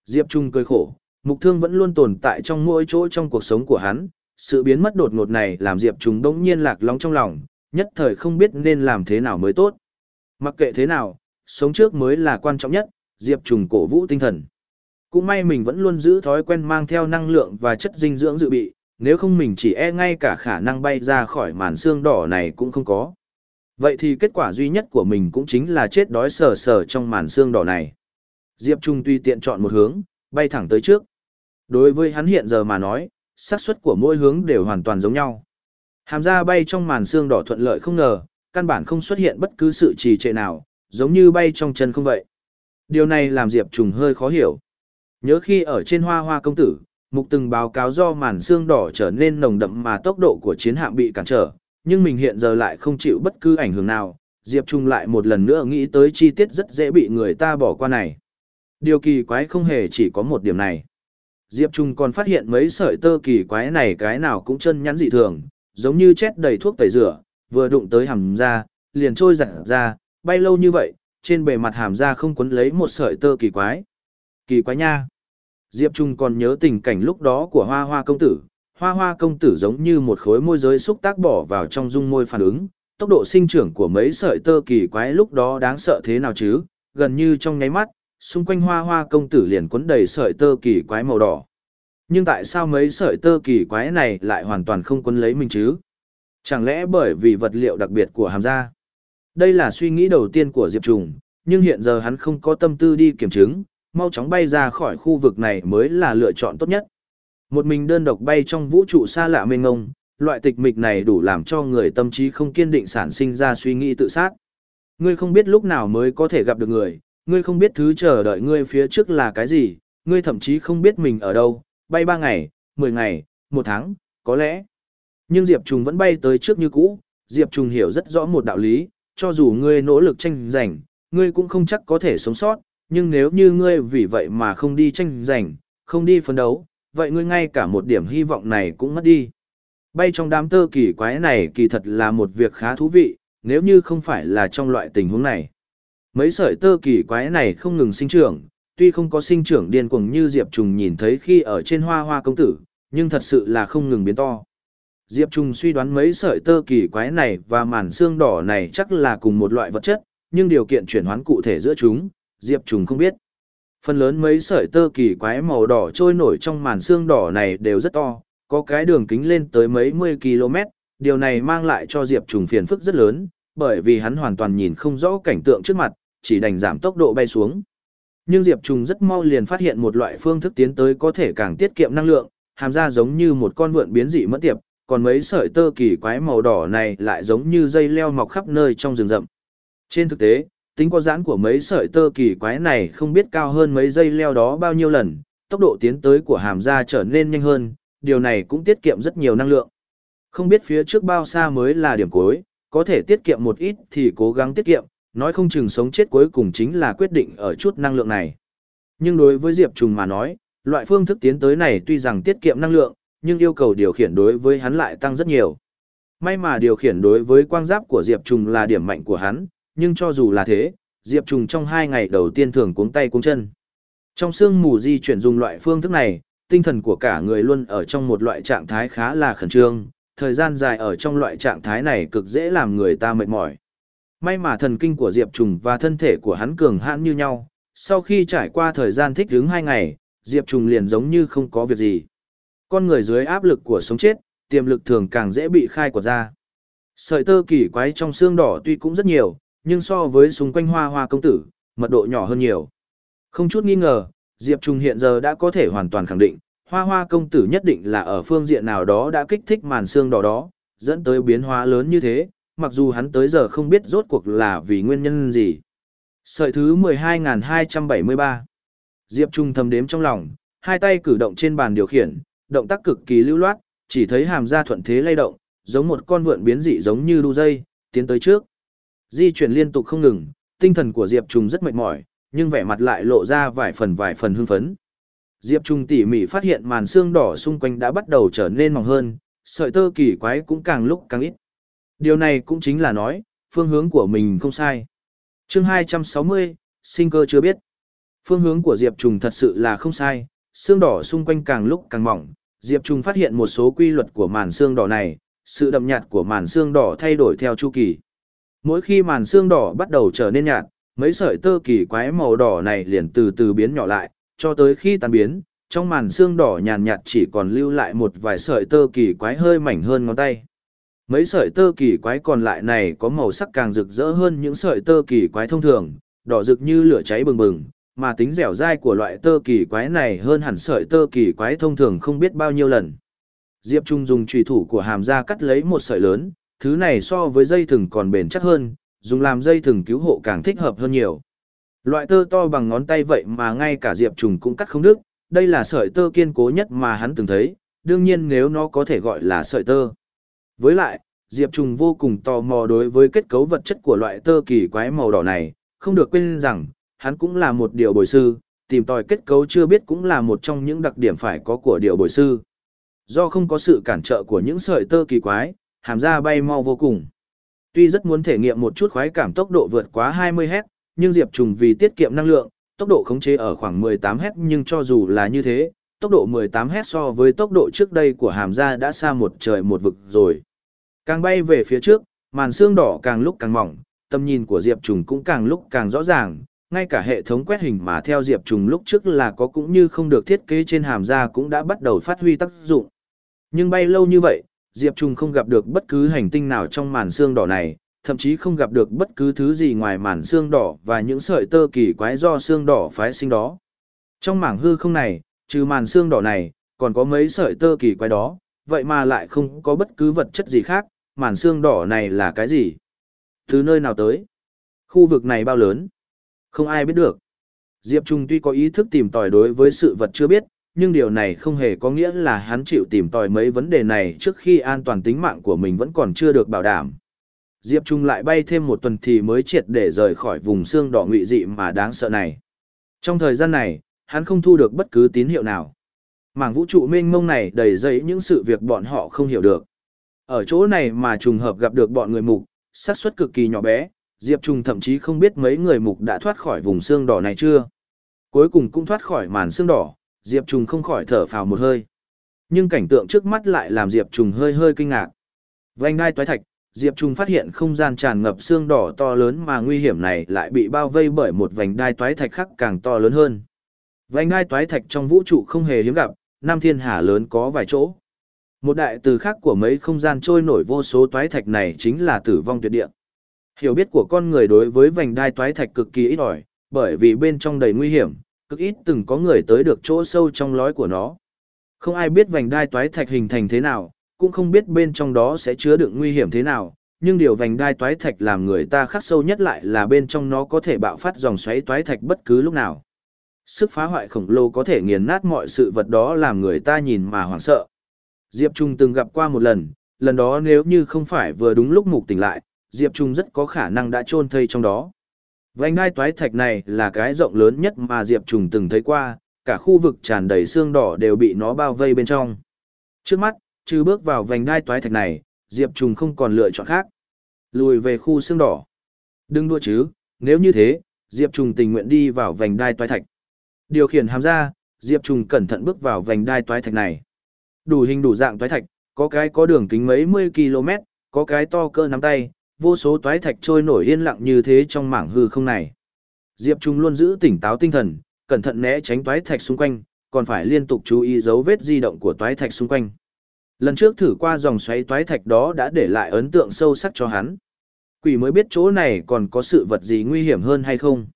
Diệp Trung cười khổ, mục thương vẫn luôn tồn tại trong mỗi chỗ trong cuộc sống của hắn, sự biến mất đột ngột này làm Diệp Trung đống nhiên lạc lõng trong lòng, nhất thời không biết nên làm thế nào mới tốt. Mặc kệ thế nào, sống trước mới là quan trọng nhất, Diệp Trùng cổ vũ tinh thần. Cũng may mình vẫn luôn giữ thói quen mang theo năng lượng và chất dinh dưỡng dự bị, nếu không mình chỉ e ngay cả khả năng bay ra khỏi màn xương đỏ này cũng không có. Vậy thì kết quả duy nhất của mình cũng chính là chết đói sờ sờ trong màn xương đỏ này. Diệp Trung tuy tiện chọn một hướng, bay thẳng tới trước. Đối với hắn hiện giờ mà nói, xác suất của mỗi hướng đều hoàn toàn giống nhau. Hàm ra bay trong màn xương đỏ thuận lợi không ngờ, căn bản không xuất hiện bất cứ sự trì trệ nào, giống như bay trong chân không vậy. Điều này làm Diệp Trùng hơi khó hiểu. Nhớ khi ở trên hoa hoa công tử, mục từng báo cáo do màn xương đỏ trở nên nồng đậm mà tốc độ của chiến hạm bị cản trở, nhưng mình hiện giờ lại không chịu bất cứ ảnh hưởng nào, Diệp Trung lại một lần nữa nghĩ tới chi tiết rất dễ bị người ta bỏ qua này. Điều kỳ quái không hề chỉ có một điểm này. Diệp Trung còn phát hiện mấy sợi tơ kỳ quái này cái nào cũng chân nhắn dị thường, giống như chết đầy thuốc tẩy rửa, vừa đụng tới hầm da, liền trôi giặt ra, bay lâu như vậy, trên bề mặt hàm da không quấn lấy một sợi tơ kỳ quái. Kỳ quái nha. Diệp Trung còn nhớ tình cảnh lúc đó của hoa hoa công tử, hoa hoa công tử giống như một khối môi giới xúc tác bỏ vào trong dung môi phản ứng, tốc độ sinh trưởng của mấy sợi tơ kỳ quái lúc đó đáng sợ thế nào chứ, gần như trong nháy mắt, xung quanh hoa hoa công tử liền quấn đầy sợi tơ kỳ quái màu đỏ. Nhưng tại sao mấy sợi tơ kỳ quái này lại hoàn toàn không quấn lấy mình chứ? Chẳng lẽ bởi vì vật liệu đặc biệt của hàm da? Đây là suy nghĩ đầu tiên của Diệp Trùng, nhưng hiện giờ hắn không có tâm tư đi kiểm chứng, mau chóng bay ra khỏi khu vực này mới là lựa chọn tốt nhất. Một mình đơn độc bay trong vũ trụ xa lạ mênh ngông, loại tịch mịch này đủ làm cho người tâm trí không kiên định sản sinh ra suy nghĩ tự sát. Ngươi không biết lúc nào mới có thể gặp được người, ngươi không biết thứ chờ đợi ngươi phía trước là cái gì, ngươi thậm chí không biết mình ở đâu, bay ba ngày, mười ngày, một tháng, có lẽ. Nhưng Diệp Trùng vẫn bay tới trước như cũ, Diệp Trùng hiểu rất rõ một đạo lý, cho dù ngươi nỗ lực tranh giành, ngươi cũng không chắc có thể sống sót, nhưng nếu như ngươi vì vậy mà không đi tranh giành, không đi phấn đấu, vậy ngươi ngay cả một điểm hy vọng này cũng mất đi. Bay trong đám tơ kỳ quái này kỳ thật là một việc khá thú vị, nếu như không phải là trong loại tình huống này. Mấy sợi tơ kỳ quái này không ngừng sinh trưởng, tuy không có sinh trưởng điên cuồng như Diệp Trùng nhìn thấy khi ở trên hoa hoa công tử, nhưng thật sự là không ngừng biến to. Diệp Trung suy đoán mấy sợi tơ kỳ quái này và màn xương đỏ này chắc là cùng một loại vật chất, nhưng điều kiện chuyển hoán cụ thể giữa chúng, Diệp Trung không biết. Phần lớn mấy sợi tơ kỳ quái màu đỏ trôi nổi trong màn xương đỏ này đều rất to, có cái đường kính lên tới mấy mươi km, điều này mang lại cho Diệp Trùng phiền phức rất lớn, bởi vì hắn hoàn toàn nhìn không rõ cảnh tượng trước mặt, chỉ đành giảm tốc độ bay xuống. Nhưng Diệp Trùng rất mau liền phát hiện một loại phương thức tiến tới có thể càng tiết kiệm năng lượng, hàm ra giống như một con vượn biến dị mất tiệp, còn mấy sợi tơ kỳ quái màu đỏ này lại giống như dây leo mọc khắp nơi trong rừng rậm. Trên thực tế, tính có giãn của mấy sợi tơ kỳ quái này không biết cao hơn mấy dây leo đó bao nhiêu lần, tốc độ tiến tới của hàm da trở nên nhanh hơn, điều này cũng tiết kiệm rất nhiều năng lượng. Không biết phía trước bao xa mới là điểm cuối, có thể tiết kiệm một ít thì cố gắng tiết kiệm, nói không chừng sống chết cuối cùng chính là quyết định ở chút năng lượng này. Nhưng đối với Diệp Trùng mà nói, loại phương thức tiến tới này tuy rằng tiết kiệm năng lượng, nhưng yêu cầu điều khiển đối với hắn lại tăng rất nhiều. May mà điều khiển đối với quang giáp của Diệp Trùng là điểm mạnh của hắn, nhưng cho dù là thế, Diệp Trùng trong hai ngày đầu tiên thường cuống tay cuống chân. Trong sương mù di chuyển dùng loại phương thức này, tinh thần của cả người luôn ở trong một loại trạng thái khá là khẩn trương, thời gian dài ở trong loại trạng thái này cực dễ làm người ta mệt mỏi. May mà thần kinh của Diệp Trùng và thân thể của hắn cường hãn như nhau, sau khi trải qua thời gian thích ứng hai ngày, Diệp Trùng liền giống như không có việc gì. Con người dưới áp lực của sống chết, tiềm lực thường càng dễ bị khai quật ra. Sợi tơ kỳ quái trong xương đỏ tuy cũng rất nhiều, nhưng so với xung quanh hoa hoa công tử, mật độ nhỏ hơn nhiều. Không chút nghi ngờ, Diệp Trung hiện giờ đã có thể hoàn toàn khẳng định, hoa hoa công tử nhất định là ở phương diện nào đó đã kích thích màn xương đỏ đó, dẫn tới biến hóa lớn như thế, mặc dù hắn tới giờ không biết rốt cuộc là vì nguyên nhân gì. Sợi thứ 12.273 Diệp Trung thầm đếm trong lòng, hai tay cử động trên bàn điều khiển, động tác cực kỳ lưu loát, chỉ thấy hàm ra thuận thế lay động, giống một con vượn biến dị giống như đu dây, tiến tới trước. Di chuyển liên tục không ngừng, tinh thần của Diệp Trung rất mệt mỏi, nhưng vẻ mặt lại lộ ra vài phần vài phần hưng phấn. Diệp Trung tỉ mỉ phát hiện màn xương đỏ xung quanh đã bắt đầu trở nên mỏng hơn, sợi tơ kỳ quái cũng càng lúc càng ít. Điều này cũng chính là nói, phương hướng của mình không sai. chương 260, sinh cơ chưa biết. Phương hướng của Diệp Trung thật sự là không sai, xương đỏ xung quanh càng lúc càng mỏng. Diệp Trung phát hiện một số quy luật của màn xương đỏ này, sự đậm nhạt của màn xương đỏ thay đổi theo chu kỳ. Mỗi khi màn xương đỏ bắt đầu trở nên nhạt, mấy sợi tơ kỳ quái màu đỏ này liền từ từ biến nhỏ lại, cho tới khi tan biến, trong màn xương đỏ nhàn nhạt chỉ còn lưu lại một vài sợi tơ kỳ quái hơi mảnh hơn ngón tay. Mấy sợi tơ kỳ quái còn lại này có màu sắc càng rực rỡ hơn những sợi tơ kỳ quái thông thường, đỏ rực như lửa cháy bừng bừng, mà tính dẻo dai của loại tơ kỳ quái này hơn hẳn sợi tơ kỳ quái thông thường không biết bao nhiêu lần. Diệp Trung dùng chùy thủ của hàm ra cắt lấy một sợi lớn, thứ này so với dây thừng còn bền chắc hơn, dùng làm dây thừng cứu hộ càng thích hợp hơn nhiều. Loại tơ to bằng ngón tay vậy mà ngay cả Diệp Trùng cũng cắt không đứt, đây là sợi tơ kiên cố nhất mà hắn từng thấy, đương nhiên nếu nó có thể gọi là sợi tơ. Với lại, Diệp Trùng vô cùng tò mò đối với kết cấu vật chất của loại tơ kỳ quái màu đỏ này, không được quên rằng, hắn cũng là một điều bồi sư, tìm tòi kết cấu chưa biết cũng là một trong những đặc điểm phải có của điều bồi sư. Do không có sự cản trợ của những sợi tơ kỳ quái, hàm ra bay mau vô cùng. Tuy rất muốn thể nghiệm một chút khoái cảm tốc độ vượt quá 20 Hz, nhưng Diệp Trùng vì tiết kiệm năng lượng, tốc độ khống chế ở khoảng 18 Hz nhưng cho dù là như thế, tốc độ 18 Hz so với tốc độ trước đây của hàm ra đã xa một trời một vực rồi. Càng bay về phía trước, màn xương đỏ càng lúc càng mỏng, tầm nhìn của Diệp Trùng cũng càng lúc càng rõ ràng, ngay cả hệ thống quét hình mà theo Diệp Trùng lúc trước là có cũng như không được thiết kế trên hàm da cũng đã bắt đầu phát huy tác dụng. Nhưng bay lâu như vậy, Diệp Trùng không gặp được bất cứ hành tinh nào trong màn xương đỏ này, thậm chí không gặp được bất cứ thứ gì ngoài màn xương đỏ và những sợi tơ kỳ quái do xương đỏ phái sinh đó. Trong mảng hư không này, trừ màn xương đỏ này, còn có mấy sợi tơ kỳ quái đó, vậy mà lại không có bất cứ vật chất gì khác, màn xương đỏ này là cái gì? Từ nơi nào tới? Khu vực này bao lớn? Không ai biết được. Diệp Trung tuy có ý thức tìm tòi đối với sự vật chưa biết, nhưng điều này không hề có nghĩa là hắn chịu tìm tòi mấy vấn đề này trước khi an toàn tính mạng của mình vẫn còn chưa được bảo đảm. Diệp Trung lại bay thêm một tuần thì mới triệt để rời khỏi vùng xương đỏ ngụy dị mà đáng sợ này. Trong thời gian này, hắn không thu được bất cứ tín hiệu nào. Mảng vũ trụ mênh mông này đầy dẫy những sự việc bọn họ không hiểu được. Ở chỗ này mà trùng hợp gặp được bọn người mục, xác suất cực kỳ nhỏ bé, Diệp Trung thậm chí không biết mấy người mục đã thoát khỏi vùng xương đỏ này chưa. Cuối cùng cũng thoát khỏi màn xương đỏ, Diệp Trung không khỏi thở phào một hơi. Nhưng cảnh tượng trước mắt lại làm Diệp Trung hơi hơi kinh ngạc. Vành đai toái thạch, Diệp Trung phát hiện không gian tràn ngập xương đỏ to lớn mà nguy hiểm này lại bị bao vây bởi một vành đai toái thạch khác càng to lớn hơn. Vành đai toái thạch trong vũ trụ không hề hiếm gặp, Nam Thiên Hà lớn có vài chỗ. Một đại từ khác của mấy không gian trôi nổi vô số toái thạch này chính là tử vong tuyệt địa. Hiểu biết của con người đối với vành đai toái thạch cực kỳ ít ỏi, bởi vì bên trong đầy nguy hiểm, cực ít từng có người tới được chỗ sâu trong lối của nó. Không ai biết vành đai toái thạch hình thành thế nào, cũng không biết bên trong đó sẽ chứa đựng nguy hiểm thế nào, nhưng điều vành đai toái thạch làm người ta khắc sâu nhất lại là bên trong nó có thể bạo phát dòng xoáy toái thạch bất cứ lúc nào. Sức phá hoại khổng lồ có thể nghiền nát mọi sự vật đó làm người ta nhìn mà hoảng sợ. Diệp Trung từng gặp qua một lần, lần đó nếu như không phải vừa đúng lúc mục tỉnh lại, Diệp Trung rất có khả năng đã chôn thây trong đó. Vành đai toái thạch này là cái rộng lớn nhất mà Diệp Trung từng thấy qua, cả khu vực tràn đầy xương đỏ đều bị nó bao vây bên trong. Trước mắt, trừ bước vào vành đai toái thạch này, Diệp Trung không còn lựa chọn khác. Lùi về khu xương đỏ. Đừng đua chứ, nếu như thế, Diệp Trung tình nguyện đi vào vành đai toái thạch. Điều khiển hàm ra, Diệp Trung cẩn thận bước vào vành đai toái thạch này. Đủ hình đủ dạng toái thạch, có cái có đường kính mấy mươi km, có cái to cỡ nắm tay, vô số toái thạch trôi nổi yên lặng như thế trong mảng hư không này. Diệp Trung luôn giữ tỉnh táo tinh thần, cẩn thận né tránh toái thạch xung quanh, còn phải liên tục chú ý dấu vết di động của toái thạch xung quanh. Lần trước thử qua dòng xoáy toái thạch đó đã để lại ấn tượng sâu sắc cho hắn. Quỷ mới biết chỗ này còn có sự vật gì nguy hiểm hơn hay không.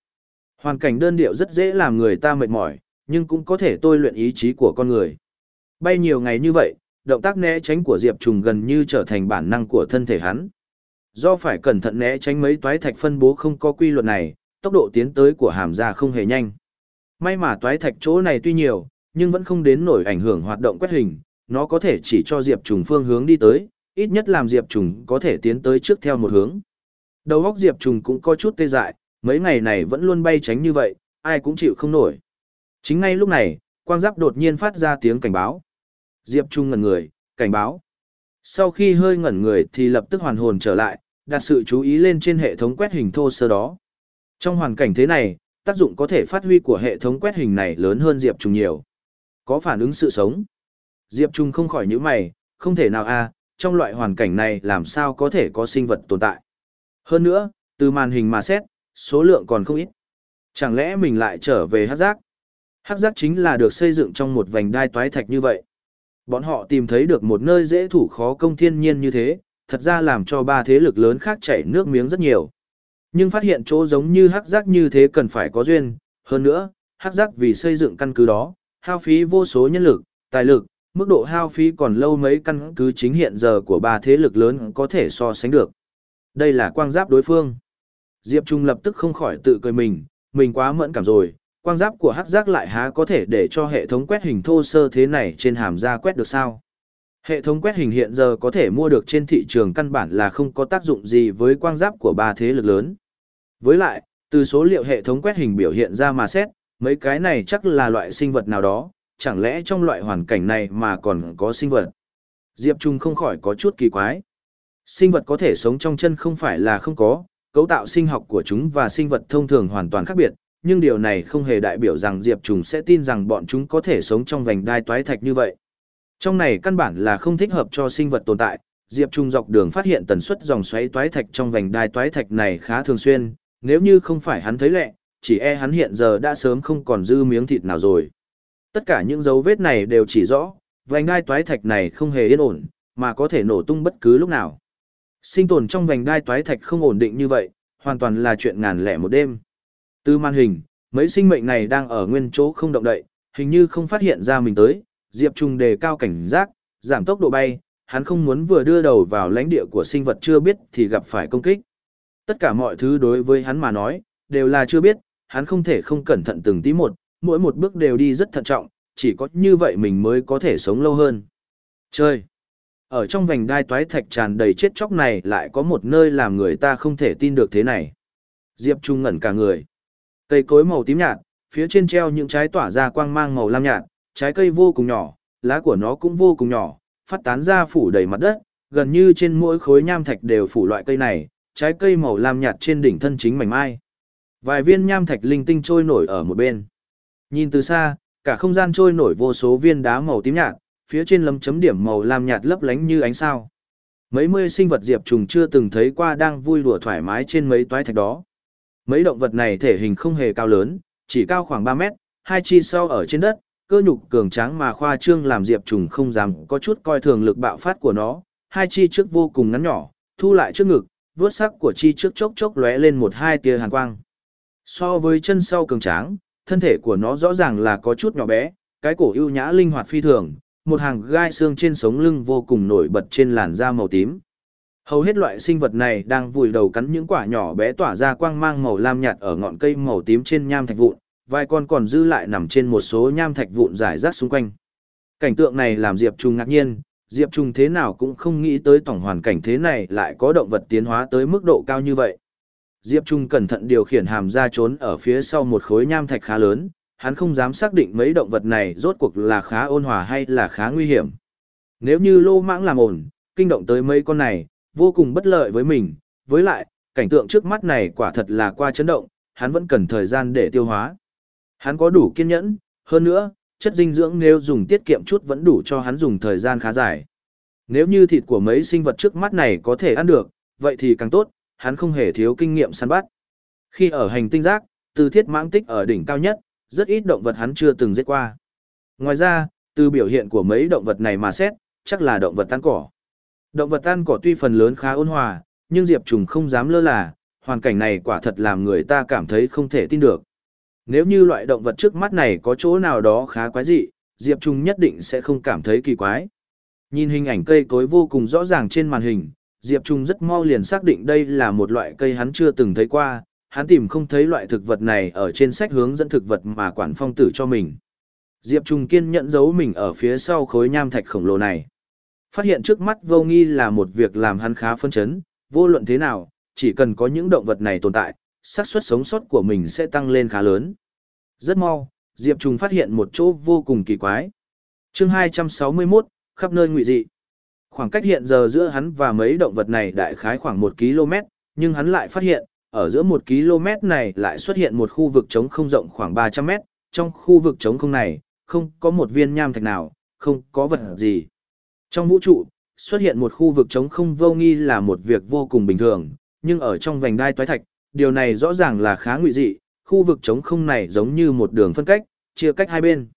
Hoàn cảnh đơn điệu rất dễ làm người ta mệt mỏi, nhưng cũng có thể tôi luyện ý chí của con người. Bay nhiều ngày như vậy, động tác né tránh của Diệp Trùng gần như trở thành bản năng của thân thể hắn. Do phải cẩn thận né tránh mấy toái thạch phân bố không có quy luật này, tốc độ tiến tới của hàm ra không hề nhanh. May mà toái thạch chỗ này tuy nhiều, nhưng vẫn không đến nổi ảnh hưởng hoạt động quét hình, nó có thể chỉ cho Diệp Trùng phương hướng đi tới, ít nhất làm Diệp Trùng có thể tiến tới trước theo một hướng. Đầu óc Diệp Trùng cũng có chút tê dại, mấy ngày này vẫn luôn bay tránh như vậy, ai cũng chịu không nổi. Chính ngay lúc này, quang giáp đột nhiên phát ra tiếng cảnh báo. Diệp Trung ngẩn người, cảnh báo. Sau khi hơi ngẩn người thì lập tức hoàn hồn trở lại, đặt sự chú ý lên trên hệ thống quét hình thô sơ đó. Trong hoàn cảnh thế này, tác dụng có thể phát huy của hệ thống quét hình này lớn hơn Diệp Trung nhiều. Có phản ứng sự sống. Diệp Trung không khỏi nhíu mày, không thể nào a, trong loại hoàn cảnh này làm sao có thể có sinh vật tồn tại. Hơn nữa, từ màn hình mà xét, số lượng còn không ít. Chẳng lẽ mình lại trở về hắc giác? Hắc giác chính là được xây dựng trong một vành đai toái thạch như vậy. Bọn họ tìm thấy được một nơi dễ thủ khó công thiên nhiên như thế, thật ra làm cho ba thế lực lớn khác chảy nước miếng rất nhiều. Nhưng phát hiện chỗ giống như hắc giác như thế cần phải có duyên, hơn nữa, hắc giác vì xây dựng căn cứ đó, hao phí vô số nhân lực, tài lực, mức độ hao phí còn lâu mấy căn cứ chính hiện giờ của ba thế lực lớn có thể so sánh được. Đây là quang giáp đối phương. Diệp Trung lập tức không khỏi tự cười mình, mình quá mẫn cảm rồi, Quang giáp của hắc giác lại há có thể để cho hệ thống quét hình thô sơ thế này trên hàm da quét được sao? Hệ thống quét hình hiện giờ có thể mua được trên thị trường căn bản là không có tác dụng gì với quang giáp của ba thế lực lớn. Với lại, từ số liệu hệ thống quét hình biểu hiện ra mà xét, mấy cái này chắc là loại sinh vật nào đó, chẳng lẽ trong loại hoàn cảnh này mà còn có sinh vật? Diệp Trung không khỏi có chút kỳ quái. Sinh vật có thể sống trong chân không phải là không có, cấu tạo sinh học của chúng và sinh vật thông thường hoàn toàn khác biệt, nhưng điều này không hề đại biểu rằng Diệp Trung sẽ tin rằng bọn chúng có thể sống trong vành đai toái thạch như vậy. Trong này căn bản là không thích hợp cho sinh vật tồn tại, Diệp Trung dọc đường phát hiện tần suất dòng xoáy toái thạch trong vành đai toái thạch này khá thường xuyên, nếu như không phải hắn thấy lẹ, chỉ e hắn hiện giờ đã sớm không còn dư miếng thịt nào rồi. Tất cả những dấu vết này đều chỉ rõ, vành đai toái thạch này không hề yên ổn, mà có thể nổ tung bất cứ lúc nào. Sinh tồn trong vành đai toái thạch không ổn định như vậy, hoàn toàn là chuyện ngàn lẻ một đêm. Từ màn hình, mấy sinh mệnh này đang ở nguyên chỗ không động đậy, hình như không phát hiện ra mình tới, Diệp Trung đề cao cảnh giác, giảm tốc độ bay, hắn không muốn vừa đưa đầu vào lãnh địa của sinh vật chưa biết thì gặp phải công kích. Tất cả mọi thứ đối với hắn mà nói, đều là chưa biết, hắn không thể không cẩn thận từng tí một, mỗi một bước đều đi rất thận trọng, chỉ có như vậy mình mới có thể sống lâu hơn. Chơi! Ở trong vành đai toái thạch tràn đầy chết chóc này lại có một nơi làm người ta không thể tin được thế này. Diệp Trung ngẩn cả người. Cây cối màu tím nhạt, phía trên treo những trái tỏa ra quang mang màu lam nhạt, trái cây vô cùng nhỏ, lá của nó cũng vô cùng nhỏ, phát tán ra phủ đầy mặt đất, gần như trên mỗi khối nham thạch đều phủ loại cây này, trái cây màu lam nhạt trên đỉnh thân chính mảnh mai. Vài viên nham thạch linh tinh trôi nổi ở một bên. Nhìn từ xa, cả không gian trôi nổi vô số viên đá màu tím nhạt, phía trên lấm chấm điểm màu lam nhạt lấp lánh như ánh sao. Mấy mươi sinh vật diệp trùng chưa từng thấy qua đang vui đùa thoải mái trên mấy toái thạch đó. Mấy động vật này thể hình không hề cao lớn, chỉ cao khoảng 3 mét, hai chi sau ở trên đất, cơ nhục cường tráng mà khoa trương làm diệp trùng không dám có chút coi thường lực bạo phát của nó, hai chi trước vô cùng ngắn nhỏ, thu lại trước ngực, vớt sắc của chi trước chốc chốc lóe lên một hai tia hàn quang. So với chân sau cường tráng, thân thể của nó rõ ràng là có chút nhỏ bé, cái cổ ưu nhã linh hoạt phi thường, một hàng gai xương trên sống lưng vô cùng nổi bật trên làn da màu tím. Hầu hết loại sinh vật này đang vùi đầu cắn những quả nhỏ bé tỏa ra quang mang màu lam nhạt ở ngọn cây màu tím trên nham thạch vụn, vài con còn dư lại nằm trên một số nham thạch vụn rải rác xung quanh. Cảnh tượng này làm Diệp Trung ngạc nhiên, Diệp Trung thế nào cũng không nghĩ tới tổng hoàn cảnh thế này lại có động vật tiến hóa tới mức độ cao như vậy. Diệp Trung cẩn thận điều khiển hàm ra trốn ở phía sau một khối nham thạch khá lớn, hắn không dám xác định mấy động vật này rốt cuộc là khá ôn hòa hay là khá nguy hiểm. Nếu như lô mãng làm ổn, kinh động tới mấy con này, vô cùng bất lợi với mình, với lại, cảnh tượng trước mắt này quả thật là qua chấn động, hắn vẫn cần thời gian để tiêu hóa. Hắn có đủ kiên nhẫn, hơn nữa, chất dinh dưỡng nếu dùng tiết kiệm chút vẫn đủ cho hắn dùng thời gian khá dài. Nếu như thịt của mấy sinh vật trước mắt này có thể ăn được, vậy thì càng tốt, hắn không hề thiếu kinh nghiệm săn bắt. Khi ở hành tinh giác, từ thiết mãng tích ở đỉnh cao nhất, rất ít động vật hắn chưa từng giết qua. Ngoài ra, từ biểu hiện của mấy động vật này mà xét, chắc là động vật tan cỏ. Động vật tan cỏ tuy phần lớn khá ôn hòa, nhưng Diệp Trùng không dám lơ là, hoàn cảnh này quả thật làm người ta cảm thấy không thể tin được. Nếu như loại động vật trước mắt này có chỗ nào đó khá quái dị, Diệp Trung nhất định sẽ không cảm thấy kỳ quái. Nhìn hình ảnh cây cối vô cùng rõ ràng trên màn hình, Diệp Trung rất mau liền xác định đây là một loại cây hắn chưa từng thấy qua, hắn tìm không thấy loại thực vật này ở trên sách hướng dẫn thực vật mà quản phong tử cho mình. Diệp Trung kiên nhận giấu mình ở phía sau khối nham thạch khổng lồ này. Phát hiện trước mắt vô nghi là một việc làm hắn khá phân chấn, vô luận thế nào, chỉ cần có những động vật này tồn tại, xác suất sống sót của mình sẽ tăng lên khá lớn. Rất mau, Diệp Trung phát hiện một chỗ vô cùng kỳ quái. chương 261, khắp nơi ngụy dị. Khoảng cách hiện giờ giữa hắn và mấy động vật này đại khái khoảng 1 km, nhưng hắn lại phát hiện, ở giữa 1 km này lại xuất hiện một khu vực trống không rộng khoảng 300 mét, trong khu vực trống không này, không có một viên nham thạch nào, không có vật gì. Trong vũ trụ, xuất hiện một khu vực trống không vô nghi là một việc vô cùng bình thường, nhưng ở trong vành đai toái thạch, điều này rõ ràng là khá ngụy dị, khu vực trống không này giống như một đường phân cách, chia cách hai bên.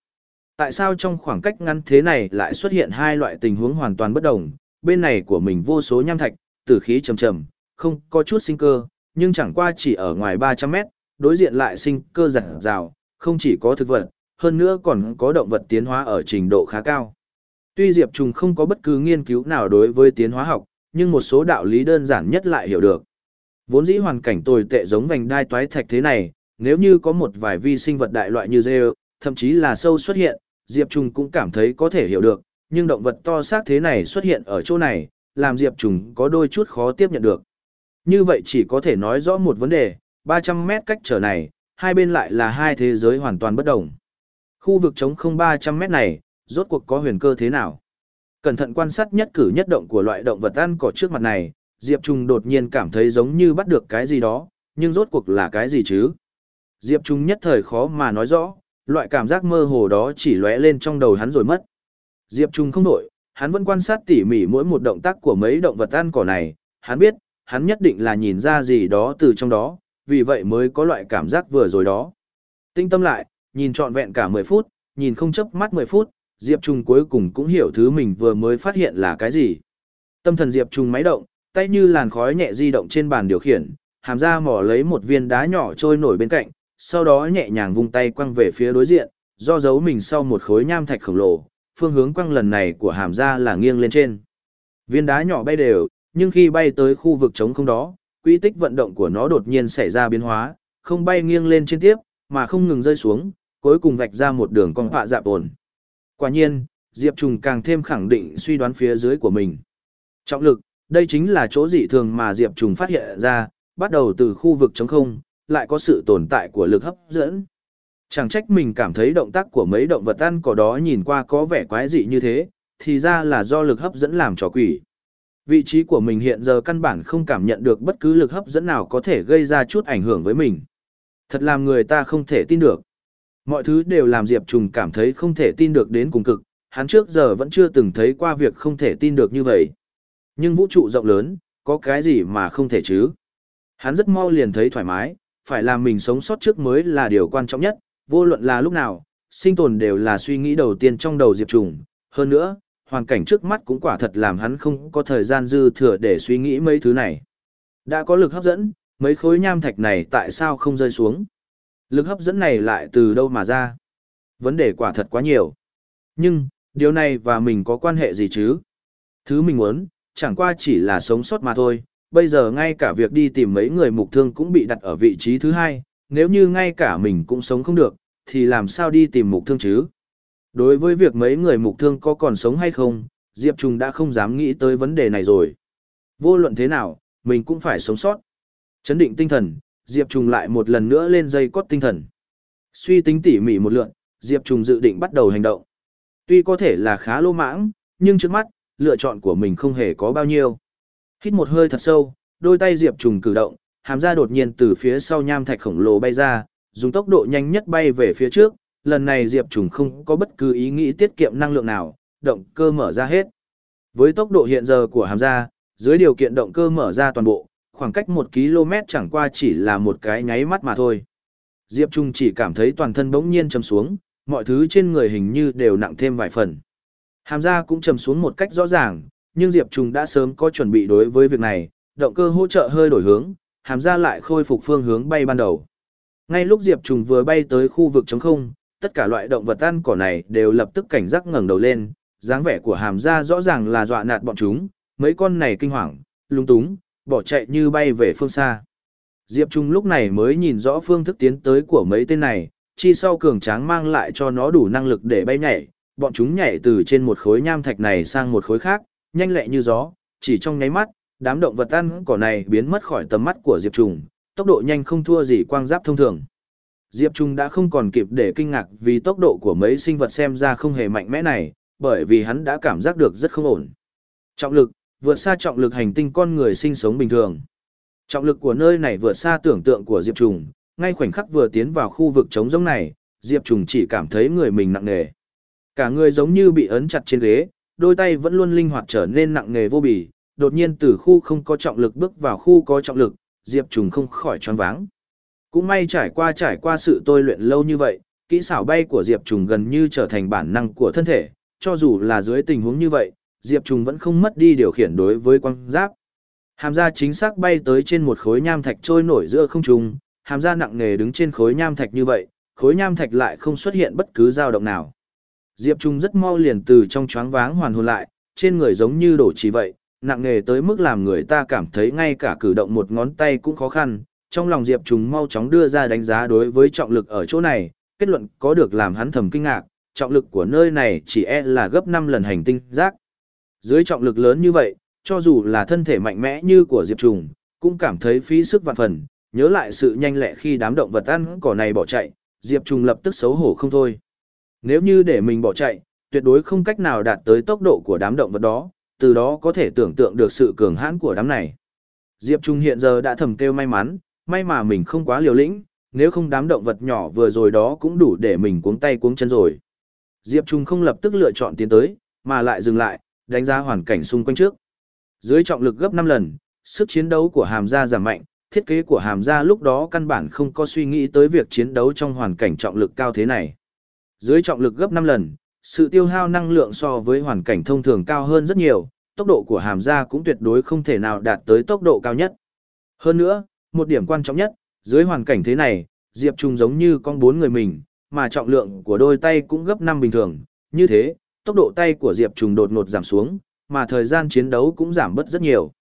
Tại sao trong khoảng cách ngắn thế này lại xuất hiện hai loại tình huống hoàn toàn bất đồng, bên này của mình vô số nham thạch, tử khí trầm trầm, không có chút sinh cơ, nhưng chẳng qua chỉ ở ngoài 300 mét, đối diện lại sinh cơ giặt rào, không chỉ có thực vật, hơn nữa còn có động vật tiến hóa ở trình độ khá cao. Tuy Diệp Trùng không có bất cứ nghiên cứu nào đối với tiến hóa học, nhưng một số đạo lý đơn giản nhất lại hiểu được. Vốn dĩ hoàn cảnh tồi tệ giống vành đai toái thạch thế này, nếu như có một vài vi sinh vật đại loại như rêu, thậm chí là sâu xuất hiện, Diệp Trùng cũng cảm thấy có thể hiểu được, nhưng động vật to xác thế này xuất hiện ở chỗ này, làm Diệp Trùng có đôi chút khó tiếp nhận được. Như vậy chỉ có thể nói rõ một vấn đề, 300 mét cách trở này, hai bên lại là hai thế giới hoàn toàn bất đồng. Khu vực trống không 300 mét này, rốt cuộc có huyền cơ thế nào? Cẩn thận quan sát nhất cử nhất động của loại động vật ăn cỏ trước mặt này, Diệp Trung đột nhiên cảm thấy giống như bắt được cái gì đó, nhưng rốt cuộc là cái gì chứ? Diệp Trung nhất thời khó mà nói rõ, loại cảm giác mơ hồ đó chỉ lóe lên trong đầu hắn rồi mất. Diệp Trung không đổi, hắn vẫn quan sát tỉ mỉ mỗi một động tác của mấy động vật ăn cỏ này, hắn biết, hắn nhất định là nhìn ra gì đó từ trong đó, vì vậy mới có loại cảm giác vừa rồi đó. Tinh tâm lại, nhìn trọn vẹn cả 10 phút, nhìn không chấp mắt 10 phút, Diệp Trung cuối cùng cũng hiểu thứ mình vừa mới phát hiện là cái gì. Tâm thần Diệp Trung máy động, tay như làn khói nhẹ di động trên bàn điều khiển, hàm ra mỏ lấy một viên đá nhỏ trôi nổi bên cạnh, sau đó nhẹ nhàng vung tay quăng về phía đối diện, do giấu mình sau một khối nham thạch khổng lồ, phương hướng quăng lần này của hàm ra là nghiêng lên trên. Viên đá nhỏ bay đều, nhưng khi bay tới khu vực trống không đó, quỹ tích vận động của nó đột nhiên xảy ra biến hóa, không bay nghiêng lên trên tiếp, mà không ngừng rơi xuống, cuối cùng vạch ra một đường cong họa dạp ổn. Quả nhiên, Diệp Trùng càng thêm khẳng định suy đoán phía dưới của mình. Trọng lực, đây chính là chỗ dị thường mà Diệp Trùng phát hiện ra, bắt đầu từ khu vực trống không, lại có sự tồn tại của lực hấp dẫn. Chẳng trách mình cảm thấy động tác của mấy động vật ăn cỏ đó nhìn qua có vẻ quái dị như thế, thì ra là do lực hấp dẫn làm trò quỷ. Vị trí của mình hiện giờ căn bản không cảm nhận được bất cứ lực hấp dẫn nào có thể gây ra chút ảnh hưởng với mình. Thật làm người ta không thể tin được. Mọi thứ đều làm Diệp Trùng cảm thấy không thể tin được đến cùng cực, hắn trước giờ vẫn chưa từng thấy qua việc không thể tin được như vậy. Nhưng vũ trụ rộng lớn, có cái gì mà không thể chứ? Hắn rất mau liền thấy thoải mái, phải làm mình sống sót trước mới là điều quan trọng nhất, vô luận là lúc nào, sinh tồn đều là suy nghĩ đầu tiên trong đầu Diệp Trùng. Hơn nữa, hoàn cảnh trước mắt cũng quả thật làm hắn không có thời gian dư thừa để suy nghĩ mấy thứ này. Đã có lực hấp dẫn, mấy khối nham thạch này tại sao không rơi xuống? Lực hấp dẫn này lại từ đâu mà ra? Vấn đề quả thật quá nhiều. Nhưng, điều này và mình có quan hệ gì chứ? Thứ mình muốn, chẳng qua chỉ là sống sót mà thôi. Bây giờ ngay cả việc đi tìm mấy người mục thương cũng bị đặt ở vị trí thứ hai, nếu như ngay cả mình cũng sống không được, thì làm sao đi tìm mục thương chứ? Đối với việc mấy người mục thương có còn sống hay không, Diệp Trùng đã không dám nghĩ tới vấn đề này rồi. Vô luận thế nào, mình cũng phải sống sót. Chấn định tinh thần, Diệp Trùng lại một lần nữa lên dây cốt tinh thần. Suy tính tỉ mỉ một lượn, Diệp Trùng dự định bắt đầu hành động. Tuy có thể là khá lô mãng, nhưng trước mắt, lựa chọn của mình không hề có bao nhiêu. Hít một hơi thật sâu, đôi tay Diệp Trùng cử động, hàm ra đột nhiên từ phía sau nham thạch khổng lồ bay ra, dùng tốc độ nhanh nhất bay về phía trước, lần này Diệp Trùng không có bất cứ ý nghĩ tiết kiệm năng lượng nào, động cơ mở ra hết. Với tốc độ hiện giờ của hàm ra, dưới điều kiện động cơ mở ra toàn bộ, khoảng cách 1 km chẳng qua chỉ là một cái nháy mắt mà thôi. Diệp Trung chỉ cảm thấy toàn thân bỗng nhiên chầm xuống, mọi thứ trên người hình như đều nặng thêm vài phần. Hàm ra cũng trầm xuống một cách rõ ràng, nhưng Diệp Trung đã sớm có chuẩn bị đối với việc này, động cơ hỗ trợ hơi đổi hướng, hàm ra lại khôi phục phương hướng bay ban đầu. Ngay lúc Diệp Trung vừa bay tới khu vực trống không, tất cả loại động vật ăn cỏ này đều lập tức cảnh giác ngẩng đầu lên, dáng vẻ của hàm ra rõ ràng là dọa nạt bọn chúng, mấy con này kinh hoàng, lung túng, bỏ chạy như bay về phương xa. Diệp Trung lúc này mới nhìn rõ phương thức tiến tới của mấy tên này, chi sau cường tráng mang lại cho nó đủ năng lực để bay nhảy, bọn chúng nhảy từ trên một khối nham thạch này sang một khối khác, nhanh lẹ như gió, chỉ trong nháy mắt, đám động vật ăn cỏ này biến mất khỏi tầm mắt của Diệp Trung, tốc độ nhanh không thua gì quang giáp thông thường. Diệp Trung đã không còn kịp để kinh ngạc vì tốc độ của mấy sinh vật xem ra không hề mạnh mẽ này, bởi vì hắn đã cảm giác được rất không ổn. Trọng lực, vượt xa trọng lực hành tinh con người sinh sống bình thường. Trọng lực của nơi này vượt xa tưởng tượng của Diệp Trùng, ngay khoảnh khắc vừa tiến vào khu vực trống rỗng này, Diệp Trùng chỉ cảm thấy người mình nặng nề. Cả người giống như bị ấn chặt trên ghế, đôi tay vẫn luôn linh hoạt trở nên nặng nghề vô bì, đột nhiên từ khu không có trọng lực bước vào khu có trọng lực, Diệp Trùng không khỏi choáng váng. Cũng may trải qua trải qua sự tôi luyện lâu như vậy, kỹ xảo bay của Diệp Trùng gần như trở thành bản năng của thân thể, cho dù là dưới tình huống như vậy, Diệp Trùng vẫn không mất đi điều khiển đối với quang giáp. Hàm ra chính xác bay tới trên một khối nham thạch trôi nổi giữa không trung, hàm ra nặng nề đứng trên khối nham thạch như vậy, khối nham thạch lại không xuất hiện bất cứ dao động nào. Diệp Trung rất mau liền từ trong choáng váng hoàn hồn lại, trên người giống như đổ chỉ vậy, nặng nề tới mức làm người ta cảm thấy ngay cả cử động một ngón tay cũng khó khăn, trong lòng Diệp Trung mau chóng đưa ra đánh giá đối với trọng lực ở chỗ này, kết luận có được làm hắn thầm kinh ngạc, trọng lực của nơi này chỉ e là gấp 5 lần hành tinh giác. Dưới trọng lực lớn như vậy, cho dù là thân thể mạnh mẽ như của Diệp Trùng, cũng cảm thấy phí sức vạn phần, nhớ lại sự nhanh lẹ khi đám động vật ăn cỏ này bỏ chạy, Diệp Trùng lập tức xấu hổ không thôi. Nếu như để mình bỏ chạy, tuyệt đối không cách nào đạt tới tốc độ của đám động vật đó, từ đó có thể tưởng tượng được sự cường hãn của đám này. Diệp Trung hiện giờ đã thầm kêu may mắn, may mà mình không quá liều lĩnh, nếu không đám động vật nhỏ vừa rồi đó cũng đủ để mình cuống tay cuống chân rồi. Diệp Trung không lập tức lựa chọn tiến tới, mà lại dừng lại, đánh giá hoàn cảnh xung quanh trước. Dưới trọng lực gấp 5 lần, sức chiến đấu của hàm gia giảm mạnh, thiết kế của hàm gia lúc đó căn bản không có suy nghĩ tới việc chiến đấu trong hoàn cảnh trọng lực cao thế này. Dưới trọng lực gấp 5 lần, sự tiêu hao năng lượng so với hoàn cảnh thông thường cao hơn rất nhiều, tốc độ của hàm gia cũng tuyệt đối không thể nào đạt tới tốc độ cao nhất. Hơn nữa, một điểm quan trọng nhất, dưới hoàn cảnh thế này, Diệp Trung giống như con bốn người mình, mà trọng lượng của đôi tay cũng gấp 5 bình thường, như thế, tốc độ tay của Diệp Trung đột ngột giảm xuống, mà thời gian chiến đấu cũng giảm bớt rất nhiều.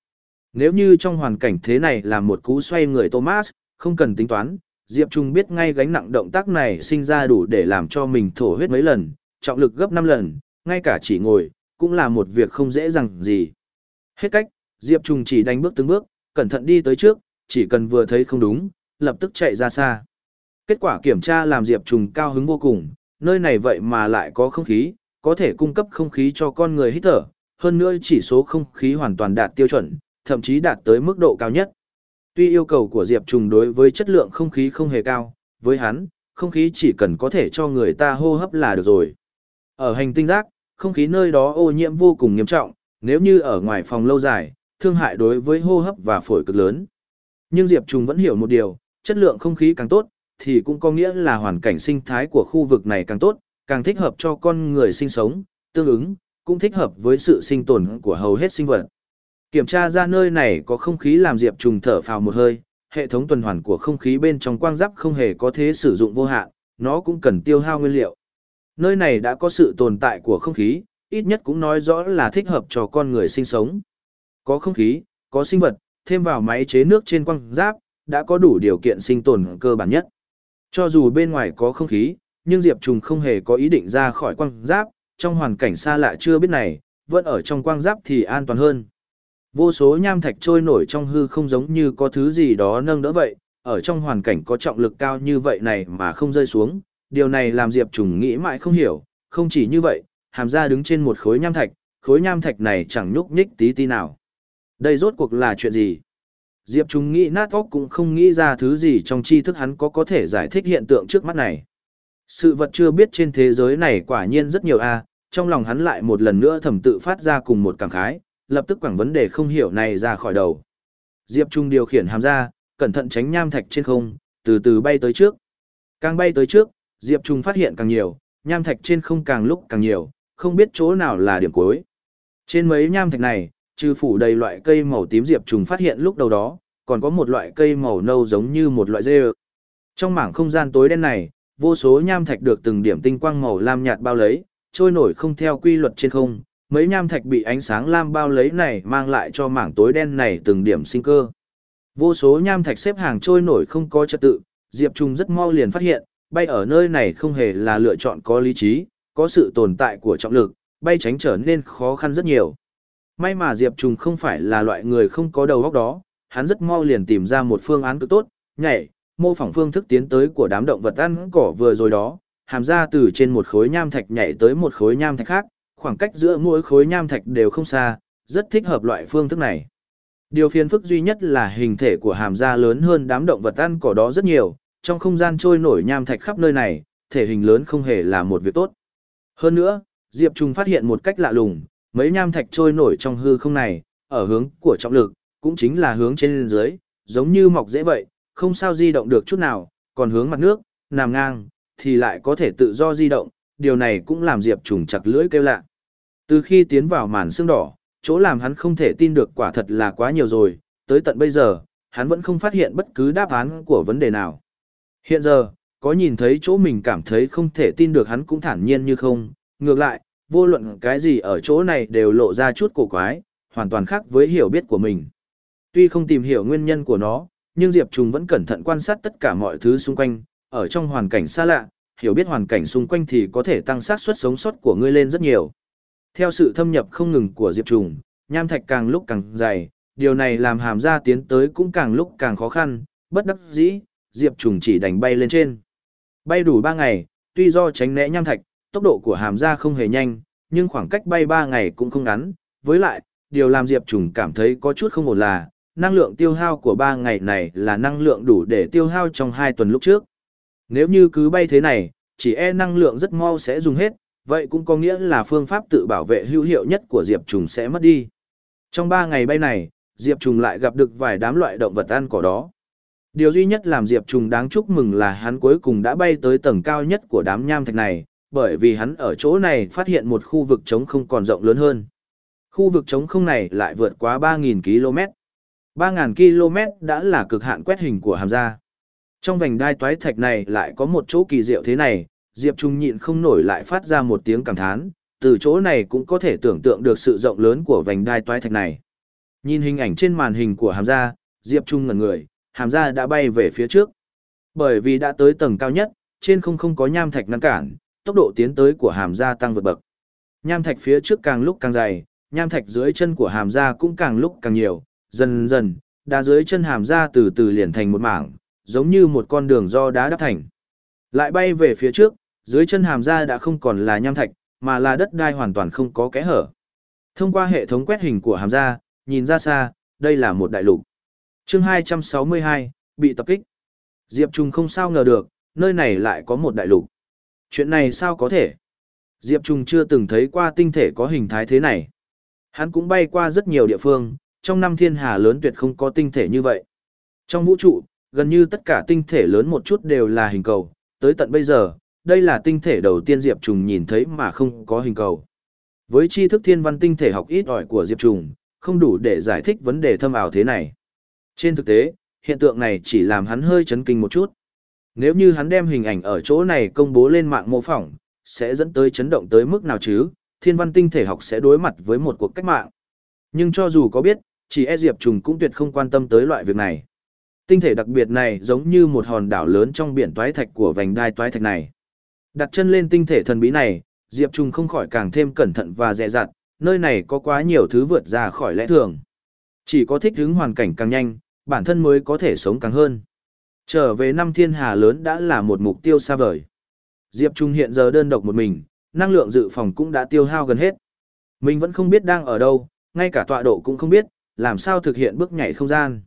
Nếu như trong hoàn cảnh thế này là một cú xoay người Thomas, không cần tính toán, Diệp Trung biết ngay gánh nặng động tác này sinh ra đủ để làm cho mình thổ huyết mấy lần, trọng lực gấp 5 lần, ngay cả chỉ ngồi, cũng là một việc không dễ dàng gì. Hết cách, Diệp Trung chỉ đánh bước từng bước, cẩn thận đi tới trước, chỉ cần vừa thấy không đúng, lập tức chạy ra xa. Kết quả kiểm tra làm Diệp Trung cao hứng vô cùng, nơi này vậy mà lại có không khí, có thể cung cấp không khí cho con người hít thở, hơn nữa chỉ số không khí hoàn toàn đạt tiêu chuẩn, thậm chí đạt tới mức độ cao nhất. Tuy yêu cầu của Diệp Trùng đối với chất lượng không khí không hề cao, với hắn, không khí chỉ cần có thể cho người ta hô hấp là được rồi. Ở hành tinh giác, không khí nơi đó ô nhiễm vô cùng nghiêm trọng, nếu như ở ngoài phòng lâu dài, thương hại đối với hô hấp và phổi cực lớn. Nhưng Diệp Trùng vẫn hiểu một điều, chất lượng không khí càng tốt, thì cũng có nghĩa là hoàn cảnh sinh thái của khu vực này càng tốt, càng thích hợp cho con người sinh sống, tương ứng, cũng thích hợp với sự sinh tồn của hầu hết sinh vật. Kiểm tra ra nơi này có không khí làm Diệp Trùng thở phào một hơi, hệ thống tuần hoàn của không khí bên trong quang giáp không hề có thế sử dụng vô hạn, nó cũng cần tiêu hao nguyên liệu. Nơi này đã có sự tồn tại của không khí, ít nhất cũng nói rõ là thích hợp cho con người sinh sống. Có không khí, có sinh vật, thêm vào máy chế nước trên quang giáp, đã có đủ điều kiện sinh tồn cơ bản nhất. Cho dù bên ngoài có không khí, nhưng Diệp Trùng không hề có ý định ra khỏi quang giáp, trong hoàn cảnh xa lạ chưa biết này, vẫn ở trong quang giáp thì an toàn hơn. Vô số nham thạch trôi nổi trong hư không giống như có thứ gì đó nâng đỡ vậy, ở trong hoàn cảnh có trọng lực cao như vậy này mà không rơi xuống, điều này làm Diệp Trùng nghĩ mãi không hiểu, không chỉ như vậy, hàm ra đứng trên một khối nham thạch, khối nham thạch này chẳng nhúc nhích tí tí nào. Đây rốt cuộc là chuyện gì? Diệp Trùng nghĩ nát óc cũng không nghĩ ra thứ gì trong tri thức hắn có có thể giải thích hiện tượng trước mắt này. Sự vật chưa biết trên thế giới này quả nhiên rất nhiều a, trong lòng hắn lại một lần nữa thầm tự phát ra cùng một cảm khái, lập tức quẳng vấn đề không hiểu này ra khỏi đầu. Diệp Trung điều khiển hàm ra, cẩn thận tránh nham thạch trên không, từ từ bay tới trước. Càng bay tới trước, Diệp Trung phát hiện càng nhiều, nham thạch trên không càng lúc càng nhiều, không biết chỗ nào là điểm cuối. Trên mấy nham thạch này, trừ phủ đầy loại cây màu tím Diệp Trung phát hiện lúc đầu đó, còn có một loại cây màu nâu giống như một loại dê. Trong mảng không gian tối đen này, vô số nham thạch được từng điểm tinh quang màu lam nhạt bao lấy, trôi nổi không theo quy luật trên không, mấy nham thạch bị ánh sáng lam bao lấy này mang lại cho mảng tối đen này từng điểm sinh cơ. Vô số nham thạch xếp hàng trôi nổi không có trật tự, Diệp Trung rất mau liền phát hiện, bay ở nơi này không hề là lựa chọn có lý trí, có sự tồn tại của trọng lực, bay tránh trở nên khó khăn rất nhiều. May mà Diệp Trung không phải là loại người không có đầu óc đó, hắn rất mau liền tìm ra một phương án cực tốt, nhảy, mô phỏng phương thức tiến tới của đám động vật ăn cỏ vừa rồi đó, hàm ra từ trên một khối nham thạch nhảy tới một khối nham thạch khác, khoảng cách giữa mỗi khối nham thạch đều không xa, rất thích hợp loại phương thức này. Điều phiền phức duy nhất là hình thể của hàm da lớn hơn đám động vật ăn cỏ đó rất nhiều, trong không gian trôi nổi nham thạch khắp nơi này, thể hình lớn không hề là một việc tốt. Hơn nữa, Diệp Trung phát hiện một cách lạ lùng, mấy nham thạch trôi nổi trong hư không này, ở hướng của trọng lực, cũng chính là hướng trên dưới, giống như mọc dễ vậy, không sao di động được chút nào, còn hướng mặt nước, nằm ngang, thì lại có thể tự do di động, điều này cũng làm Diệp Trùng chặt lưỡi kêu lạ. Từ khi tiến vào màn xương đỏ, chỗ làm hắn không thể tin được quả thật là quá nhiều rồi, tới tận bây giờ, hắn vẫn không phát hiện bất cứ đáp án của vấn đề nào. Hiện giờ, có nhìn thấy chỗ mình cảm thấy không thể tin được hắn cũng thản nhiên như không, ngược lại, vô luận cái gì ở chỗ này đều lộ ra chút cổ quái, hoàn toàn khác với hiểu biết của mình. Tuy không tìm hiểu nguyên nhân của nó, nhưng Diệp Trùng vẫn cẩn thận quan sát tất cả mọi thứ xung quanh, ở trong hoàn cảnh xa lạ, hiểu biết hoàn cảnh xung quanh thì có thể tăng xác suất sống sót của ngươi lên rất nhiều. Theo sự thâm nhập không ngừng của Diệp Trùng, nham thạch càng lúc càng dày, điều này làm hàm ra tiến tới cũng càng lúc càng khó khăn, bất đắc dĩ, Diệp Trùng chỉ đành bay lên trên. Bay đủ 3 ngày, tuy do tránh né nham thạch, tốc độ của hàm ra không hề nhanh, nhưng khoảng cách bay 3 ngày cũng không ngắn, với lại, điều làm Diệp Trùng cảm thấy có chút không ổn là, năng lượng tiêu hao của 3 ngày này là năng lượng đủ để tiêu hao trong 2 tuần lúc trước. Nếu như cứ bay thế này, chỉ e năng lượng rất mau sẽ dùng hết, vậy cũng có nghĩa là phương pháp tự bảo vệ hữu hiệu nhất của Diệp Trùng sẽ mất đi. Trong 3 ngày bay này, Diệp Trùng lại gặp được vài đám loại động vật ăn cỏ đó. Điều duy nhất làm Diệp Trùng đáng chúc mừng là hắn cuối cùng đã bay tới tầng cao nhất của đám nham thạch này, bởi vì hắn ở chỗ này phát hiện một khu vực trống không còn rộng lớn hơn. Khu vực trống không này lại vượt quá 3.000 km. 3.000 km đã là cực hạn quét hình của hàm gia. Trong vành đai toái thạch này lại có một chỗ kỳ diệu thế này, Diệp Trung nhịn không nổi lại phát ra một tiếng cảm thán, từ chỗ này cũng có thể tưởng tượng được sự rộng lớn của vành đai toái thạch này. Nhìn hình ảnh trên màn hình của hàm gia, Diệp Trung ngẩn người, hàm gia đã bay về phía trước. Bởi vì đã tới tầng cao nhất, trên không không có nham thạch ngăn cản, tốc độ tiến tới của hàm gia tăng vượt bậc. Nham thạch phía trước càng lúc càng dày, nham thạch dưới chân của hàm gia cũng càng lúc càng nhiều, dần dần, đá dưới chân hàm gia từ từ liền thành một mảng, giống như một con đường do đá đắp thành. Lại bay về phía trước, dưới chân hàm ra đã không còn là nham thạch, mà là đất đai hoàn toàn không có kẽ hở. Thông qua hệ thống quét hình của hàm ra, nhìn ra xa, đây là một đại lục. chương 262, bị tập kích. Diệp Trung không sao ngờ được, nơi này lại có một đại lục. Chuyện này sao có thể? Diệp Trung chưa từng thấy qua tinh thể có hình thái thế này. Hắn cũng bay qua rất nhiều địa phương, trong năm thiên hà lớn tuyệt không có tinh thể như vậy. Trong vũ trụ, gần như tất cả tinh thể lớn một chút đều là hình cầu, tới tận bây giờ, đây là tinh thể đầu tiên Diệp Trùng nhìn thấy mà không có hình cầu. Với tri thức thiên văn tinh thể học ít ỏi của Diệp Trùng, không đủ để giải thích vấn đề thâm ảo thế này. Trên thực tế, hiện tượng này chỉ làm hắn hơi chấn kinh một chút. Nếu như hắn đem hình ảnh ở chỗ này công bố lên mạng mô phỏng, sẽ dẫn tới chấn động tới mức nào chứ, thiên văn tinh thể học sẽ đối mặt với một cuộc cách mạng. Nhưng cho dù có biết, chỉ e Diệp Trùng cũng tuyệt không quan tâm tới loại việc này. Tinh thể đặc biệt này giống như một hòn đảo lớn trong biển toái thạch của vành đai toái thạch này. Đặt chân lên tinh thể thần bí này, Diệp Trung không khỏi càng thêm cẩn thận và dè dặt, nơi này có quá nhiều thứ vượt ra khỏi lẽ thường. Chỉ có thích ứng hoàn cảnh càng nhanh, bản thân mới có thể sống càng hơn. Trở về năm thiên hà lớn đã là một mục tiêu xa vời. Diệp Trung hiện giờ đơn độc một mình, năng lượng dự phòng cũng đã tiêu hao gần hết. Mình vẫn không biết đang ở đâu, ngay cả tọa độ cũng không biết, làm sao thực hiện bước nhảy không gian.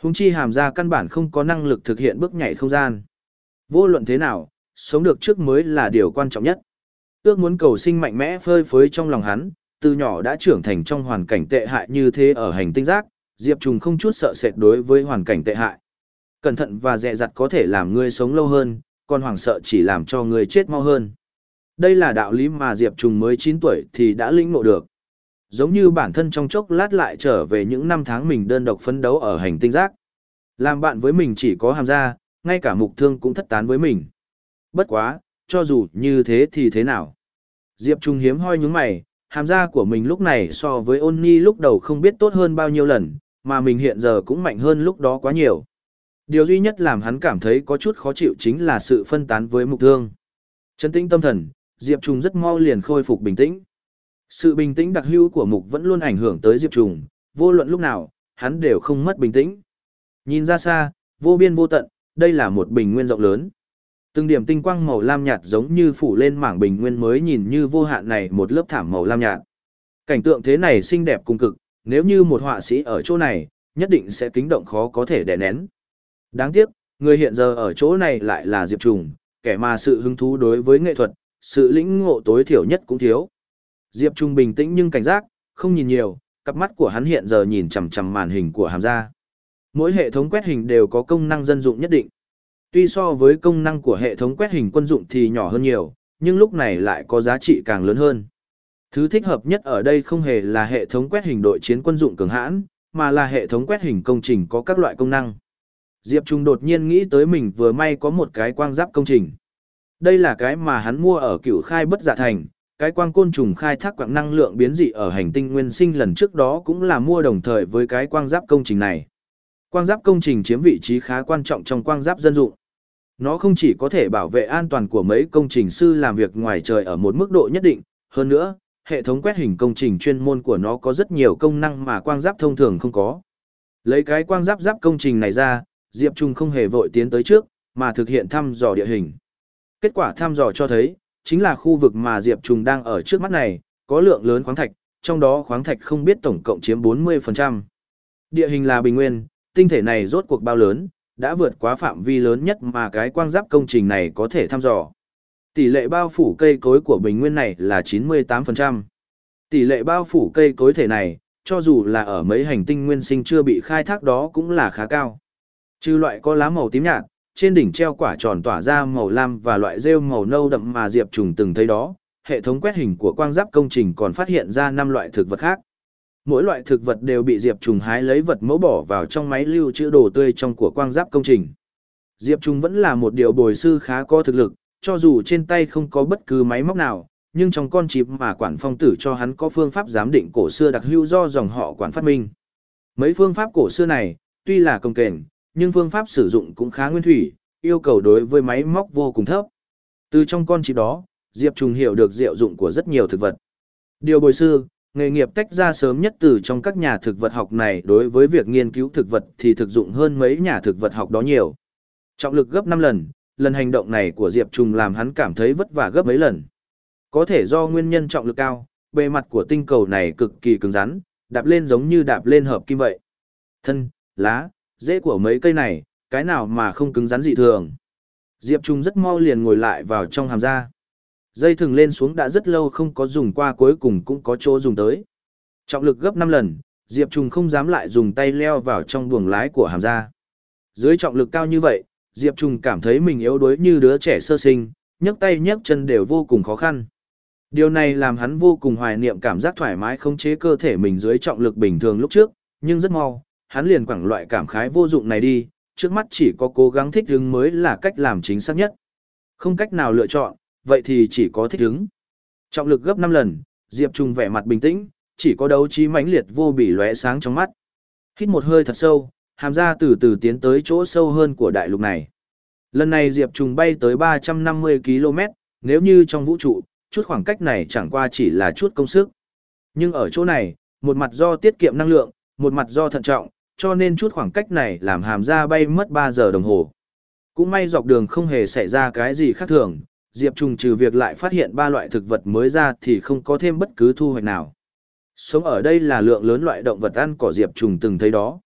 Hùng chi hàm ra căn bản không có năng lực thực hiện bước nhảy không gian. Vô luận thế nào, sống được trước mới là điều quan trọng nhất. Ước muốn cầu sinh mạnh mẽ phơi phới trong lòng hắn, từ nhỏ đã trưởng thành trong hoàn cảnh tệ hại như thế ở hành tinh giác, Diệp Trùng không chút sợ sệt đối với hoàn cảnh tệ hại. Cẩn thận và dè dặt có thể làm ngươi sống lâu hơn, còn hoảng sợ chỉ làm cho ngươi chết mau hơn. Đây là đạo lý mà Diệp Trùng mới 9 tuổi thì đã lĩnh ngộ được. Giống như bản thân trong chốc lát lại trở về những năm tháng mình đơn độc phấn đấu ở hành tinh giác. Làm bạn với mình chỉ có hàm ra, ngay cả mục thương cũng thất tán với mình. Bất quá, cho dù như thế thì thế nào? Diệp Trung hiếm hoi nhúng mày, hàm ra của mình lúc này so với ôn ni lúc đầu không biết tốt hơn bao nhiêu lần, mà mình hiện giờ cũng mạnh hơn lúc đó quá nhiều. Điều duy nhất làm hắn cảm thấy có chút khó chịu chính là sự phân tán với mục thương. Chân tĩnh tâm thần, Diệp Trung rất mau liền khôi phục bình tĩnh. Sự bình tĩnh đặc hữu của mục vẫn luôn ảnh hưởng tới Diệp Trùng, vô luận lúc nào, hắn đều không mất bình tĩnh. Nhìn ra xa, vô biên vô tận, đây là một bình nguyên rộng lớn. Từng điểm tinh quang màu lam nhạt giống như phủ lên mảng bình nguyên mới nhìn như vô hạn này một lớp thảm màu lam nhạt. Cảnh tượng thế này xinh đẹp cùng cực, nếu như một họa sĩ ở chỗ này, nhất định sẽ kính động khó có thể đè nén. Đáng tiếc, người hiện giờ ở chỗ này lại là Diệp Trùng, kẻ mà sự hứng thú đối với nghệ thuật, sự lĩnh ngộ tối thiểu nhất cũng thiếu. Diệp Trung bình tĩnh nhưng cảnh giác, không nhìn nhiều, cặp mắt của hắn hiện giờ nhìn chằm chằm màn hình của hàm gia. Mỗi hệ thống quét hình đều có công năng dân dụng nhất định. Tuy so với công năng của hệ thống quét hình quân dụng thì nhỏ hơn nhiều, nhưng lúc này lại có giá trị càng lớn hơn. Thứ thích hợp nhất ở đây không hề là hệ thống quét hình đội chiến quân dụng cường hãn, mà là hệ thống quét hình công trình có các loại công năng. Diệp Trung đột nhiên nghĩ tới mình vừa may có một cái quang giáp công trình. Đây là cái mà hắn mua ở cửu khai bất giả thành, cái quang côn trùng khai thác quạng năng lượng biến dị ở hành tinh nguyên sinh lần trước đó cũng là mua đồng thời với cái quang giáp công trình này. Quang giáp công trình chiếm vị trí khá quan trọng trong quang giáp dân dụng. Nó không chỉ có thể bảo vệ an toàn của mấy công trình sư làm việc ngoài trời ở một mức độ nhất định, hơn nữa, hệ thống quét hình công trình chuyên môn của nó có rất nhiều công năng mà quang giáp thông thường không có. Lấy cái quang giáp giáp công trình này ra, Diệp Trung không hề vội tiến tới trước, mà thực hiện thăm dò địa hình. Kết quả thăm dò cho thấy, chính là khu vực mà Diệp Trùng đang ở trước mắt này, có lượng lớn khoáng thạch, trong đó khoáng thạch không biết tổng cộng chiếm 40%. Địa hình là bình nguyên, tinh thể này rốt cuộc bao lớn, đã vượt quá phạm vi lớn nhất mà cái quang giáp công trình này có thể thăm dò. Tỷ lệ bao phủ cây cối của bình nguyên này là 98%. Tỷ lệ bao phủ cây cối thể này, cho dù là ở mấy hành tinh nguyên sinh chưa bị khai thác đó cũng là khá cao. Trừ loại có lá màu tím nhạt, trên đỉnh treo quả tròn tỏa ra màu lam và loại rêu màu nâu đậm mà Diệp Trùng từng thấy đó, hệ thống quét hình của quang giáp công trình còn phát hiện ra năm loại thực vật khác. Mỗi loại thực vật đều bị Diệp Trùng hái lấy vật mẫu bỏ vào trong máy lưu trữ đồ tươi trong của quang giáp công trình. Diệp Trùng vẫn là một điều bồi sư khá có thực lực, cho dù trên tay không có bất cứ máy móc nào, nhưng trong con chịp mà quản phong tử cho hắn có phương pháp giám định cổ xưa đặc hữu do dòng họ quản phát minh. Mấy phương pháp cổ xưa này, tuy là công kềnh, nhưng phương pháp sử dụng cũng khá nguyên thủy, yêu cầu đối với máy móc vô cùng thấp. Từ trong con chip đó, Diệp Trùng hiểu được diệu dụng của rất nhiều thực vật. Điều bồi sư, nghề nghiệp tách ra sớm nhất từ trong các nhà thực vật học này đối với việc nghiên cứu thực vật thì thực dụng hơn mấy nhà thực vật học đó nhiều. Trọng lực gấp 5 lần, lần hành động này của Diệp Trùng làm hắn cảm thấy vất vả gấp mấy lần. Có thể do nguyên nhân trọng lực cao, bề mặt của tinh cầu này cực kỳ cứng rắn, đạp lên giống như đạp lên hợp kim vậy. Thân, lá, Dễ của mấy cây này, cái nào mà không cứng rắn dị thường. Diệp Trung rất mau liền ngồi lại vào trong hàm da. Dây thừng lên xuống đã rất lâu không có dùng qua cuối cùng cũng có chỗ dùng tới. Trọng lực gấp 5 lần, Diệp Trung không dám lại dùng tay leo vào trong buồng lái của hàm da. Dưới trọng lực cao như vậy, Diệp Trung cảm thấy mình yếu đuối như đứa trẻ sơ sinh, nhấc tay nhấc chân đều vô cùng khó khăn. Điều này làm hắn vô cùng hoài niệm cảm giác thoải mái khống chế cơ thể mình dưới trọng lực bình thường lúc trước, nhưng rất mau, hắn liền quẳng loại cảm khái vô dụng này đi, trước mắt chỉ có cố gắng thích ứng mới là cách làm chính xác nhất. Không cách nào lựa chọn, vậy thì chỉ có thích ứng. Trọng lực gấp 5 lần, Diệp Trung vẻ mặt bình tĩnh, chỉ có đấu trí mãnh liệt vô bỉ lóe sáng trong mắt. Hít một hơi thật sâu, hàm ra từ từ tiến tới chỗ sâu hơn của đại lục này. Lần này Diệp Trung bay tới 350 km, nếu như trong vũ trụ, chút khoảng cách này chẳng qua chỉ là chút công sức. Nhưng ở chỗ này, một mặt do tiết kiệm năng lượng, một mặt do thận trọng, cho nên chút khoảng cách này làm hàm ra bay mất 3 giờ đồng hồ. Cũng may dọc đường không hề xảy ra cái gì khác thường, Diệp Trùng trừ việc lại phát hiện ba loại thực vật mới ra thì không có thêm bất cứ thu hoạch nào. Sống ở đây là lượng lớn loại động vật ăn cỏ Diệp Trùng từng thấy đó.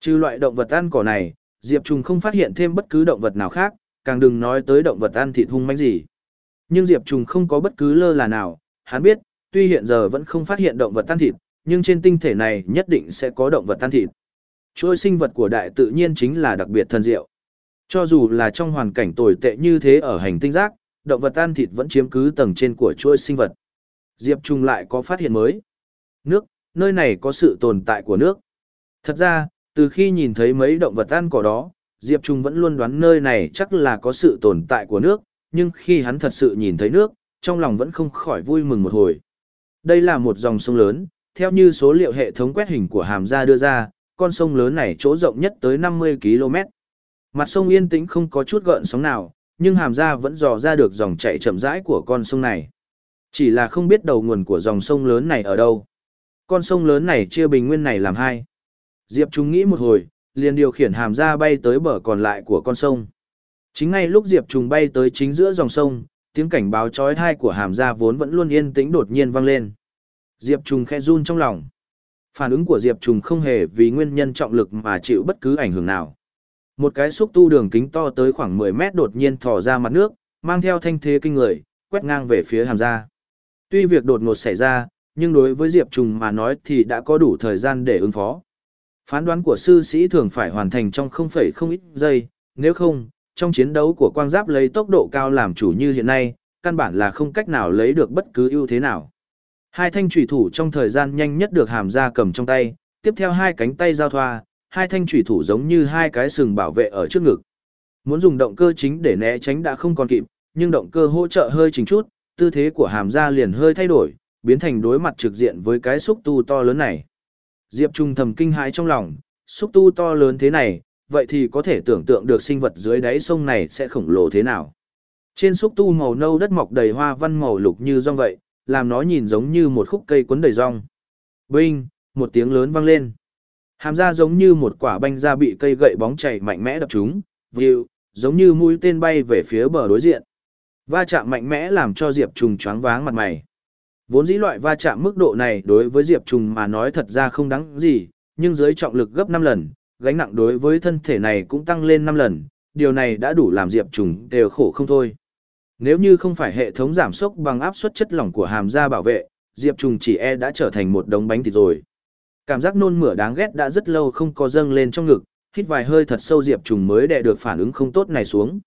Trừ loại động vật ăn cỏ này, Diệp Trùng không phát hiện thêm bất cứ động vật nào khác, càng đừng nói tới động vật ăn thịt hung manh gì. Nhưng Diệp Trùng không có bất cứ lơ là nào, hắn biết, tuy hiện giờ vẫn không phát hiện động vật tan thịt, nhưng trên tinh thể này nhất định sẽ có động vật tan thịt. Chuỗi sinh vật của đại tự nhiên chính là đặc biệt thân diệu. Cho dù là trong hoàn cảnh tồi tệ như thế ở hành tinh giác, động vật tan thịt vẫn chiếm cứ tầng trên của chuỗi sinh vật. Diệp Trung lại có phát hiện mới. Nước, nơi này có sự tồn tại của nước. Thật ra, từ khi nhìn thấy mấy động vật ăn cỏ đó, Diệp Trung vẫn luôn đoán nơi này chắc là có sự tồn tại của nước, nhưng khi hắn thật sự nhìn thấy nước, trong lòng vẫn không khỏi vui mừng một hồi. Đây là một dòng sông lớn, theo như số liệu hệ thống quét hình của Hàm Gia đưa ra, con sông lớn này chỗ rộng nhất tới 50 km. Mặt sông yên tĩnh không có chút gợn sóng nào, nhưng Hàm ra vẫn dò ra được dòng chảy chậm rãi của con sông này. Chỉ là không biết đầu nguồn của dòng sông lớn này ở đâu. Con sông lớn này chia bình nguyên này làm hai. Diệp Trung nghĩ một hồi, liền điều khiển Hàm ra bay tới bờ còn lại của con sông. Chính ngay lúc Diệp Trung bay tới chính giữa dòng sông, tiếng cảnh báo chói tai của hàm ra vốn vẫn luôn yên tĩnh đột nhiên vang lên. Diệp Trung khẽ run trong lòng. Phản ứng của Diệp Trùng không hề vì nguyên nhân trọng lực mà chịu bất cứ ảnh hưởng nào. Một cái xúc tu đường kính to tới khoảng 10 mét đột nhiên thò ra mặt nước, mang theo thanh thế kinh người, quét ngang về phía hàm ra. Tuy việc đột ngột xảy ra, nhưng đối với Diệp Trùng mà nói thì đã có đủ thời gian để ứng phó. Phán đoán của sư sĩ thường phải hoàn thành trong không không ít giây, nếu không, trong chiến đấu của quang giáp lấy tốc độ cao làm chủ như hiện nay, căn bản là không cách nào lấy được bất cứ ưu thế nào. Hai thanh trùy thủ trong thời gian nhanh nhất được hàm ra cầm trong tay, tiếp theo hai cánh tay giao thoa, hai thanh trùy thủ giống như hai cái sừng bảo vệ ở trước ngực. Muốn dùng động cơ chính để né tránh đã không còn kịp, nhưng động cơ hỗ trợ hơi chỉnh chút, tư thế của hàm ra liền hơi thay đổi, biến thành đối mặt trực diện với cái xúc tu to lớn này. Diệp Trung thầm kinh hãi trong lòng, xúc tu to lớn thế này, vậy thì có thể tưởng tượng được sinh vật dưới đáy sông này sẽ khổng lồ thế nào. Trên xúc tu màu nâu đất mọc đầy hoa văn màu lục như rong vậy, làm nó nhìn giống như một khúc cây cuốn đầy rong. Binh, một tiếng lớn vang lên. Hàm ra giống như một quả banh da bị cây gậy bóng chảy mạnh mẽ đập trúng, view, giống như mũi tên bay về phía bờ đối diện. Va chạm mạnh mẽ làm cho Diệp Trùng choáng váng mặt mày. Vốn dĩ loại va chạm mức độ này đối với Diệp Trùng mà nói thật ra không đáng gì, nhưng dưới trọng lực gấp 5 lần, gánh nặng đối với thân thể này cũng tăng lên 5 lần, điều này đã đủ làm Diệp Trùng đều khổ không thôi. Nếu như không phải hệ thống giảm sốc bằng áp suất chất lỏng của hàm da bảo vệ, Diệp Trùng chỉ e đã trở thành một đống bánh thịt rồi. Cảm giác nôn mửa đáng ghét đã rất lâu không có dâng lên trong ngực, hít vài hơi thật sâu Diệp Trùng mới đè được phản ứng không tốt này xuống.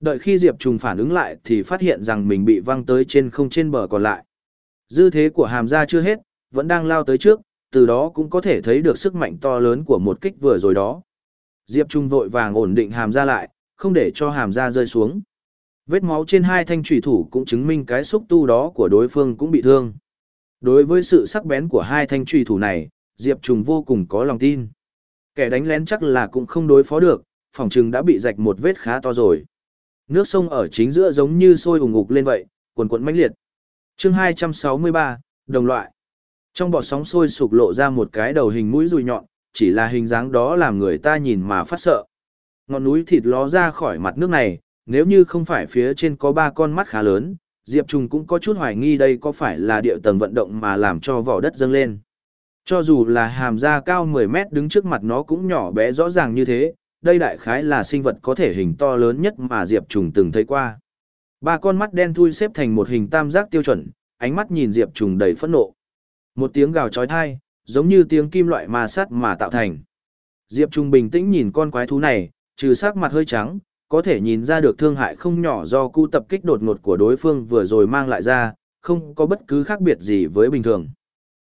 Đợi khi Diệp Trùng phản ứng lại thì phát hiện rằng mình bị văng tới trên không trên bờ còn lại. Dư thế của hàm da chưa hết, vẫn đang lao tới trước, từ đó cũng có thể thấy được sức mạnh to lớn của một kích vừa rồi đó. Diệp Trung vội vàng ổn định hàm da lại, không để cho hàm da rơi xuống. Vết máu trên hai thanh trùy thủ cũng chứng minh cái xúc tu đó của đối phương cũng bị thương. Đối với sự sắc bén của hai thanh trùy thủ này, Diệp trùng vô cùng có lòng tin. Kẻ đánh lén chắc là cũng không đối phó được, phòng trừng đã bị rạch một vết khá to rồi. Nước sông ở chính giữa giống như sôi ủng ngục lên vậy, cuồn cuộn mãnh liệt. Chương 263, đồng loại. Trong bọt sóng sôi sục lộ ra một cái đầu hình mũi rùi nhọn, chỉ là hình dáng đó làm người ta nhìn mà phát sợ. Ngọn núi thịt ló ra khỏi mặt nước này, nếu như không phải phía trên có ba con mắt khá lớn, Diệp Trùng cũng có chút hoài nghi đây có phải là địa tầng vận động mà làm cho vỏ đất dâng lên. Cho dù là hàm da cao 10 mét đứng trước mặt nó cũng nhỏ bé rõ ràng như thế, đây đại khái là sinh vật có thể hình to lớn nhất mà Diệp Trùng từng thấy qua. Ba con mắt đen thui xếp thành một hình tam giác tiêu chuẩn, ánh mắt nhìn Diệp Trùng đầy phẫn nộ. Một tiếng gào chói tai, giống như tiếng kim loại ma sát mà tạo thành. Diệp Trùng bình tĩnh nhìn con quái thú này, trừ sắc mặt hơi trắng, có thể nhìn ra được thương hại không nhỏ do cu tập kích đột ngột của đối phương vừa rồi mang lại ra, không có bất cứ khác biệt gì với bình thường.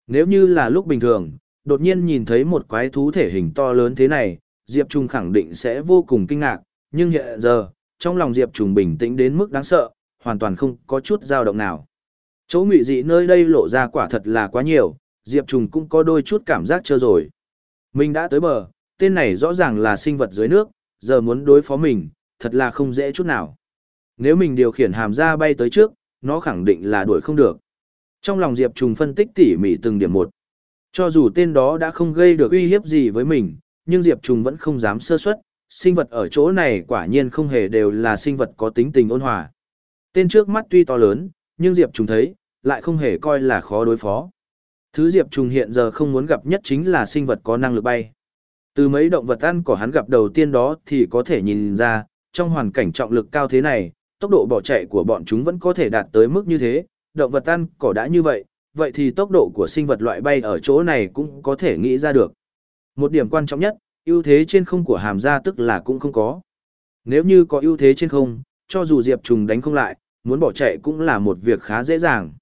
Nếu như là lúc bình thường, đột nhiên nhìn thấy một quái thú thể hình to lớn thế này, Diệp Trung khẳng định sẽ vô cùng kinh ngạc, nhưng hiện giờ, trong lòng Diệp Trung bình tĩnh đến mức đáng sợ, hoàn toàn không có chút dao động nào. Chỗ ngụy dị nơi đây lộ ra quả thật là quá nhiều, Diệp Trung cũng có đôi chút cảm giác chưa rồi. Mình đã tới bờ, tên này rõ ràng là sinh vật dưới nước, giờ muốn đối phó mình, thật là không dễ chút nào. Nếu mình điều khiển hàm ra bay tới trước, nó khẳng định là đuổi không được. Trong lòng Diệp Trung phân tích tỉ mỉ từng điểm một. Cho dù tên đó đã không gây được uy hiếp gì với mình, nhưng Diệp Trùng vẫn không dám sơ suất, sinh vật ở chỗ này quả nhiên không hề đều là sinh vật có tính tình ôn hòa. Tên trước mắt tuy to lớn, nhưng Diệp Trùng thấy, lại không hề coi là khó đối phó. Thứ Diệp Trùng hiện giờ không muốn gặp nhất chính là sinh vật có năng lực bay. Từ mấy động vật ăn của hắn gặp đầu tiên đó thì có thể nhìn ra, trong hoàn cảnh trọng lực cao thế này, tốc độ bỏ chạy của bọn chúng vẫn có thể đạt tới mức như thế, động vật ăn cỏ đã như vậy, vậy thì tốc độ của sinh vật loại bay ở chỗ này cũng có thể nghĩ ra được. Một điểm quan trọng nhất, ưu thế trên không của hàm gia tức là cũng không có. Nếu như có ưu thế trên không, cho dù Diệp Trùng đánh không lại, muốn bỏ chạy cũng là một việc khá dễ dàng.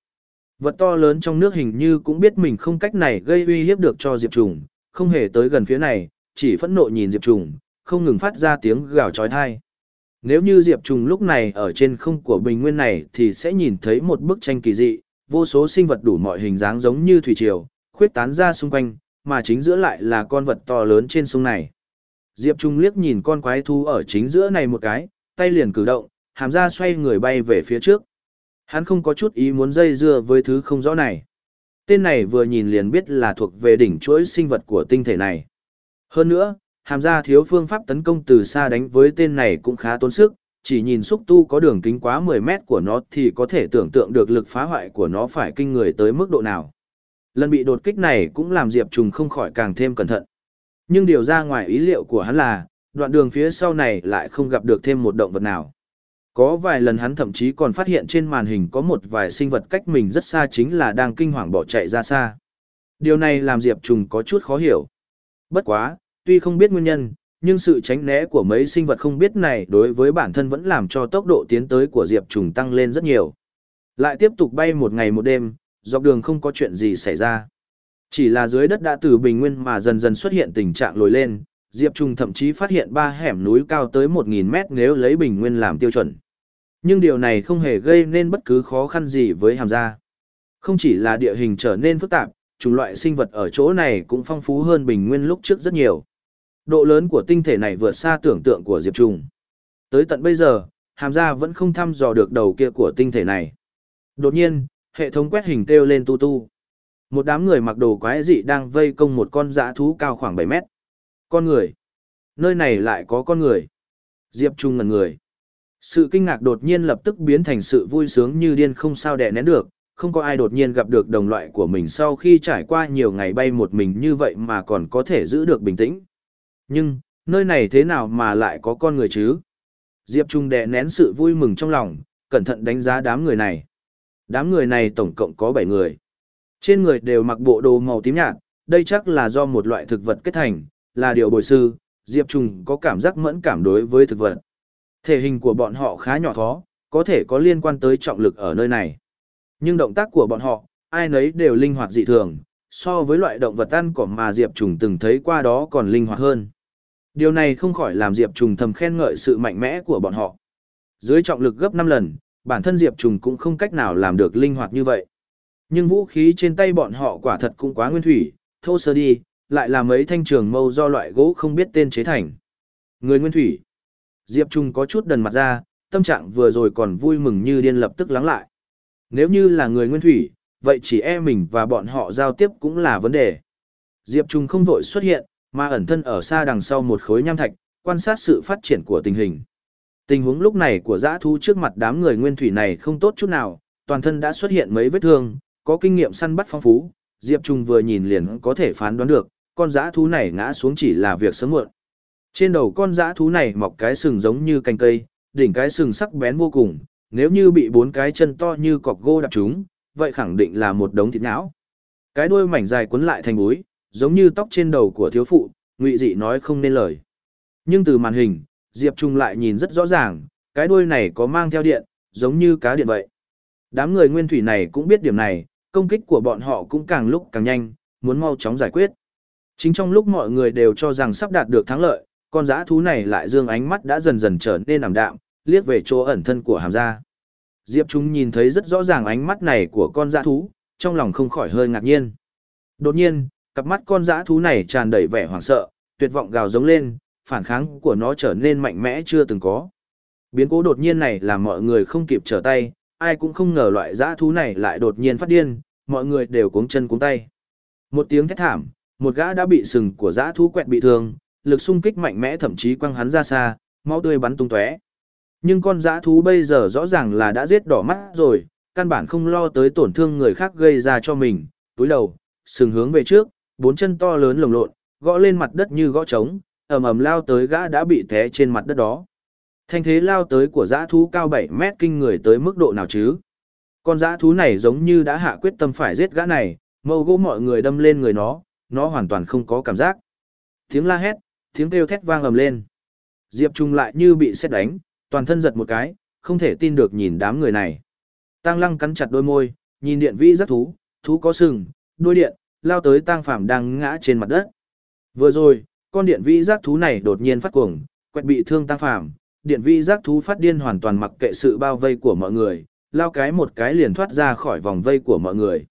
Vật to lớn trong nước hình như cũng biết mình không cách này gây uy hiếp được cho Diệp Trùng, không hề tới gần phía này, chỉ phẫn nộ nhìn Diệp Trùng, không ngừng phát ra tiếng gào chói tai. Nếu như Diệp Trùng lúc này ở trên không của bình nguyên này thì sẽ nhìn thấy một bức tranh kỳ dị, vô số sinh vật đủ mọi hình dáng giống như thủy triều, khuyết tán ra xung quanh, mà chính giữa lại là con vật to lớn trên sông này. Diệp Trung liếc nhìn con quái thú ở chính giữa này một cái, tay liền cử động, hàm ra xoay người bay về phía trước. Hắn không có chút ý muốn dây dưa với thứ không rõ này. Tên này vừa nhìn liền biết là thuộc về đỉnh chuỗi sinh vật của tinh thể này. Hơn nữa, hàm ra thiếu phương pháp tấn công từ xa đánh với tên này cũng khá tốn sức, chỉ nhìn xúc tu có đường kính quá 10 mét của nó thì có thể tưởng tượng được lực phá hoại của nó phải kinh người tới mức độ nào. Lần bị đột kích này cũng làm Diệp Trùng không khỏi càng thêm cẩn thận. Nhưng điều ra ngoài ý liệu của hắn là, đoạn đường phía sau này lại không gặp được thêm một động vật nào. Có vài lần hắn thậm chí còn phát hiện trên màn hình có một vài sinh vật cách mình rất xa chính là đang kinh hoàng bỏ chạy ra xa. Điều này làm Diệp Trùng có chút khó hiểu. Bất quá, tuy không biết nguyên nhân, nhưng sự tránh né của mấy sinh vật không biết này đối với bản thân vẫn làm cho tốc độ tiến tới của Diệp Trùng tăng lên rất nhiều. Lại tiếp tục bay một ngày một đêm, dọc đường không có chuyện gì xảy ra. Chỉ là dưới đất đã từ bình nguyên mà dần dần xuất hiện tình trạng lồi lên, Diệp Trùng thậm chí phát hiện ba hẻm núi cao tới 1.000 mét nếu lấy bình nguyên làm tiêu chuẩn. Nhưng điều này không hề gây nên bất cứ khó khăn gì với hàm gia. Không chỉ là địa hình trở nên phức tạp, chủng loại sinh vật ở chỗ này cũng phong phú hơn bình nguyên lúc trước rất nhiều. Độ lớn của tinh thể này vượt xa tưởng tượng của Diệp Trùng. Tới tận bây giờ, hàm gia vẫn không thăm dò được đầu kia của tinh thể này. Đột nhiên, hệ thống quét hình kêu lên tu tu. Một đám người mặc đồ quái dị đang vây công một con dã thú cao khoảng 7 mét. Con người. Nơi này lại có con người. Diệp Trung ngần người. Sự kinh ngạc đột nhiên lập tức biến thành sự vui sướng như điên không sao đè nén được, không có ai đột nhiên gặp được đồng loại của mình sau khi trải qua nhiều ngày bay một mình như vậy mà còn có thể giữ được bình tĩnh. Nhưng, nơi này thế nào mà lại có con người chứ? Diệp Trung đè nén sự vui mừng trong lòng, cẩn thận đánh giá đám người này. Đám người này tổng cộng có 7 người. Trên người đều mặc bộ đồ màu tím nhạt, đây chắc là do một loại thực vật kết thành, là điều bồi sư, Diệp Trung có cảm giác mẫn cảm đối với thực vật. Thể hình của bọn họ khá nhỏ thó, có thể có liên quan tới trọng lực ở nơi này. Nhưng động tác của bọn họ, ai nấy đều linh hoạt dị thường, so với loại động vật ăn cỏ mà Diệp Trùng từng thấy qua đó còn linh hoạt hơn. Điều này không khỏi làm Diệp Trùng thầm khen ngợi sự mạnh mẽ của bọn họ. Dưới trọng lực gấp 5 lần, bản thân Diệp Trùng cũng không cách nào làm được linh hoạt như vậy. Nhưng vũ khí trên tay bọn họ quả thật cũng quá nguyên thủy, thô sơ đi, lại là mấy thanh trường mâu do loại gỗ không biết tên chế thành. Người nguyên thủy. Diệp Trung có chút đần mặt ra, tâm trạng vừa rồi còn vui mừng như điên lập tức lắng lại. Nếu như là người nguyên thủy, vậy chỉ e mình và bọn họ giao tiếp cũng là vấn đề. Diệp Trung không vội xuất hiện, mà ẩn thân ở xa đằng sau một khối nham thạch, quan sát sự phát triển của tình hình. Tình huống lúc này của dã thú trước mặt đám người nguyên thủy này không tốt chút nào, toàn thân đã xuất hiện mấy vết thương, có kinh nghiệm săn bắt phong phú, Diệp Trung vừa nhìn liền có thể phán đoán được, con dã thú này ngã xuống chỉ là việc sớm muộn. Trên đầu con dã thú này mọc cái sừng giống như cành cây, đỉnh cái sừng sắc bén vô cùng, nếu như bị bốn cái chân to như cọc gỗ đập chúng, vậy khẳng định là một đống thịt não. Cái đuôi mảnh dài cuốn lại thành búi, giống như tóc trên đầu của thiếu phụ, ngụy dị nói không nên lời. Nhưng từ màn hình, Diệp Trung lại nhìn rất rõ ràng, cái đuôi này có mang theo điện, giống như cá điện vậy. Đám người nguyên thủy này cũng biết điểm này, công kích của bọn họ cũng càng lúc càng nhanh, muốn mau chóng giải quyết. Chính trong lúc mọi người đều cho rằng sắp đạt được thắng lợi, con dã thú này lại dương ánh mắt đã dần dần trở nên ảm đạm, liếc về chỗ ẩn thân của hàm gia. Diệp Trung nhìn thấy rất rõ ràng ánh mắt này của con dã thú, trong lòng không khỏi hơi ngạc nhiên. Đột nhiên, cặp mắt con dã thú này tràn đầy vẻ hoảng sợ, tuyệt vọng gào giống lên, phản kháng của nó trở nên mạnh mẽ chưa từng có. Biến cố đột nhiên này làm mọi người không kịp trở tay, ai cũng không ngờ loại dã thú này lại đột nhiên phát điên, mọi người đều cuống chân cuống tay. Một tiếng thét thảm, một gã đã bị sừng của dã thú quẹt bị thương, lực xung kích mạnh mẽ thậm chí quăng hắn ra xa, máu tươi bắn tung tóe. Nhưng con dã thú bây giờ rõ ràng là đã giết đỏ mắt rồi, căn bản không lo tới tổn thương người khác gây ra cho mình, túi đầu, sừng hướng về trước, bốn chân to lớn lồng lộn, gõ lên mặt đất như gõ trống, ầm ầm lao tới gã đã bị té trên mặt đất đó. Thanh thế lao tới của dã thú cao 7 mét kinh người tới mức độ nào chứ? Con dã thú này giống như đã hạ quyết tâm phải giết gã này, mâu gỗ mọi người đâm lên người nó, nó hoàn toàn không có cảm giác. Tiếng la hét, tiếng kêu thét vang ầm lên. Diệp Trung lại như bị xét đánh, toàn thân giật một cái, không thể tin được nhìn đám người này. Tăng Lăng cắn chặt đôi môi, nhìn điện vĩ rất thú, thú có sừng, đuôi điện, lao tới tang Phạm đang ngã trên mặt đất. Vừa rồi, con điện vi giác thú này đột nhiên phát cuồng, quẹt bị thương tang Phạm, điện vi giác thú phát điên hoàn toàn mặc kệ sự bao vây của mọi người, lao cái một cái liền thoát ra khỏi vòng vây của mọi người.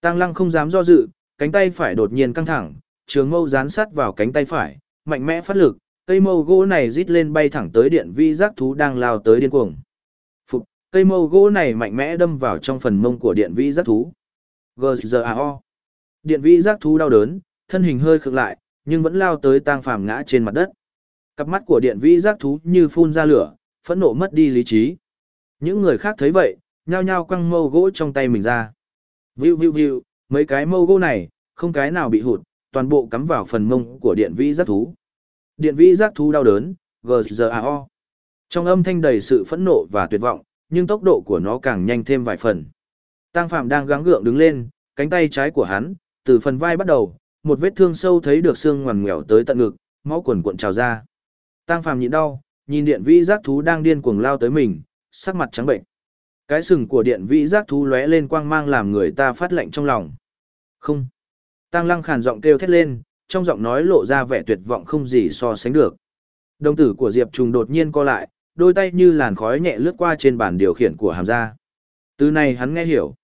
tang Lăng không dám do dự, cánh tay phải đột nhiên căng thẳng, trường mâu dán sát vào cánh tay phải, mạnh mẽ phát lực, cây mâu gỗ này rít lên bay thẳng tới điện vi giác thú đang lao tới điên cuồng. Phục, cây mâu gỗ này mạnh mẽ đâm vào trong phần mông của điện vi giác thú. G.G.A.O. Điện vi giác thú đau đớn, thân hình hơi khựng lại, nhưng vẫn lao tới tang phàm ngã trên mặt đất. Cặp mắt của điện vi giác thú như phun ra lửa, phẫn nộ mất đi lý trí. Những người khác thấy vậy, nhao nhao quăng mâu gỗ trong tay mình ra. Viu viu viu, mấy cái mâu gỗ này, không cái nào bị hụt, toàn bộ cắm vào phần mông của điện vĩ giác thú. Điện vĩ giác thú đau đớn, GZAO. Trong âm thanh đầy sự phẫn nộ và tuyệt vọng, nhưng tốc độ của nó càng nhanh thêm vài phần. Tang Phạm đang gắng gượng đứng lên, cánh tay trái của hắn, từ phần vai bắt đầu, một vết thương sâu thấy được xương ngoằn ngoèo tới tận ngực, máu quần cuộn trào ra. Tang Phạm nhịn đau, nhìn điện vĩ giác thú đang điên cuồng lao tới mình, sắc mặt trắng bệnh. Cái sừng của điện vĩ giác thú lóe lên quang mang làm người ta phát lạnh trong lòng. Không. Tang lăng khàn giọng kêu thét lên, trong giọng nói lộ ra vẻ tuyệt vọng không gì so sánh được. Đồng tử của Diệp Trùng đột nhiên co lại, đôi tay như làn khói nhẹ lướt qua trên bàn điều khiển của hàm gia. Từ này hắn nghe hiểu.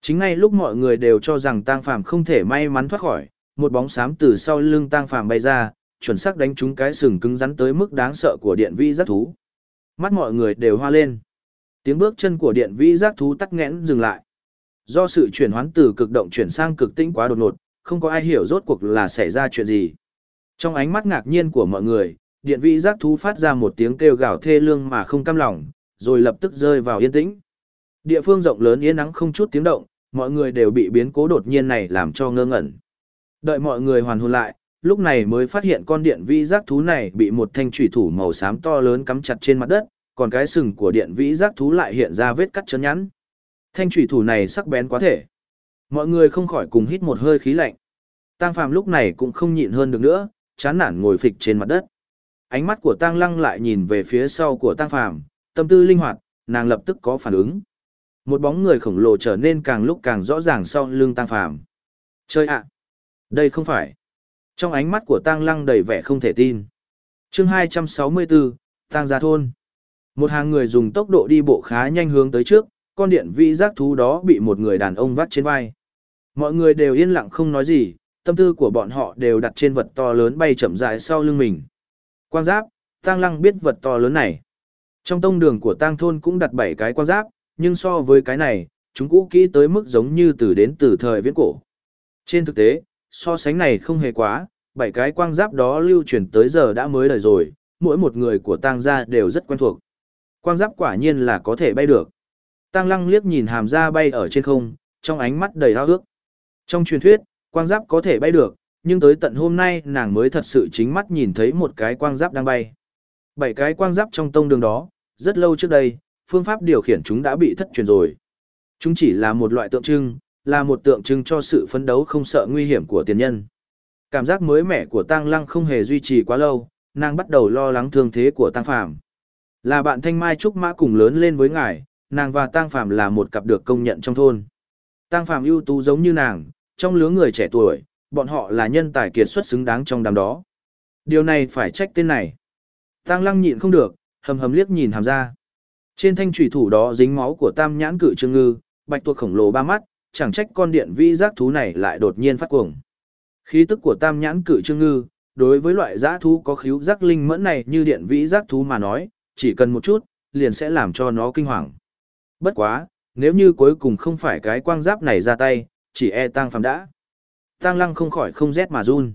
Chính ngay lúc mọi người đều cho rằng Tang Phàm không thể may mắn thoát khỏi, một bóng xám từ sau lưng Tang Phàm bay ra, chuẩn xác đánh trúng cái sừng cứng rắn tới mức đáng sợ của điện Vi giác thú. Mắt mọi người đều hoa lên. Tiếng bước chân của điện Vi giác thú tắc nghẽn dừng lại. Do sự chuyển hoán từ cực động chuyển sang cực tĩnh quá đột ngột, không có ai hiểu rốt cuộc là xảy ra chuyện gì. Trong ánh mắt ngạc nhiên của mọi người, điện Vi giác thú phát ra một tiếng kêu gào thê lương mà không cam lòng, rồi lập tức rơi vào yên tĩnh. Địa phương rộng lớn yên nắng không chút tiếng động, mọi người đều bị biến cố đột nhiên này làm cho ngơ ngẩn. Đợi mọi người hoàn hồn lại, lúc này mới phát hiện con điện vĩ giác thú này bị một thanh chủy thủ màu xám to lớn cắm chặt trên mặt đất, còn cái sừng của điện vĩ giác thú lại hiện ra vết cắt chấn nhẵn. Thanh chủy thủ này sắc bén quá thể. Mọi người không khỏi cùng hít một hơi khí lạnh. Tang Phàm lúc này cũng không nhịn hơn được nữa, chán nản ngồi phịch trên mặt đất. Ánh mắt của Tang Lăng lại nhìn về phía sau của Tang Phàm, tâm tư linh hoạt, nàng lập tức có phản ứng. Một bóng người khổng lồ trở nên càng lúc càng rõ ràng sau lưng Tang Phàm. Chơi ạ! đây không phải. Trong ánh mắt của Tang Lăng đầy vẻ không thể tin. Chương 264, Tang Gia Thôn. Một hàng người dùng tốc độ đi bộ khá nhanh hướng tới trước, con điện vị giác thú đó bị một người đàn ông vắt trên vai. Mọi người đều yên lặng không nói gì, tâm tư của bọn họ đều đặt trên vật to lớn bay chậm rãi sau lưng mình. Quang giáp, Tang Lăng biết vật to lớn này. Trong tông đường của Tang thôn cũng đặt bảy cái quang giáp, nhưng so với cái này, chúng cũ kỹ tới mức giống như từ đến từ thời viễn cổ. Trên thực tế, so sánh này không hề quá, bảy cái quang giáp đó lưu truyền tới giờ đã mới đời rồi, mỗi một người của Tang gia đều rất quen thuộc. Quang giáp quả nhiên là có thể bay được. Tang Lăng liếc nhìn hàm ra bay ở trên không, trong ánh mắt đầy hao ước. Trong truyền thuyết, quang giáp có thể bay được, nhưng tới tận hôm nay nàng mới thật sự chính mắt nhìn thấy một cái quang giáp đang bay. Bảy cái quang giáp trong tông đường đó, rất lâu trước đây, phương pháp điều khiển chúng đã bị thất truyền rồi. Chúng chỉ là một loại tượng trưng, là một tượng trưng cho sự phấn đấu không sợ nguy hiểm của tiền nhân. Cảm giác mới mẻ của Tăng Lăng không hề duy trì quá lâu, nàng bắt đầu lo lắng thương thế của Tăng Phàm. Là bạn Thanh Mai Trúc Mã cùng lớn lên với ngài, nàng và Tăng Phàm là một cặp được công nhận trong thôn. Tăng Phàm ưu tú giống như nàng, trong lứa người trẻ tuổi, bọn họ là nhân tài kiệt xuất xứng đáng trong đám đó. Điều này phải trách tên này. Tăng Lăng nhịn không được, hầm hầm liếc nhìn hàm ra. Trên thanh thủy thủ đó dính máu của tam nhãn cự trương ngư, bạch tuộc khổng lồ ba mắt, chẳng trách con điện vĩ giác thú này lại đột nhiên phát cuồng. Khí tức của tam nhãn cự trương ngư, đối với loại giã thú có khíu giác linh mẫn này như điện vĩ giác thú mà nói, chỉ cần một chút, liền sẽ làm cho nó kinh hoàng. Bất quá, nếu như cuối cùng không phải cái quang giáp này ra tay, chỉ e tang phàm đã. Tang lăng không khỏi không rét mà run.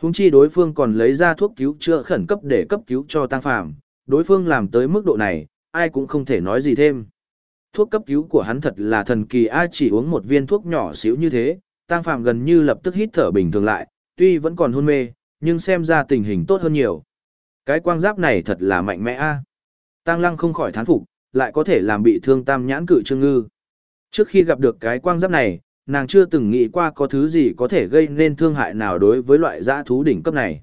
Húng chi đối phương còn lấy ra thuốc cứu chữa khẩn cấp để cấp cứu cho tang phàm, đối phương làm tới mức độ này, ai cũng không thể nói gì thêm. Thuốc cấp cứu của hắn thật là thần kỳ ai chỉ uống một viên thuốc nhỏ xíu như thế, tang Phạm gần như lập tức hít thở bình thường lại, tuy vẫn còn hôn mê, nhưng xem ra tình hình tốt hơn nhiều. Cái quang giáp này thật là mạnh mẽ a. Tang lăng không khỏi thán phục, lại có thể làm bị thương tam nhãn cự trương ngư. Trước khi gặp được cái quang giáp này, nàng chưa từng nghĩ qua có thứ gì có thể gây nên thương hại nào đối với loại dã thú đỉnh cấp này.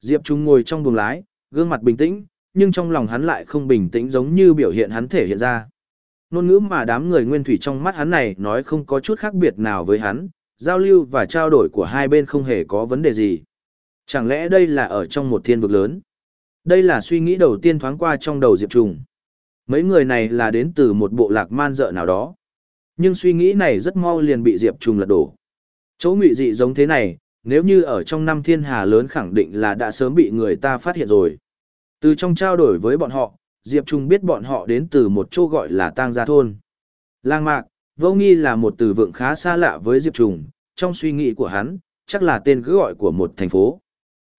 Diệp Trung ngồi trong buồng lái, gương mặt bình tĩnh, nhưng trong lòng hắn lại không bình tĩnh giống như biểu hiện hắn thể hiện ra. Nôn ngữ mà đám người nguyên thủy trong mắt hắn này nói không có chút khác biệt nào với hắn, giao lưu và trao đổi của hai bên không hề có vấn đề gì. Chẳng lẽ đây là ở trong một thiên vực lớn? Đây là suy nghĩ đầu tiên thoáng qua trong đầu Diệp Trùng. Mấy người này là đến từ một bộ lạc man dợ nào đó. Nhưng suy nghĩ này rất mau liền bị Diệp Trùng lật đổ. Chỗ ngụy dị giống thế này, nếu như ở trong năm thiên hà lớn khẳng định là đã sớm bị người ta phát hiện rồi. Từ trong trao đổi với bọn họ, Diệp Trung biết bọn họ đến từ một chỗ gọi là Tang Gia Thôn. Lang Mạc, vô nghi là một từ vựng khá xa lạ với Diệp Trung, trong suy nghĩ của hắn, chắc là tên cứ gọi của một thành phố.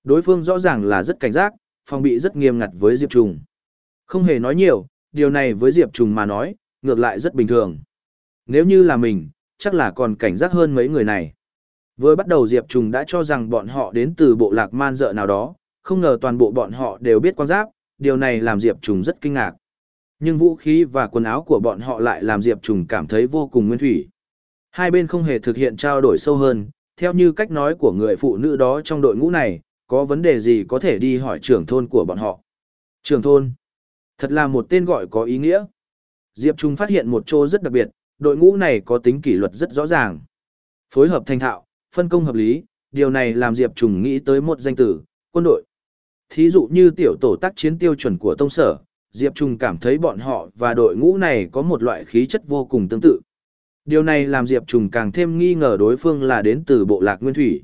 Đối phương rõ ràng là rất cảnh giác, phòng bị rất nghiêm ngặt với Diệp Trung. Không hề nói nhiều, điều này với Diệp Trung mà nói, ngược lại rất bình thường. Nếu như là mình, chắc là còn cảnh giác hơn mấy người này. Vừa bắt đầu Diệp Trung đã cho rằng bọn họ đến từ bộ lạc man dợ nào đó, không ngờ toàn bộ bọn họ đều biết quan giáp, điều này làm Diệp Trùng rất kinh ngạc. Nhưng vũ khí và quần áo của bọn họ lại làm Diệp Trùng cảm thấy vô cùng nguyên thủy. Hai bên không hề thực hiện trao đổi sâu hơn, theo như cách nói của người phụ nữ đó trong đội ngũ này, có vấn đề gì có thể đi hỏi trưởng thôn của bọn họ. Trưởng thôn. Thật là một tên gọi có ý nghĩa. Diệp Trung phát hiện một chỗ rất đặc biệt, đội ngũ này có tính kỷ luật rất rõ ràng. Phối hợp thành thạo, phân công hợp lý, điều này làm Diệp Trung nghĩ tới một danh tử, quân đội. Thí dụ như tiểu tổ tác chiến tiêu chuẩn của tông sở, Diệp Trung cảm thấy bọn họ và đội ngũ này có một loại khí chất vô cùng tương tự. Điều này làm Diệp Trung càng thêm nghi ngờ đối phương là đến từ bộ lạc nguyên thủy.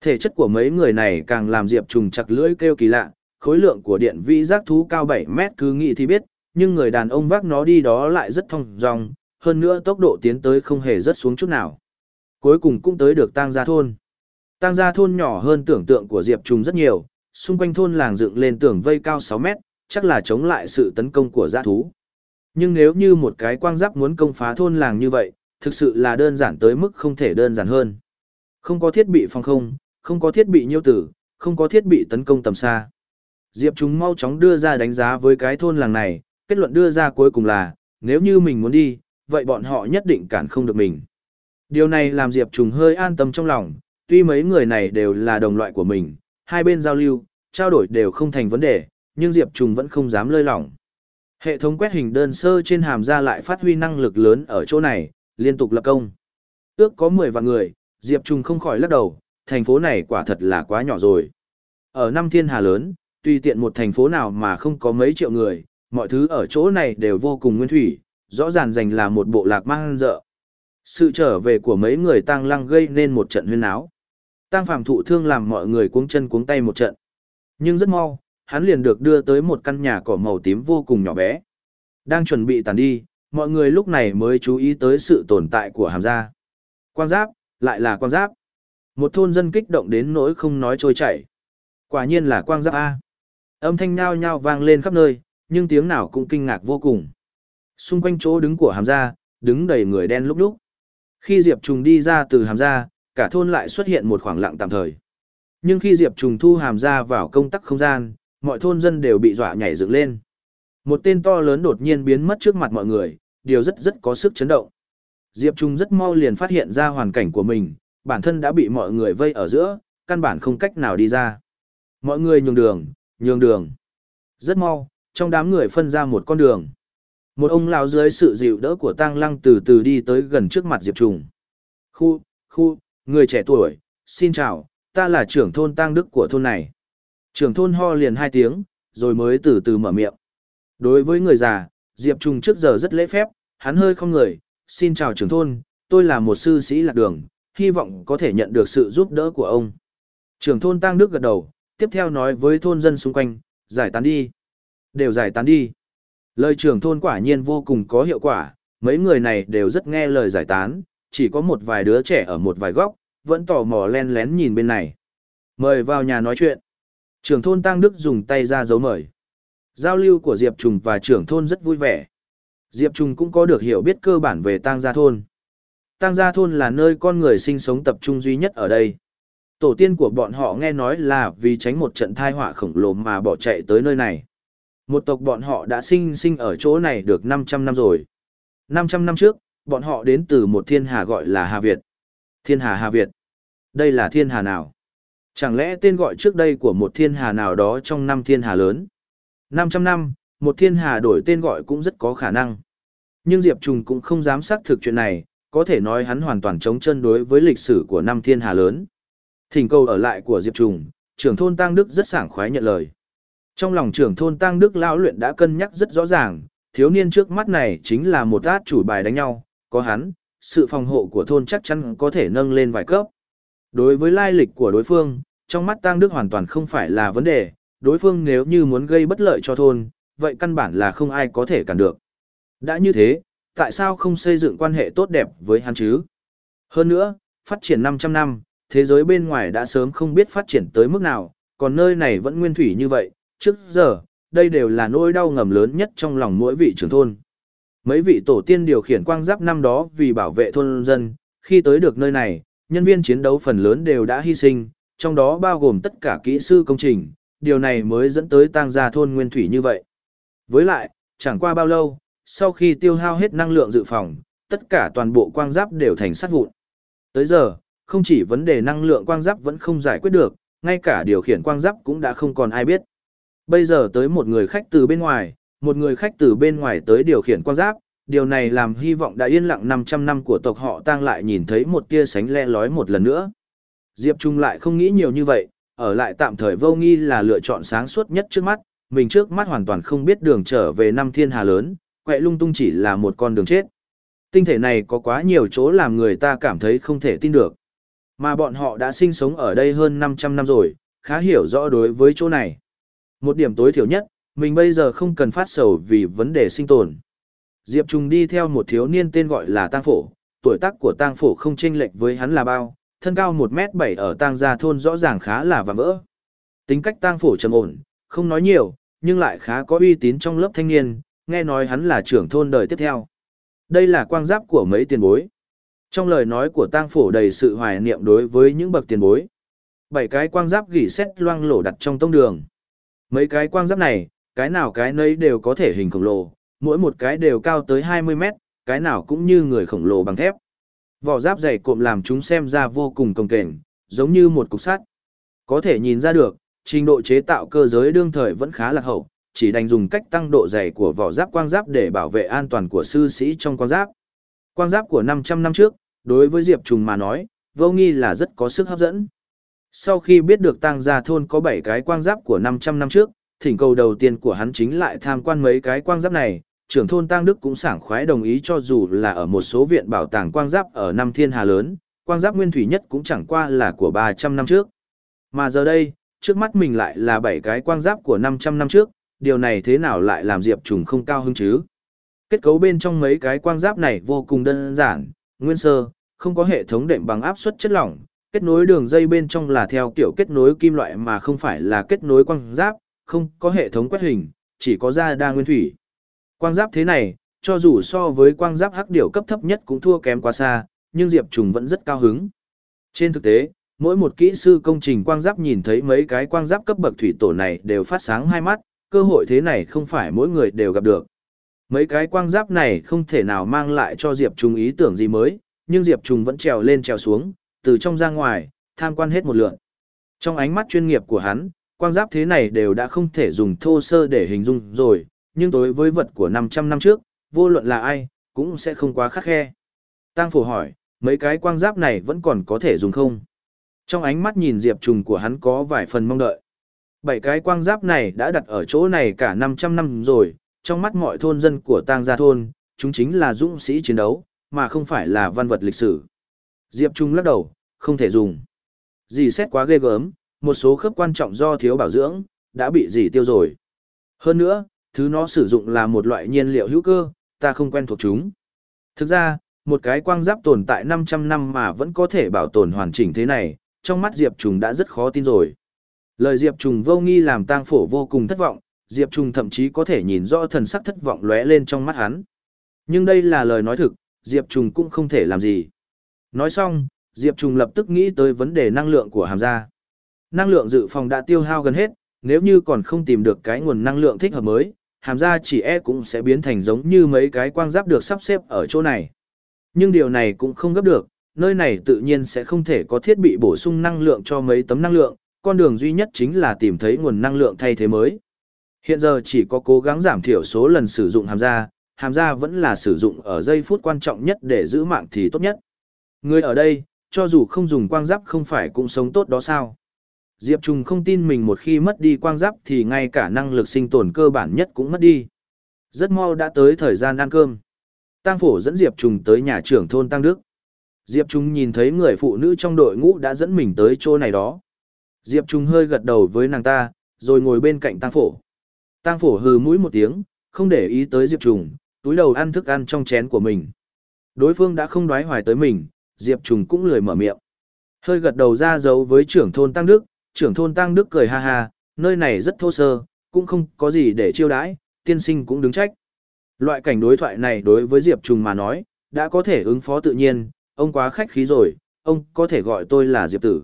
Thể chất của mấy người này càng làm Diệp Trung chặt lưỡi kêu kỳ lạ, khối lượng của điện vĩ giác thú cao 7 mét cứ nghĩ thì biết, nhưng người đàn ông vác nó đi đó lại rất thông dong, hơn nữa tốc độ tiến tới không hề rất xuống chút nào. Cuối cùng cũng tới được tang gia thôn. Tang gia thôn nhỏ hơn tưởng tượng của Diệp Trung rất nhiều, xung quanh thôn làng dựng lên tường vây cao 6 mét, chắc là chống lại sự tấn công của giã thú. Nhưng nếu như một cái quang giáp muốn công phá thôn làng như vậy, thực sự là đơn giản tới mức không thể đơn giản hơn. Không có thiết bị phòng không, không có thiết bị nhiêu tử, không có thiết bị tấn công tầm xa. Diệp Trung mau chóng đưa ra đánh giá với cái thôn làng này, kết luận đưa ra cuối cùng là, nếu như mình muốn đi, vậy bọn họ nhất định cản không được mình. Điều này làm Diệp Trung hơi an tâm trong lòng, tuy mấy người này đều là đồng loại của mình, hai bên giao lưu, trao đổi đều không thành vấn đề, nhưng Diệp Trung vẫn không dám lơi lỏng. Hệ thống quét hình đơn sơ trên hàm ra lại phát huy năng lực lớn ở chỗ này, liên tục lập công. Ước có 10 vạn người, Diệp Trung không khỏi lắc đầu, thành phố này quả thật là quá nhỏ rồi. Ở năm thiên hà lớn, tùy tiện một thành phố nào mà không có mấy triệu người, mọi thứ ở chỗ này đều vô cùng nguyên thủy, rõ ràng dành là một bộ lạc mang dợ. Sự trở về của mấy người tăng lăng gây nên một trận huyên áo. Tăng phàm thụ thương làm mọi người cuống chân cuống tay một trận. Nhưng rất mau, hắn liền được đưa tới một căn nhà cỏ màu tím vô cùng nhỏ bé. Đang chuẩn bị tàn đi, mọi người lúc này mới chú ý tới sự tồn tại của hàm gia. Quang giáp, lại là quang giáp. Một thôn dân kích động đến nỗi không nói trôi chảy. Quả nhiên là quang giáp A. Âm thanh nhao nhao vang lên khắp nơi, nhưng tiếng nào cũng kinh ngạc vô cùng. Xung quanh chỗ đứng của hàm gia, đứng đầy người đen lúc lúc. Khi Diệp Trùng đi ra từ hàm gia, cả thôn lại xuất hiện một khoảng lặng tạm thời. Nhưng khi Diệp Trùng thu hàm ra vào công tắc không gian, mọi thôn dân đều bị dọa nhảy dựng lên. Một tên to lớn đột nhiên biến mất trước mặt mọi người, điều rất rất có sức chấn động. Diệp Trung rất mau liền phát hiện ra hoàn cảnh của mình, bản thân đã bị mọi người vây ở giữa, căn bản không cách nào đi ra. Mọi người nhường đường, nhường đường. Rất mau, trong đám người phân ra một con đường. Một ông lão dưới sự dịu đỡ của Tang Lăng từ từ đi tới gần trước mặt Diệp Trùng. Khu, khu, người trẻ tuổi, xin chào, ta là trưởng thôn Tăng Đức của thôn này. Trưởng thôn ho liền hai tiếng, rồi mới từ từ mở miệng. Đối với người già, Diệp Trung trước giờ rất lễ phép, hắn hơi không người, xin chào trưởng thôn, tôi là một sư sĩ lạc đường, hy vọng có thể nhận được sự giúp đỡ của ông. Trưởng thôn Tăng Đức gật đầu, tiếp theo nói với thôn dân xung quanh, giải tán đi. Đều giải tán đi. Lời trưởng thôn quả nhiên vô cùng có hiệu quả, mấy người này đều rất nghe lời giải tán, chỉ có một vài đứa trẻ ở một vài góc, vẫn tò mò len lén nhìn bên này. Mời vào nhà nói chuyện. Trưởng thôn Tăng Đức dùng tay ra dấu mời. Giao lưu của Diệp Trùng và trưởng thôn rất vui vẻ. Diệp Trùng cũng có được hiểu biết cơ bản về Tăng Gia Thôn. Tăng Gia Thôn là nơi con người sinh sống tập trung duy nhất ở đây. Tổ tiên của bọn họ nghe nói là vì tránh một trận thai họa khổng lồ mà bỏ chạy tới nơi này. Một tộc bọn họ đã sinh sinh ở chỗ này được 500 năm rồi. 500 năm trước, bọn họ đến từ một thiên hà gọi là Hà Việt. Thiên hà Hà Việt. Đây là thiên hà nào? Chẳng lẽ tên gọi trước đây của một thiên hà nào đó trong năm thiên hà lớn? 500 năm, một thiên hà đổi tên gọi cũng rất có khả năng. Nhưng Diệp Trùng cũng không dám xác thực chuyện này, có thể nói hắn hoàn toàn chống chân đối với lịch sử của năm thiên hà lớn. Thỉnh cầu ở lại của Diệp Trùng, trưởng thôn Tăng Đức rất sảng khoái nhận lời. Trong lòng trưởng thôn Tăng Đức lão luyện đã cân nhắc rất rõ ràng, thiếu niên trước mắt này chính là một át chủ bài đánh nhau, có hắn, sự phòng hộ của thôn chắc chắn có thể nâng lên vài cấp. Đối với lai lịch của đối phương, trong mắt Tăng Đức hoàn toàn không phải là vấn đề, đối phương nếu như muốn gây bất lợi cho thôn, vậy căn bản là không ai có thể cản được. Đã như thế, tại sao không xây dựng quan hệ tốt đẹp với hắn chứ? Hơn nữa, phát triển 500 năm, thế giới bên ngoài đã sớm không biết phát triển tới mức nào, còn nơi này vẫn nguyên thủy như vậy, trước giờ, đây đều là nỗi đau ngầm lớn nhất trong lòng mỗi vị trưởng thôn. Mấy vị tổ tiên điều khiển quang giáp năm đó vì bảo vệ thôn dân, khi tới được nơi này, nhân viên chiến đấu phần lớn đều đã hy sinh, trong đó bao gồm tất cả kỹ sư công trình, điều này mới dẫn tới tang gia thôn nguyên thủy như vậy. Với lại, chẳng qua bao lâu, sau khi tiêu hao hết năng lượng dự phòng, tất cả toàn bộ quang giáp đều thành sát vụn. Tới giờ, không chỉ vấn đề năng lượng quang giáp vẫn không giải quyết được, ngay cả điều khiển quang giáp cũng đã không còn ai biết. Bây giờ tới một người khách từ bên ngoài, một người khách từ bên ngoài tới điều khiển quan giáp, điều này làm hy vọng đã yên lặng 500 năm của tộc họ tăng lại nhìn thấy một tia sánh le lói một lần nữa. Diệp Trung lại không nghĩ nhiều như vậy, ở lại tạm thời vô nghi là lựa chọn sáng suốt nhất trước mắt, mình trước mắt hoàn toàn không biết đường trở về năm thiên hà lớn, quẹ lung tung chỉ là một con đường chết. Tinh thể này có quá nhiều chỗ làm người ta cảm thấy không thể tin được. Mà bọn họ đã sinh sống ở đây hơn 500 năm rồi, khá hiểu rõ đối với chỗ này. Một điểm tối thiểu nhất, mình bây giờ không cần phát sầu vì vấn đề sinh tồn. Diệp Trùng đi theo một thiếu niên tên gọi là Tang Phổ, tuổi tác của Tang Phổ không chênh lệch với hắn là bao, thân cao 1m7 ở Tang Gia Thôn rõ ràng khá là vạm vỡ. Tính cách Tang Phổ trầm ổn, không nói nhiều, nhưng lại khá có uy tín trong lớp thanh niên, nghe nói hắn là trưởng thôn đời tiếp theo. Đây là quang giáp của mấy tiền bối. Trong lời nói của Tang Phổ đầy sự hoài niệm đối với những bậc tiền bối. Bảy cái quang giáp gỉ xét loang lổ đặt trong tông đường. Mấy cái quang giáp này, cái nào cái nấy đều có thể hình khổng lồ, mỗi một cái đều cao tới 20 mét, cái nào cũng như người khổng lồ bằng thép. Vỏ giáp dày cộm làm chúng xem ra vô cùng công kềnh, giống như một cục sắt. Có thể nhìn ra được, trình độ chế tạo cơ giới đương thời vẫn khá là hậu, chỉ đành dùng cách tăng độ dày của vỏ giáp quang giáp để bảo vệ an toàn của sư sĩ trong quang giáp. Quang giáp của 500 năm trước, đối với Diệp Trùng mà nói, vô nghi là rất có sức hấp dẫn. Sau khi biết được tăng gia thôn có 7 cái quang giáp của 500 năm trước, thỉnh cầu đầu tiên của hắn chính lại tham quan mấy cái quang giáp này, trưởng thôn Tăng Đức cũng sảng khoái đồng ý cho dù là ở một số viện bảo tàng quang giáp ở năm thiên hà lớn, quang giáp nguyên thủy nhất cũng chẳng qua là của 300 năm trước. Mà giờ đây, trước mắt mình lại là bảy cái quang giáp của 500 năm trước, điều này thế nào lại làm Diệp Trùng không cao hứng chứ? Kết cấu bên trong mấy cái quang giáp này vô cùng đơn giản, nguyên sơ, không có hệ thống đệm bằng áp suất chất lỏng, kết nối đường dây bên trong là theo kiểu kết nối kim loại mà không phải là kết nối quang giáp, không có hệ thống quét hình, chỉ có ra đa nguyên thủy. Quang giáp thế này, cho dù so với quang giáp hắc điểu cấp thấp nhất cũng thua kém quá xa, nhưng Diệp Trùng vẫn rất cao hứng. Trên thực tế, mỗi một kỹ sư công trình quang giáp nhìn thấy mấy cái quang giáp cấp bậc thủy tổ này đều phát sáng hai mắt, cơ hội thế này không phải mỗi người đều gặp được. Mấy cái quang giáp này không thể nào mang lại cho Diệp Trùng ý tưởng gì mới, nhưng Diệp Trùng vẫn trèo lên trèo xuống, từ trong ra ngoài, tham quan hết một lượt. Trong ánh mắt chuyên nghiệp của hắn, quang giáp thế này đều đã không thể dùng thô sơ để hình dung rồi, nhưng đối với vật của 500 năm trước, vô luận là ai, cũng sẽ không quá khắc khe. Tăng phổ hỏi, mấy cái quang giáp này vẫn còn có thể dùng không? Trong ánh mắt nhìn Diệp Trùng của hắn có vài phần mong đợi. Bảy cái quang giáp này đã đặt ở chỗ này cả 500 năm rồi, trong mắt mọi thôn dân của Tang Gia Thôn, chúng chính là dũng sĩ chiến đấu, mà không phải là văn vật lịch sử. Diệp Trung lắc đầu, không thể dùng. Dì xét quá ghê gớm, một số khớp quan trọng do thiếu bảo dưỡng, đã bị dì tiêu rồi. Hơn nữa, thứ nó sử dụng là một loại nhiên liệu hữu cơ, ta không quen thuộc chúng. Thực ra, một cái quang giáp tồn tại 500 năm mà vẫn có thể bảo tồn hoàn chỉnh thế này, trong mắt Diệp Trùng đã rất khó tin rồi. Lời Diệp Trùng vô nghi làm tang phổ vô cùng thất vọng, Diệp Trùng thậm chí có thể nhìn rõ thần sắc thất vọng lóe lên trong mắt hắn. Nhưng đây là lời nói thực, Diệp Trùng cũng không thể làm gì. Nói xong, Diệp Trùng lập tức nghĩ tới vấn đề năng lượng của hàm gia. Năng lượng dự phòng đã tiêu hao gần hết, nếu như còn không tìm được cái nguồn năng lượng thích hợp mới, hàm gia chỉ e cũng sẽ biến thành giống như mấy cái quang giáp được sắp xếp ở chỗ này. Nhưng điều này cũng không gấp được, nơi này tự nhiên sẽ không thể có thiết bị bổ sung năng lượng cho mấy tấm năng lượng, con đường duy nhất chính là tìm thấy nguồn năng lượng thay thế mới. Hiện giờ chỉ có cố gắng giảm thiểu số lần sử dụng hàm gia, hàm gia vẫn là sử dụng ở giây phút quan trọng nhất để giữ mạng thì tốt nhất. Người ở đây, cho dù không dùng quang giáp không phải cũng sống tốt đó sao? Diệp Trùng không tin mình một khi mất đi quang giáp thì ngay cả năng lực sinh tồn cơ bản nhất cũng mất đi. Rất mau đã tới thời gian ăn cơm. Tăng phổ dẫn Diệp Trùng tới nhà trưởng thôn Tăng Đức. Diệp Trùng nhìn thấy người phụ nữ trong đội ngũ đã dẫn mình tới chỗ này đó. Diệp Trùng hơi gật đầu với nàng ta, rồi ngồi bên cạnh Tăng phổ. Tăng phổ hừ mũi một tiếng, không để ý tới Diệp Trùng, túi đầu ăn thức ăn trong chén của mình. Đối phương đã không đoái hoài tới mình, Diệp Trùng cũng lười mở miệng. Hơi gật đầu ra dấu với trưởng thôn Tăng Đức, trưởng thôn Tăng Đức cười ha ha, nơi này rất thô sơ, cũng không có gì để chiêu đãi, tiên sinh cũng đứng trách. Loại cảnh đối thoại này đối với Diệp Trùng mà nói, đã có thể ứng phó tự nhiên, ông quá khách khí rồi, ông có thể gọi tôi là Diệp Tử.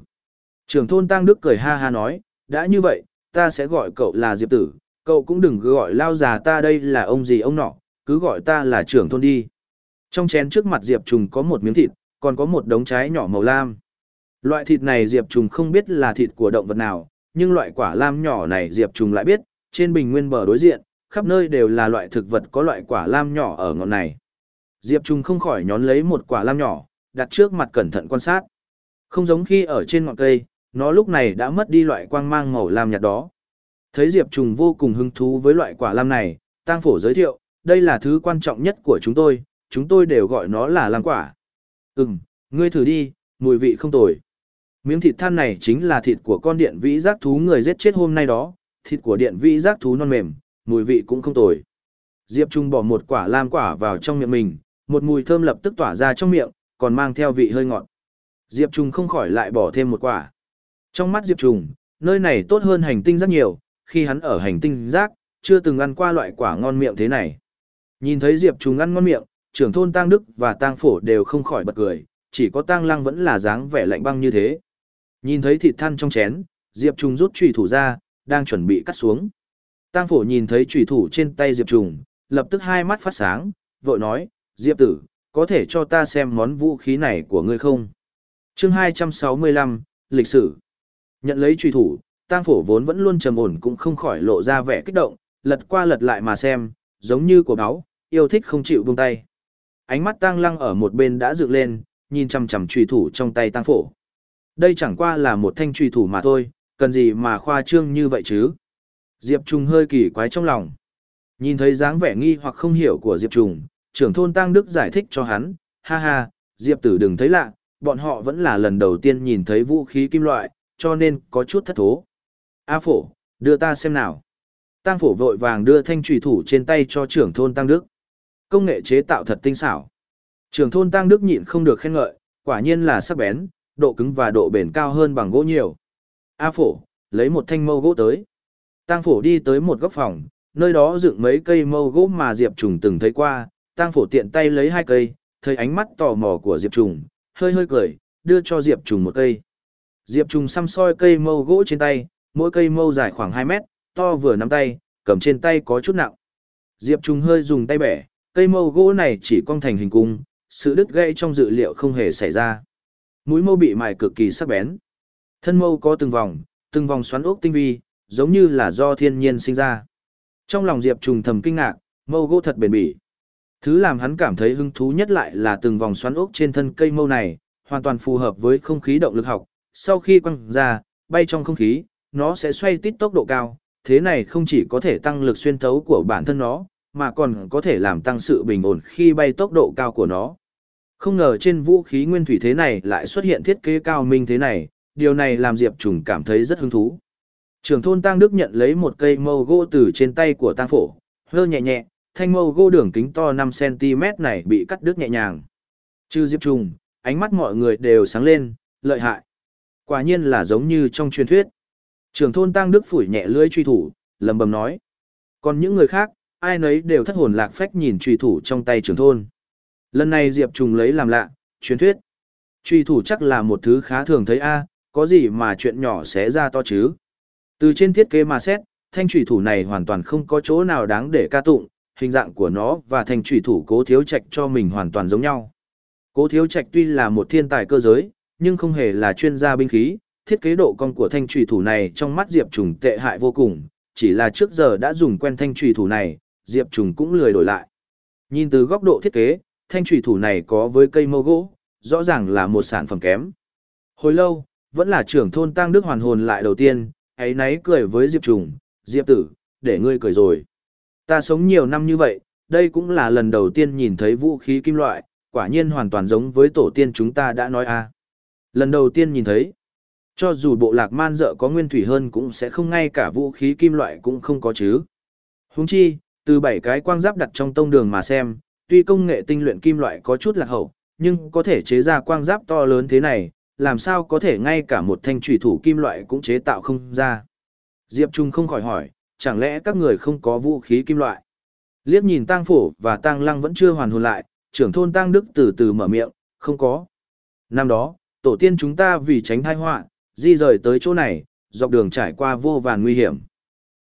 Trưởng thôn Tăng Đức cười ha ha nói, đã như vậy, ta sẽ gọi cậu là Diệp Tử, cậu cũng đừng gọi lao già ta đây là ông gì ông nọ, cứ gọi ta là trưởng thôn đi. Trong chén trước mặt Diệp Trùng có một miếng thịt, còn có một đống trái nhỏ màu lam. Loại thịt này Diệp Trùng không biết là thịt của động vật nào, nhưng loại quả lam nhỏ này Diệp Trùng lại biết, trên bình nguyên bờ đối diện, khắp nơi đều là loại thực vật có loại quả lam nhỏ ở ngọn này. Diệp Trùng không khỏi nhón lấy một quả lam nhỏ, đặt trước mặt cẩn thận quan sát. Không giống khi ở trên ngọn cây, nó lúc này đã mất đi loại quang mang màu lam nhạt đó. Thấy Diệp Trùng vô cùng hứng thú với loại quả lam này, Tang Phổ giới thiệu, đây là thứ quan trọng nhất của chúng tôi, chúng tôi đều gọi nó là lam quả. Ừm, ngươi thử đi, mùi vị không tồi. Miếng thịt than này chính là thịt của con điện vĩ giác thú người giết chết hôm nay đó, thịt của điện vĩ giác thú non mềm, mùi vị cũng không tồi. Diệp Trung bỏ một quả lam quả vào trong miệng mình, một mùi thơm lập tức tỏa ra trong miệng, còn mang theo vị hơi ngọt. Diệp Trung không khỏi lại bỏ thêm một quả. Trong mắt Diệp Trung, nơi này tốt hơn hành tinh rất nhiều, khi hắn ở hành tinh rác, chưa từng ăn qua loại quả ngon miệng thế này. Nhìn thấy Diệp Trung ăn ngon miệng, trưởng thôn Tăng Đức và Tăng Phổ đều không khỏi bật cười, chỉ có Tăng Lăng vẫn là dáng vẻ lạnh băng như thế. Nhìn thấy thịt than trong chén, Diệp Trung rút chùy thủ ra, đang chuẩn bị cắt xuống. Tang Phổ nhìn thấy chùy thủ trên tay Diệp Trung, lập tức hai mắt phát sáng, vội nói, Diệp tử, có thể cho ta xem món vũ khí này của ngươi không? chương 265, lịch sử. Nhận lấy truy thủ, tang phổ vốn vẫn luôn trầm ổn cũng không khỏi lộ ra vẻ kích động, lật qua lật lại mà xem, giống như của báo, yêu thích không chịu buông tay. Ánh mắt tang lăng ở một bên đã dựng lên, nhìn chằm chằm truy thủ trong tay tang phổ. Đây chẳng qua là một thanh truy thủ mà thôi, cần gì mà khoa trương như vậy chứ? Diệp Trung hơi kỳ quái trong lòng. Nhìn thấy dáng vẻ nghi hoặc không hiểu của Diệp Trung, trưởng thôn Tăng Đức giải thích cho hắn, ha ha, Diệp tử đừng thấy lạ, bọn họ vẫn là lần đầu tiên nhìn thấy vũ khí kim loại, cho nên có chút thất thố. A phổ, đưa ta xem nào. Tăng phổ vội vàng đưa thanh trùy thủ trên tay cho trưởng thôn Tăng Đức. Công nghệ chế tạo thật tinh xảo. Trưởng thôn Tăng Đức nhịn không được khen ngợi, quả nhiên là sắc bén, độ cứng và độ bền cao hơn bằng gỗ nhiều. A phổ, lấy một thanh mâu gỗ tới. Tăng phổ đi tới một góc phòng, nơi đó dựng mấy cây mâu gỗ mà Diệp Trùng từng thấy qua, Tăng phổ tiện tay lấy hai cây, thấy ánh mắt tò mò của Diệp Trùng, hơi hơi cười, đưa cho Diệp Trùng một cây. Diệp Trùng xăm soi cây mâu gỗ trên tay, mỗi cây mâu dài khoảng 2 mét, to vừa nắm tay, cầm trên tay có chút nặng. Diệp Trùng hơi dùng tay bẻ, cây mâu gỗ này chỉ cong thành hình cung, sự đứt gãy trong dự liệu không hề xảy ra. Mũi mâu bị mài cực kỳ sắc bén. Thân mâu có từng vòng, từng vòng xoắn ốc tinh vi, giống như là do thiên nhiên sinh ra. Trong lòng Diệp Trùng thầm kinh ngạc, mâu gỗ thật bền bỉ. Thứ làm hắn cảm thấy hứng thú nhất lại là từng vòng xoắn ốc trên thân cây mâu này, hoàn toàn phù hợp với không khí động lực học. Sau khi quăng ra, bay trong không khí, nó sẽ xoay tít tốc độ cao. Thế này không chỉ có thể tăng lực xuyên thấu của bản thân nó, mà còn có thể làm tăng sự bình ổn khi bay tốc độ cao của nó. Không ngờ trên vũ khí nguyên thủy thế này lại xuất hiện thiết kế cao minh thế này, điều này làm Diệp Trùng cảm thấy rất hứng thú. Trưởng thôn Tăng Đức nhận lấy một cây mâu gỗ từ trên tay của Tăng Phổ, hơ nhẹ nhẹ, thanh mâu gỗ đường kính to 5cm này bị cắt đứt nhẹ nhàng. Chư Diệp Trùng, ánh mắt mọi người đều sáng lên, lợi hại. Quả nhiên là giống như trong truyền thuyết. Trưởng thôn Tăng Đức phủi nhẹ lưỡi truy thủ, lầm bầm nói. Còn những người khác, ai nấy đều thất hồn lạc phách nhìn truy thủ trong tay trưởng thôn. Lần này Diệp Trùng lấy làm lạ, truyền thuyết. Truy thủ chắc là một thứ khá thường thấy a, có gì mà chuyện nhỏ sẽ ra to chứ. Từ trên thiết kế mà xét, thanh truy thủ này hoàn toàn không có chỗ nào đáng để ca tụng, hình dạng của nó và thanh truy thủ cố thiếu trạch cho mình hoàn toàn giống nhau. Cố thiếu trạch tuy là một thiên tài cơ giới, nhưng không hề là chuyên gia binh khí, thiết kế độ cong của thanh truy thủ này trong mắt Diệp Trùng tệ hại vô cùng, chỉ là trước giờ đã dùng quen thanh truy thủ này, Diệp Trùng cũng lười đổi lại. Nhìn từ góc độ thiết kế, thanh trùy thủ này có với cây mâu gỗ, rõ ràng là một sản phẩm kém. Hồi lâu, vẫn là trưởng thôn Tăng Đức hoàn hồn lại đầu tiên, ấy nấy cười với Diệp Trùng, Diệp tử, để ngươi cười rồi. Ta sống nhiều năm như vậy, đây cũng là lần đầu tiên nhìn thấy vũ khí kim loại, quả nhiên hoàn toàn giống với tổ tiên chúng ta đã nói a. Lần đầu tiên nhìn thấy, cho dù bộ lạc man dợ có nguyên thủy hơn cũng sẽ không ngay cả vũ khí kim loại cũng không có chứ. Huống chi, từ bảy cái quang giáp đặt trong tông đường mà xem, tuy công nghệ tinh luyện kim loại có chút lạc hậu, nhưng có thể chế ra quang giáp to lớn thế này, làm sao có thể ngay cả một thanh trùy thủ kim loại cũng chế tạo không ra. Diệp Trung không khỏi hỏi, chẳng lẽ các người không có vũ khí kim loại? Liếc nhìn Tang Phổ và Tang Lăng vẫn chưa hoàn hồn lại, trưởng thôn Tang Đức từ từ mở miệng, không có. Năm đó, tổ tiên chúng ta vì tránh tai họa, di rời tới chỗ này, dọc đường trải qua vô vàn nguy hiểm.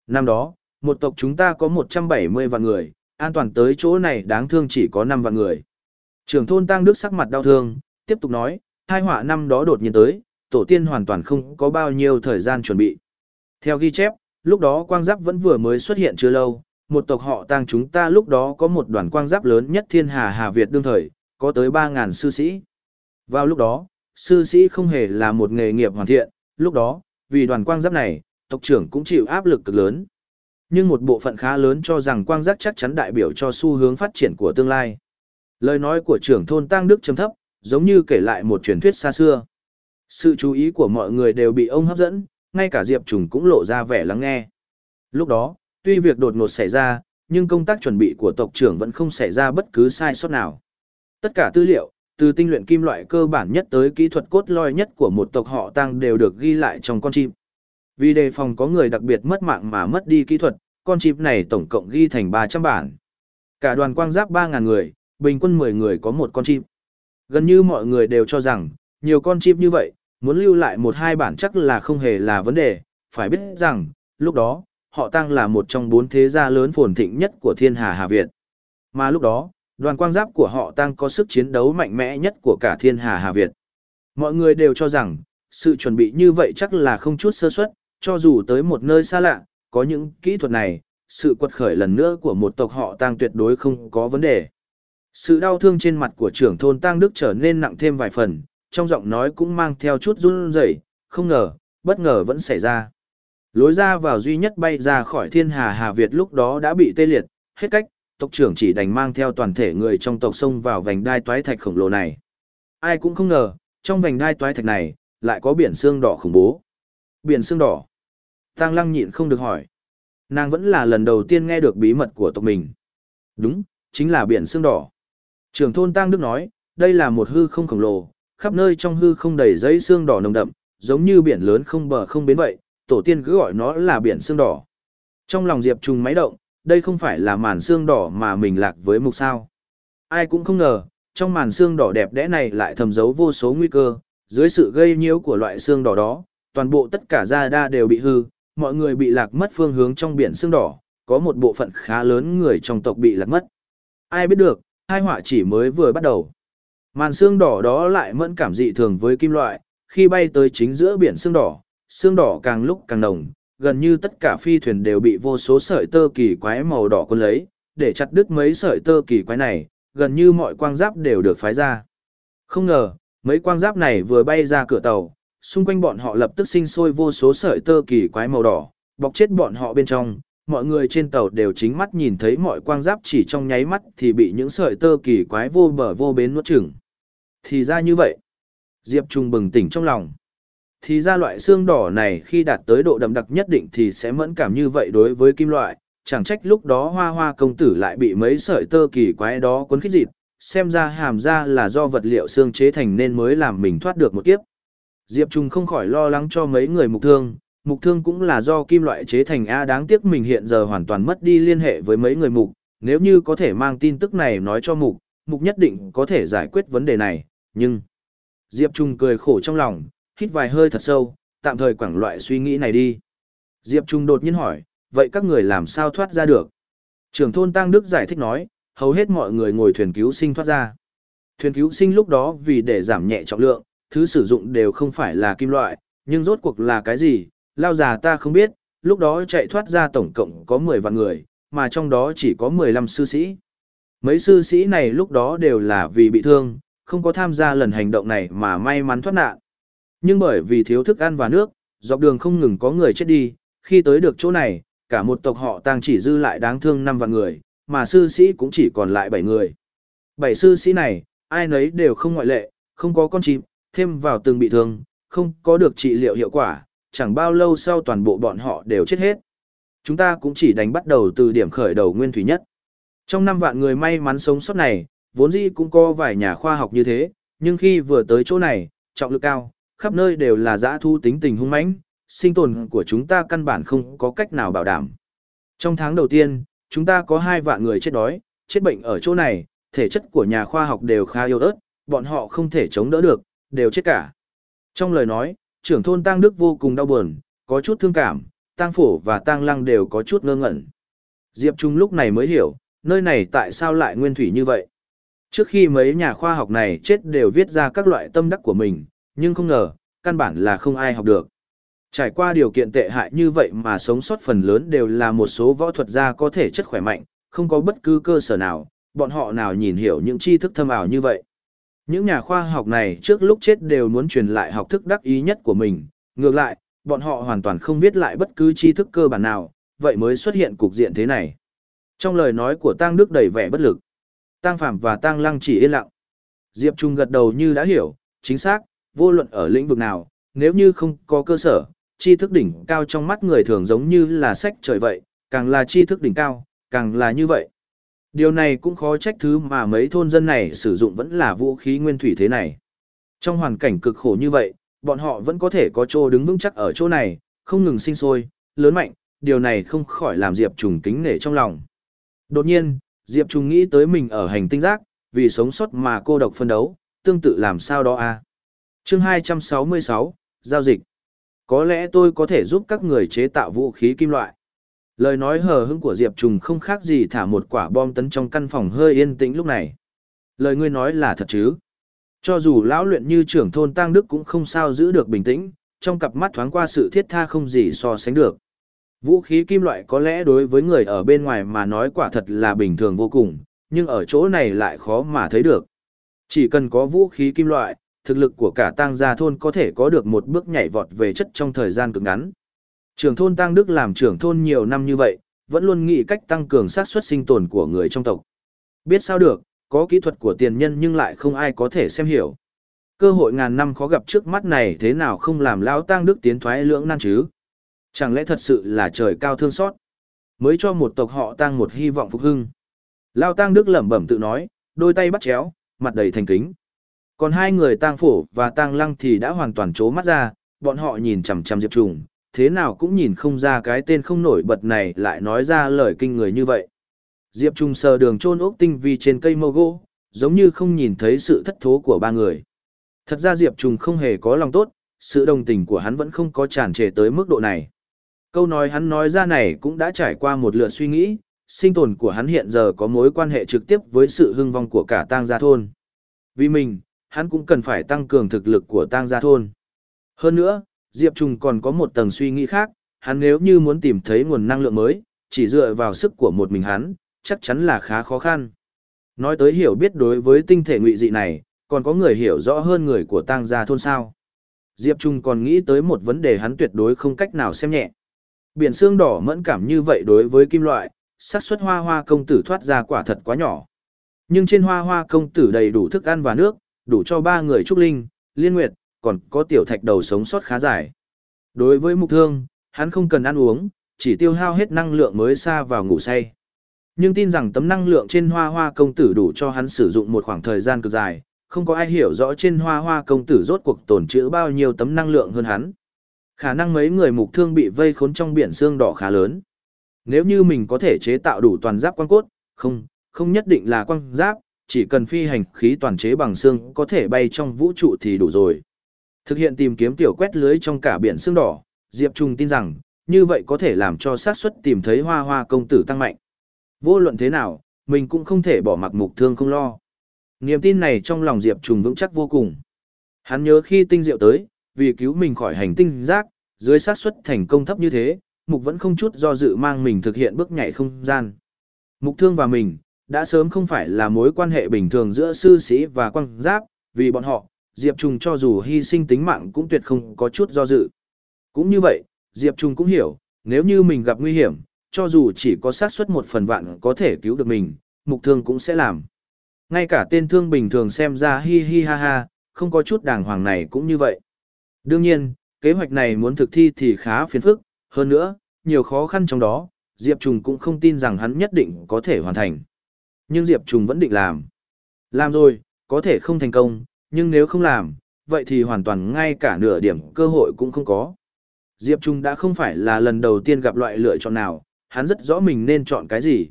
Năm đó, một tộc chúng ta có 170 vạn người, an toàn tới chỗ này đáng thương chỉ có 5 vạn người. Trưởng thôn Tăng Đức sắc mặt đau thương, tiếp tục nói, tai họa năm đó đột nhiên tới, tổ tiên hoàn toàn không có bao nhiêu thời gian chuẩn bị. Theo ghi chép, lúc đó quang giáp vẫn vừa mới xuất hiện chưa lâu, một tộc họ Tăng chúng ta lúc đó có một đoàn quang giáp lớn nhất thiên hà Hà Việt đương thời, có tới 3.000 sư sĩ. Vào lúc đó, sư sĩ không hề là một nghề nghiệp hoàn thiện, lúc đó, vì đoàn quang giáp này, tộc trưởng cũng chịu áp lực cực lớn. Nhưng một bộ phận khá lớn cho rằng quang giác chắc chắn đại biểu cho xu hướng phát triển của tương lai. Lời nói của trưởng thôn Tăng Đức chấm thấp, giống như kể lại một truyền thuyết xa xưa. Sự chú ý của mọi người đều bị ông hấp dẫn, ngay cả Diệp Trùng cũng lộ ra vẻ lắng nghe. Lúc đó, tuy việc đột ngột xảy ra, nhưng công tác chuẩn bị của tộc trưởng vẫn không xảy ra bất cứ sai sót nào. Tất cả tư liệu, từ tinh luyện kim loại cơ bản nhất tới kỹ thuật cốt lõi nhất của một tộc họ tăng đều được ghi lại trong con chim. Vì đề phòng có người đặc biệt mất mạng mà mất đi kỹ thuật, con chip này tổng cộng ghi thành 300 bản. Cả đoàn quang giáp 3.000 người, bình quân 10 người có một con chip. Gần như mọi người đều cho rằng, nhiều con chip như vậy, muốn lưu lại một hai bản chắc là không hề là vấn đề, phải biết rằng, lúc đó, họ tăng là một trong bốn thế gia lớn phồn thịnh nhất của thiên hà Hà Việt. Mà lúc đó, đoàn quang giáp của họ tăng có sức chiến đấu mạnh mẽ nhất của cả thiên hà Hà Việt. Mọi người đều cho rằng, sự chuẩn bị như vậy chắc là không chút sơ suất, cho dù tới một nơi xa lạ, có những kỹ thuật này, sự quật khởi lần nữa của một tộc họ tang tuyệt đối không có vấn đề. Sự đau thương trên mặt của trưởng thôn tang Đức trở nên nặng thêm vài phần, trong giọng nói cũng mang theo chút run rẩy, không ngờ, bất ngờ vẫn xảy ra. Lối ra vào duy nhất bay ra khỏi thiên hà Hà Việt lúc đó đã bị tê liệt, hết cách, tộc trưởng chỉ đành mang theo toàn thể người trong tộc sông vào vành đai toái thạch khổng lồ này. Ai cũng không ngờ, trong vành đai toái thạch này, lại có biển xương đỏ khủng bố. Biển xương đỏ. Tăng lăng nhịn không được hỏi. Nàng vẫn là lần đầu tiên nghe được bí mật của tộc mình. Đúng, chính là biển xương đỏ. Trưởng thôn Tăng Đức nói, đây là một hư không khổng lồ, khắp nơi trong hư không đầy giấy xương đỏ nồng đậm, giống như biển lớn không bờ không bến vậy, tổ tiên cứ gọi nó là biển xương đỏ. Trong lòng Diệp Trùng máy động, đây không phải là màn xương đỏ mà mình lạc với mục sao. Ai cũng không ngờ, trong màn xương đỏ đẹp đẽ này lại thầm giấu vô số nguy cơ, dưới sự gây nhiễu của loại xương đỏ đó, toàn bộ tất cả da đa đều bị hư, mọi người bị lạc mất phương hướng trong biển xương đỏ, có một bộ phận khá lớn người trong tộc bị lạc mất. Ai biết được, hai họa chỉ mới vừa bắt đầu. Màn xương đỏ đó lại mẫn cảm dị thường với kim loại, khi bay tới chính giữa biển xương đỏ, xương đỏ càng lúc càng nồng, gần như tất cả phi thuyền đều bị vô số sợi tơ kỳ quái màu đỏ cuốn lấy, để chặt đứt mấy sợi tơ kỳ quái này, gần như mọi quang giáp đều được phái ra. Không ngờ, mấy quang giáp này vừa bay ra cửa tàu, xung quanh bọn họ lập tức sinh sôi vô số sợi tơ kỳ quái màu đỏ, bọc chết bọn họ bên trong. Mọi người trên tàu đều chính mắt nhìn thấy mọi quang giáp chỉ trong nháy mắt thì bị những sợi tơ kỳ quái vô bờ vô bến nuốt chửng. Thì ra như vậy. Diệp Trung bừng tỉnh trong lòng. Thì ra loại xương đỏ này khi đạt tới độ đậm đặc nhất định thì sẽ mẫn cảm như vậy đối với kim loại, chẳng trách lúc đó hoa hoa công tử lại bị mấy sợi tơ kỳ quái đó cuốn khít dịt, xem ra hàm ra là do vật liệu xương chế thành nên mới làm mình thoát được một kiếp. Diệp Trung không khỏi lo lắng cho mấy người mục thương, mục thương cũng là do kim loại chế thành A đáng tiếc mình hiện giờ hoàn toàn mất đi liên hệ với mấy người mục, nếu như có thể mang tin tức này nói cho mục, mục nhất định có thể giải quyết vấn đề này, nhưng... Diệp Trung cười khổ trong lòng, hít vài hơi thật sâu, tạm thời quẳng loại suy nghĩ này đi. Diệp Trung đột nhiên hỏi, vậy các người làm sao thoát ra được? Trưởng thôn Tăng Đức giải thích nói, hầu hết mọi người ngồi thuyền cứu sinh thoát ra. Thuyền cứu sinh lúc đó vì để giảm nhẹ trọng lượng, thứ sử dụng đều không phải là kim loại, nhưng rốt cuộc là cái gì, lao già ta không biết, lúc đó chạy thoát ra tổng cộng có 10 vạn người, mà trong đó chỉ có 15 sư sĩ. Mấy sư sĩ này lúc đó đều là vì bị thương, không có tham gia lần hành động này mà may mắn thoát nạn. Nhưng bởi vì thiếu thức ăn và nước, dọc đường không ngừng có người chết đi, khi tới được chỗ này, cả một tộc họ tang chỉ dư lại đáng thương 5 vạn người, mà sư sĩ cũng chỉ còn lại 7 người. Bảy sư sĩ này, ai nấy đều không ngoại lệ, không có con chim, thêm vào từng bị thương, không có được trị liệu hiệu quả, chẳng bao lâu sau toàn bộ bọn họ đều chết hết. Chúng ta cũng chỉ đánh bắt đầu từ điểm khởi đầu nguyên thủy nhất. Trong năm vạn người may mắn sống sót này, vốn dĩ cũng có vài nhà khoa học như thế, nhưng khi vừa tới chỗ này, trọng lực cao, khắp nơi đều là dã thu tính tình hung mãnh, sinh tồn của chúng ta căn bản không có cách nào bảo đảm. Trong tháng đầu tiên, chúng ta có hai vạn người chết đói, chết bệnh ở chỗ này, thể chất của nhà khoa học đều khá yếu ớt, bọn họ không thể chống đỡ được, đều chết cả. Trong lời nói, trưởng thôn Tăng Đức vô cùng đau buồn, có chút thương cảm, Tăng Phổ và Tăng Lăng đều có chút ngơ ngẩn. Diệp Trung lúc này mới hiểu, nơi này tại sao lại nguyên thủy như vậy. Trước khi mấy nhà khoa học này chết đều viết ra các loại tâm đắc của mình, nhưng không ngờ, căn bản là không ai học được. Trải qua điều kiện tệ hại như vậy mà sống sót phần lớn đều là một số võ thuật gia có thể chất khỏe mạnh, không có bất cứ cơ sở nào, bọn họ nào nhìn hiểu những tri thức thâm ảo như vậy. Những nhà khoa học này trước lúc chết đều muốn truyền lại học thức đắc ý nhất của mình, ngược lại, bọn họ hoàn toàn không viết lại bất cứ tri thức cơ bản nào, vậy mới xuất hiện cục diện thế này. Trong lời nói của Tăng Đức đầy vẻ bất lực, Tăng Phạm và Tăng Lăng chỉ yên lặng. Diệp Trung gật đầu như đã hiểu, chính xác, vô luận ở lĩnh vực nào, nếu như không có cơ sở, tri thức đỉnh cao trong mắt người thường giống như là sách trời vậy, càng là tri thức đỉnh cao, càng là như vậy. Điều này cũng khó trách thứ mà mấy thôn dân này sử dụng vẫn là vũ khí nguyên thủy thế này. Trong hoàn cảnh cực khổ như vậy, bọn họ vẫn có thể có chỗ đứng vững chắc ở chỗ này, không ngừng sinh sôi, lớn mạnh, điều này không khỏi làm Diệp Trùng kính nể trong lòng. Đột nhiên, Diệp Trùng nghĩ tới mình ở hành tinh giác, vì sống sót mà cô độc phân đấu, tương tự làm sao đó a. À? Chương 266, giao dịch. Có lẽ tôi có thể giúp các người chế tạo vũ khí kim loại. Lời nói hờ hững của Diệp Trùng không khác gì thả một quả bom tấn trong căn phòng hơi yên tĩnh lúc này. Lời ngươi nói là thật chứ? Cho dù lão luyện như trưởng thôn Tăng Đức cũng không sao giữ được bình tĩnh, trong cặp mắt thoáng qua sự thiết tha không gì so sánh được. Vũ khí kim loại có lẽ đối với người ở bên ngoài mà nói quả thật là bình thường vô cùng, nhưng ở chỗ này lại khó mà thấy được. Chỉ cần có vũ khí kim loại, thực lực của cả tăng gia thôn có thể có được một bước nhảy vọt về chất trong thời gian cực ngắn. Trưởng thôn Tăng Đức làm trưởng thôn nhiều năm như vậy, vẫn luôn nghĩ cách tăng cường xác suất sinh tồn của người trong tộc. Biết sao được, có kỹ thuật của tiền nhân nhưng lại không ai có thể xem hiểu. Cơ hội ngàn năm khó gặp trước mắt này thế nào không làm lão Tăng Đức tiến thoái lưỡng nan chứ? Chẳng lẽ thật sự là trời cao thương xót, mới cho một tộc họ tăng một hy vọng phục hưng. Lão Tăng Đức lẩm bẩm tự nói, đôi tay bắt chéo, mặt đầy thành kính. Còn hai người tang phổ và tang lăng thì đã hoàn toàn trố mắt ra, bọn họ nhìn chằm chằm Diệp Trùng, thế nào cũng nhìn không ra cái tên không nổi bật này lại nói ra lời kinh người như vậy. Diệp Trung sờ đường trôn ốc tinh vi trên cây mâu gỗ, giống như không nhìn thấy sự thất thố của ba người. Thật ra Diệp Trung không hề có lòng tốt, sự đồng tình của hắn vẫn không có tràn trề tới mức độ này. Câu nói hắn nói ra này cũng đã trải qua một lượt suy nghĩ, sinh tồn của hắn hiện giờ có mối quan hệ trực tiếp với sự hưng vong của cả tang gia thôn. Vì mình, hắn cũng cần phải tăng cường thực lực của tang gia thôn. Hơn nữa, Diệp Trung còn có một tầng suy nghĩ khác, hắn nếu như muốn tìm thấy nguồn năng lượng mới, chỉ dựa vào sức của một mình hắn, chắc chắn là khá khó khăn. Nói tới hiểu biết đối với tinh thể ngụy dị này, còn có người hiểu rõ hơn người của tang gia thôn sao. Diệp Trung còn nghĩ tới một vấn đề hắn tuyệt đối không cách nào xem nhẹ. Biển xương đỏ mẫn cảm như vậy đối với kim loại, xác suất hoa hoa công tử thoát ra quả thật quá nhỏ. Nhưng trên hoa hoa công tử đầy đủ thức ăn và nước, đủ cho ba người trúc linh, liên nguyệt, còn có tiểu thạch đầu sống sót khá dài. Đối với mục thương, hắn không cần ăn uống, chỉ tiêu hao hết năng lượng mới xa vào ngủ say. Nhưng tin rằng tấm năng lượng trên hoa hoa công tử đủ cho hắn sử dụng một khoảng thời gian cực dài, không có ai hiểu rõ trên hoa hoa công tử rốt cuộc tổn trữ bao nhiêu tấm năng lượng hơn hắn. Khả năng mấy người mục thương bị vây khốn trong biển xương đỏ khá lớn. Nếu như mình có thể chế tạo đủ toàn giáp quan cốt, không, không nhất định là quan giáp, chỉ cần phi hành khí toàn chế bằng xương có thể bay trong vũ trụ thì đủ rồi. Thực hiện tìm kiếm tiểu quét lưới trong cả biển xương đỏ, Diệp Trung tin rằng, như vậy có thể làm cho xác suất tìm thấy hoa hoa công tử tăng mạnh. Vô luận thế nào, mình cũng không thể bỏ mặc mục thương không lo. Niềm tin này trong lòng Diệp Trùng vững chắc vô cùng. Hắn nhớ khi tinh diệu tới, vì cứu mình khỏi hành tinh rác, dưới xác suất thành công thấp như thế, mục vẫn không chút do dự mang mình thực hiện bước nhảy không gian. Mục thương và mình, đã sớm không phải là mối quan hệ bình thường giữa sư sĩ và quan giáp, vì bọn họ, Diệp Trung cho dù hy sinh tính mạng cũng tuyệt không có chút do dự. Cũng như vậy, Diệp Trung cũng hiểu, nếu như mình gặp nguy hiểm, cho dù chỉ có xác suất một phần vạn có thể cứu được mình, mục thương cũng sẽ làm. Ngay cả tên thương bình thường xem ra hi hi ha ha, không có chút đàng hoàng này cũng như vậy. Đương nhiên, kế hoạch này muốn thực thi thì khá phiền phức, hơn nữa, nhiều khó khăn trong đó, Diệp Trung cũng không tin rằng hắn nhất định có thể hoàn thành. Nhưng Diệp Trung vẫn định làm. Làm rồi, có thể không thành công, nhưng nếu không làm, vậy thì hoàn toàn ngay cả nửa điểm cơ hội cũng không có. Diệp Trung đã không phải là lần đầu tiên gặp loại lựa chọn nào, hắn rất rõ mình nên chọn cái gì.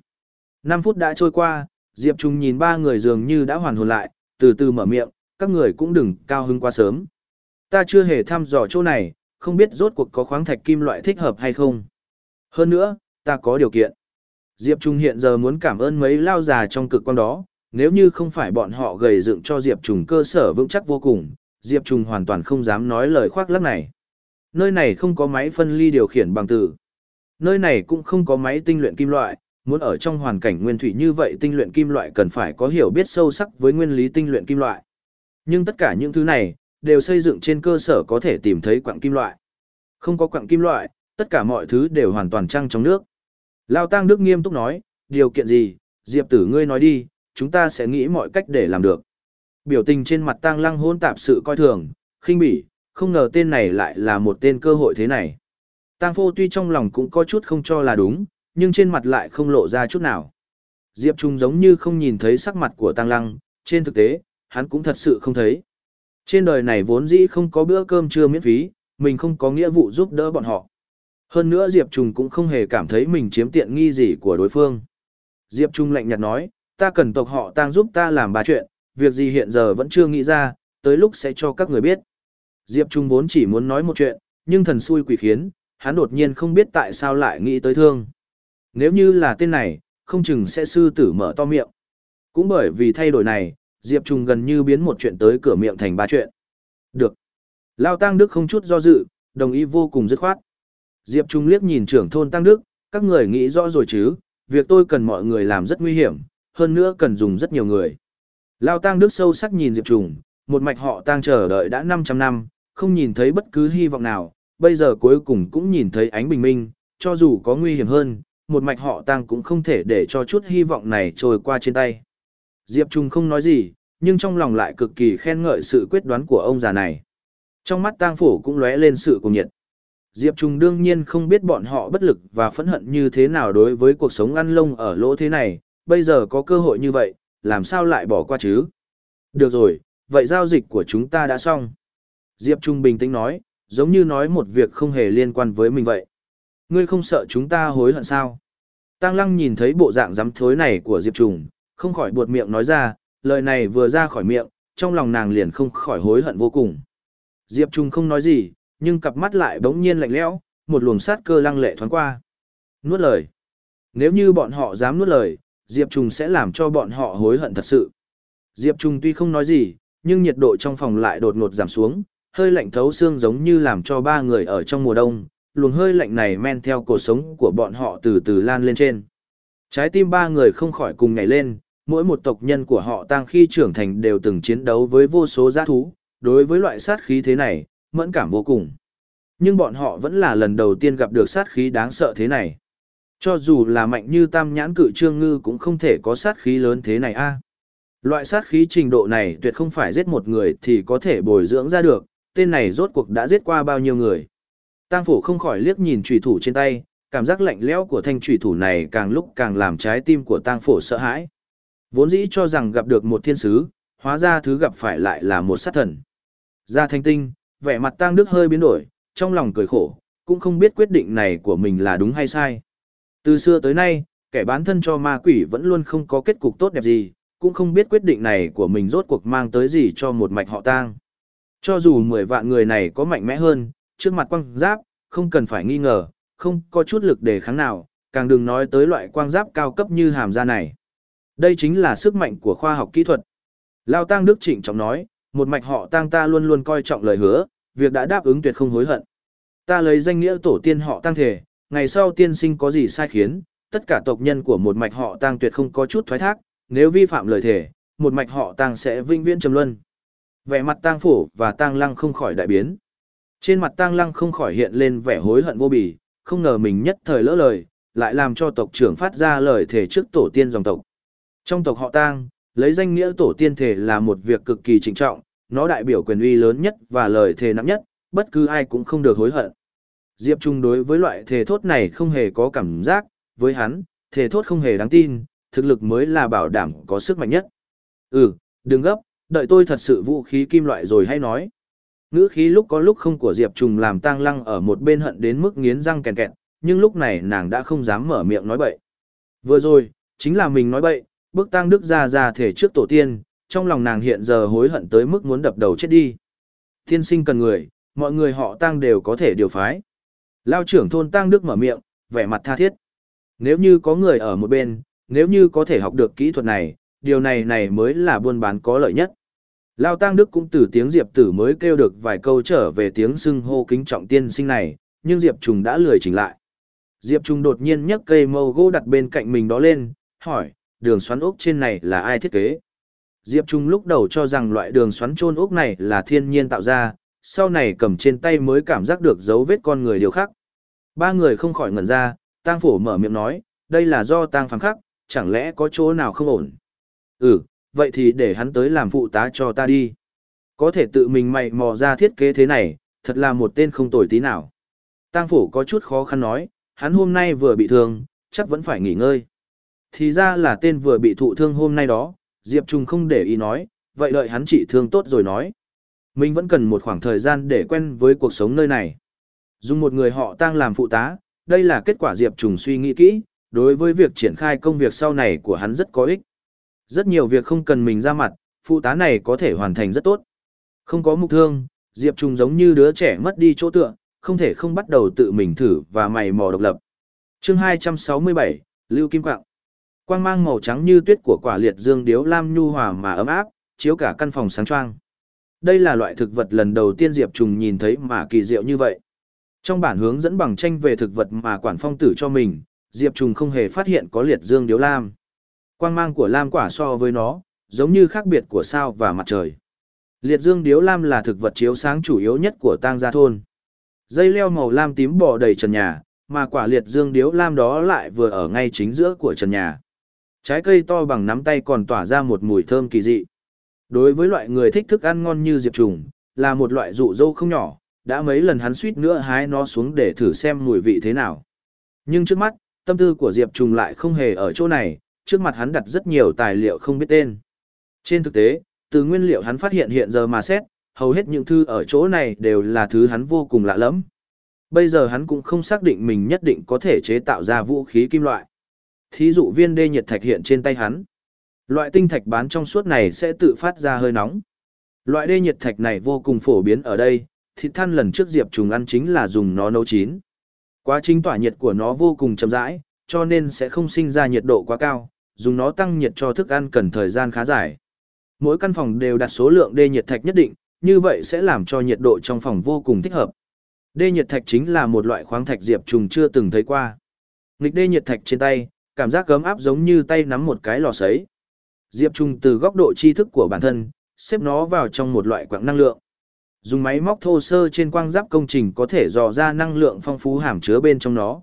5 phút đã trôi qua, Diệp Trung nhìn ba người dường như đã hoàn hồn lại, từ từ mở miệng, các người cũng đừng cao hứng quá sớm. Ta chưa hề thăm dò chỗ này, không biết rốt cuộc có khoáng thạch kim loại thích hợp hay không. Hơn nữa, ta có điều kiện. Diệp Trung hiện giờ muốn cảm ơn mấy lao già trong cực quan đó, nếu như không phải bọn họ gầy dựng cho Diệp Trùng cơ sở vững chắc vô cùng, Diệp Trùng hoàn toàn không dám nói lời khoác lác này. Nơi này không có máy phân ly điều khiển bằng từ. Nơi này cũng không có máy tinh luyện kim loại, muốn ở trong hoàn cảnh nguyên thủy như vậy tinh luyện kim loại cần phải có hiểu biết sâu sắc với nguyên lý tinh luyện kim loại. Nhưng tất cả những thứ này, đều xây dựng trên cơ sở có thể tìm thấy quặng kim loại. Không có quặng kim loại, tất cả mọi thứ đều hoàn toàn trăng trong nước. Lao Tăng Đức nghiêm túc nói, điều kiện gì, Diệp tử ngươi nói đi, chúng ta sẽ nghĩ mọi cách để làm được. Biểu tình trên mặt Tang Lăng hôn tạp sự coi thường, khinh bỉ, không ngờ tên này lại là một tên cơ hội thế này. Tang Phô tuy trong lòng cũng có chút không cho là đúng, nhưng trên mặt lại không lộ ra chút nào. Diệp Trung giống như không nhìn thấy sắc mặt của Tăng Lăng, trên thực tế, hắn cũng thật sự không thấy. Trên đời này vốn dĩ không có bữa cơm trưa miễn phí, mình không có nghĩa vụ giúp đỡ bọn họ. Hơn nữa Diệp Trung cũng không hề cảm thấy mình chiếm tiện nghi gì của đối phương. Diệp Trung lạnh nhạt nói, ta cần tộc họ Tăng giúp ta làm ba chuyện, việc gì hiện giờ vẫn chưa nghĩ ra, tới lúc sẽ cho các người biết. Diệp Trung vốn chỉ muốn nói một chuyện, nhưng thần xui quỷ khiến, hắn đột nhiên không biết tại sao lại nghĩ tới thương. Nếu như là tên này, không chừng sẽ sư tử mở to miệng. Cũng bởi vì thay đổi này, Diệp Trung gần như biến một chuyện tới cửa miệng thành ba chuyện. Được. Lao Tăng Đức không chút do dự, đồng ý vô cùng dứt khoát. Diệp Trung liếc nhìn trưởng thôn Tăng Đức, các người nghĩ rõ rồi chứ, việc tôi cần mọi người làm rất nguy hiểm, hơn nữa cần dùng rất nhiều người. Lao tang Đức sâu sắc nhìn Diệp trùng một mạch họ tang chờ đợi đã 500 năm, không nhìn thấy bất cứ hy vọng nào, bây giờ cuối cùng cũng nhìn thấy ánh bình minh, cho dù có nguy hiểm hơn, một mạch họ tang cũng không thể để cho chút hy vọng này trôi qua trên tay. Diệp trùng không nói gì, nhưng trong lòng lại cực kỳ khen ngợi sự quyết đoán của ông già này. Trong mắt tang Phổ cũng lóe lên sự cùng nhiệt. Diệp Trung đương nhiên không biết bọn họ bất lực và phẫn hận như thế nào đối với cuộc sống ăn lông ở lỗ thế này, bây giờ có cơ hội như vậy, làm sao lại bỏ qua chứ? Được rồi, vậy giao dịch của chúng ta đã xong. Diệp Trung bình tĩnh nói, giống như nói một việc không hề liên quan với mình vậy. Ngươi không sợ chúng ta hối hận sao? Tăng Lăng nhìn thấy bộ dạng dám thối này của Diệp Trung, không khỏi buột miệng nói ra, lời này vừa ra khỏi miệng, trong lòng nàng liền không khỏi hối hận vô cùng. Diệp Trung không nói gì, nhưng cặp mắt lại bỗng nhiên lạnh lẽo, một luồng sát cơ lăng lệ thoáng qua. Nuốt lời. Nếu như bọn họ dám nuốt lời, Diệp Trung sẽ làm cho bọn họ hối hận thật sự. Diệp Trung tuy không nói gì, nhưng nhiệt độ trong phòng lại đột ngột giảm xuống, hơi lạnh thấu xương giống như làm cho ba người ở trong mùa đông, luồng hơi lạnh này men theo cuộc sống của bọn họ từ từ lan lên trên. Trái tim ba người không khỏi cùng nhảy lên, mỗi một tộc nhân của họ tăng khi trưởng thành đều từng chiến đấu với vô số giã thú, đối với loại sát khí thế này, mẫn cảm vô cùng. Nhưng bọn họ vẫn là lần đầu tiên gặp được sát khí đáng sợ thế này. Cho dù là mạnh như tam nhãn cự trương ngư cũng không thể có sát khí lớn thế này a. Loại sát khí trình độ này tuyệt không phải giết một người thì có thể bồi dưỡng ra được, tên này rốt cuộc đã giết qua bao nhiêu người. Tang phổ không khỏi liếc nhìn trùy thủ trên tay, cảm giác lạnh lẽo của thanh trùy thủ này càng lúc càng làm trái tim của tang phổ sợ hãi. Vốn dĩ cho rằng gặp được một thiên sứ, hóa ra thứ gặp phải lại là một sát thần. Ra thanh tinh, vẻ mặt tang đức hơi biến đổi, trong lòng cười khổ, cũng không biết quyết định này của mình là đúng hay sai. Từ xưa tới nay, kẻ bán thân cho ma quỷ vẫn luôn không có kết cục tốt đẹp gì, cũng không biết quyết định này của mình rốt cuộc mang tới gì cho một mạch họ tang. Cho dù 10 vạn người này có mạnh mẽ hơn, trước mặt quang giáp, không cần phải nghi ngờ, không có chút lực để kháng nào, càng đừng nói tới loại quang giáp cao cấp như hàm da này. Đây chính là sức mạnh của khoa học kỹ thuật. Lao Tăng Đức Trịnh trọng nói, một mạch họ Tăng ta luôn luôn coi trọng lời hứa, việc đã đáp ứng tuyệt không hối hận. Ta lấy danh nghĩa tổ tiên họ Tăng thể, ngày sau tiên sinh có gì sai khiến, tất cả tộc nhân của một mạch họ tang tuyệt không có chút thoái thác, nếu vi phạm lời thể, một mạch họ tang sẽ vinh viễn trầm luân. Vẻ mặt tang Phổ và tang Lăng không khỏi đại biến. Trên mặt tang Lăng không khỏi hiện lên vẻ hối hận vô bì, không ngờ mình nhất thời lỡ lời, lại làm cho tộc trưởng phát ra lời thể trước tổ tiên dòng tộc. Trong tộc họ tang lấy danh nghĩa tổ tiên thể là một việc cực kỳ trịnh trọng, nó đại biểu quyền uy lớn nhất và lời thề nặng nhất, bất cứ ai cũng không được hối hận. Diệp Trung đối với loại thể thốt này không hề có cảm giác, với hắn, thể thốt không hề đáng tin, thực lực mới là bảo đảm có sức mạnh nhất. Ừ, đừng gấp, đợi tôi thật sự vũ khí kim loại rồi hay nói. Ngữ khí lúc có lúc không của Diệp Trùng làm tang lăng ở một bên hận đến mức nghiến răng kèn kẹt, nhưng lúc này nàng đã không dám mở miệng nói bậy. Vừa rồi, chính là mình nói bậy, bước tang đức ra ra thể trước tổ tiên, trong lòng nàng hiện giờ hối hận tới mức muốn đập đầu chết đi. Thiên sinh cần người, mọi người họ tang đều có thể điều phái. Lao trưởng thôn tăng đức mở miệng, vẻ mặt tha thiết. Nếu như có người ở một bên, nếu như có thể học được kỹ thuật này, điều này này mới là buôn bán có lợi nhất. Lao Tăng Đức cũng từ tiếng Diệp Tử mới kêu được vài câu trở về tiếng xưng hô kính trọng tiên sinh này, nhưng Diệp Trùng đã lười chỉnh lại. Diệp Trùng đột nhiên nhấc cây mâu gỗ đặt bên cạnh mình đó lên, hỏi, đường xoắn ốc trên này là ai thiết kế? Diệp Trung lúc đầu cho rằng loại đường xoắn trôn ốc này là thiên nhiên tạo ra, sau này cầm trên tay mới cảm giác được dấu vết con người điều khác. Ba người không khỏi ngẩn ra, Tang Phổ mở miệng nói, đây là do Tang phẳng khắc, chẳng lẽ có chỗ nào không ổn? Ừ, vậy thì để hắn tới làm phụ tá cho ta đi. Có thể tự mình mày mò ra thiết kế thế này, thật là một tên không tồi tí nào. Tang phổ có chút khó khăn nói, hắn hôm nay vừa bị thương, chắc vẫn phải nghỉ ngơi. Thì ra là tên vừa bị thụ thương hôm nay đó, Diệp Trung không để ý nói, vậy đợi hắn trị thương tốt rồi nói. Mình vẫn cần một khoảng thời gian để quen với cuộc sống nơi này. Dùng một người họ tang làm phụ tá, đây là kết quả Diệp Trùng suy nghĩ kỹ, đối với việc triển khai công việc sau này của hắn rất có ích. Rất nhiều việc không cần mình ra mặt, phụ tá này có thể hoàn thành rất tốt. Không có mục thương, Diệp Trùng giống như đứa trẻ mất đi chỗ tựa, không thể không bắt đầu tự mình thử và mày mò độc lập. chương 267, Lưu Kim Quạng. Quang mang màu trắng như tuyết của quả liệt dương điếu lam nhu hòa mà ấm áp, chiếu cả căn phòng sáng choang. Đây là loại thực vật lần đầu tiên Diệp Trùng nhìn thấy mà kỳ diệu như vậy. Trong bản hướng dẫn bằng tranh về thực vật mà quản phong tử cho mình, Diệp Trùng không hề phát hiện có liệt dương điếu lam. Quang mang của lam quả so với nó, giống như khác biệt của sao và mặt trời. Liệt dương điếu lam là thực vật chiếu sáng chủ yếu nhất của tang gia thôn. Dây leo màu lam tím bò đầy trần nhà, mà quả liệt dương điếu lam đó lại vừa ở ngay chính giữa của trần nhà. Trái cây to bằng nắm tay còn tỏa ra một mùi thơm kỳ dị. Đối với loại người thích thức ăn ngon như Diệp Trùng, là một loại dụ dâu không nhỏ, đã mấy lần hắn suýt nữa hái nó xuống để thử xem mùi vị thế nào. Nhưng trước mắt, tâm tư của Diệp Trùng lại không hề ở chỗ này, trước mặt hắn đặt rất nhiều tài liệu không biết tên. Trên thực tế, từ nguyên liệu hắn phát hiện hiện giờ mà xét, hầu hết những thư ở chỗ này đều là thứ hắn vô cùng lạ lẫm. Bây giờ hắn cũng không xác định mình nhất định có thể chế tạo ra vũ khí kim loại. Thí dụ viên đê nhiệt thạch hiện trên tay hắn. Loại tinh thạch bán trong suốt này sẽ tự phát ra hơi nóng. Loại đê nhiệt thạch này vô cùng phổ biến ở đây, thịt than lần trước Diệp Trùng ăn chính là dùng nó nấu chín. Quá trình tỏa nhiệt của nó vô cùng chậm rãi, cho nên sẽ không sinh ra nhiệt độ quá cao, dùng nó tăng nhiệt cho thức ăn cần thời gian khá dài. Mỗi căn phòng đều đặt số lượng đê nhiệt thạch nhất định, như vậy sẽ làm cho nhiệt độ trong phòng vô cùng thích hợp. Đê nhiệt thạch chính là một loại khoáng thạch Diệp Trùng chưa từng thấy qua. Nghịch đê nhiệt thạch trên tay, cảm giác cấm áp giống như tay nắm một cái lò sấy. Diệp Trung từ góc độ tri thức của bản thân, xếp nó vào trong một loại quặng năng lượng. Dùng máy móc thô sơ trên quang giáp công trình có thể dò ra năng lượng phong phú hàm chứa bên trong nó.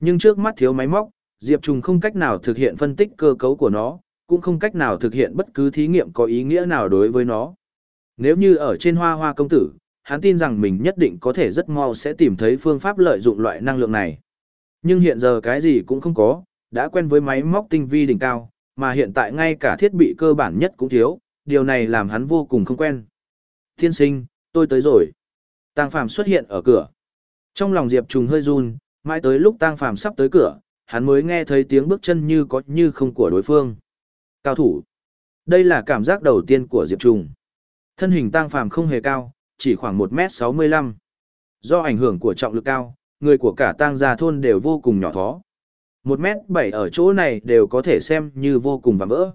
Nhưng trước mắt thiếu máy móc, Diệp Trung không cách nào thực hiện phân tích cơ cấu của nó, cũng không cách nào thực hiện bất cứ thí nghiệm có ý nghĩa nào đối với nó. Nếu như ở trên hoa hoa công tử, hắn tin rằng mình nhất định có thể rất mau sẽ tìm thấy phương pháp lợi dụng loại năng lượng này. Nhưng hiện giờ cái gì cũng không có, đã quen với máy móc tinh vi đỉnh cao, mà hiện tại ngay cả thiết bị cơ bản nhất cũng thiếu, điều này làm hắn vô cùng không quen. Thiên sinh, tôi tới rồi. Tang Phàm xuất hiện ở cửa. Trong lòng Diệp Trùng hơi run, mãi tới lúc Tang Phàm sắp tới cửa, hắn mới nghe thấy tiếng bước chân như có như không của đối phương. Cao thủ. Đây là cảm giác đầu tiên của Diệp Trùng. Thân hình Tang Phàm không hề cao, chỉ khoảng 1m65. Do ảnh hưởng của trọng lực cao, người của cả Tang gia thôn đều vô cùng nhỏ thó. Một mét bảy ở chỗ này đều có thể xem như vô cùng vạm vỡ.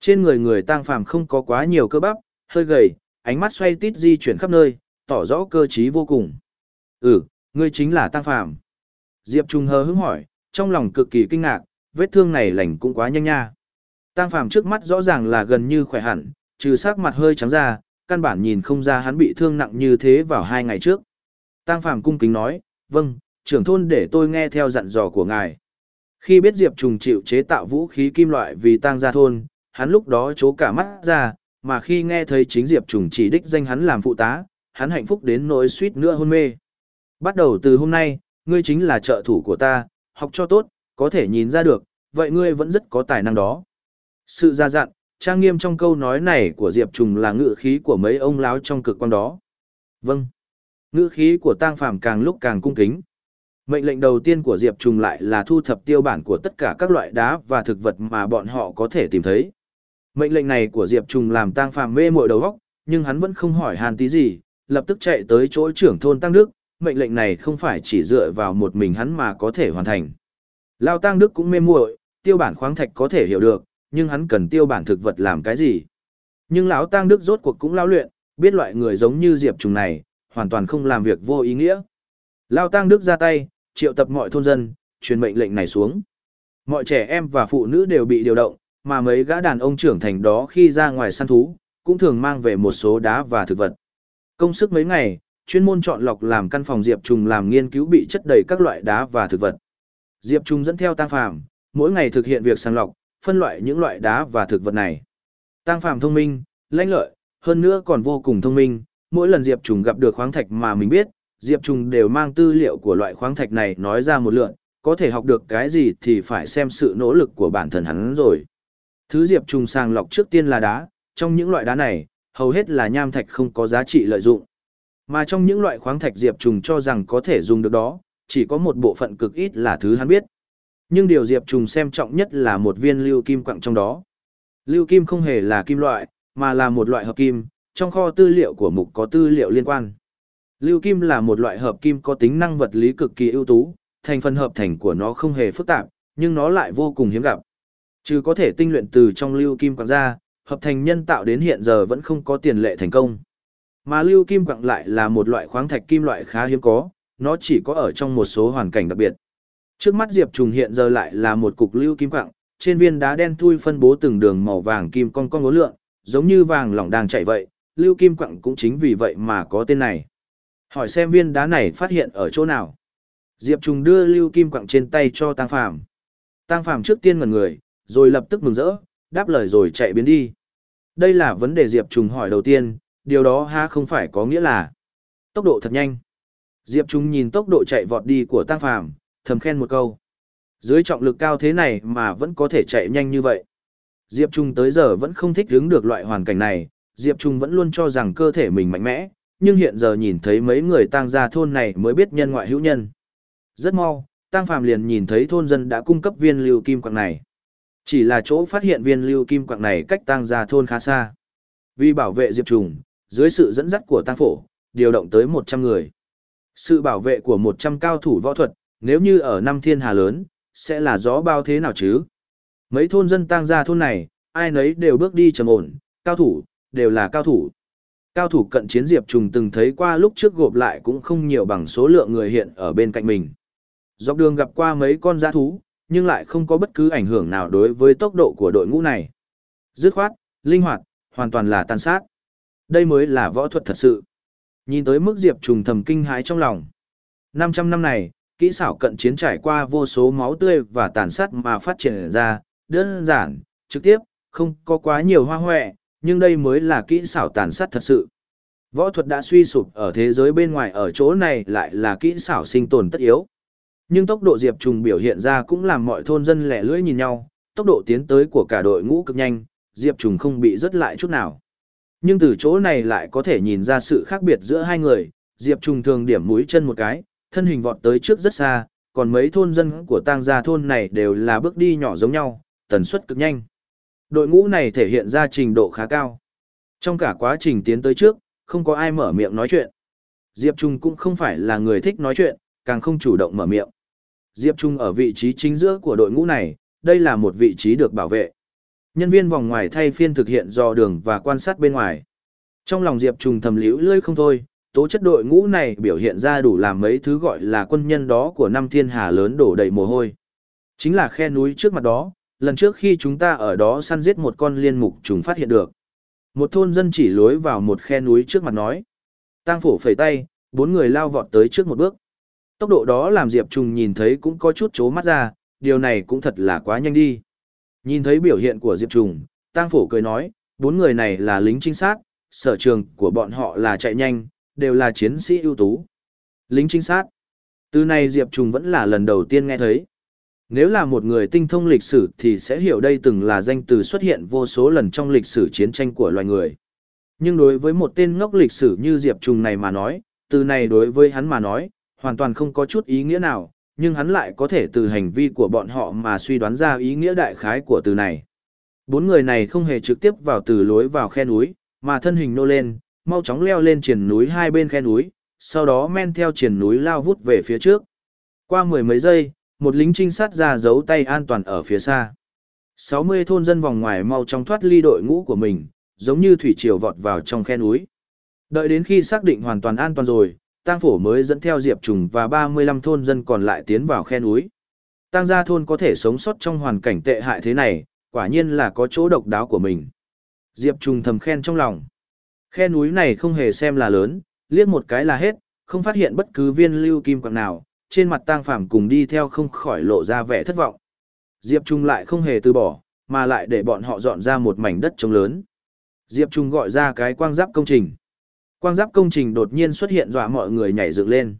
Trên người người tang phàm không có quá nhiều cơ bắp, hơi gầy, ánh mắt xoay tít di chuyển khắp nơi, tỏ rõ cơ trí vô cùng. Ừ, ngươi chính là tang phàm. Diệp Trung hờ hững hỏi, trong lòng cực kỳ kinh ngạc, vết thương này lành cũng quá nhanh nha. Tang phàm trước mắt rõ ràng là gần như khỏe hẳn, trừ sắc mặt hơi trắng ra, căn bản nhìn không ra hắn bị thương nặng như thế vào hai ngày trước. Tang phàm cung kính nói, vâng, trưởng thôn để tôi nghe theo dặn dò của ngài. Khi biết Diệp Trùng chịu chế tạo vũ khí kim loại vì tang gia thôn, hắn lúc đó chố cả mắt ra, mà khi nghe thấy chính Diệp Trùng chỉ đích danh hắn làm phụ tá, hắn hạnh phúc đến nỗi suýt nữa hôn mê. Bắt đầu từ hôm nay, ngươi chính là trợ thủ của ta, học cho tốt, có thể nhìn ra được, vậy ngươi vẫn rất có tài năng đó. Sự ra dặn, trang nghiêm trong câu nói này của Diệp Trùng là ngữ khí của mấy ông láo trong cực quan đó. Vâng. Ngữ khí của tang phàm càng lúc càng cung kính. Mệnh lệnh đầu tiên của Diệp Trùng lại là thu thập tiêu bản của tất cả các loại đá và thực vật mà bọn họ có thể tìm thấy. Mệnh lệnh này của Diệp Trùng làm tang phàm mê mội đầu óc, nhưng hắn vẫn không hỏi hàn tí gì, lập tức chạy tới chỗ trưởng thôn Tăng Đức, mệnh lệnh này không phải chỉ dựa vào một mình hắn mà có thể hoàn thành. Lao Tăng Đức cũng mê muội, tiêu bản khoáng thạch có thể hiểu được, nhưng hắn cần tiêu bản thực vật làm cái gì? Nhưng lão Tăng Đức rốt cuộc cũng lao luyện, biết loại người giống như Diệp Trùng này, hoàn toàn không làm việc vô ý nghĩa. Lao Tăng Đức ra tay, triệu tập mọi thôn dân, truyền mệnh lệnh này xuống. Mọi trẻ em và phụ nữ đều bị điều động, mà mấy gã đàn ông trưởng thành đó khi ra ngoài săn thú, cũng thường mang về một số đá và thực vật. Công sức mấy ngày, chuyên môn chọn lọc làm căn phòng Diệp Trùng làm nghiên cứu bị chất đầy các loại đá và thực vật. Diệp Trùng dẫn theo Tăng Phàm, mỗi ngày thực hiện việc sàng lọc, phân loại những loại đá và thực vật này. Tăng Phàm thông minh, lãnh lợi, hơn nữa còn vô cùng thông minh, mỗi lần Diệp Trùng gặp được khoáng thạch mà mình biết, Diệp Trùng đều mang tư liệu của loại khoáng thạch này nói ra một lượn, có thể học được cái gì thì phải xem sự nỗ lực của bản thân hắn rồi. Thứ Diệp Trùng sàng lọc trước tiên là đá, trong những loại đá này, hầu hết là nham thạch không có giá trị lợi dụng. Mà trong những loại khoáng thạch Diệp Trùng cho rằng có thể dùng được đó, chỉ có một bộ phận cực ít là thứ hắn biết. Nhưng điều Diệp Trùng xem trọng nhất là một viên lưu kim quặng trong đó. Lưu kim không hề là kim loại, mà là một loại hợp kim, trong kho tư liệu của mục có tư liệu liên quan. Lưu kim là một loại hợp kim có tính năng vật lý cực kỳ ưu tú, thành phần hợp thành của nó không hề phức tạp, nhưng nó lại vô cùng hiếm gặp. Chứ có thể tinh luyện từ trong lưu kim quặng ra, hợp thành nhân tạo đến hiện giờ vẫn không có tiền lệ thành công. Mà lưu kim quặng lại là một loại khoáng thạch kim loại khá hiếm có, nó chỉ có ở trong một số hoàn cảnh đặc biệt. Trước mắt Diệp Trùng hiện giờ lại là một cục lưu kim quặng, trên viên đá đen thui phân bố từng đường màu vàng kim con con ngố lượng, giống như vàng lỏng đang chạy vậy, lưu kim quặng cũng chính vì vậy mà có tên này. Hỏi xem viên đá này phát hiện ở chỗ nào. Diệp Trùng đưa lưu kim quặng trên tay cho Tăng Phàm. Tăng Phàm trước tiên ngẩn người, rồi lập tức mừng rỡ, đáp lời rồi chạy biến đi. Đây là vấn đề Diệp Trùng hỏi đầu tiên, điều đó ha không phải có nghĩa là tốc độ thật nhanh. Diệp Trùng nhìn tốc độ chạy vọt đi của Tăng Phàm, thầm khen một câu. Dưới trọng lực cao thế này mà vẫn có thể chạy nhanh như vậy. Diệp Trung tới giờ vẫn không thích đứng được loại hoàn cảnh này, Diệp Trung vẫn luôn cho rằng cơ thể mình mạnh mẽ, nhưng hiện giờ nhìn thấy mấy người tang gia thôn này mới biết nhân ngoại hữu nhân. Rất mau, Tăng Phàm liền nhìn thấy thôn dân đã cung cấp viên lưu kim quạng này. Chỉ là chỗ phát hiện viên lưu kim quạng này cách Tăng gia thôn khá xa. Vì bảo vệ Diệp Trùng, dưới sự dẫn dắt của tang Phổ, điều động tới 100 người. Sự bảo vệ của 100 cao thủ võ thuật, nếu như ở năm thiên hà lớn, sẽ là gió bao thế nào chứ? Mấy thôn dân Tăng gia thôn này, ai nấy đều bước đi trầm ổn, cao thủ, đều là cao thủ. Cao thủ cận chiến Diệp Trùng từng thấy qua lúc trước gộp lại cũng không nhiều bằng số lượng người hiện ở bên cạnh mình. Dọc đường gặp qua mấy con giã thú, nhưng lại không có bất cứ ảnh hưởng nào đối với tốc độ của đội ngũ này. Dứt khoát, linh hoạt, hoàn toàn là tàn sát. Đây mới là võ thuật thật sự. Nhìn tới mức Diệp Trùng thầm kinh hãi trong lòng. 500 năm này, kỹ xảo cận chiến trải qua vô số máu tươi và tàn sát mà phát triển ra, đơn giản, trực tiếp, không có quá nhiều hoa hoẹ, nhưng đây mới là kỹ xảo tàn sát thật sự. Võ thuật đã suy sụp ở thế giới bên ngoài ở chỗ này lại là kỹ xảo sinh tồn tất yếu. Nhưng tốc độ Diệp Trùng biểu hiện ra cũng làm mọi thôn dân lẻ lưỡi nhìn nhau, tốc độ tiến tới của cả đội ngũ cực nhanh, Diệp Trùng không bị rớt lại chút nào. Nhưng từ chỗ này lại có thể nhìn ra sự khác biệt giữa hai người, Diệp Trùng thường điểm mũi chân một cái, thân hình vọt tới trước rất xa, còn mấy thôn dân của tang gia thôn này đều là bước đi nhỏ giống nhau, tần suất cực nhanh. Đội ngũ này thể hiện ra trình độ khá cao. Trong cả quá trình tiến tới trước, không có ai mở miệng nói chuyện. Diệp Trung cũng không phải là người thích nói chuyện, càng không chủ động mở miệng. Diệp Trung ở vị trí chính giữa của đội ngũ này, đây là một vị trí được bảo vệ. Nhân viên vòng ngoài thay phiên thực hiện dò đường và quan sát bên ngoài. Trong lòng Diệp Trung thầm liễu lươi không thôi, tố chất đội ngũ này biểu hiện ra đủ làm mấy thứ gọi là quân nhân đó của năm thiên hà lớn đổ đầy mồ hôi. Chính là khe núi trước mặt đó, lần trước khi chúng ta ở đó săn giết một con liên mục trùng phát hiện được. Một thôn dân chỉ lối vào một khe núi trước mặt nói. Tang phổ phẩy tay, bốn người lao vọt tới trước một bước. Tốc độ đó làm Diệp Trùng nhìn thấy cũng có chút chố mắt ra, điều này cũng thật là quá nhanh đi. Nhìn thấy biểu hiện của Diệp Trùng, Tang phổ cười nói, bốn người này là lính trinh sát, sở trường của bọn họ là chạy nhanh, đều là chiến sĩ ưu tú. Lính trinh sát. Từ này Diệp Trùng vẫn là lần đầu tiên nghe thấy. Nếu là một người tinh thông lịch sử thì sẽ hiểu đây từng là danh từ xuất hiện vô số lần trong lịch sử chiến tranh của loài người. Nhưng đối với một tên ngốc lịch sử như Diệp Trùng này mà nói, từ này đối với hắn mà nói, hoàn toàn không có chút ý nghĩa nào, nhưng hắn lại có thể từ hành vi của bọn họ mà suy đoán ra ý nghĩa đại khái của từ này. Bốn người này không hề trực tiếp vào từ lối vào khe núi, mà thân hình nô lên, mau chóng leo lên triển núi hai bên khe núi, sau đó men theo triển núi lao vút về phía trước. Qua mười mấy giây, một lính trinh sát ra giấu tay an toàn ở phía xa. 60 thôn dân vòng ngoài mau chóng thoát ly đội ngũ của mình, giống như thủy triều vọt vào trong khe núi. Đợi đến khi xác định hoàn toàn an toàn rồi, Tang Phổ mới dẫn theo Diệp Trùng và 35 thôn dân còn lại tiến vào khe núi. Tang gia thôn có thể sống sót trong hoàn cảnh tệ hại thế này, quả nhiên là có chỗ độc đáo của mình. Diệp Trùng thầm khen trong lòng. Khe núi này không hề xem là lớn, liếc một cái là hết, không phát hiện bất cứ viên lưu kim quặng nào, trên mặt tang phàm cùng đi theo không khỏi lộ ra vẻ thất vọng. Diệp Trung lại không hề từ bỏ, mà lại để bọn họ dọn ra một mảnh đất trống lớn. Diệp Trung gọi ra cái quang giáp công trình. Quang giáp công trình đột nhiên xuất hiện dọa mọi người nhảy dựng lên.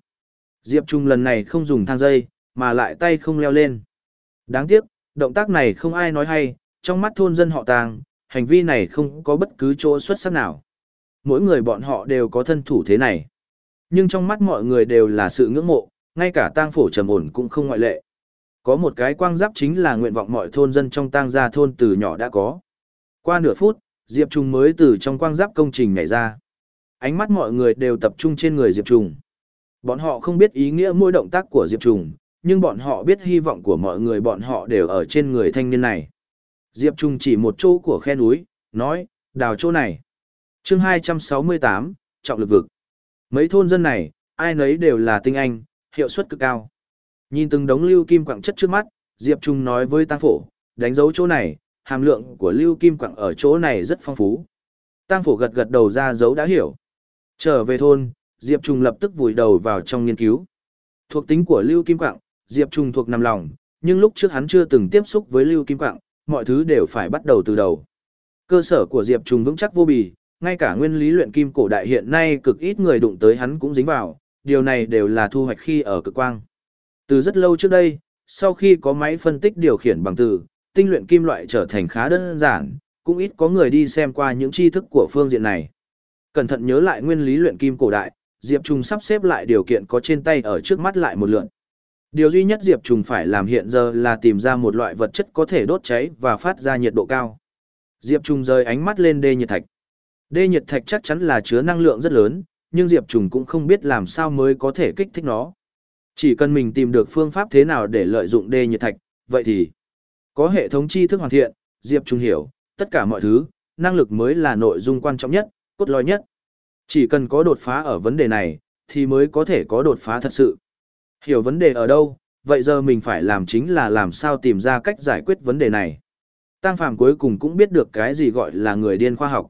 Diệp Trung lần này không dùng thang dây, mà lại tay không leo lên. Đáng tiếc, động tác này không ai nói hay, trong mắt thôn dân họ tàng, hành vi này không có bất cứ chỗ xuất sắc nào. Mỗi người bọn họ đều có thân thủ thế này. Nhưng trong mắt mọi người đều là sự ngưỡng mộ, ngay cả tang phổ trầm ổn cũng không ngoại lệ. Có một cái quang giáp chính là nguyện vọng mọi thôn dân trong tang gia thôn từ nhỏ đã có. Qua nửa phút, Diệp Trùng mới từ trong quang giáp công trình nhảy ra. Ánh mắt mọi người đều tập trung trên người Diệp Trùng. Bọn họ không biết ý nghĩa mỗi động tác của Diệp Trùng, nhưng bọn họ biết hy vọng của mọi người bọn họ đều ở trên người thanh niên này. Diệp Trung chỉ một chỗ của khe núi, nói, đào chỗ này. chương 268, trọng lực vực. Mấy thôn dân này, ai nấy đều là tinh anh, hiệu suất cực cao. Nhìn từng đống lưu kim quặng chất trước mắt, Diệp Trung nói với Tăng Phổ, đánh dấu chỗ này, hàm lượng của lưu kim quặng ở chỗ này rất phong phú. Tăng Phổ gật gật đầu ra dấu đã hiểu. Trở về thôn, Diệp Trung lập tức vùi đầu vào trong nghiên cứu. Thuộc tính của lưu kim quặng, Diệp Trung thuộc nằm lòng, nhưng lúc trước hắn chưa từng tiếp xúc với lưu kim quặng, mọi thứ đều phải bắt đầu từ đầu. Cơ sở của Diệp Trung vững chắc vô bì, ngay cả nguyên lý luyện kim cổ đại hiện nay cực ít người đụng tới hắn cũng dính vào, điều này đều là thu hoạch khi ở cực quang. Từ rất lâu trước đây, sau khi có máy phân tích điều khiển bằng từ, tinh luyện kim loại trở thành khá đơn giản, cũng ít có người đi xem qua những tri thức của phương diện này. Cẩn thận nhớ lại nguyên lý luyện kim cổ đại, Diệp trùng sắp xếp lại điều kiện có trên tay ở trước mắt lại một lượt. Điều duy nhất Diệp Trùng phải làm hiện giờ là tìm ra một loại vật chất có thể đốt cháy và phát ra nhiệt độ cao. Diệp Trùng rời ánh mắt lên đê nhiệt thạch. Đê nhiệt thạch chắc chắn là chứa năng lượng rất lớn, nhưng Diệp Trùng cũng không biết làm sao mới có thể kích thích nó. Chỉ cần mình tìm được phương pháp thế nào để lợi dụng đê nhiệt thạch, vậy thì có hệ thống tri thức hoàn thiện, Diệp Trùng hiểu, tất cả mọi thứ, năng lực mới là nội dung quan trọng nhất, cốt lõi nhất. Chỉ cần có đột phá ở vấn đề này, thì mới có thể có đột phá thật sự. Hiểu vấn đề ở đâu, vậy giờ mình phải làm chính là làm sao tìm ra cách giải quyết vấn đề này. Tăng Phạm cuối cùng cũng biết được cái gì gọi là người điên khoa học.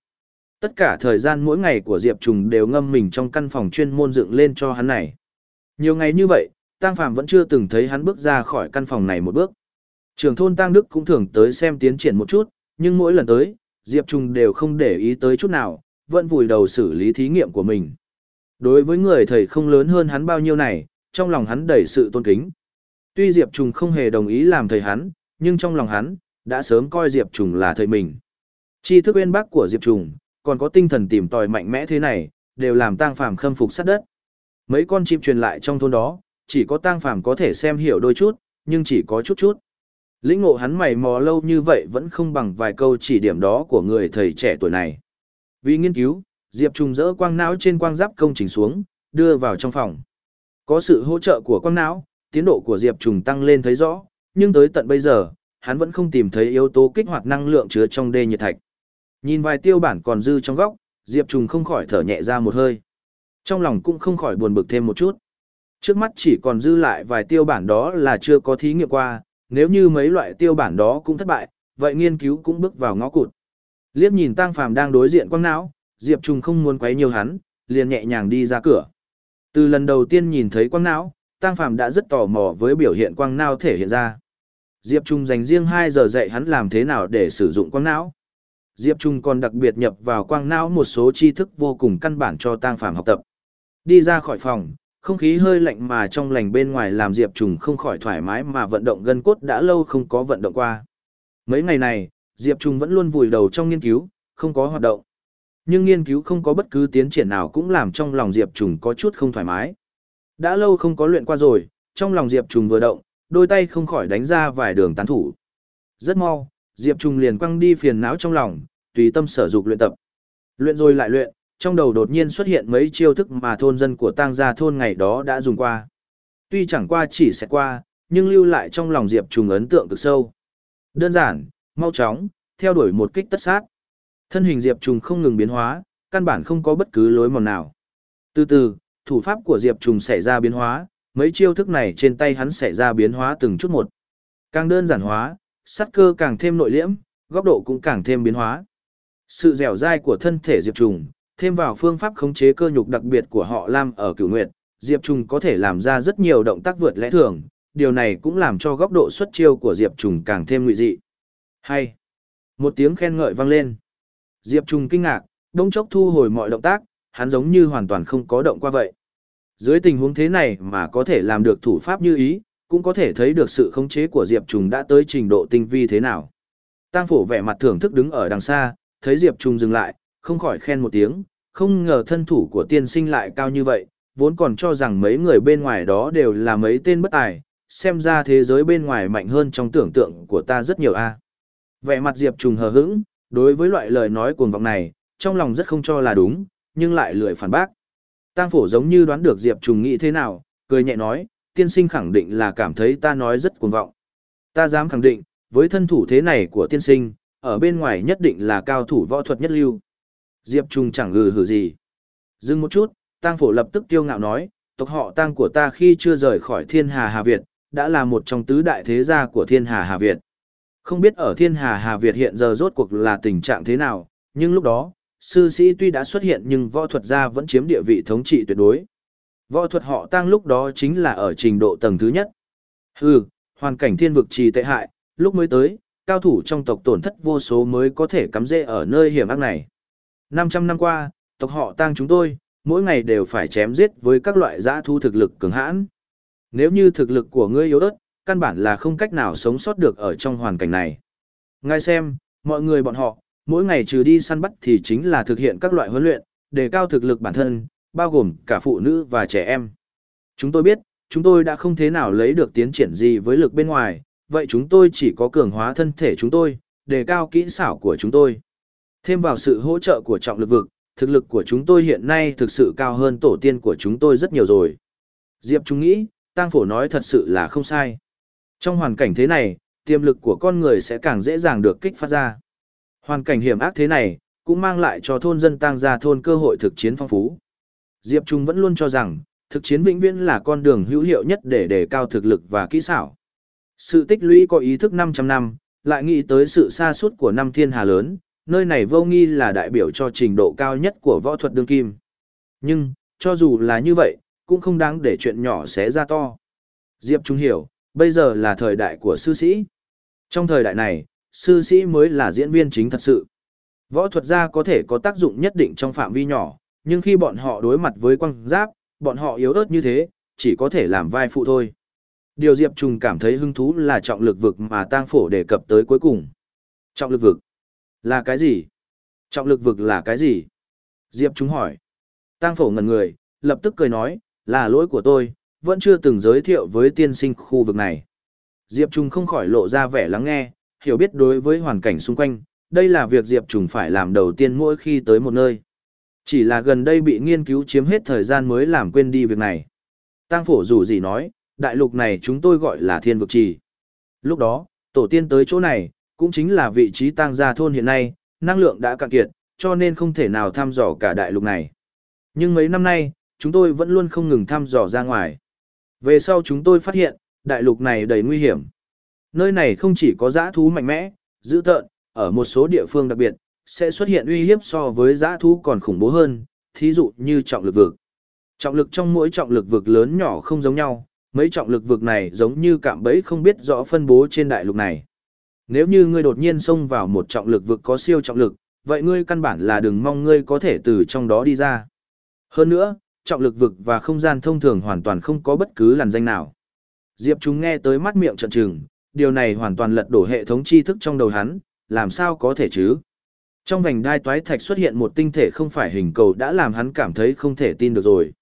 Tất cả thời gian mỗi ngày của Diệp Trùng đều ngâm mình trong căn phòng chuyên môn dựng lên cho hắn này. Nhiều ngày như vậy, Tăng Phạm vẫn chưa từng thấy hắn bước ra khỏi căn phòng này một bước. Trường thôn Tăng Đức cũng thường tới xem tiến triển một chút, nhưng mỗi lần tới, Diệp Trùng đều không để ý tới chút nào, vẫn vùi đầu xử lý thí nghiệm của mình. Đối với người thầy không lớn hơn hắn bao nhiêu này, trong lòng hắn đầy sự tôn kính. Tuy Diệp Trùng không hề đồng ý làm thầy hắn, nhưng trong lòng hắn, đã sớm coi Diệp Trùng là thầy mình. Tri thức uyên bác của Diệp Trùng, còn có tinh thần tìm tòi mạnh mẽ thế này, đều làm tang phàm khâm phục sát đất. Mấy con chim truyền lại trong thôn đó, chỉ có tang phàm có thể xem hiểu đôi chút, nhưng chỉ có chút chút. Lĩnh ngộ hắn mày mò lâu như vậy vẫn không bằng vài câu chỉ điểm đó của người thầy trẻ tuổi này. Vì nghiên cứu, Diệp Trùng dỡ quang não trên quang giáp công trình xuống, đưa vào trong phòng. Có sự hỗ trợ của quang não, tiến độ của Diệp Trùng tăng lên thấy rõ, nhưng tới tận bây giờ, hắn vẫn không tìm thấy yếu tố kích hoạt năng lượng chứa trong đê nhiệt thạch. Nhìn vài tiêu bản còn dư trong góc, Diệp Trùng không khỏi thở nhẹ ra một hơi. Trong lòng cũng không khỏi buồn bực thêm một chút. Trước mắt chỉ còn dư lại vài tiêu bản đó là chưa có thí nghiệm qua, nếu như mấy loại tiêu bản đó cũng thất bại, vậy nghiên cứu cũng bước vào ngõ cụt. Liếc nhìn Tang Phàm đang đối diện quang não, Diệp Trùng không muốn quấy nhiều hắn, liền nhẹ nhàng đi ra cửa. Từ lần đầu tiên nhìn thấy quang não, Tang Phàm đã rất tò mò với biểu hiện quang não thể hiện ra. Diệp Trung dành riêng 2 giờ dạy hắn làm thế nào để sử dụng quang não. Diệp Trung còn đặc biệt nhập vào quang não một số tri thức vô cùng căn bản cho Tăng Phàm học tập. Đi ra khỏi phòng, không khí hơi lạnh mà trong lành bên ngoài làm Diệp Trung không khỏi thoải mái mà vận động gân cốt đã lâu không có vận động qua. Mấy ngày này, Diệp Trung vẫn luôn vùi đầu trong nghiên cứu, không có hoạt động nhưng nghiên cứu không có bất cứ tiến triển nào cũng làm trong lòng Diệp Trùng có chút không thoải mái. Đã lâu không có luyện qua rồi, trong lòng Diệp Trùng vừa động, đôi tay không khỏi đánh ra vài đường tán thủ. Rất mau, Diệp Trùng liền quăng đi phiền não trong lòng, tùy tâm sở dục luyện tập. Luyện rồi lại luyện, trong đầu đột nhiên xuất hiện mấy chiêu thức mà thôn dân của tang gia thôn ngày đó đã dùng qua. Tuy chẳng qua chỉ sẽ qua, nhưng lưu lại trong lòng Diệp Trùng ấn tượng cực sâu. Đơn giản, mau chóng, theo đuổi một kích tất sát. Thân hình Diệp Trùng không ngừng biến hóa, căn bản không có bất cứ lối mòn nào. Từ từ, thủ pháp của Diệp Trùng xảy ra biến hóa, mấy chiêu thức này trên tay hắn xảy ra biến hóa từng chút một. Càng đơn giản hóa, sát cơ càng thêm nội liễm, góc độ cũng càng thêm biến hóa. Sự dẻo dai của thân thể Diệp Trùng, thêm vào phương pháp khống chế cơ nhục đặc biệt của họ Lam ở Cửu Nguyệt, Diệp Trùng có thể làm ra rất nhiều động tác vượt lẽ thường, điều này cũng làm cho góc độ xuất chiêu của Diệp Trùng càng thêm nguy dị. Hay! Một tiếng khen ngợi vang lên. Diệp Trung kinh ngạc, đông chốc thu hồi mọi động tác, hắn giống như hoàn toàn không có động qua vậy. Dưới tình huống thế này mà có thể làm được thủ pháp như ý, cũng có thể thấy được sự khống chế của Diệp Trung đã tới trình độ tinh vi thế nào. Tang phổ vẻ mặt thưởng thức đứng ở đằng xa, thấy Diệp Trung dừng lại, không khỏi khen một tiếng, không ngờ thân thủ của tiên sinh lại cao như vậy, vốn còn cho rằng mấy người bên ngoài đó đều là mấy tên bất tài, xem ra thế giới bên ngoài mạnh hơn trong tưởng tượng của ta rất nhiều a. Vẻ mặt Diệp Trùng hờ hững, đối với loại lời nói cuồng vọng này, trong lòng rất không cho là đúng, nhưng lại lười phản bác. Tang phổ giống như đoán được Diệp Trùng nghĩ thế nào, cười nhẹ nói, tiên sinh khẳng định là cảm thấy ta nói rất cuồng vọng. Ta dám khẳng định, với thân thủ thế này của tiên sinh, ở bên ngoài nhất định là cao thủ võ thuật nhất lưu. Diệp Trung chẳng ngừ hử gì. Dừng một chút, Tang Phổ lập tức kiêu ngạo nói, tộc họ Tang của ta khi chưa rời khỏi Thiên Hà Hà Việt, đã là một trong tứ đại thế gia của Thiên Hà Hà Việt. Không biết ở Thiên Hà Hà Việt hiện giờ rốt cuộc là tình trạng thế nào, nhưng lúc đó, sư sĩ tuy đã xuất hiện nhưng võ thuật gia vẫn chiếm địa vị thống trị tuyệt đối. Võ thuật họ Tang lúc đó chính là ở trình độ tầng thứ nhất. Hừ, hoàn cảnh thiên vực trì tệ hại, lúc mới tới, cao thủ trong tộc tổn thất vô số mới có thể cắm rễ ở nơi hiểm ác này. 500 năm qua, tộc họ tang chúng tôi, mỗi ngày đều phải chém giết với các loại giã thu thực lực cường hãn. Nếu như thực lực của ngươi yếu ớt, căn bản là không cách nào sống sót được ở trong hoàn cảnh này. Ngay xem, mọi người bọn họ, mỗi ngày trừ đi săn bắt thì chính là thực hiện các loại huấn luyện, đề cao thực lực bản thân, bao gồm cả phụ nữ và trẻ em. Chúng tôi biết, chúng tôi đã không thế nào lấy được tiến triển gì với lực bên ngoài, vậy chúng tôi chỉ có cường hóa thân thể chúng tôi, đề cao kỹ xảo của chúng tôi. Thêm vào sự hỗ trợ của trọng lực vực, thực lực của chúng tôi hiện nay thực sự cao hơn tổ tiên của chúng tôi rất nhiều rồi. Diệp Trung nghĩ, Tăng Phổ nói thật sự là không sai. Trong hoàn cảnh thế này, tiềm lực của con người sẽ càng dễ dàng được kích phát ra. Hoàn cảnh hiểm ác thế này, cũng mang lại cho thôn dân tăng gia thôn cơ hội thực chiến phong phú. Diệp Trung vẫn luôn cho rằng, thực chiến vĩnh viễn là con đường hữu hiệu nhất để đề cao thực lực và kỹ xảo. Sự tích lũy có ý thức 500 năm, lại nghĩ tới sự xa suốt của năm thiên hà lớn, nơi này vô nghi là đại biểu cho trình độ cao nhất của võ thuật đương kim. Nhưng, cho dù là như vậy, cũng không đáng để chuyện nhỏ xé ra to. Diệp Trung hiểu, bây giờ là thời đại của sư sĩ. Trong thời đại này, sư sĩ mới là diễn viên chính thật sự. Võ thuật gia có thể có tác dụng nhất định trong phạm vi nhỏ, nhưng khi bọn họ đối mặt với quang giáp, bọn họ yếu ớt như thế, chỉ có thể làm vai phụ thôi. Điều Diệp Trùng cảm thấy hứng thú là trọng lực vực mà tang phổ đề cập tới cuối cùng. Trọng lực vực. Là cái gì? Trọng lực vực là cái gì? Diệp Trùng hỏi. Tang phổ ngẩn người, lập tức cười nói, là lỗi của tôi, vẫn chưa từng giới thiệu với tiên sinh khu vực này. Diệp Trùng không khỏi lộ ra vẻ lắng nghe, hiểu biết đối với hoàn cảnh xung quanh, đây là việc Diệp Trùng phải làm đầu tiên mỗi khi tới một nơi. Chỉ là gần đây bị nghiên cứu chiếm hết thời gian mới làm quên đi việc này. Tăng phổ dù gì nói, đại lục này chúng tôi gọi là thiên vực trì. Lúc đó, tổ tiên tới chỗ này, cũng chính là vị trí tăng gia thôn hiện nay, năng lượng đã cạn kiệt, cho nên không thể nào thăm dò cả đại lục này. Nhưng mấy năm nay, chúng tôi vẫn luôn không ngừng thăm dò ra ngoài. Về sau chúng tôi phát hiện, đại lục này đầy nguy hiểm. Nơi này không chỉ có giã thú mạnh mẽ, dữ tợn, ở một số địa phương đặc biệt, sẽ xuất hiện uy hiếp so với giã thú còn khủng bố hơn, thí dụ như trọng lực vực. Trọng lực trong mỗi trọng lực vực lớn nhỏ không giống nhau, mấy trọng lực vực này giống như cạm bẫy không biết rõ phân bố trên đại lục này. Nếu như ngươi đột nhiên xông vào một trọng lực vực có siêu trọng lực, vậy ngươi căn bản là đừng mong ngươi có thể từ trong đó đi ra. Hơn nữa, trọng lực vực và không gian thông thường hoàn toàn không có bất cứ làn danh nào. Diệp chúng nghe tới mắt miệng trợn trừng, điều này hoàn toàn lật đổ hệ thống tri thức trong đầu hắn, làm sao có thể chứ? Trong vành đai toái thạch xuất hiện một tinh thể không phải hình cầu đã làm hắn cảm thấy không thể tin được rồi.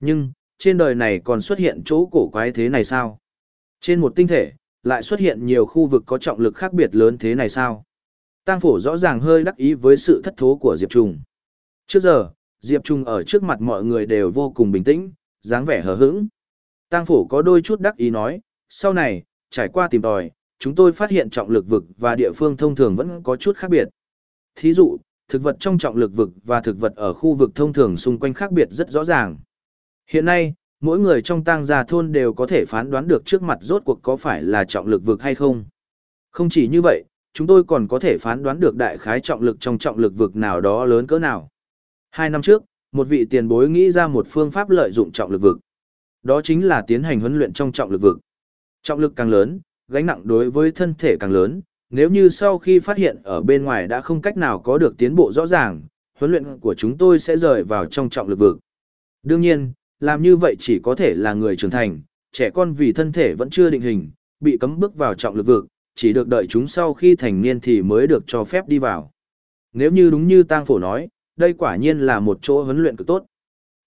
Nhưng, trên đời này còn xuất hiện chỗ cổ quái thế này sao? Trên một tinh thể, lại xuất hiện nhiều khu vực có trọng lực khác biệt lớn thế này sao? Tăng phổ rõ ràng hơi đắc ý với sự thất thố của Diệp Trung. Trước giờ, Diệp Trung ở trước mặt mọi người đều vô cùng bình tĩnh, dáng vẻ hờ hững. Tăng phổ có đôi chút đắc ý nói, sau này, trải qua tìm tòi, chúng tôi phát hiện trọng lực vực và địa phương thông thường vẫn có chút khác biệt. Thí dụ, thực vật trong trọng lực vực và thực vật ở khu vực thông thường xung quanh khác biệt rất rõ ràng. Hiện nay, mỗi người trong tang gia thôn đều có thể phán đoán được trước mặt rốt cuộc có phải là trọng lực vực hay không. Không chỉ như vậy, chúng tôi còn có thể phán đoán được đại khái trọng lực trong trọng lực vực nào đó lớn cỡ nào. Hai năm trước, một vị tiền bối nghĩ ra một phương pháp lợi dụng trọng lực vực. Đó chính là tiến hành huấn luyện trong trọng lực vực. Trọng lực càng lớn, gánh nặng đối với thân thể càng lớn, Nếu như sau khi phát hiện ở bên ngoài đã không cách nào có được tiến bộ rõ ràng, huấn luyện của chúng tôi sẽ rời vào trong trọng lực vực. Đương nhiên, làm như vậy chỉ có thể là người trưởng thành, trẻ con vì thân thể vẫn chưa định hình, bị cấm bước vào trọng lực vực, chỉ được đợi chúng sau khi thành niên thì mới được cho phép đi vào. Nếu như đúng như Tang Phổ nói, đây quả nhiên là một chỗ huấn luyện cực tốt.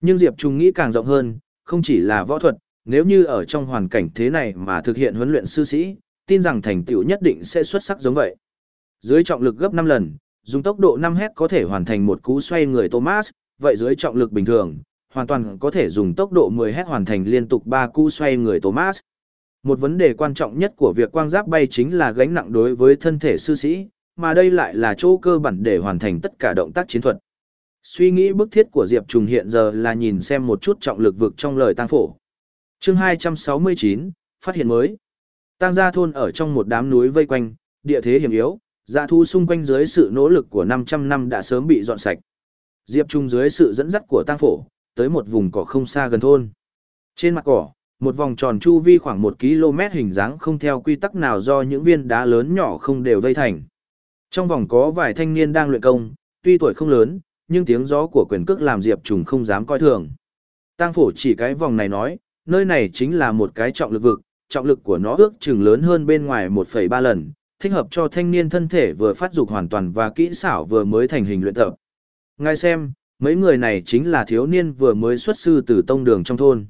Nhưng Diệp Trung nghĩ càng rộng hơn, không chỉ là võ thuật, nếu như ở trong hoàn cảnh thế này mà thực hiện huấn luyện sư sĩ, tin rằng thành tựu nhất định sẽ xuất sắc giống vậy. Dưới trọng lực gấp 5 lần, dùng tốc độ 5 hét có thể hoàn thành một cú xoay người Thomas, vậy dưới trọng lực bình thường, hoàn toàn có thể dùng tốc độ 10 hét hoàn thành liên tục 3 cú xoay người Thomas. Một vấn đề quan trọng nhất của việc quang giáp bay chính là gánh nặng đối với thân thể sư sĩ, mà đây lại là chỗ cơ bản để hoàn thành tất cả động tác chiến thuật. Suy nghĩ bức thiết của Diệp Trùng hiện giờ là nhìn xem một chút trọng lực vực trong lời tăng phổ. chương 269, phát hiện mới. Tăng gia thôn ở trong một đám núi vây quanh, địa thế hiểm yếu, dạ thu xung quanh dưới sự nỗ lực của 500 năm đã sớm bị dọn sạch. Diệp Trung dưới sự dẫn dắt của tăng phổ, tới một vùng cỏ không xa gần thôn. Trên mặt cỏ, một vòng tròn chu vi khoảng 1 km hình dáng không theo quy tắc nào do những viên đá lớn nhỏ không đều vây thành. Trong vòng có vài thanh niên đang luyện công, tuy tuổi không lớn, nhưng tiếng gió của quyền cước làm Diệp Trùng không dám coi thường. Tăng phổ chỉ cái vòng này nói, nơi này chính là một cái trọng lực vực, trọng lực của nó ước chừng lớn hơn bên ngoài 1,3 lần, thích hợp cho thanh niên thân thể vừa phát dục hoàn toàn và kỹ xảo vừa mới thành hình luyện tập. Ngài xem, mấy người này chính là thiếu niên vừa mới xuất sư từ tông đường trong thôn.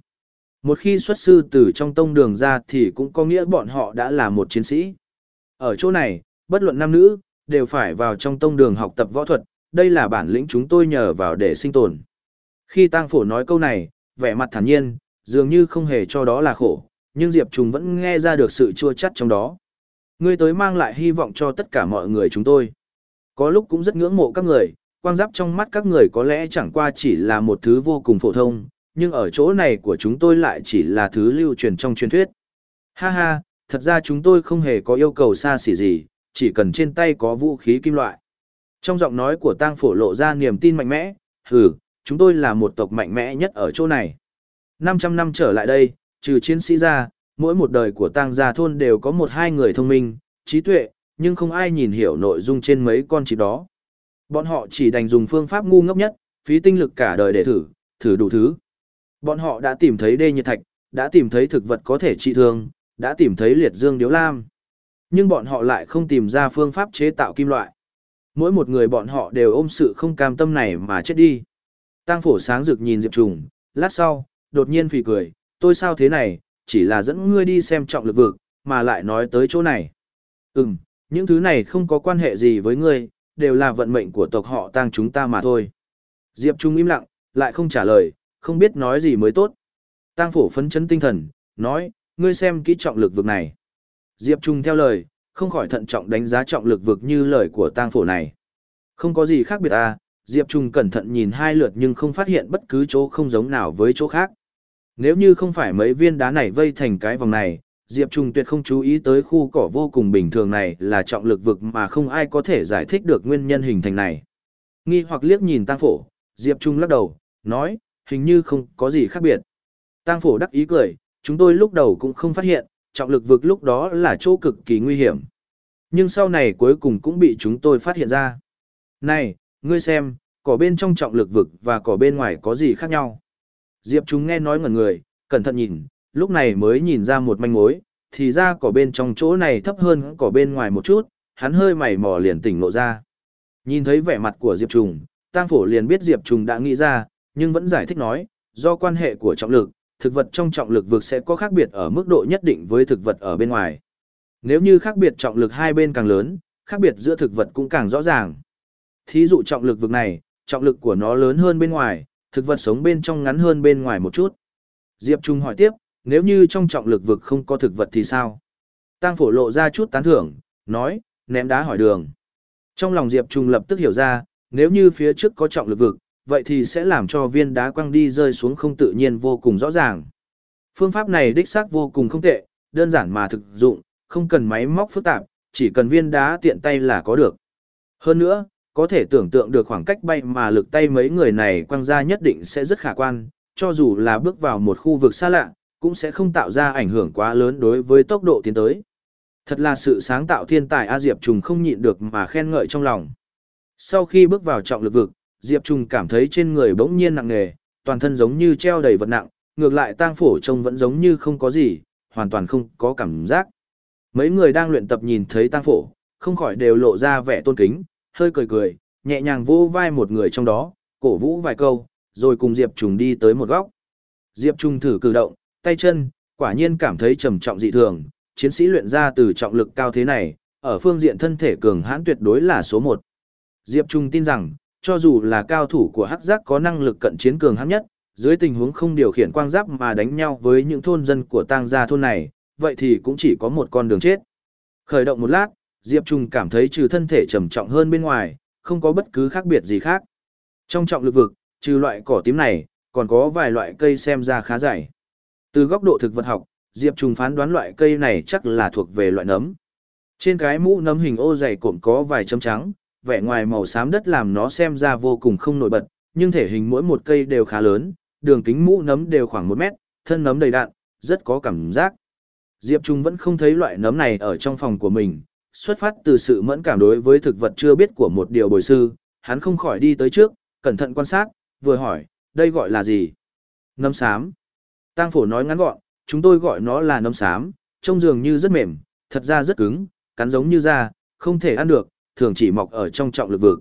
Một khi xuất sư từ trong tông đường ra thì cũng có nghĩa bọn họ đã là một chiến sĩ. Ở chỗ này, bất luận nam nữ, đều phải vào trong tông đường học tập võ thuật, đây là bản lĩnh chúng tôi nhờ vào để sinh tồn. Khi tang phổ nói câu này, vẻ mặt thản nhiên, dường như không hề cho đó là khổ, nhưng Diệp Trùng vẫn nghe ra được sự chua chắt trong đó. Ngươi tới mang lại hy vọng cho tất cả mọi người chúng tôi. Có lúc cũng rất ngưỡng mộ các người, quang giáp trong mắt các người có lẽ chẳng qua chỉ là một thứ vô cùng phổ thông, nhưng ở chỗ này của chúng tôi lại chỉ là thứ lưu truyền trong truyền thuyết. Ha ha, thật ra chúng tôi không hề có yêu cầu xa xỉ gì, chỉ cần trên tay có vũ khí kim loại. Trong giọng nói của tang phổ lộ ra niềm tin mạnh mẽ, hừ, chúng tôi là một tộc mạnh mẽ nhất ở chỗ này. 500 năm trở lại đây, trừ chiến sĩ ra, mỗi một đời của tang gia thôn đều có một hai người thông minh, trí tuệ, nhưng không ai nhìn hiểu nội dung trên mấy con chip đó. Bọn họ chỉ đành dùng phương pháp ngu ngốc nhất, phí tinh lực cả đời để thử, thử đủ thứ. Bọn họ đã tìm thấy đê nhiệt thạch, đã tìm thấy thực vật có thể trị thương, đã tìm thấy liệt dương điếu lam. Nhưng bọn họ lại không tìm ra phương pháp chế tạo kim loại. Mỗi một người bọn họ đều ôm sự không cam tâm này mà chết đi. Tăng phổ sáng rực nhìn Diệp Trùng, lát sau, đột nhiên phì cười, tôi sao thế này, chỉ là dẫn ngươi đi xem trọng lực vực, mà lại nói tới chỗ này. Ừm, những thứ này không có quan hệ gì với ngươi, đều là vận mệnh của tộc họ Tang chúng ta mà thôi. Diệp Trung im lặng, lại không trả lời, không biết nói gì mới tốt. Tang phổ phấn chấn tinh thần, nói, ngươi xem kỹ trọng lực vực này. Diệp Trung theo lời, không khỏi thận trọng đánh giá trọng lực vực như lời của tang phổ này. Không có gì khác biệt à, Diệp Trung cẩn thận nhìn hai lượt nhưng không phát hiện bất cứ chỗ không giống nào với chỗ khác. Nếu như không phải mấy viên đá này vây thành cái vòng này, Diệp Trung tuyệt không chú ý tới khu cỏ vô cùng bình thường này là trọng lực vực mà không ai có thể giải thích được nguyên nhân hình thành này. Nghi hoặc liếc nhìn tang phổ, Diệp Trung lắc đầu, nói, hình như không có gì khác biệt. Tang phổ đắc ý cười, chúng tôi lúc đầu cũng không phát hiện, trọng lực vực lúc đó là chỗ cực kỳ nguy hiểm. Nhưng sau này cuối cùng cũng bị chúng tôi phát hiện ra. Này, ngươi xem, cỏ bên trong trọng lực vực và cỏ bên ngoài có gì khác nhau? Diệp chúng nghe nói ngẩn người, cẩn thận nhìn, lúc này mới nhìn ra một manh mối, thì ra cỏ bên trong chỗ này thấp hơn cỏ bên ngoài một chút, hắn hơi mày mò liền tỉnh ngộ ra. Nhìn thấy vẻ mặt của Diệp Trùng, Tang Phổ liền biết Diệp Trùng đã nghĩ ra, nhưng vẫn giải thích nói, do quan hệ của trọng lực, thực vật trong trọng lực vực sẽ có khác biệt ở mức độ nhất định với thực vật ở bên ngoài. Nếu như khác biệt trọng lực hai bên càng lớn, khác biệt giữa thực vật cũng càng rõ ràng. Thí dụ trọng lực vực này, trọng lực của nó lớn hơn bên ngoài, thực vật sống bên trong ngắn hơn bên ngoài một chút. Diệp Trung hỏi tiếp, nếu như trong trọng lực vực không có thực vật thì sao? Tăng phổ lộ ra chút tán thưởng, nói, ném đá hỏi đường. Trong lòng Diệp Trung lập tức hiểu ra, nếu như phía trước có trọng lực vực, vậy thì sẽ làm cho viên đá quăng đi rơi xuống không tự nhiên vô cùng rõ ràng. Phương pháp này đích xác vô cùng không tệ, đơn giản mà thực dụng, không cần máy móc phức tạp, chỉ cần viên đá tiện tay là có được. Hơn nữa, có thể tưởng tượng được khoảng cách bay mà lực tay mấy người này quăng ra nhất định sẽ rất khả quan, cho dù là bước vào một khu vực xa lạ, cũng sẽ không tạo ra ảnh hưởng quá lớn đối với tốc độ tiến tới. Thật là sự sáng tạo thiên tài A Diệp Trùng không nhịn được mà khen ngợi trong lòng. Sau khi bước vào trọng lực vực, Diệp Trùng cảm thấy trên người bỗng nhiên nặng nề, toàn thân giống như treo đầy vật nặng, ngược lại tang phổ trông vẫn giống như không có gì, hoàn toàn không có cảm giác. Mấy người đang luyện tập nhìn thấy tang phổ, không khỏi đều lộ ra vẻ tôn kính, hơi cười cười, nhẹ nhàng vô vai một người trong đó, cổ vũ vài câu, rồi cùng Diệp Trùng đi tới một góc. Diệp Trùng thử cử động, tay chân, quả nhiên cảm thấy trầm trọng dị thường, chiến sĩ luyện ra từ trọng lực cao thế này, ở phương diện thân thể cường hãn tuyệt đối là số một. Diệp Trung tin rằng, cho dù là cao thủ của hắc giác có năng lực cận chiến cường hãn nhất, dưới tình huống không điều khiển quang giáp mà đánh nhau với những thôn dân của tang gia thôn này, vậy thì cũng chỉ có một con đường chết. Khởi động một lát, Diệp Trung cảm thấy trừ thân thể trầm trọng hơn bên ngoài, không có bất cứ khác biệt gì khác. Trong trọng lực vực, trừ loại cỏ tím này, còn có vài loại cây xem ra khá dày. Từ góc độ thực vật học, Diệp Trung phán đoán loại cây này chắc là thuộc về loại nấm. Trên cái mũ nấm hình ô dày cộm có vài chấm trắng, vẻ ngoài màu xám đất làm nó xem ra vô cùng không nổi bật, nhưng thể hình mỗi một cây đều khá lớn, đường kính mũ nấm đều khoảng 1 mét, thân nấm đầy đạn, rất có cảm giác. Diệp Trung vẫn không thấy loại nấm này ở trong phòng của mình, xuất phát từ sự mẫn cảm đối với thực vật chưa biết của một điều bồi sư, hắn không khỏi đi tới trước, cẩn thận quan sát, vừa hỏi, đây gọi là gì? Nấm xám. Tang phổ nói ngắn gọn, chúng tôi gọi nó là nấm xám, trông dường như rất mềm, thật ra rất cứng, cắn giống như da, không thể ăn được, thường chỉ mọc ở trong trọng lực vực.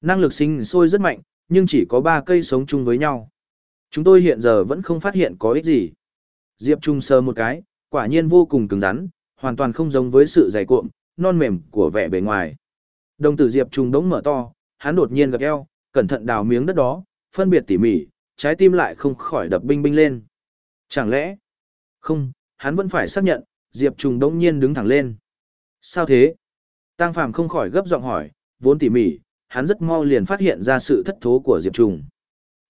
Năng lực sinh sôi rất mạnh, nhưng chỉ có 3 cây sống chung với nhau. Chúng tôi hiện giờ vẫn không phát hiện có ích gì. Diệp Trung sờ một cái, quả nhiên vô cùng cứng rắn, hoàn toàn không giống với sự dày cuộn, non mềm của vẻ bề ngoài. Đồng tử Diệp Trung đống mở to, hắn đột nhiên gật eo, cẩn thận đào miếng đất đó, phân biệt tỉ mỉ, trái tim lại không khỏi đập binh binh lên. Chẳng lẽ? Không, hắn vẫn phải xác nhận, Diệp Trung đống nhiên đứng thẳng lên. Sao thế? Tăng Phàm không khỏi gấp giọng hỏi, vốn tỉ mỉ, hắn rất mau liền phát hiện ra sự thất thố của Diệp Trung.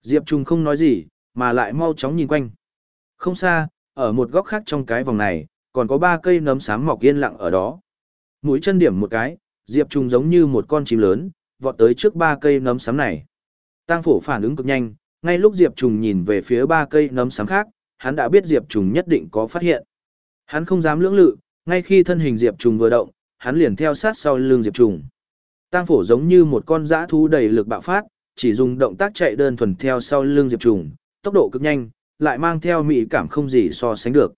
Diệp Trung không nói gì, mà lại mau chóng nhìn quanh. Không xa, ở một góc khác trong cái vòng này, còn có ba cây nấm xám mọc yên lặng ở đó. Mũi chân điểm một cái, Diệp Trung giống như một con chim lớn, vọt tới trước ba cây nấm xám này. Tăng phổ phản ứng cực nhanh, ngay lúc Diệp Trung nhìn về phía ba cây nấm xám khác, hắn đã biết Diệp Trung nhất định có phát hiện. Hắn không dám lưỡng lự, ngay khi thân hình Diệp Trung vừa động, hắn liền theo sát sau lưng Diệp Trung. Tang phổ giống như một con dã thú đầy lực bạo phát, chỉ dùng động tác chạy đơn thuần theo sau lưng Diệp Trung, tốc độ cực nhanh, lại mang theo mỹ cảm không gì so sánh được.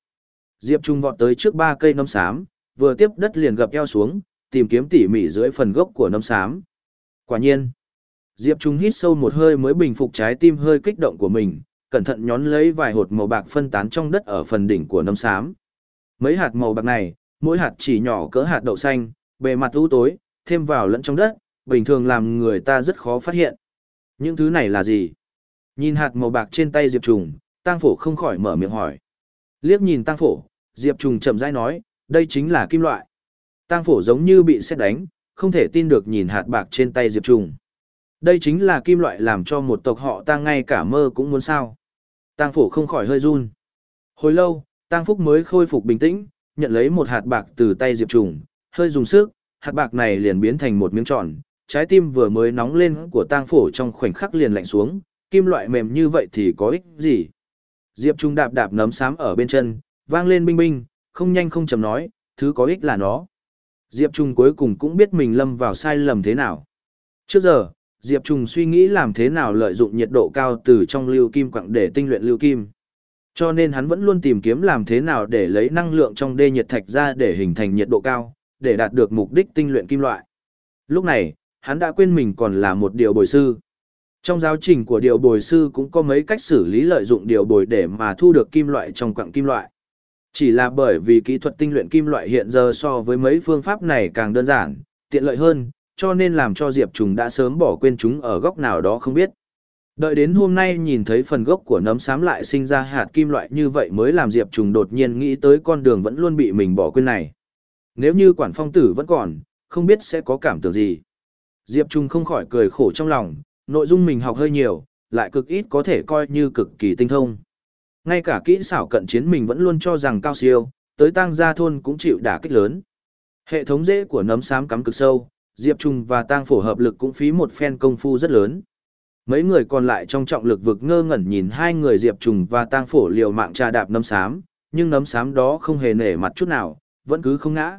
Diệp Trung vọt tới trước ba cây nấm xám, vừa tiếp đất liền gập eo xuống, tìm kiếm tỉ mỉ dưới phần gốc của nấm xám. Quả nhiên, Diệp Trung hít sâu một hơi mới bình phục trái tim hơi kích động của mình, cẩn thận nhón lấy vài hột màu bạc phân tán trong đất ở phần đỉnh của nấm xám. Mấy hạt màu bạc này, mỗi hạt chỉ nhỏ cỡ hạt đậu xanh, bề mặt u tối, thêm vào lẫn trong đất, bình thường làm người ta rất khó phát hiện. Những thứ này là gì? Nhìn hạt màu bạc trên tay Diệp Trùng, Tang Phổ không khỏi mở miệng hỏi. Liếc nhìn Tang Phổ, Diệp Trùng chậm rãi nói, đây chính là kim loại. Tang Phổ giống như bị sét đánh, không thể tin được nhìn hạt bạc trên tay Diệp Trùng. Đây chính là kim loại làm cho một tộc họ ta ngay cả mơ cũng muốn sao. Tang Phổ không khỏi hơi run. Hồi lâu, Tang Phúc mới khôi phục bình tĩnh, nhận lấy một hạt bạc từ tay Diệp Trùng, hơi dùng sức, hạt bạc này liền biến thành một miếng tròn, trái tim vừa mới nóng lên của tang phổ trong khoảnh khắc liền lạnh xuống, kim loại mềm như vậy thì có ích gì? Diệp Trung đạp đạp nấm xám ở bên chân, vang lên binh binh, không nhanh không chậm nói, thứ có ích là nó. Diệp Trung cuối cùng cũng biết mình lâm vào sai lầm thế nào. Trước giờ, Diệp Trùng suy nghĩ làm thế nào lợi dụng nhiệt độ cao từ trong lưu kim quặng để tinh luyện lưu kim. Cho nên hắn vẫn luôn tìm kiếm làm thế nào để lấy năng lượng trong đê nhiệt thạch ra để hình thành nhiệt độ cao, để đạt được mục đích tinh luyện kim loại. Lúc này, hắn đã quên mình còn là một điều bồi sư. Trong giáo trình của điều bồi sư cũng có mấy cách xử lý lợi dụng điều bồi để mà thu được kim loại trong quặng kim loại. Chỉ là bởi vì kỹ thuật tinh luyện kim loại hiện giờ so với mấy phương pháp này càng đơn giản, tiện lợi hơn, cho nên làm cho Diệp Trùng đã sớm bỏ quên chúng ở góc nào đó không biết. Đợi đến hôm nay nhìn thấy phần gốc của nấm xám lại sinh ra hạt kim loại như vậy mới làm Diệp Trùng đột nhiên nghĩ tới con đường vẫn luôn bị mình bỏ quên này. Nếu như quản phong tử vẫn còn, không biết sẽ có cảm tưởng gì. Diệp Trung không khỏi cười khổ trong lòng, nội dung mình học hơi nhiều, lại cực ít có thể coi như cực kỳ tinh thông. Ngay cả kỹ xảo cận chiến mình vẫn luôn cho rằng cao siêu, tới tăng gia thôn cũng chịu đả kích lớn. Hệ thống dễ của nấm xám cắm cực sâu, Diệp Trung và Tang phổ hợp lực cũng phí một phen công phu rất lớn. Mấy người còn lại trong trọng lực vực ngơ ngẩn nhìn hai người Diệp Trùng và Tang Phổ liều mạng trà đạp nấm xám, nhưng nấm xám đó không hề nể mặt chút nào, vẫn cứ không ngã.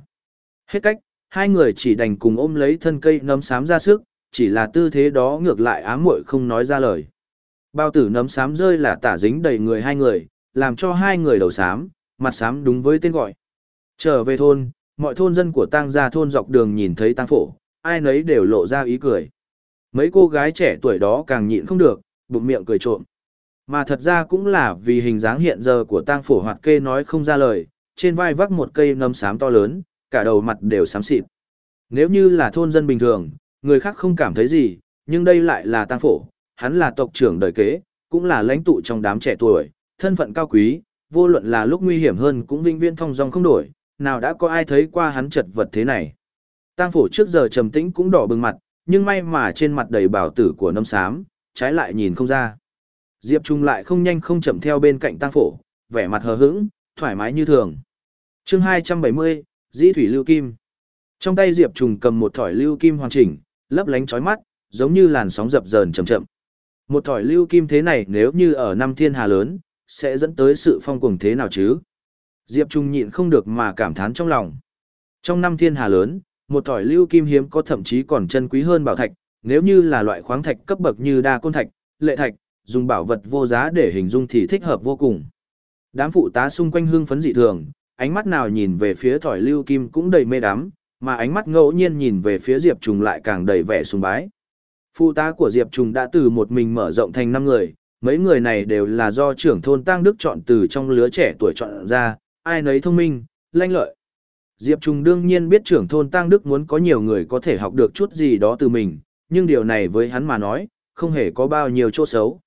Hết cách, hai người chỉ đành cùng ôm lấy thân cây nấm xám ra sức, chỉ là tư thế đó ngược lại ám muội không nói ra lời. Bao tử nấm xám rơi là tả dính đầy người hai người, làm cho hai người đầu xám, mặt xám đúng với tên gọi. Trở về thôn, mọi thôn dân của tang gia thôn dọc đường nhìn thấy tang phổ, ai nấy đều lộ ra ý cười. Mấy cô gái trẻ tuổi đó càng nhịn không được, bụng miệng cười trộm. Mà thật ra cũng là vì hình dáng hiện giờ của tang phổ hoạt kê nói không ra lời, trên vai vác một cây nấm xám to lớn, cả đầu mặt đều xám xịt. Nếu như là thôn dân bình thường, người khác không cảm thấy gì, nhưng đây lại là tang phổ, hắn là tộc trưởng đời kế, cũng là lãnh tụ trong đám trẻ tuổi, thân phận cao quý, vô luận là lúc nguy hiểm hơn cũng vinh viên thông dong không đổi, nào đã có ai thấy qua hắn chật vật thế này. Tang phổ trước giờ trầm tĩnh cũng đỏ bừng mặt, nhưng may mà trên mặt đầy bảo tử của nâm xám, trái lại nhìn không ra. Diệp Trung lại không nhanh không chậm theo bên cạnh Tang phổ, vẻ mặt hờ hững, thoải mái như thường. chương 270, Dĩ Thủy Lưu Kim. Trong tay Diệp Trùng cầm một thỏi lưu kim hoàn chỉnh, lấp lánh chói mắt, giống như làn sóng dập dờn chậm chậm. Một thỏi lưu kim thế này nếu như ở năm thiên hà lớn, sẽ dẫn tới sự phong cuồng thế nào chứ? Diệp Trung nhịn không được mà cảm thán trong lòng. Trong năm thiên hà lớn, một thỏi lưu kim hiếm có thậm chí còn chân quý hơn bảo thạch, nếu như là loại khoáng thạch cấp bậc như đa côn thạch, lệ thạch, dùng bảo vật vô giá để hình dung thì thích hợp vô cùng. Đám phụ tá xung quanh hưng phấn dị thường, ánh mắt nào nhìn về phía thỏi lưu kim cũng đầy mê đắm, mà ánh mắt ngẫu nhiên nhìn về phía Diệp Trùng lại càng đầy vẻ sùng bái. Phụ tá của Diệp Trùng đã từ một mình mở rộng thành 5 người, mấy người này đều là do trưởng thôn Tăng Đức chọn từ trong lứa trẻ tuổi chọn ra, ai nấy thông minh, lanh lợi. Diệp Trùng đương nhiên biết trưởng thôn Tăng Đức muốn có nhiều người có thể học được chút gì đó từ mình, nhưng điều này với hắn mà nói, không hề có bao nhiêu chỗ xấu.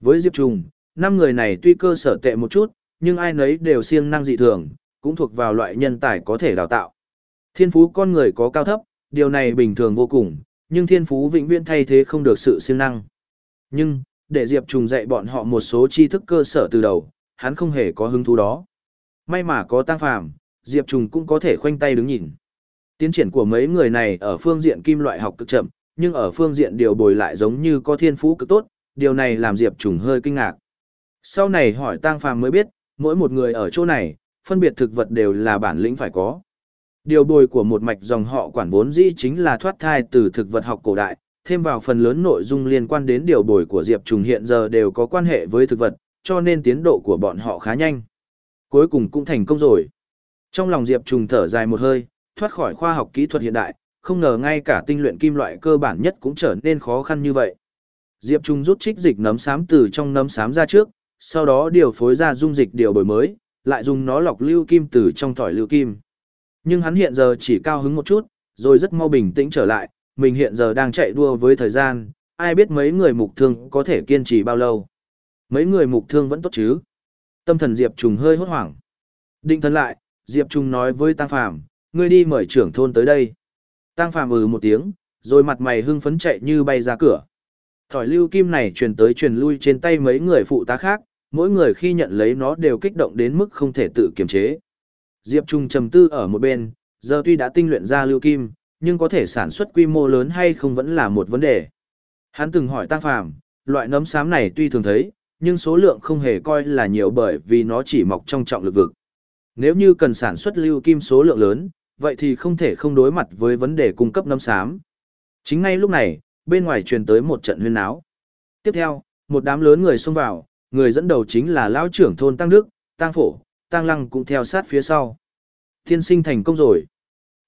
Với Diệp Trùng, năm người này tuy cơ sở tệ một chút, nhưng ai nấy đều siêng năng dị thường, cũng thuộc vào loại nhân tài có thể đào tạo. Thiên phú con người có cao thấp, điều này bình thường vô cùng, nhưng thiên phú vĩnh viễn thay thế không được sự siêng năng. Nhưng, để Diệp Trùng dạy bọn họ một số tri thức cơ sở từ đầu, hắn không hề có hứng thú đó. May mà có tăng phàm, Diệp Trùng cũng có thể khoanh tay đứng nhìn. Tiến triển của mấy người này ở phương diện kim loại học cực chậm, nhưng ở phương diện điều bồi lại giống như có thiên phú cực tốt, điều này làm Diệp Trùng hơi kinh ngạc. Sau này hỏi tăng phàm mới biết, mỗi một người ở chỗ này, phân biệt thực vật đều là bản lĩnh phải có. Điều bồi của một mạch dòng họ quản vốn dĩ chính là thoát thai từ thực vật học cổ đại, thêm vào phần lớn nội dung liên quan đến điều bồi của Diệp Trùng hiện giờ đều có quan hệ với thực vật, cho nên tiến độ của bọn họ khá nhanh. Cuối cùng cũng thành công rồi. Trong lòng Diệp Trùng thở dài một hơi, thoát khỏi khoa học kỹ thuật hiện đại, không ngờ ngay cả tinh luyện kim loại cơ bản nhất cũng trở nên khó khăn như vậy. Diệp Trung rút trích dịch nấm xám từ trong nấm xám ra trước, sau đó điều phối ra dung dịch điều bởi mới, lại dùng nó lọc lưu kim từ trong thỏi lưu kim. Nhưng hắn hiện giờ chỉ cao hứng một chút, rồi rất mau bình tĩnh trở lại, mình hiện giờ đang chạy đua với thời gian, ai biết mấy người mục thương có thể kiên trì bao lâu. Mấy người mục thương vẫn tốt chứ. Tâm thần Diệp Trùng hơi hốt hoảng. Định thần lại, Diệp Trung nói với Tăng Phàm, ngươi đi mời trưởng thôn tới đây. Tăng Phàm ừ một tiếng, rồi mặt mày hưng phấn chạy như bay ra cửa. Thỏi lưu kim này truyền tới truyền lui trên tay mấy người phụ tá khác, mỗi người khi nhận lấy nó đều kích động đến mức không thể tự kiềm chế. Diệp Trung trầm tư ở một bên, giờ tuy đã tinh luyện ra lưu kim, nhưng có thể sản xuất quy mô lớn hay không vẫn là một vấn đề. Hắn từng hỏi Tăng Phàm, loại nấm xám này tuy thường thấy, nhưng số lượng không hề coi là nhiều bởi vì nó chỉ mọc trong trọng lực vực. Nếu như cần sản xuất lưu kim số lượng lớn, vậy thì không thể không đối mặt với vấn đề cung cấp nấm xám. Chính ngay lúc này, bên ngoài truyền tới một trận huyên náo. Tiếp theo, một đám lớn người xông vào, người dẫn đầu chính là lão trưởng thôn Tăng Đức, Tăng Phổ, Tăng Lăng cũng theo sát phía sau. Thiên sinh thành công rồi.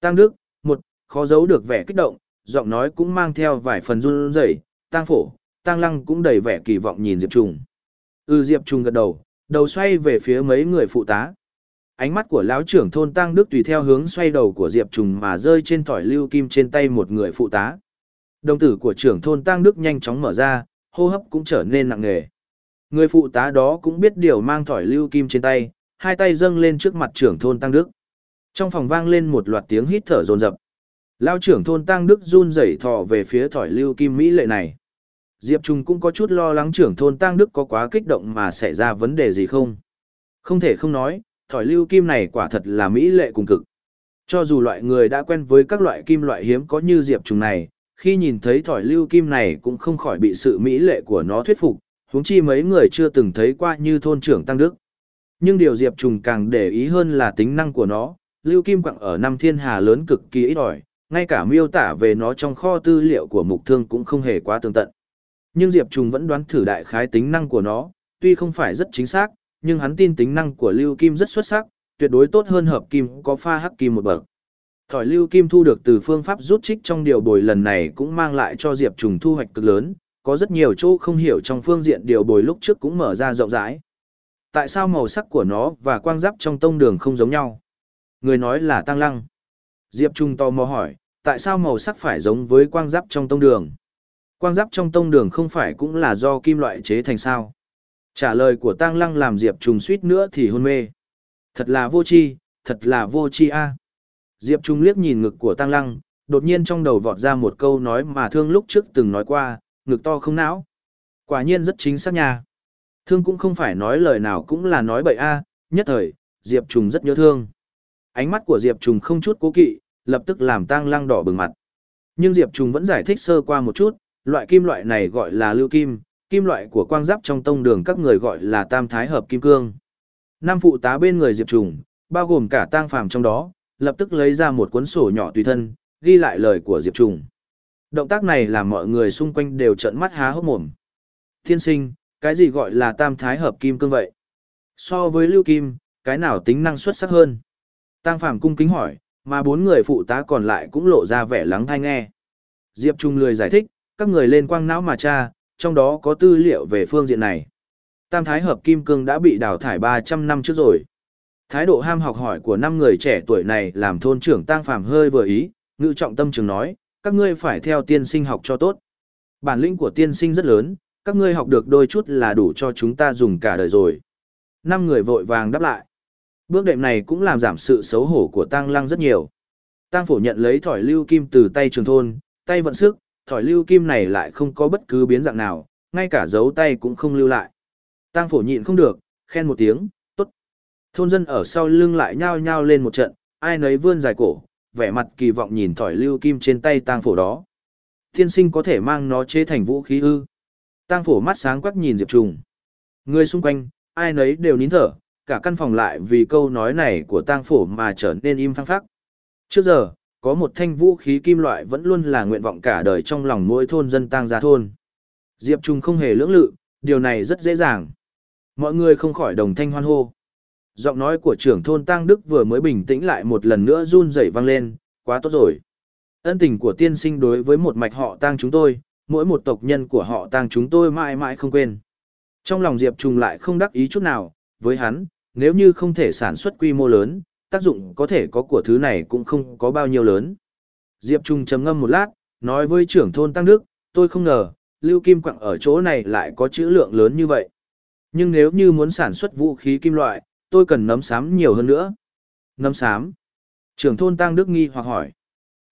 Tăng Đức, một, khó giấu được vẻ kích động, giọng nói cũng mang theo vài phần run rẩy. Tăng Phổ, Tăng Lăng cũng đầy vẻ kỳ vọng nhìn Diệp Trùng. Ừ Diệp Trùng gật đầu, đầu xoay về phía mấy người phụ tá. Ánh mắt của lão trưởng thôn Tăng Đức tùy theo hướng xoay đầu của Diệp Trùng mà rơi trên thỏi lưu kim trên tay một người phụ tá. Đồng tử của trưởng thôn Tăng Đức nhanh chóng mở ra, hô hấp cũng trở nên nặng nề. Người phụ tá đó cũng biết điều mang thỏi lưu kim trên tay, hai tay dâng lên trước mặt trưởng thôn Tăng Đức. Trong phòng vang lên một loạt tiếng hít thở rồn rập. Lao trưởng thôn Tăng Đức run rẩy thò về phía thỏi lưu kim mỹ lệ này. Diệp Trung cũng có chút lo lắng trưởng thôn Tăng Đức có quá kích động mà xảy ra vấn đề gì không. Không thể không nói, thỏi lưu kim này quả thật là mỹ lệ cùng cực. Cho dù loại người đã quen với các loại kim loại hiếm có như Diệp Trung này, khi nhìn thấy thỏi lưu kim này cũng không khỏi bị sự mỹ lệ của nó thuyết phục, huống chi mấy người chưa từng thấy qua như thôn trưởng Tăng Đức. Nhưng điều Diệp Trùng càng để ý hơn là tính năng của nó, lưu kim quặng ở năm thiên hà lớn cực kỳ ít ỏi, ngay cả miêu tả về nó trong kho tư liệu của mục thương cũng không hề quá tương tận. Nhưng Diệp Trùng vẫn đoán thử đại khái tính năng của nó, tuy không phải rất chính xác, nhưng hắn tin tính năng của lưu kim rất xuất sắc, tuyệt đối tốt hơn hợp kim có pha hắc kim một bậc. Thỏi lưu kim thu được từ phương pháp rút trích trong điều bồi lần này cũng mang lại cho Diệp Trùng thu hoạch cực lớn, có rất nhiều chỗ không hiểu trong phương diện điều bồi lúc trước cũng mở ra rộng rãi. Tại sao màu sắc của nó và quang giáp trong tông đường không giống nhau? Người nói là tăng lăng. Diệp Trung tò mò hỏi, tại sao màu sắc phải giống với quang giáp trong tông đường? Quang giáp trong tông đường không phải cũng là do kim loại chế thành sao? Trả lời của tăng lăng làm Diệp Trung suýt nữa thì hôn mê. Thật là vô tri, thật là vô tri a. Diệp Trung liếc nhìn ngực của tăng lăng, đột nhiên trong đầu vọt ra một câu nói mà thương lúc trước từng nói qua, ngực to không não. Quả nhiên rất chính xác nha. Thương cũng không phải nói lời nào cũng là nói bậy a, nhất thời, Diệp Trùng rất nhớ thương. Ánh mắt của Diệp Trùng không chút cố kỵ, lập tức làm tang lăng đỏ bừng mặt. Nhưng Diệp Trùng vẫn giải thích sơ qua một chút, loại kim loại này gọi là lưu kim, kim loại của quang giáp trong tông đường các người gọi là tam thái hợp kim cương. Năm phụ tá bên người Diệp Trùng, bao gồm cả tang phàm trong đó, lập tức lấy ra một cuốn sổ nhỏ tùy thân, ghi lại lời của Diệp Trùng. Động tác này làm mọi người xung quanh đều trợn mắt há hốc mồm. Thiên sinh, cái gì gọi là tam thái hợp kim cương vậy? So với lưu kim, cái nào tính năng xuất sắc hơn? Tang Phàm cung kính hỏi, mà bốn người phụ tá còn lại cũng lộ ra vẻ lắng thai nghe. Diệp Trung lười giải thích, các người lên quang não mà tra, trong đó có tư liệu về phương diện này. Tam thái hợp kim cương đã bị đào thải 300 năm trước rồi. Thái độ ham học hỏi của năm người trẻ tuổi này làm thôn trưởng Tăng Phàm hơi vừa ý, ngự trọng tâm trường nói, các ngươi phải theo tiên sinh học cho tốt. Bản lĩnh của tiên sinh rất lớn, các ngươi học được đôi chút là đủ cho chúng ta dùng cả đời rồi. Năm người vội vàng đáp lại. Bước đệm này cũng làm giảm sự xấu hổ của Tăng Lăng rất nhiều. Tăng phổ nhận lấy thỏi lưu kim từ tay trường thôn, tay vận sức, thỏi lưu kim này lại không có bất cứ biến dạng nào, ngay cả dấu tay cũng không lưu lại. tang phổ nhịn không được, khen một tiếng, tốt. Thôn dân ở sau lưng lại nhao nhao lên một trận, ai nấy vươn dài cổ, vẻ mặt kỳ vọng nhìn thỏi lưu kim trên tay tang phổ đó. Thiên sinh có thể mang nó chế thành vũ khí ư. Tang phổ mắt sáng quắc nhìn Diệp Trùng. Người xung quanh, ai nấy đều nín thở, cả căn phòng lại vì câu nói này của tang phổ mà trở nên im phăng phắc. Trước giờ, có một thanh vũ khí kim loại vẫn luôn là nguyện vọng cả đời trong lòng mỗi thôn dân tang gia thôn. Diệp Trung không hề lưỡng lự, điều này rất dễ dàng. Mọi người không khỏi đồng thanh hoan hô. Giọng nói của trưởng thôn Tăng Đức vừa mới bình tĩnh lại một lần nữa run rẩy vang lên, quá tốt rồi. Ân tình của tiên sinh đối với một mạch họ Tăng chúng tôi, mỗi một tộc nhân của họ Tăng chúng tôi mãi mãi không quên. Trong lòng Diệp Trung lại không đắc ý chút nào, với hắn, nếu như không thể sản xuất quy mô lớn, tác dụng có thể có của thứ này cũng không có bao nhiêu lớn. Diệp Trung trầm ngâm một lát, nói với trưởng thôn Tăng Đức, tôi không ngờ, lưu kim quặng ở chỗ này lại có chữ lượng lớn như vậy. Nhưng nếu như muốn sản xuất vũ khí kim loại, tôi cần nấm sám nhiều hơn nữa. Nấm sám? Trưởng thôn Tăng Đức nghi hoặc hỏi.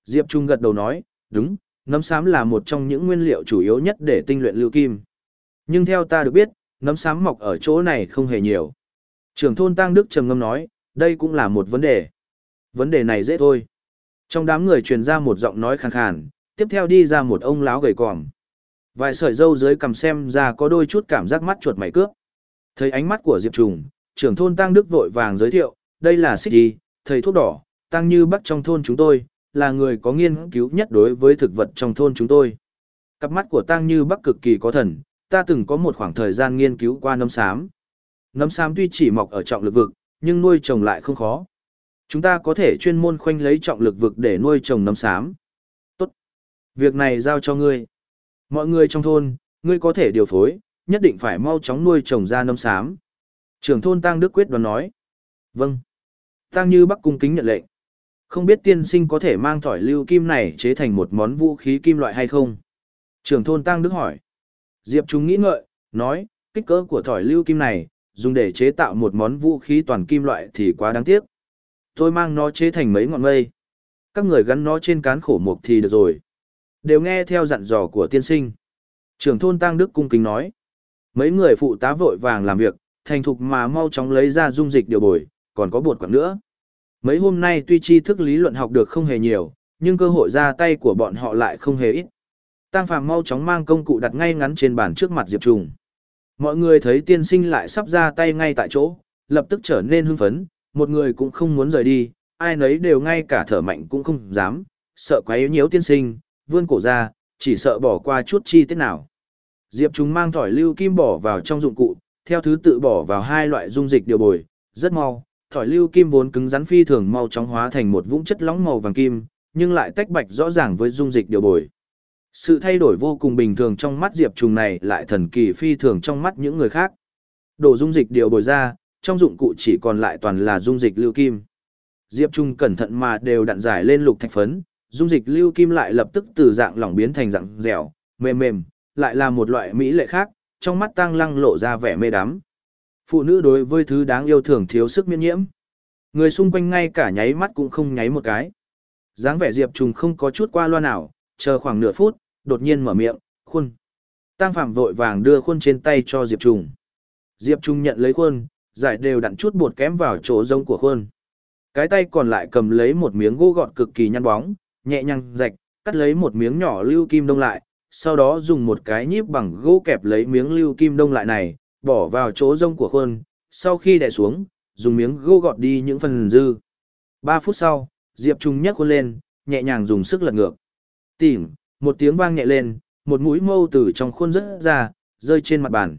Diệp Trung gật đầu nói, đúng, nấm sám là một trong những nguyên liệu chủ yếu nhất để tinh luyện lưu kim. Nhưng theo ta được biết, nấm sám mọc ở chỗ này không hề nhiều. Trưởng thôn Tăng Đức trầm ngâm nói, đây cũng là một vấn đề. Vấn đề này dễ thôi. Trong đám người truyền ra một giọng nói khàn khàn, tiếp theo đi ra một ông láo gầy còm. Vài sợi dâu dưới cầm xem ra có đôi chút cảm giác mắt chuột mày cướp. Thấy ánh mắt của Diệp Trùng, trưởng thôn Tăng Đức vội vàng giới thiệu, đây là Xích Đi, thầy thuốc đỏ, Tăng Như Bắc trong thôn chúng tôi, là người có nghiên cứu nhất đối với thực vật trong thôn chúng tôi. Cặp mắt của Tăng Như Bắc cực kỳ có thần, ta từng có một khoảng thời gian nghiên cứu qua nấm xám. Nấm xám tuy chỉ mọc ở trọng lực vực, nhưng nuôi trồng lại không khó. Chúng ta có thể chuyên môn khoanh lấy trọng lực vực để nuôi trồng nấm xám. Tốt. Việc này giao cho ngươi. Mọi người trong thôn, ngươi có thể điều phối, nhất định phải mau chóng nuôi trồng ra nấm xám. Trưởng thôn Tăng Đức quyết đoán nói. Vâng. Tăng Như Bắc cung kính nhận lệnh. Không biết tiên sinh có thể mang thỏi lưu kim này chế thành một món vũ khí kim loại hay không? Trưởng thôn Tăng Đức hỏi. Diệp Trung nghĩ ngợi, nói, kích cỡ của thỏi lưu kim này, dùng để chế tạo một món vũ khí toàn kim loại thì quá đáng tiếc. Tôi mang nó chế thành mấy ngọn mây. Các người gắn nó trên cán khổ mục thì được rồi. Đều nghe theo dặn dò của tiên sinh. Trưởng thôn Tăng Đức cung kính nói. Mấy người phụ tá vội vàng làm việc, thành thục mà mau chóng lấy ra dung dịch điều bồi, còn có bột quảng nữa. Mấy hôm nay tuy tri thức lý luận học được không hề nhiều, nhưng cơ hội ra tay của bọn họ lại không hề ít. Tăng Phàm mau chóng mang công cụ đặt ngay ngắn trên bàn trước mặt Diệp Trùng. Mọi người thấy tiên sinh lại sắp ra tay ngay tại chỗ, lập tức trở nên hưng phấn, một người cũng không muốn rời đi, ai nấy đều ngay cả thở mạnh cũng không dám, sợ quá yếu nhiễu tiên sinh, vươn cổ ra, chỉ sợ bỏ qua chút chi tiết nào. Diệp chúng mang thỏi lưu kim bỏ vào trong dụng cụ, theo thứ tự bỏ vào hai loại dung dịch điều bồi, rất mau, thỏi lưu kim vốn cứng rắn phi thường mau chóng hóa thành một vũng chất lỏng màu vàng kim, nhưng lại tách bạch rõ ràng với dung dịch điều bồi. Sự thay đổi vô cùng bình thường trong mắt Diệp Trùng này lại thần kỳ phi thường trong mắt những người khác. Đổ dung dịch điều bồi ra, trong dụng cụ chỉ còn lại toàn là dung dịch lưu kim. Diệp Trung cẩn thận mà đều đặn giải lên lục thạch phấn, dung dịch lưu kim lại lập tức từ dạng lỏng biến thành dạng dẻo, mềm mềm, lại là một loại mỹ lệ khác, trong mắt tăng lăng lộ ra vẻ mê đắm. Phụ nữ đối với thứ đáng yêu thường thiếu sức miễn nhiễm. Người xung quanh ngay cả nháy mắt cũng không nháy một cái. dáng vẻ Diệp Trung không có chút qua loa nào, chờ khoảng nửa phút, đột nhiên mở miệng, khuôn. Tăng Phạm vội vàng đưa khuôn trên tay cho Diệp Trung. Diệp Trung nhận lấy khuôn, giải đều đặn chút bột kém vào chỗ rông của khuôn. Cái tay còn lại cầm lấy một miếng gỗ gọt cực kỳ nhăn bóng, nhẹ nhàng rạch, cắt lấy một miếng nhỏ lưu kim đông lại, sau đó dùng một cái nhíp bằng gỗ kẹp lấy miếng lưu kim đông lại này, bỏ vào chỗ rông của khuôn, sau khi đè xuống, dùng miếng gỗ gọt đi những phần dư. 3 phút sau, Diệp Trung nhấc khuôn lên, nhẹ nhàng dùng sức lật ngược. Tìm, một tiếng vang nhẹ lên, một mũi mâu từ trong khuôn rớt ra, rơi trên mặt bàn.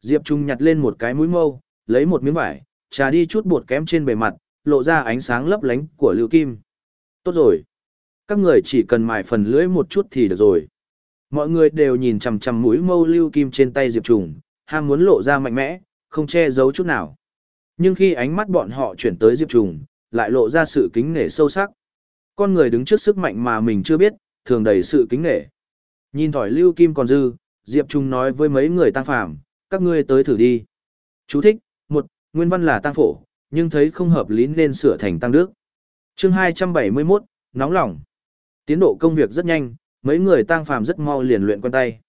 Diệp Trung nhặt lên một cái mũi mâu, lấy một miếng vải, trà đi chút bột kém trên bề mặt, lộ ra ánh sáng lấp lánh của lưu kim. Tốt rồi. Các người chỉ cần mài phần lưỡi một chút thì được rồi. Mọi người đều nhìn chằm chằm mũi mâu lưu kim trên tay Diệp Trùng, ham muốn lộ ra mạnh mẽ, không che giấu chút nào. Nhưng khi ánh mắt bọn họ chuyển tới Diệp Trùng, lại lộ ra sự kính nể sâu sắc. Con người đứng trước sức mạnh mà mình chưa biết, thường đầy sự kính nể. Nhìn thỏi lưu kim còn dư, Diệp Trung nói với mấy người tăng phàm, các ngươi tới thử đi. Chú thích, một, nguyên văn là tăng phổ, nhưng thấy không hợp lý nên sửa thành tăng đức. chương 271, nóng lòng. Tiến độ công việc rất nhanh, mấy người tăng phàm rất mau liền luyện quen tay.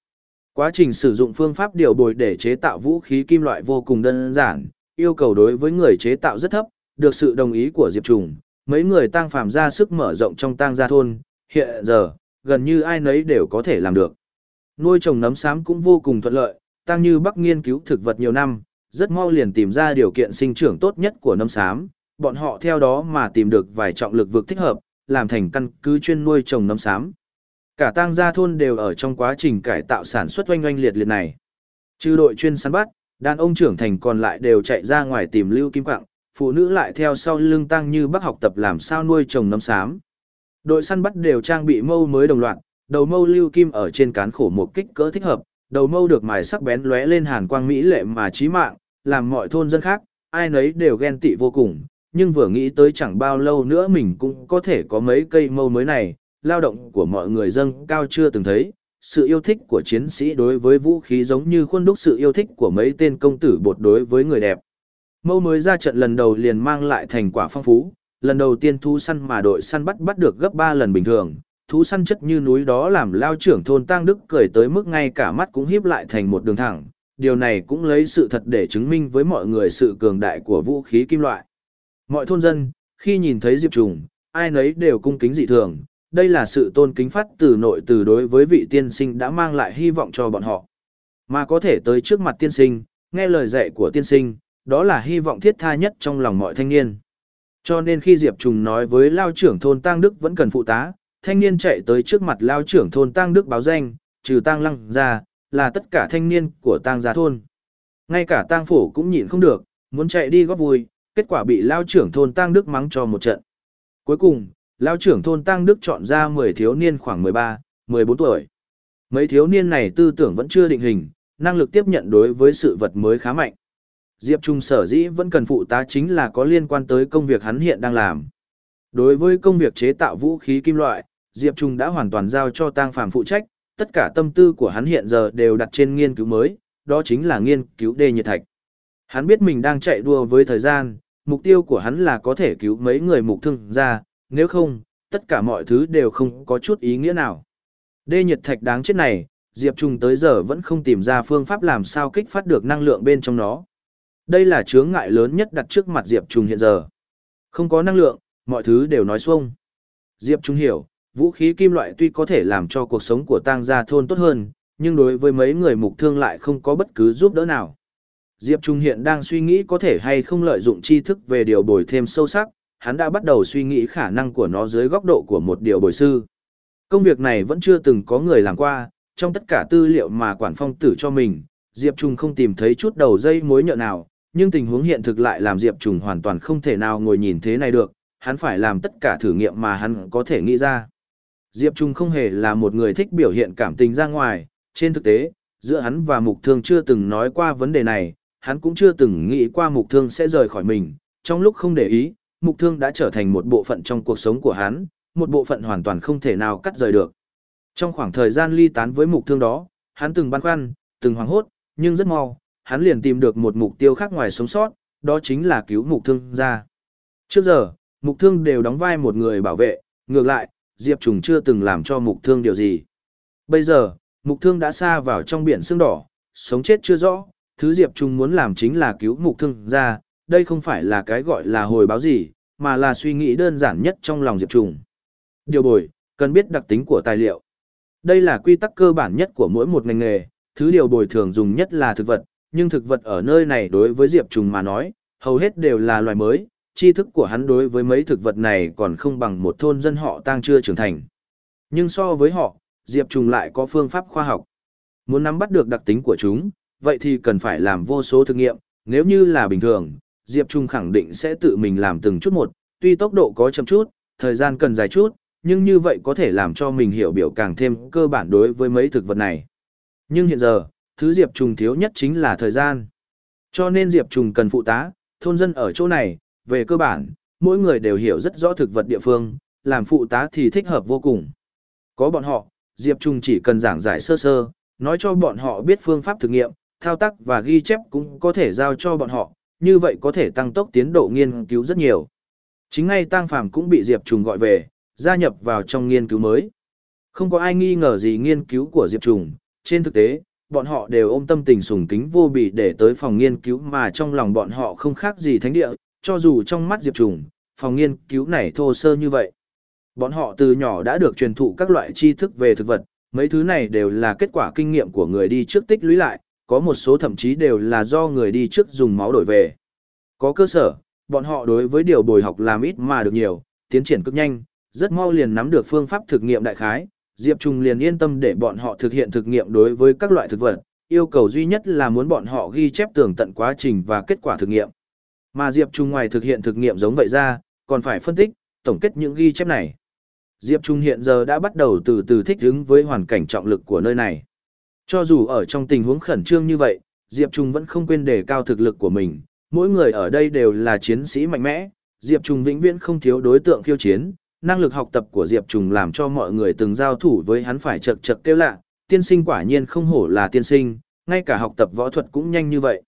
Quá trình sử dụng phương pháp điều bồi để chế tạo vũ khí kim loại vô cùng đơn giản, yêu cầu đối với người chế tạo rất thấp, được sự đồng ý của Diệp Trùng. Mấy người tăng phàm ra sức mở rộng trong tăng gia thôn, hiện giờ, gần như ai nấy đều có thể làm được. Nuôi trồng nấm xám cũng vô cùng thuận lợi, tăng như Bắc nghiên cứu thực vật nhiều năm, rất mau liền tìm ra điều kiện sinh trưởng tốt nhất của nấm xám, bọn họ theo đó mà tìm được vài trọng lực vực thích hợp, làm thành căn cứ chuyên nuôi trồng nấm xám. Cả tang gia thôn đều ở trong quá trình cải tạo sản xuất oanh oanh liệt liệt này. Trừ đội chuyên săn bắt, đàn ông trưởng thành còn lại đều chạy ra ngoài tìm lưu kim quạng, phụ nữ lại theo sau lưng tăng như bắc học tập làm sao nuôi trồng nấm xám. Đội săn bắt đều trang bị mâu mới đồng loạt, đầu mâu lưu kim ở trên cán khổ một kích cỡ thích hợp, đầu mâu được mài sắc bén lóe lên hàn quang mỹ lệ mà chí mạng, làm mọi thôn dân khác, ai nấy đều ghen tị vô cùng, nhưng vừa nghĩ tới chẳng bao lâu nữa mình cũng có thể có mấy cây mâu mới này, lao động của mọi người dân cao chưa từng thấy, sự yêu thích của chiến sĩ đối với vũ khí giống như khuôn đúc sự yêu thích của mấy tên công tử bột đối với người đẹp. Mâu mới ra trận lần đầu liền mang lại thành quả phong phú, lần đầu tiên thú săn mà đội săn bắt bắt được gấp 3 lần bình thường, thú săn chất như núi đó làm lao trưởng thôn Tăng Đức cười tới mức ngay cả mắt cũng híp lại thành một đường thẳng, điều này cũng lấy sự thật để chứng minh với mọi người sự cường đại của vũ khí kim loại. Mọi thôn dân, khi nhìn thấy Diệp Trùng, ai nấy đều cung kính dị thường, đây là sự tôn kính phát từ nội từ đối với vị tiên sinh đã mang lại hy vọng cho bọn họ. Mà có thể tới trước mặt tiên sinh, nghe lời dạy của tiên sinh, đó là hy vọng thiết tha nhất trong lòng mọi thanh niên. Cho nên khi Diệp Trùng nói với lao trưởng thôn Tăng Đức vẫn cần phụ tá, thanh niên chạy tới trước mặt lao trưởng thôn Tăng Đức báo danh, trừ Tăng Lăng ra, là tất cả thanh niên của Tăng gia thôn. Ngay cả Tăng Phổ cũng nhịn không được, muốn chạy đi góp vui, kết quả bị lao trưởng thôn Tăng Đức mắng cho một trận. Cuối cùng, lao trưởng thôn Tăng Đức chọn ra 10 thiếu niên khoảng 13, 14 tuổi. Mấy thiếu niên này tư tưởng vẫn chưa định hình, năng lực tiếp nhận đối với sự vật mới khá mạnh. Diệp Trung sở dĩ vẫn cần phụ tá chính là có liên quan tới công việc hắn hiện đang làm. Đối với công việc chế tạo vũ khí kim loại, Diệp Trung đã hoàn toàn giao cho Tang Phàm phụ trách, tất cả tâm tư của hắn hiện giờ đều đặt trên nghiên cứu mới, đó chính là nghiên cứu đê nhiệt thạch. Hắn biết mình đang chạy đua với thời gian, mục tiêu của hắn là có thể cứu mấy người mục thương ra, nếu không, tất cả mọi thứ đều không có chút ý nghĩa nào. Đê nhiệt thạch đáng chết này, Diệp Trung tới giờ vẫn không tìm ra phương pháp làm sao kích phát được năng lượng bên trong nó. Đây là chướng ngại lớn nhất đặt trước mặt Diệp Trung hiện giờ. Không có năng lượng, mọi thứ đều nói xuông. Diệp Trung hiểu, vũ khí kim loại tuy có thể làm cho cuộc sống của tang gia thôn tốt hơn, nhưng đối với mấy người mục thương lại không có bất cứ giúp đỡ nào. Diệp Trung hiện đang suy nghĩ có thể hay không lợi dụng tri thức về điều bồi thêm sâu sắc, hắn đã bắt đầu suy nghĩ khả năng của nó dưới góc độ của một điều bồi sư. Công việc này vẫn chưa từng có người làm qua, trong tất cả tư liệu mà quản phong tử cho mình, Diệp Trung không tìm thấy chút đầu dây mối nhợ nào, nhưng tình huống hiện thực lại làm Diệp Trùng hoàn toàn không thể nào ngồi nhìn thế này được, hắn phải làm tất cả thử nghiệm mà hắn có thể nghĩ ra. Diệp Trùng không hề là một người thích biểu hiện cảm tình ra ngoài, trên thực tế, giữa hắn và Mục Thương chưa từng nói qua vấn đề này, hắn cũng chưa từng nghĩ qua Mục Thương sẽ rời khỏi mình, trong lúc không để ý, Mục Thương đã trở thành một bộ phận trong cuộc sống của hắn, một bộ phận hoàn toàn không thể nào cắt rời được. Trong khoảng thời gian ly tán với Mục Thương đó, hắn từng băn khoăn, từng hoảng hốt, nhưng rất mau, hắn liền tìm được một mục tiêu khác ngoài sống sót, đó chính là cứu Mục Thương ra. Trước giờ, Mục Thương đều đóng vai một người bảo vệ, ngược lại, Diệp Trùng chưa từng làm cho Mục Thương điều gì. Bây giờ, Mục Thương đã xa vào trong biển xương đỏ, sống chết chưa rõ, thứ Diệp Trùng muốn làm chính là cứu Mục Thương ra, đây không phải là cái gọi là hồi báo gì, mà là suy nghĩ đơn giản nhất trong lòng Diệp Trùng. Điều bồi, cần biết đặc tính của tài liệu. Đây là quy tắc cơ bản nhất của mỗi một ngành nghề, thứ điều bồi thường dùng nhất là thực vật, nhưng thực vật ở nơi này đối với Diệp Trùng mà nói, hầu hết đều là loài mới, tri thức của hắn đối với mấy thực vật này còn không bằng một thôn dân họ tang chưa trưởng thành. Nhưng so với họ, Diệp Trùng lại có phương pháp khoa học. Muốn nắm bắt được đặc tính của chúng, vậy thì cần phải làm vô số thực nghiệm, nếu như là bình thường, Diệp Trung khẳng định sẽ tự mình làm từng chút một, tuy tốc độ có chậm chút, thời gian cần dài chút, nhưng như vậy có thể làm cho mình hiểu biểu càng thêm cơ bản đối với mấy thực vật này. Nhưng hiện giờ, thứ Diệp trùng thiếu nhất chính là thời gian. Cho nên Diệp trùng cần phụ tá, thôn dân ở chỗ này, về cơ bản, mỗi người đều hiểu rất rõ thực vật địa phương, làm phụ tá thì thích hợp vô cùng. Có bọn họ, Diệp trùng chỉ cần giảng giải sơ sơ, nói cho bọn họ biết phương pháp thực nghiệm, thao tác và ghi chép cũng có thể giao cho bọn họ, như vậy có thể tăng tốc tiến độ nghiên cứu rất nhiều. Chính ngay Tăng Phàm cũng bị Diệp Trùng gọi về, gia nhập vào trong nghiên cứu mới. Không có ai nghi ngờ gì nghiên cứu của Diệp Trùng, trên thực tế, bọn họ đều ôm tâm tình sùng kính vô bị để tới phòng nghiên cứu mà trong lòng bọn họ không khác gì thánh địa, cho dù trong mắt Diệp Trùng, phòng nghiên cứu này thô sơ như vậy. Bọn họ từ nhỏ đã được truyền thụ các loại tri thức về thực vật, mấy thứ này đều là kết quả kinh nghiệm của người đi trước tích lũy lại, có một số thậm chí đều là do người đi trước dùng máu đổi về. Có cơ sở, bọn họ đối với điều bồi học làm ít mà được nhiều, tiến triển cực nhanh, rất mau liền nắm được phương pháp thực nghiệm đại khái, Diệp Trung liền yên tâm để bọn họ thực hiện thực nghiệm đối với các loại thực vật, yêu cầu duy nhất là muốn bọn họ ghi chép tường tận quá trình và kết quả thực nghiệm. Mà Diệp Trung ngoài thực hiện thực nghiệm giống vậy ra, còn phải phân tích, tổng kết những ghi chép này. Diệp Trung hiện giờ đã bắt đầu từ từ thích ứng với hoàn cảnh trọng lực của nơi này. Cho dù ở trong tình huống khẩn trương như vậy, Diệp Trung vẫn không quên đề cao thực lực của mình, mỗi người ở đây đều là chiến sĩ mạnh mẽ, Diệp Trung vĩnh viễn không thiếu đối tượng khiêu chiến, năng lực học tập của Diệp Trùng làm cho mọi người từng giao thủ với hắn phải chật chật kêu lạ, tiên sinh quả nhiên không hổ là tiên sinh, ngay cả học tập võ thuật cũng nhanh như vậy.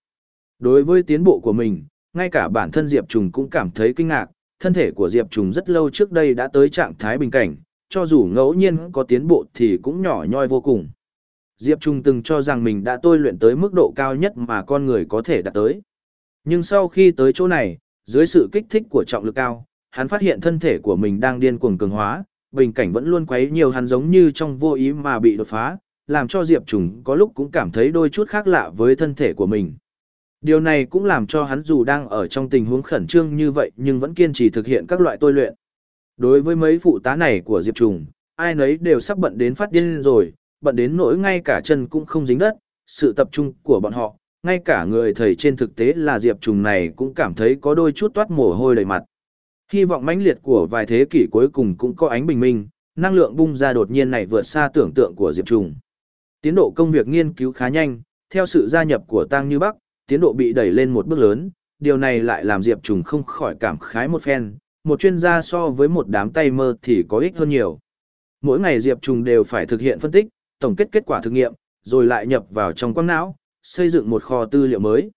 Đối với tiến bộ của mình, ngay cả bản thân Diệp Trùng cũng cảm thấy kinh ngạc, thân thể của Diệp Trùng rất lâu trước đây đã tới trạng thái bình cảnh, cho dù ngẫu nhiên có tiến bộ thì cũng nhỏ nhoi vô cùng. Diệp Trung từng cho rằng mình đã tôi luyện tới mức độ cao nhất mà con người có thể đạt tới. Nhưng sau khi tới chỗ này, dưới sự kích thích của trọng lực cao, hắn phát hiện thân thể của mình đang điên cuồng cường hóa, bình cảnh vẫn luôn quấy nhiều hắn giống như trong vô ý mà bị đột phá, làm cho Diệp Trùng có lúc cũng cảm thấy đôi chút khác lạ với thân thể của mình. Điều này cũng làm cho hắn dù đang ở trong tình huống khẩn trương như vậy nhưng vẫn kiên trì thực hiện các loại tôi luyện. Đối với mấy phụ tá này của Diệp Trùng, ai nấy đều sắp bận đến phát điên rồi, bận đến nỗi ngay cả chân cũng không dính đất, sự tập trung của bọn họ, ngay cả người thầy trên thực tế là Diệp Trùng này cũng cảm thấy có đôi chút toát mồ hôi đầy mặt. Hy vọng mãnh liệt của vài thế kỷ cuối cùng cũng có ánh bình minh, năng lượng bung ra đột nhiên này vượt xa tưởng tượng của Diệp Trùng. Tiến độ công việc nghiên cứu khá nhanh, theo sự gia nhập của Tăng Như Bắc, tiến độ bị đẩy lên một bước lớn, điều này lại làm Diệp Trùng không khỏi cảm khái một phen, một chuyên gia so với một đám tay mơ thì có ích hơn nhiều. Mỗi ngày Diệp Trùng đều phải thực hiện phân tích, tổng kết kết quả thực nghiệm, rồi lại nhập vào trong quang não, xây dựng một kho tư liệu mới.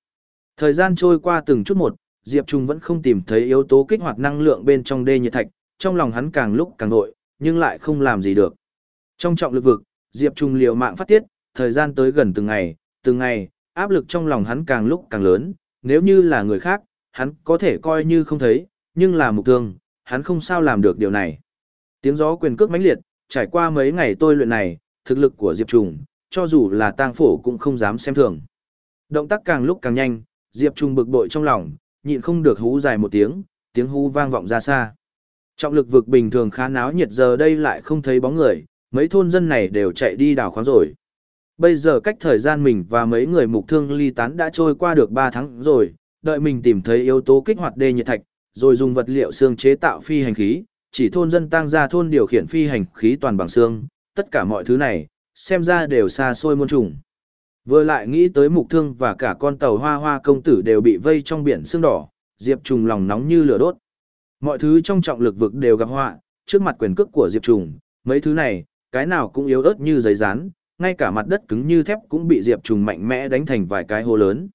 Thời gian trôi qua từng chút một, Diệp Trung vẫn không tìm thấy yếu tố kích hoạt năng lượng bên trong đê nhiệt thạch, trong lòng hắn càng lúc càng nội, nhưng lại không làm gì được. Trong trọng lực vực, Diệp Trung liều mạng phát tiết, thời gian tới gần từng ngày, từng ngày, áp lực trong lòng hắn càng lúc càng lớn, nếu như là người khác, hắn có thể coi như không thấy, nhưng là mục thương, hắn không sao làm được điều này. Tiếng gió quyền cước mãnh liệt, trải qua mấy ngày tôi luyện này, thực lực của Diệp Trùng, cho dù là tang phổ cũng không dám xem thường. Động tác càng lúc càng nhanh, Diệp Trùng bực bội trong lòng, nhịn không được hú dài một tiếng, tiếng hú vang vọng ra xa. Trọng lực vực bình thường khá náo nhiệt giờ đây lại không thấy bóng người, mấy thôn dân này đều chạy đi đào khoáng rồi. Bây giờ cách thời gian mình và mấy người mục thương ly tán đã trôi qua được 3 tháng rồi, đợi mình tìm thấy yếu tố kích hoạt đê nhiệt thạch, rồi dùng vật liệu xương chế tạo phi hành khí, chỉ thôn dân tăng ra thôn điều khiển phi hành khí toàn bằng xương, tất cả mọi thứ này, xem ra đều xa xôi muôn trùng. Vừa lại nghĩ tới mục thương và cả con tàu hoa hoa công tử đều bị vây trong biển xương đỏ, Diệp Trùng lòng nóng như lửa đốt. Mọi thứ trong trọng lực vực đều gặp họa, trước mặt quyền cước của Diệp Trùng, mấy thứ này, cái nào cũng yếu ớt như giấy rán, ngay cả mặt đất cứng như thép cũng bị Diệp Trùng mạnh mẽ đánh thành vài cái hố lớn.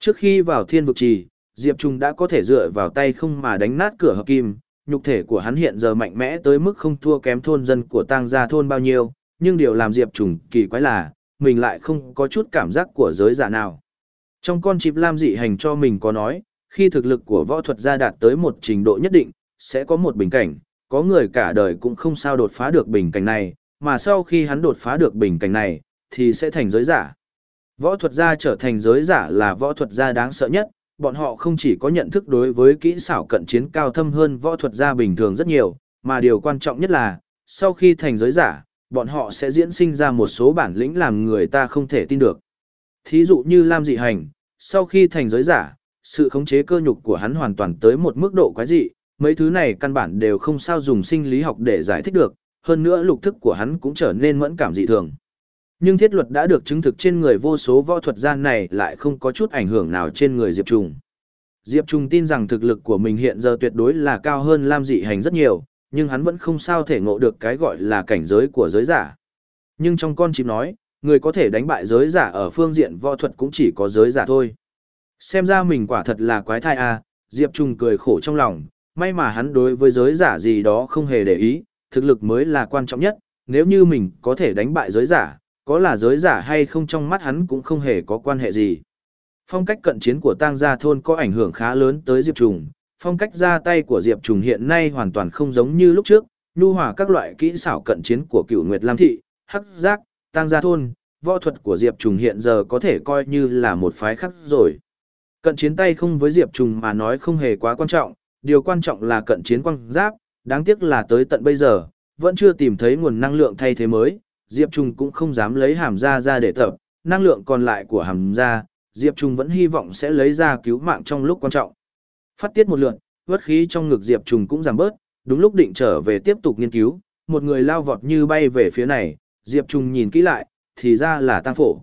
Trước khi vào thiên vực trì, Diệp Trùng đã có thể dựa vào tay không mà đánh nát cửa hợp kim, nhục thể của hắn hiện giờ mạnh mẽ tới mức không thua kém thôn dân của tang gia thôn bao nhiêu, nhưng điều làm Diệp Trùng kỳ quái là, mình lại không có chút cảm giác của giới giả nào. Trong con chip lam dị hành cho mình có nói, khi thực lực của võ thuật gia đạt tới một trình độ nhất định, sẽ có một bình cảnh, có người cả đời cũng không sao đột phá được bình cảnh này, mà sau khi hắn đột phá được bình cảnh này, thì sẽ thành giới giả. Võ thuật gia trở thành giới giả là võ thuật gia đáng sợ nhất, bọn họ không chỉ có nhận thức đối với kỹ xảo cận chiến cao thâm hơn võ thuật gia bình thường rất nhiều, mà điều quan trọng nhất là, sau khi thành giới giả, bọn họ sẽ diễn sinh ra một số bản lĩnh làm người ta không thể tin được. Thí dụ như Lam dị hành, sau khi thành giới giả, sự khống chế cơ nhục của hắn hoàn toàn tới một mức độ quái dị, mấy thứ này căn bản đều không sao dùng sinh lý học để giải thích được, hơn nữa lục thức của hắn cũng trở nên mẫn cảm dị thường. Nhưng thiết luật đã được chứng thực trên người vô số võ thuật gian này lại không có chút ảnh hưởng nào trên người Diệp Trùng. Diệp Trùng tin rằng thực lực của mình hiện giờ tuyệt đối là cao hơn Lam dị hành rất nhiều, nhưng hắn vẫn không sao thể ngộ được cái gọi là cảnh giới của giới giả. Nhưng trong con chim nói, người có thể đánh bại giới giả ở phương diện võ thuật cũng chỉ có giới giả thôi. Xem ra mình quả thật là quái thai à, Diệp Trung cười khổ trong lòng, may mà hắn đối với giới giả gì đó không hề để ý, thực lực mới là quan trọng nhất, nếu như mình có thể đánh bại giới giả, có là giới giả hay không trong mắt hắn cũng không hề có quan hệ gì. Phong cách cận chiến của tang gia thôn có ảnh hưởng khá lớn tới Diệp Trùng, phong cách ra tay của Diệp Trùng hiện nay hoàn toàn không giống như lúc trước, nhu hòa các loại kỹ xảo cận chiến của cựu Nguyệt Lam Thị, Hắc Giác, Tăng Gia Thôn, võ thuật của Diệp Trùng hiện giờ có thể coi như là một phái khác rồi. Cận chiến tay không với Diệp Trùng mà nói không hề quá quan trọng, điều quan trọng là cận chiến quang giáp, đáng tiếc là tới tận bây giờ, vẫn chưa tìm thấy nguồn năng lượng thay thế mới, Diệp Trùng cũng không dám lấy hàm ra ra để tập, năng lượng còn lại của hàm ra, Diệp Trùng vẫn hy vọng sẽ lấy ra cứu mạng trong lúc quan trọng. Phát tiết một lượn, vớt khí trong ngực Diệp Trùng cũng giảm bớt, đúng lúc định trở về tiếp tục nghiên cứu, một người lao vọt như bay về phía này, Diệp Trùng nhìn kỹ lại, thì ra là tang phổ.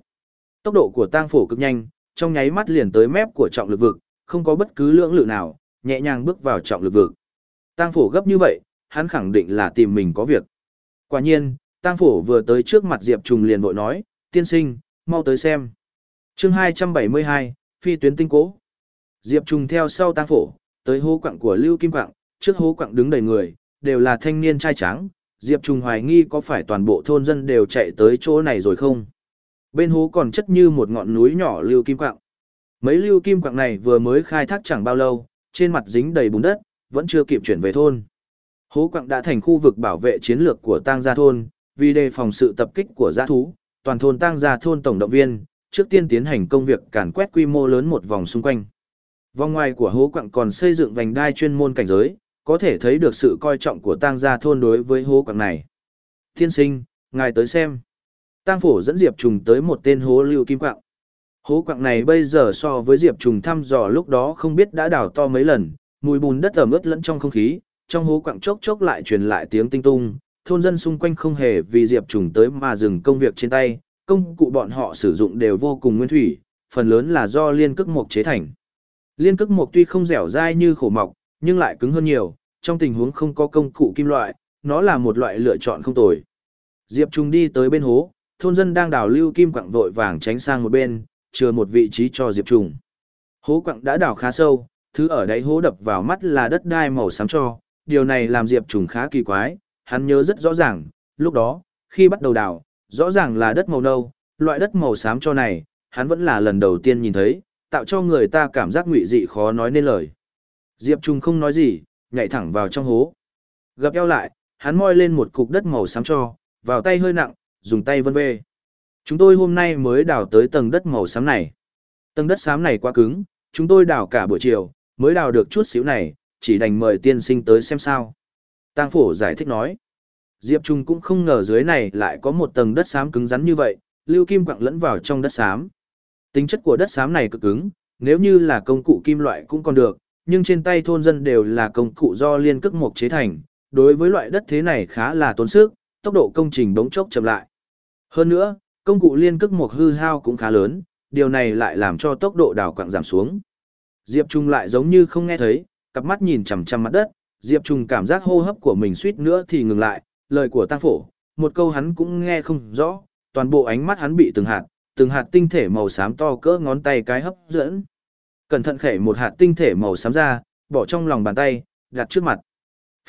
Tốc độ của tang phổ cực nhanh, trong nháy mắt liền tới mép của trọng lực vực, không có bất cứ lưỡng lự nào, nhẹ nhàng bước vào trọng lực vực. Tang phổ gấp như vậy, hắn khẳng định là tìm mình có việc. Quả nhiên, tang phổ vừa tới trước mặt Diệp Trùng liền vội nói, tiên sinh, mau tới xem. chương 272, phi tuyến tinh cố. Diệp Trùng theo sau tang phổ, tới hố quặng của Lưu Kim Quặng, trước hố quặng đứng đầy người, đều là thanh niên trai trắng. Diệp Trùng hoài nghi có phải toàn bộ thôn dân đều chạy tới chỗ này rồi không? Bên hố còn chất như một ngọn núi nhỏ Lưu Kim Quặng. Mấy Lưu Kim Quặng này vừa mới khai thác chẳng bao lâu, trên mặt dính đầy bùn đất, vẫn chưa kịp chuyển về thôn. Hố quặng đã thành khu vực bảo vệ chiến lược của Tang Gia Thôn, vì đề phòng sự tập kích của giã thú, toàn thôn Tang Gia Thôn tổng động viên, trước tiên tiến hành công việc càn quét quy mô lớn một vòng xung quanh. Vòng ngoài của hố quặng còn xây dựng vành đai chuyên môn cảnh giới, có thể thấy được sự coi trọng của tang gia thôn đối với hố quặng này. Thiên sinh, ngài tới xem. Tang phổ dẫn Diệp Trùng tới một tên hố lưu kim quặng. Hố quặng này bây giờ so với Diệp Trùng thăm dò lúc đó không biết đã đào to mấy lần, mùi bùn đất ẩm ướt lẫn trong không khí, trong hố quặng chốc chốc lại truyền lại tiếng tinh tung, thôn dân xung quanh không hề vì Diệp Trùng tới mà dừng công việc trên tay, công cụ bọn họ sử dụng đều vô cùng nguyên thủy, phần lớn là do liên cức mộc chế thành. Liên cức mộc tuy không dẻo dai như khổ mọc, nhưng lại cứng hơn nhiều, trong tình huống không có công cụ kim loại, nó là một loại lựa chọn không tồi. Diệp Trung đi tới bên hố, thôn dân đang đào lưu kim quặng vội vàng tránh sang một bên, chừa một vị trí cho Diệp Trung. Hố quặng đã đào khá sâu, thứ ở đáy hố đập vào mắt là đất đai màu xám cho, điều này làm Diệp Trung khá kỳ quái, hắn nhớ rất rõ ràng, lúc đó, khi bắt đầu đào, rõ ràng là đất màu nâu, loại đất màu xám cho này, hắn vẫn là lần đầu tiên nhìn thấy, tạo cho người ta cảm giác ngụy dị khó nói nên lời. Diệp Trung không nói gì, nhảy thẳng vào trong hố. Gập eo lại, hắn moi lên một cục đất màu xám cho, vào tay hơi nặng, dùng tay vân về. Chúng tôi hôm nay mới đào tới tầng đất màu xám này. Tầng đất xám này quá cứng, chúng tôi đào cả buổi chiều, mới đào được chút xíu này, chỉ đành mời tiên sinh tới xem sao. Tang phổ giải thích nói. Diệp Trung cũng không ngờ dưới này lại có một tầng đất xám cứng rắn như vậy, lưu kim quặng lẫn vào trong đất xám. Tính chất của đất xám này cực cứng, nếu như là công cụ kim loại cũng còn được, nhưng trên tay thôn dân đều là công cụ do liên cước mộc chế thành, đối với loại đất thế này khá là tốn sức, tốc độ công trình bỗng chốc chậm lại. Hơn nữa, công cụ liên cước mộc hư hao cũng khá lớn, điều này lại làm cho tốc độ đào quặng giảm xuống. Diệp Trung lại giống như không nghe thấy, cặp mắt nhìn chằm chằm mặt đất, Diệp Trung cảm giác hô hấp của mình suýt nữa thì ngừng lại, lời của Tăng Phổ, một câu hắn cũng nghe không rõ, toàn bộ ánh mắt hắn bị từng hạt, từng hạt tinh thể màu xám to cỡ ngón tay cái hấp dẫn. Cẩn thận khẽ một hạt tinh thể màu xám ra, bỏ trong lòng bàn tay, đặt trước mặt.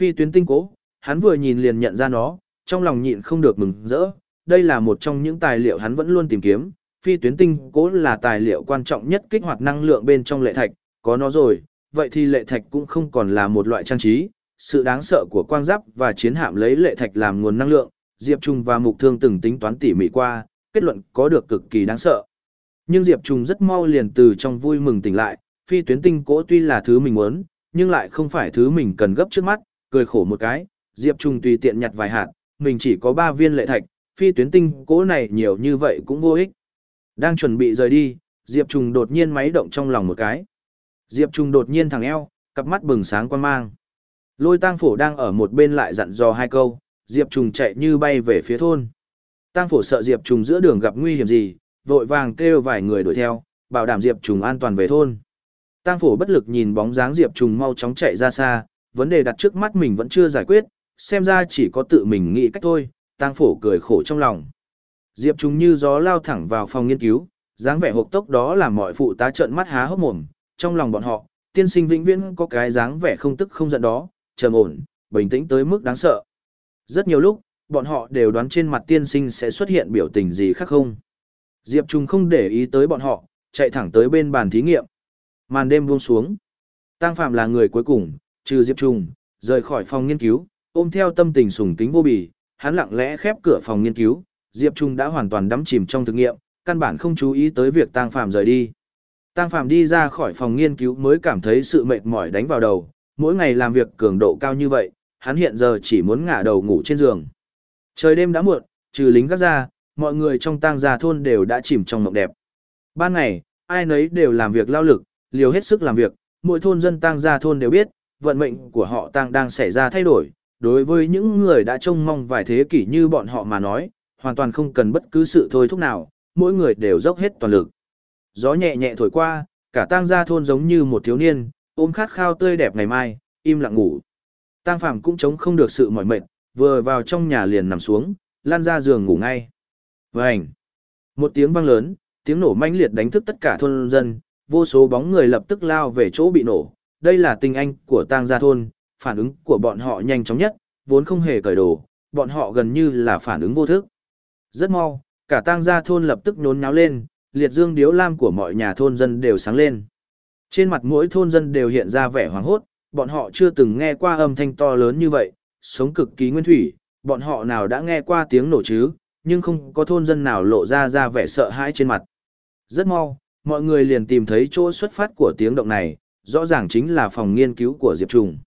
Phi tuyến tinh cố, hắn vừa nhìn liền nhận ra nó, trong lòng nhịn không được mừng rỡ. Đây là một trong những tài liệu hắn vẫn luôn tìm kiếm. Phi tuyến tinh cố là tài liệu quan trọng nhất kích hoạt năng lượng bên trong lệ thạch, có nó rồi, vậy thì lệ thạch cũng không còn là một loại trang trí. Sự đáng sợ của quang giáp và chiến hạm lấy lệ thạch làm nguồn năng lượng, Diệp Trung và Mục Thương từng tính toán tỉ mỉ qua, kết luận có được cực kỳ đáng sợ. Nhưng Diệp Trung rất mau liền từ trong vui mừng tỉnh lại, phi tuyến tinh cố tuy là thứ mình muốn, nhưng lại không phải thứ mình cần gấp trước mắt, cười khổ một cái, Diệp Trung tùy tiện nhặt vài hạt, mình chỉ có 3 viên lệ thạch, phi tuyến tinh cố này nhiều như vậy cũng vô ích. Đang chuẩn bị rời đi, Diệp Trung đột nhiên máy động trong lòng một cái. Diệp Trung đột nhiên thẳng eo, cặp mắt bừng sáng quan mang. Lôi tang phổ đang ở một bên lại dặn dò hai câu, Diệp Trung chạy như bay về phía thôn. Tang phổ sợ Diệp Trung giữa đường gặp nguy hiểm gì, vội vàng kêu vài người đuổi theo, bảo đảm Diệp Trung an toàn về thôn. Tang phổ bất lực nhìn bóng dáng Diệp Trung mau chóng chạy ra xa, vấn đề đặt trước mắt mình vẫn chưa giải quyết, xem ra chỉ có tự mình nghĩ cách thôi, Tang phổ cười khổ trong lòng. Diệp Trung như gió lao thẳng vào phòng nghiên cứu, dáng vẻ hộp tốc đó làm mọi phụ tá trợn mắt há hốc mồm, trong lòng bọn họ, tiên sinh vĩnh viễn có cái dáng vẻ không tức không giận đó, trầm ổn, bình tĩnh tới mức đáng sợ. Rất nhiều lúc, bọn họ đều đoán trên mặt tiên sinh sẽ xuất hiện biểu tình gì khác không. Diệp Trung không để ý tới bọn họ, chạy thẳng tới bên bàn thí nghiệm. Màn đêm buông xuống. Tăng Phạm là người cuối cùng, trừ Diệp Trung, rời khỏi phòng nghiên cứu, ôm theo tâm tình sùng kính vô bì, hắn lặng lẽ khép cửa phòng nghiên cứu, Diệp Trung đã hoàn toàn đắm chìm trong thực nghiệm, căn bản không chú ý tới việc Tăng Phạm rời đi. Tăng Phạm đi ra khỏi phòng nghiên cứu mới cảm thấy sự mệt mỏi đánh vào đầu, mỗi ngày làm việc cường độ cao như vậy, hắn hiện giờ chỉ muốn ngả đầu ngủ trên giường. Trời đêm đã muộn, trừ lính gác ra, mọi người trong tang gia thôn đều đã chìm trong mộng đẹp. Ban ngày, ai nấy đều làm việc lao lực, liều hết sức làm việc, mỗi thôn dân tang gia thôn đều biết, vận mệnh của họ tang đang xảy ra thay đổi. Đối với những người đã trông mong vài thế kỷ như bọn họ mà nói, hoàn toàn không cần bất cứ sự thôi thúc nào, mỗi người đều dốc hết toàn lực. Gió nhẹ nhẹ thổi qua, cả tang gia thôn giống như một thiếu niên, ôm khát khao tươi đẹp ngày mai, im lặng ngủ. Tang Phàm cũng chống không được sự mỏi mệt, vừa vào trong nhà liền nằm xuống, lan ra giường ngủ ngay. Vành! Một tiếng vang lớn, tiếng nổ manh liệt đánh thức tất cả thôn dân, vô số bóng người lập tức lao về chỗ bị nổ. Đây là tình anh của tang gia thôn, phản ứng của bọn họ nhanh chóng nhất, vốn không hề cởi đồ, bọn họ gần như là phản ứng vô thức. Rất mau, cả tang gia thôn lập tức nhốn nháo lên, liệt dương điếu lam của mọi nhà thôn dân đều sáng lên. Trên mặt mỗi thôn dân đều hiện ra vẻ hoảng hốt, bọn họ chưa từng nghe qua âm thanh to lớn như vậy, sống cực kỳ nguyên thủy, bọn họ nào đã nghe qua tiếng nổ chứ, nhưng không có thôn dân nào lộ ra ra vẻ sợ hãi trên mặt. Rất mau, mọi người liền tìm thấy chỗ xuất phát của tiếng động này, rõ ràng chính là phòng nghiên cứu của Diệp Trùng.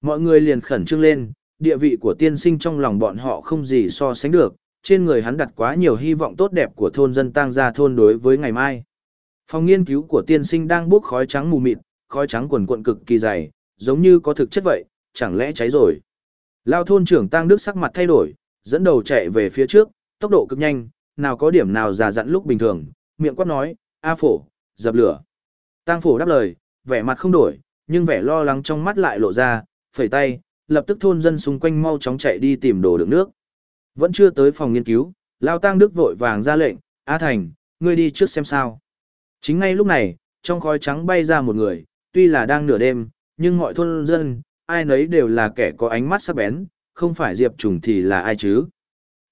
Mọi người liền khẩn trương lên, địa vị của tiên sinh trong lòng bọn họ không gì so sánh được, trên người hắn đặt quá nhiều hy vọng tốt đẹp của thôn dân tăng gia thôn đối với ngày mai. Phòng nghiên cứu của tiên sinh đang bốc khói trắng mù mịt, khói trắng quần cuộn cực kỳ dày, giống như có thực chất vậy, chẳng lẽ cháy rồi. Lao thôn trưởng Tăng Đức sắc mặt thay đổi, dẫn đầu chạy về phía trước, tốc độ cực nhanh, nào có điểm nào già dặn lúc bình thường, miệng quát nói, A phổ, dập lửa. Tăng phổ đáp lời, vẻ mặt không đổi, nhưng vẻ lo lắng trong mắt lại lộ ra, phẩy tay, lập tức thôn dân xung quanh mau chóng chạy đi tìm đồ đựng nước. Vẫn chưa tới phòng nghiên cứu, Lao Tăng Đức vội vàng ra lệnh, A Thành, ngươi đi trước xem sao. Chính ngay lúc này, trong khói trắng bay ra một người, tuy là đang nửa đêm, nhưng mọi thôn dân, ai nấy đều là kẻ có ánh mắt sắc bén, không phải Diệp Trùng thì là ai chứ.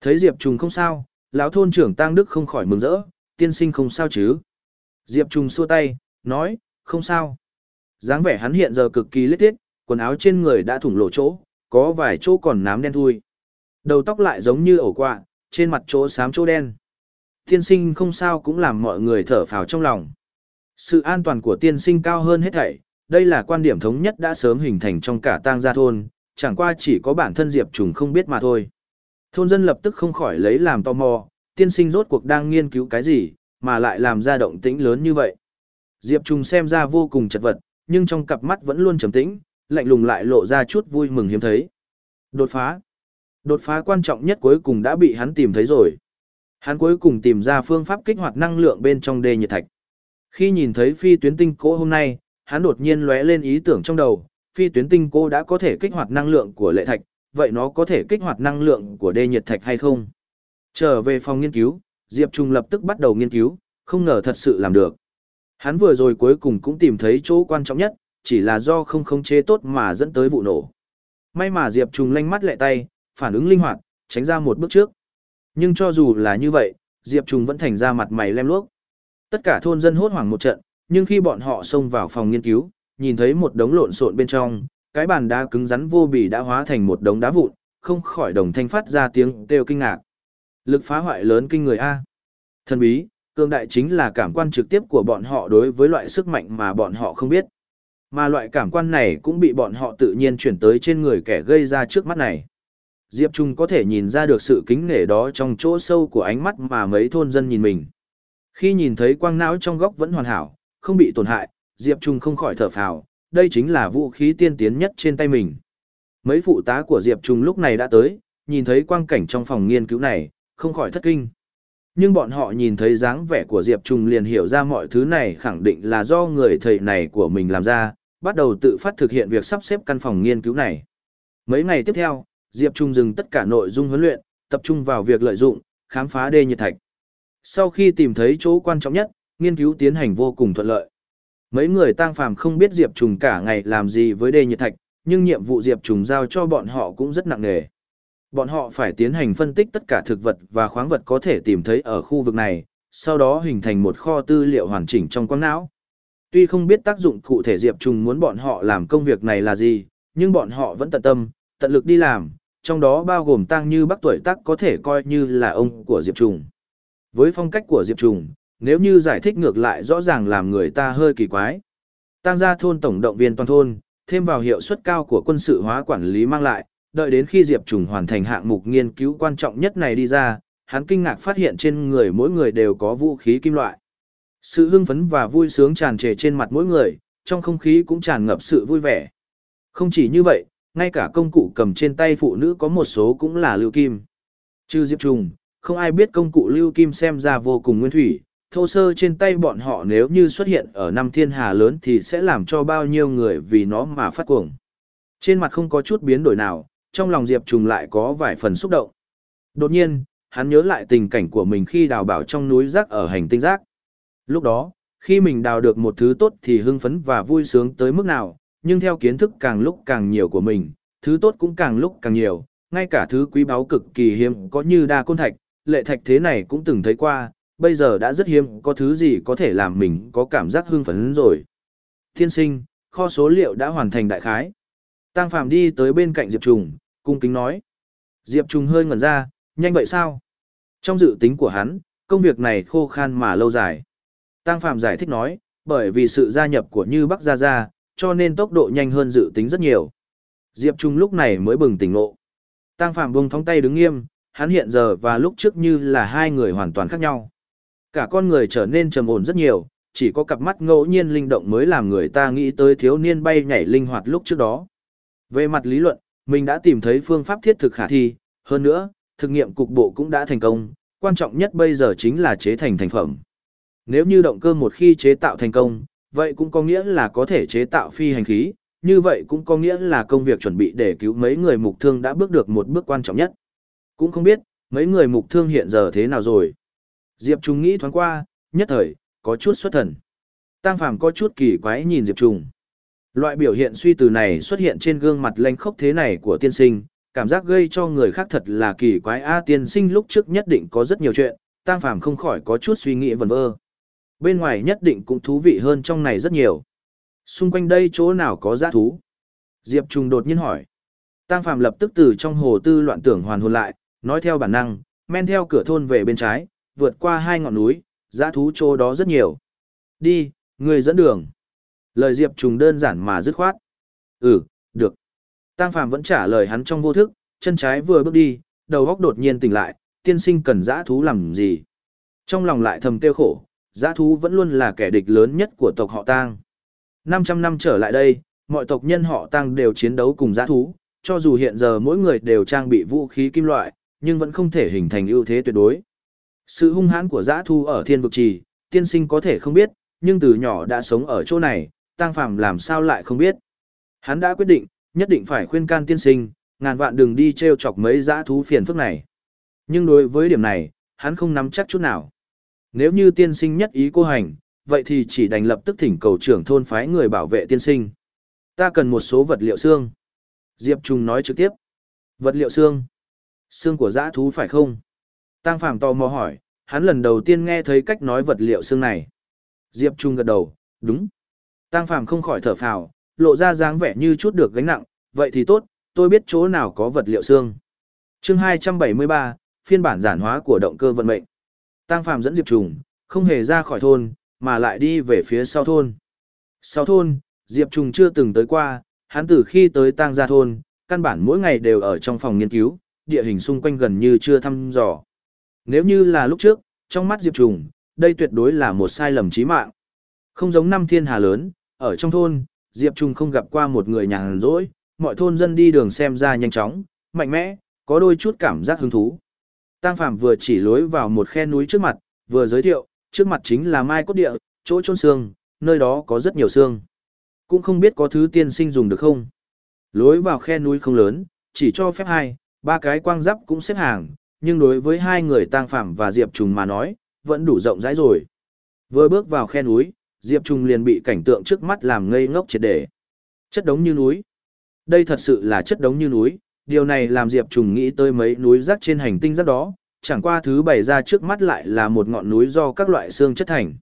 Thấy Diệp Trùng không sao, lão thôn trưởng Tăng Đức không khỏi mừng rỡ, tiên sinh không sao chứ. Diệp Trùng xua tay, nói, không sao. dáng vẻ hắn hiện giờ cực kỳ lết thiết, quần áo trên người đã thủng lộ chỗ, có vài chỗ còn nám đen thui. Đầu tóc lại giống như ổ quạ, trên mặt chỗ xám chỗ đen. Tiên sinh không sao cũng làm mọi người thở phào trong lòng. Sự an toàn của tiên sinh cao hơn hết thảy, đây là quan điểm thống nhất đã sớm hình thành trong cả tang gia thôn, chẳng qua chỉ có bản thân Diệp Trùng không biết mà thôi. Thôn dân lập tức không khỏi lấy làm tò mò, tiên sinh rốt cuộc đang nghiên cứu cái gì, mà lại làm ra động tĩnh lớn như vậy. Diệp Trùng xem ra vô cùng chật vật, nhưng trong cặp mắt vẫn luôn trầm tĩnh, lạnh lùng lại lộ ra chút vui mừng hiếm thấy. Đột phá. Đột phá quan trọng nhất cuối cùng đã bị hắn tìm thấy rồi. Hắn cuối cùng tìm ra phương pháp kích hoạt năng lượng bên trong đê nhiệt thạch. Khi nhìn thấy phi tuyến tinh cỗ hôm nay, hắn đột nhiên lóe lên ý tưởng trong đầu, phi tuyến tinh cô đã có thể kích hoạt năng lượng của lệ thạch, vậy nó có thể kích hoạt năng lượng của đê nhiệt thạch hay không? Trở về phòng nghiên cứu, Diệp Trung lập tức bắt đầu nghiên cứu, không ngờ thật sự làm được. Hắn vừa rồi cuối cùng cũng tìm thấy chỗ quan trọng nhất, chỉ là do không khống chế tốt mà dẫn tới vụ nổ. May mà Diệp Trung lanh mắt lẹ tay, phản ứng linh hoạt, tránh ra một bước trước. Nhưng cho dù là như vậy, Diệp Trung vẫn thành ra mặt mày lem luốc. Tất cả thôn dân hốt hoảng một trận, nhưng khi bọn họ xông vào phòng nghiên cứu, nhìn thấy một đống lộn xộn bên trong, cái bàn đá cứng rắn vô bì đã hóa thành một đống đá vụn, không khỏi đồng thanh phát ra tiếng kêu kinh ngạc. Lực phá hoại lớn kinh người A. Thần bí, cương đại chính là cảm quan trực tiếp của bọn họ đối với loại sức mạnh mà bọn họ không biết. Mà loại cảm quan này cũng bị bọn họ tự nhiên chuyển tới trên người kẻ gây ra trước mắt này. Diệp Trung có thể nhìn ra được sự kính nể đó trong chỗ sâu của ánh mắt mà mấy thôn dân nhìn mình. Khi nhìn thấy quang não trong góc vẫn hoàn hảo, không bị tổn hại, Diệp Trung không khỏi thở phào, đây chính là vũ khí tiên tiến nhất trên tay mình. Mấy phụ tá của Diệp Trung lúc này đã tới, nhìn thấy quang cảnh trong phòng nghiên cứu này, không khỏi thất kinh. Nhưng bọn họ nhìn thấy dáng vẻ của Diệp Trung liền hiểu ra mọi thứ này khẳng định là do người thầy này của mình làm ra, bắt đầu tự phát thực hiện việc sắp xếp căn phòng nghiên cứu này. Mấy ngày tiếp theo, Diệp Trung dừng tất cả nội dung huấn luyện, tập trung vào việc lợi dụng, khám phá đê nhiệt thạch. Sau khi tìm thấy chỗ quan trọng nhất, nghiên cứu tiến hành vô cùng thuận lợi. Mấy người tang phàm không biết Diệp Trùng cả ngày làm gì với đê nhiệt thạch, nhưng nhiệm vụ Diệp Trùng giao cho bọn họ cũng rất nặng nề. Bọn họ phải tiến hành phân tích tất cả thực vật và khoáng vật có thể tìm thấy ở khu vực này, sau đó hình thành một kho tư liệu hoàn chỉnh trong quang não. Tuy không biết tác dụng cụ thể Diệp Trùng muốn bọn họ làm công việc này là gì, nhưng bọn họ vẫn tận tâm, tận lực đi làm, trong đó bao gồm tăng như bác tuổi tác có thể coi như là ông của Diệp Trùng. Với phong cách của Diệp Trùng, nếu như giải thích ngược lại rõ ràng làm người ta hơi kỳ quái. Tăng gia thôn tổng động viên toàn thôn, thêm vào hiệu suất cao của quân sự hóa quản lý mang lại, đợi đến khi Diệp Trùng hoàn thành hạng mục nghiên cứu quan trọng nhất này đi ra, hắn kinh ngạc phát hiện trên người mỗi người đều có vũ khí kim loại. Sự hưng phấn và vui sướng tràn trề trên mặt mỗi người, trong không khí cũng tràn ngập sự vui vẻ. Không chỉ như vậy, ngay cả công cụ cầm trên tay phụ nữ có một số cũng là lưu kim. Trừ Diệp Trùng, không ai biết công cụ lưu kim xem ra vô cùng nguyên thủy, thô sơ trên tay bọn họ nếu như xuất hiện ở năm thiên hà lớn thì sẽ làm cho bao nhiêu người vì nó mà phát cuồng. Trên mặt không có chút biến đổi nào, trong lòng Diệp Trùng lại có vài phần xúc động. Đột nhiên, hắn nhớ lại tình cảnh của mình khi đào bảo trong núi rác ở hành tinh rác. Lúc đó, khi mình đào được một thứ tốt thì hưng phấn và vui sướng tới mức nào, nhưng theo kiến thức càng lúc càng nhiều của mình, thứ tốt cũng càng lúc càng nhiều, ngay cả thứ quý báu cực kỳ hiếm có như đa côn thạch, lệ thạch thế này cũng từng thấy qua, bây giờ đã rất hiếm có thứ gì có thể làm mình có cảm giác hưng phấn rồi. Thiên sinh, kho số liệu đã hoàn thành đại khái. Tăng Phạm đi tới bên cạnh Diệp Trùng, cung kính nói. Diệp Trùng hơi ngẩn ra, nhanh vậy sao? Trong dự tính của hắn, công việc này khô khan mà lâu dài. Tăng Phạm giải thích nói, bởi vì sự gia nhập của Như Bắc Gia Gia, cho nên tốc độ nhanh hơn dự tính rất nhiều. Diệp Trung lúc này mới bừng tỉnh ngộ. Tăng Phạm buông thóng tay đứng nghiêm, hắn hiện giờ và lúc trước như là hai người hoàn toàn khác nhau. Cả con người trở nên trầm ổn rất nhiều, chỉ có cặp mắt ngẫu nhiên linh động mới làm người ta nghĩ tới thiếu niên bay nhảy linh hoạt lúc trước đó. Về mặt lý luận, mình đã tìm thấy phương pháp thiết thực khả thi, hơn nữa, thực nghiệm cục bộ cũng đã thành công, quan trọng nhất bây giờ chính là chế thành thành phẩm. Nếu như động cơ một khi chế tạo thành công, vậy cũng có nghĩa là có thể chế tạo phi hành khí, như vậy cũng có nghĩa là công việc chuẩn bị để cứu mấy người mục thương đã bước được một bước quan trọng nhất. Cũng không biết, mấy người mục thương hiện giờ thế nào rồi. Diệp Trung nghĩ thoáng qua, nhất thời, có chút xuất thần. Tăng Phàm có chút kỳ quái nhìn Diệp Trung. Loại biểu hiện suy từ này xuất hiện trên gương mặt lanh khốc thế này của tiên sinh, cảm giác gây cho người khác thật là kỳ quái a tiên sinh lúc trước nhất định có rất nhiều chuyện, Tăng Phàm không khỏi có chút suy nghĩ vẩn vơ. Bên ngoài nhất định cũng thú vị hơn trong này rất nhiều. Xung quanh đây chỗ nào có giá thú? Diệp Trung đột nhiên hỏi. Tăng Phàm lập tức từ trong hồ tư loạn tưởng hoàn hồn lại, nói theo bản năng, men theo cửa thôn về bên trái, vượt qua hai ngọn núi, giã thú chỗ đó rất nhiều. Đi, người dẫn đường. Lời Diệp Trùng đơn giản mà dứt khoát. Ừ, được. Tăng Phàm vẫn trả lời hắn trong vô thức, chân trái vừa bước đi, đầu góc đột nhiên tỉnh lại, tiên sinh cần giã thú làm gì? Trong lòng lại thầm tiêu khổ, giã thú vẫn luôn là kẻ địch lớn nhất của tộc họ Tang. 500 năm trở lại đây, mọi tộc nhân họ Tang đều chiến đấu cùng giã thú, cho dù hiện giờ mỗi người đều trang bị vũ khí kim loại, nhưng vẫn không thể hình thành ưu thế tuyệt đối. Sự hung hãn của giã thu ở thiên vực trì, tiên sinh có thể không biết, nhưng từ nhỏ đã sống ở chỗ này, Tăng Phàm làm sao lại không biết. Hắn đã quyết định, nhất định phải khuyên can tiên sinh, ngàn vạn đừng đi treo chọc mấy giã thú phiền phức này. Nhưng đối với điểm này, hắn không nắm chắc chút nào. Nếu như tiên sinh nhất ý cô hành, vậy thì chỉ đành lập tức thỉnh cầu trưởng thôn phái người bảo vệ tiên sinh. Ta cần một số vật liệu xương. Diệp Trung nói trực tiếp. Vật liệu xương. Xương của dã thú phải không? Tang Phàm tò mò hỏi, hắn lần đầu tiên nghe thấy cách nói vật liệu xương này. Diệp Trung gật đầu, đúng. Tang Phàm không khỏi thở phào, lộ ra dáng vẻ như chút được gánh nặng, vậy thì tốt, tôi biết chỗ nào có vật liệu xương. Chương 273, phiên bản giản hóa của động cơ vận mệnh. Tang Phàm dẫn Diệp Trùng, không hề ra khỏi thôn, mà lại đi về phía sau thôn. Sau thôn, Diệp Trùng chưa từng tới qua, hắn từ khi tới Tang Gia thôn, căn bản mỗi ngày đều ở trong phòng nghiên cứu, địa hình xung quanh gần như chưa thăm dò. Nếu như là lúc trước, trong mắt Diệp Trùng, đây tuyệt đối là một sai lầm chí mạng. Không giống năm thiên hà lớn, ở trong thôn, Diệp Trùng không gặp qua một người nhàn rỗi, mọi thôn dân đi đường xem ra nhanh chóng, mạnh mẽ, có đôi chút cảm giác hứng thú. Tăng Phạm vừa chỉ lối vào một khe núi trước mặt, vừa giới thiệu, trước mặt chính là Mai Cốt Địa, chỗ trôn xương, nơi đó có rất nhiều xương. Cũng không biết có thứ tiên sinh dùng được không. Lối vào khe núi không lớn, chỉ cho phép hai, ba cái quang giáp cũng xếp hàng, nhưng đối với hai người Tang Phạm và Diệp Trùng mà nói, vẫn đủ rộng rãi rồi. Vừa bước vào khe núi, Diệp Trùng liền bị cảnh tượng trước mắt làm ngây ngốc triệt để. Chất đống như núi. Đây thật sự là chất đống như núi, điều này làm Diệp Trùng nghĩ tới mấy núi rác trên hành tinh rác đó, chẳng qua thứ bày ra trước mắt lại là một ngọn núi do các loại xương chất thành.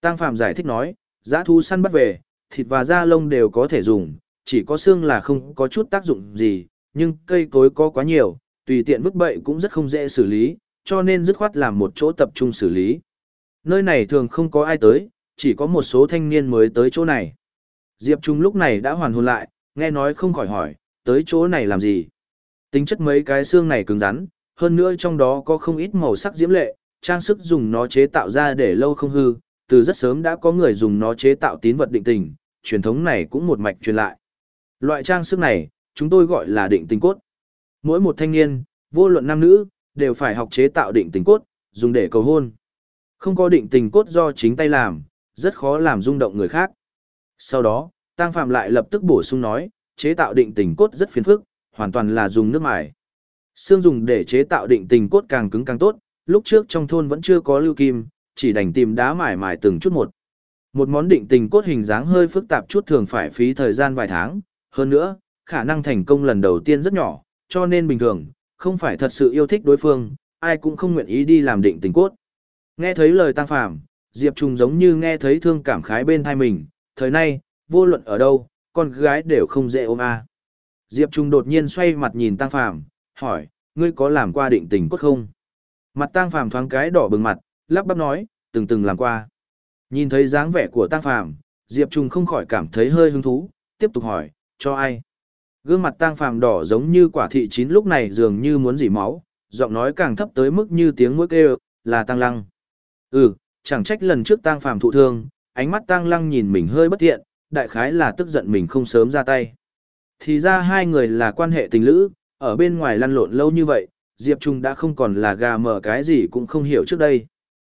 Tang Phạm giải thích nói, giá thu săn bắt về, thịt và da lông đều có thể dùng, chỉ có xương là không có chút tác dụng gì, nhưng cây cối có quá nhiều, tùy tiện vứt bậy cũng rất không dễ xử lý, cho nên dứt khoát làm một chỗ tập trung xử lý. Nơi này thường không có ai tới, chỉ có một số thanh niên mới tới chỗ này. Diệp Trung lúc này đã hoàn hồn lại, nghe nói không khỏi hỏi, tới chỗ này làm gì? Tính chất mấy cái xương này cứng rắn, hơn nữa trong đó có không ít màu sắc diễm lệ, trang sức dùng nó chế tạo ra để lâu không hư, từ rất sớm đã có người dùng nó chế tạo tín vật định tình, truyền thống này cũng một mạch truyền lại. Loại trang sức này, chúng tôi gọi là định tình cốt. Mỗi một thanh niên, vô luận nam nữ, đều phải học chế tạo định tình cốt, dùng để cầu hôn. Không có định tình cốt do chính tay làm, rất khó làm rung động người khác. Sau đó, Tăng Phạm lại lập tức bổ sung nói, chế tạo định tình cốt rất phiền phức, hoàn toàn là dùng nước mài. Xương dùng để chế tạo định tình cốt càng cứng càng tốt, lúc trước trong thôn vẫn chưa có lưu kim, chỉ đành tìm đá mài mài từng chút một. Một món định tình cốt hình dáng hơi phức tạp chút thường phải phí thời gian vài tháng, hơn nữa, khả năng thành công lần đầu tiên rất nhỏ, cho nên bình thường, không phải thật sự yêu thích đối phương, ai cũng không nguyện ý đi làm định tình cốt. Nghe thấy lời tăng phàm, Diệp Trung giống như nghe thấy thương cảm khái bên thai mình, thời nay, vô luận ở đâu, con gái đều không dễ ôm a. Diệp Trung đột nhiên xoay mặt nhìn Tăng Phàm, hỏi, ngươi có làm qua định tình cốt không? Mặt Tăng Phàm thoáng cái đỏ bừng mặt, lắp bắp nói, từng từng làm qua. Nhìn thấy dáng vẻ của Tăng Phàm, Diệp Trung không khỏi cảm thấy hơi hứng thú, tiếp tục hỏi, cho ai? Gương mặt tang Phàm đỏ giống như quả thị chín lúc này dường như muốn dỉ máu, giọng nói càng thấp tới mức như tiếng mũi kêu, là Tăng Lăng. Ừ, chẳng trách lần trước tang Phàm thụ thương, ánh mắt tang Lăng nhìn mình hơi bất thiện, đại khái là tức giận mình không sớm ra tay. Thì ra hai người là quan hệ tình lữ, ở bên ngoài lăn lộn lâu như vậy, Diệp Trung đã không còn là gà mở cái gì cũng không hiểu trước đây.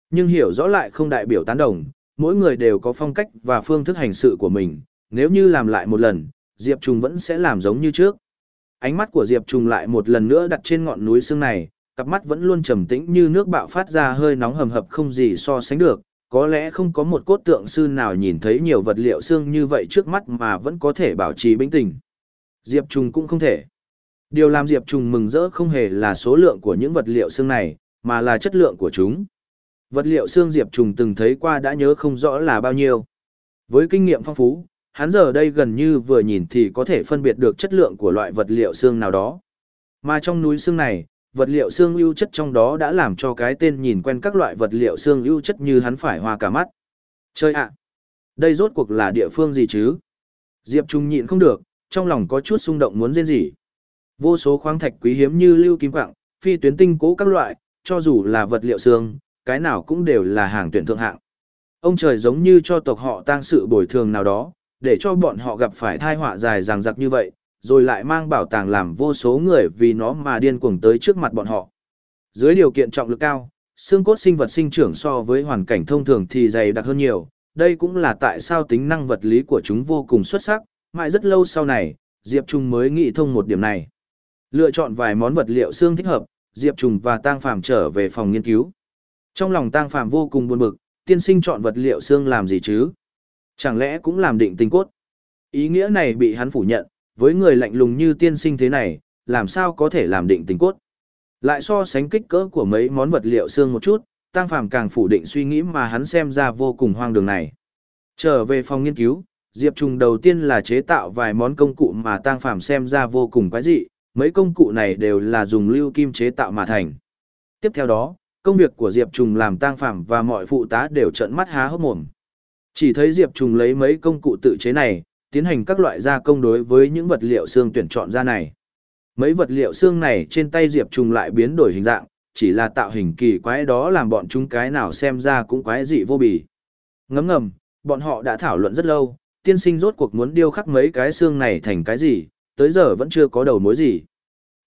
Nhưng hiểu rõ lại không đại biểu tán đồng, mỗi người đều có phong cách và phương thức hành sự của mình, nếu như làm lại một lần, Diệp Trung vẫn sẽ làm giống như trước. Ánh mắt của Diệp Trung lại một lần nữa đặt trên ngọn núi xương này, cặp mắt vẫn luôn trầm tĩnh như nước bạo phát ra hơi nóng hầm hập không gì so sánh được, có lẽ không có một cốt tượng sư nào nhìn thấy nhiều vật liệu xương như vậy trước mắt mà vẫn có thể bảo trì bình tĩnh. Diệp Trùng cũng không thể. Điều làm Diệp Trùng mừng rỡ không hề là số lượng của những vật liệu xương này, mà là chất lượng của chúng. Vật liệu xương Diệp Trùng từng thấy qua đã nhớ không rõ là bao nhiêu. Với kinh nghiệm phong phú, hắn giờ đây gần như vừa nhìn thì có thể phân biệt được chất lượng của loại vật liệu xương nào đó. Mà trong núi xương này, vật liệu xương ưu chất trong đó đã làm cho cái tên nhìn quen các loại vật liệu xương ưu chất như hắn phải hoa cả mắt. Chơi ạ! Đây rốt cuộc là địa phương gì chứ? Diệp Trung nhịn không được, trong lòng có chút xung động muốn rên gì. Vô số khoáng thạch quý hiếm như lưu kim quạng, phi tuyến tinh cố các loại, cho dù là vật liệu xương, cái nào cũng đều là hàng tuyển thượng hạng. Ông trời giống như cho tộc họ tang sự bồi thường nào đó, để cho bọn họ gặp phải thai họa dài dằng dặc như vậy, rồi lại mang bảo tàng làm vô số người vì nó mà điên cuồng tới trước mặt bọn họ. Dưới điều kiện trọng lực cao, xương cốt sinh vật sinh trưởng so với hoàn cảnh thông thường thì dày đặc hơn nhiều, đây cũng là tại sao tính năng vật lý của chúng vô cùng xuất sắc, mãi rất lâu sau này, Diệp Trung mới nghĩ thông một điểm này. Lựa chọn vài món vật liệu xương thích hợp, Diệp Trung và Tang Phàm trở về phòng nghiên cứu. Trong lòng Tang Phàm vô cùng buồn bực, tiên sinh chọn vật liệu xương làm gì chứ? Chẳng lẽ cũng làm định tình cốt? Ý nghĩa này bị hắn phủ nhận, với người lạnh lùng như tiên sinh thế này, làm sao có thể làm định tình cốt? Lại so sánh kích cỡ của mấy món vật liệu xương một chút, Tăng Phàm càng phủ định suy nghĩ mà hắn xem ra vô cùng hoang đường này. Trở về phòng nghiên cứu, Diệp Trùng đầu tiên là chế tạo vài món công cụ mà Tăng Phàm xem ra vô cùng quái dị, mấy công cụ này đều là dùng lưu kim chế tạo mà thành. Tiếp theo đó, công việc của Diệp Trùng làm Tăng Phàm và mọi phụ tá đều trợn mắt há hốc mồm. Chỉ thấy Diệp Trùng lấy mấy công cụ tự chế này, tiến hành các loại gia công đối với những vật liệu xương tuyển chọn ra này. Mấy vật liệu xương này trên tay Diệp Trùng lại biến đổi hình dạng, chỉ là tạo hình kỳ quái đó làm bọn chúng cái nào xem ra cũng quái dị vô bì. Ngấm ngầm, bọn họ đã thảo luận rất lâu, tiên sinh rốt cuộc muốn điêu khắc mấy cái xương này thành cái gì, tới giờ vẫn chưa có đầu mối gì.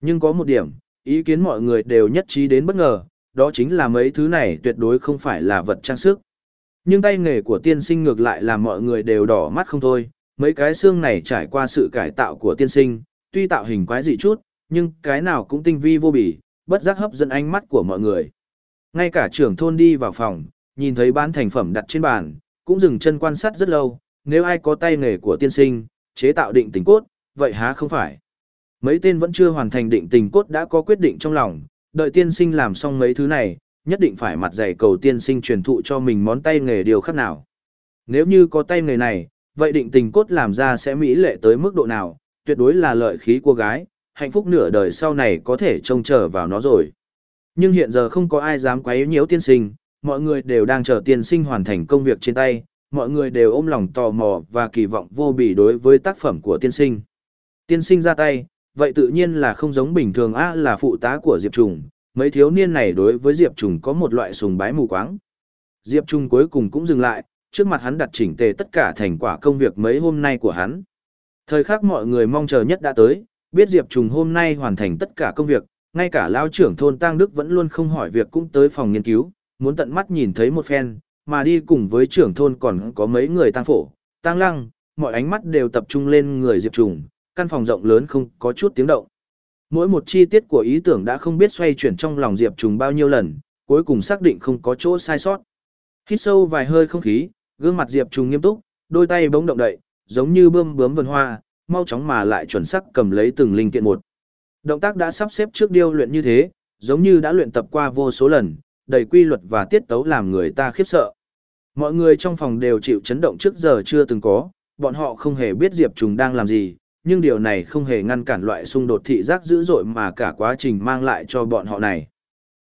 Nhưng có một điểm, ý kiến mọi người đều nhất trí đến bất ngờ, đó chính là mấy thứ này tuyệt đối không phải là vật trang sức. Nhưng tay nghề của tiên sinh ngược lại là mọi người đều đỏ mắt không thôi, mấy cái xương này trải qua sự cải tạo của tiên sinh, tuy tạo hình quái dị chút, nhưng cái nào cũng tinh vi vô bỉ, bất giác hấp dẫn ánh mắt của mọi người. Ngay cả trưởng thôn đi vào phòng, nhìn thấy bán thành phẩm đặt trên bàn, cũng dừng chân quan sát rất lâu, nếu ai có tay nghề của tiên sinh, chế tạo định tình cốt, vậy há không phải. Mấy tên vẫn chưa hoàn thành định tình cốt đã có quyết định trong lòng, đợi tiên sinh làm xong mấy thứ này, nhất định phải mặt dày cầu tiên sinh truyền thụ cho mình món tay nghề điều khác nào. Nếu như có tay nghề này, vậy định tình cốt làm ra sẽ mỹ lệ tới mức độ nào, tuyệt đối là lợi khí của gái, hạnh phúc nửa đời sau này có thể trông chờ vào nó rồi. Nhưng hiện giờ không có ai dám quấy nhiễu tiên sinh, mọi người đều đang chờ tiên sinh hoàn thành công việc trên tay, mọi người đều ôm lòng tò mò và kỳ vọng vô bỉ đối với tác phẩm của tiên sinh. Tiên sinh ra tay, vậy tự nhiên là không giống bình thường a là phụ tá của Diệp Trùng, mấy thiếu niên này đối với Diệp Trùng có một loại sùng bái mù quáng. Diệp Trùng cuối cùng cũng dừng lại, trước mặt hắn đặt chỉnh tề tất cả thành quả công việc mấy hôm nay của hắn. Thời khắc mọi người mong chờ nhất đã tới, biết Diệp Trùng hôm nay hoàn thành tất cả công việc, ngay cả lao trưởng thôn Tăng Đức vẫn luôn không hỏi việc cũng tới phòng nghiên cứu, muốn tận mắt nhìn thấy một phen, mà đi cùng với trưởng thôn còn có mấy người tăng phổ, tăng lăng, mọi ánh mắt đều tập trung lên người Diệp Trùng, căn phòng rộng lớn không có chút tiếng động. Mỗi một chi tiết của ý tưởng đã không biết xoay chuyển trong lòng Diệp Trùng bao nhiêu lần, cuối cùng xác định không có chỗ sai sót. Hít sâu vài hơi không khí, gương mặt Diệp Trùng nghiêm túc, đôi tay bỗng động đậy, giống như bơm bướm vườn hoa, mau chóng mà lại chuẩn xác cầm lấy từng linh kiện một. Động tác đã sắp xếp trước điêu luyện như thế, giống như đã luyện tập qua vô số lần, đầy quy luật và tiết tấu làm người ta khiếp sợ. Mọi người trong phòng đều chịu chấn động trước giờ chưa từng có, bọn họ không hề biết Diệp Trùng đang làm gì, nhưng điều này không hề ngăn cản loại xung đột thị giác dữ dội mà cả quá trình mang lại cho bọn họ này.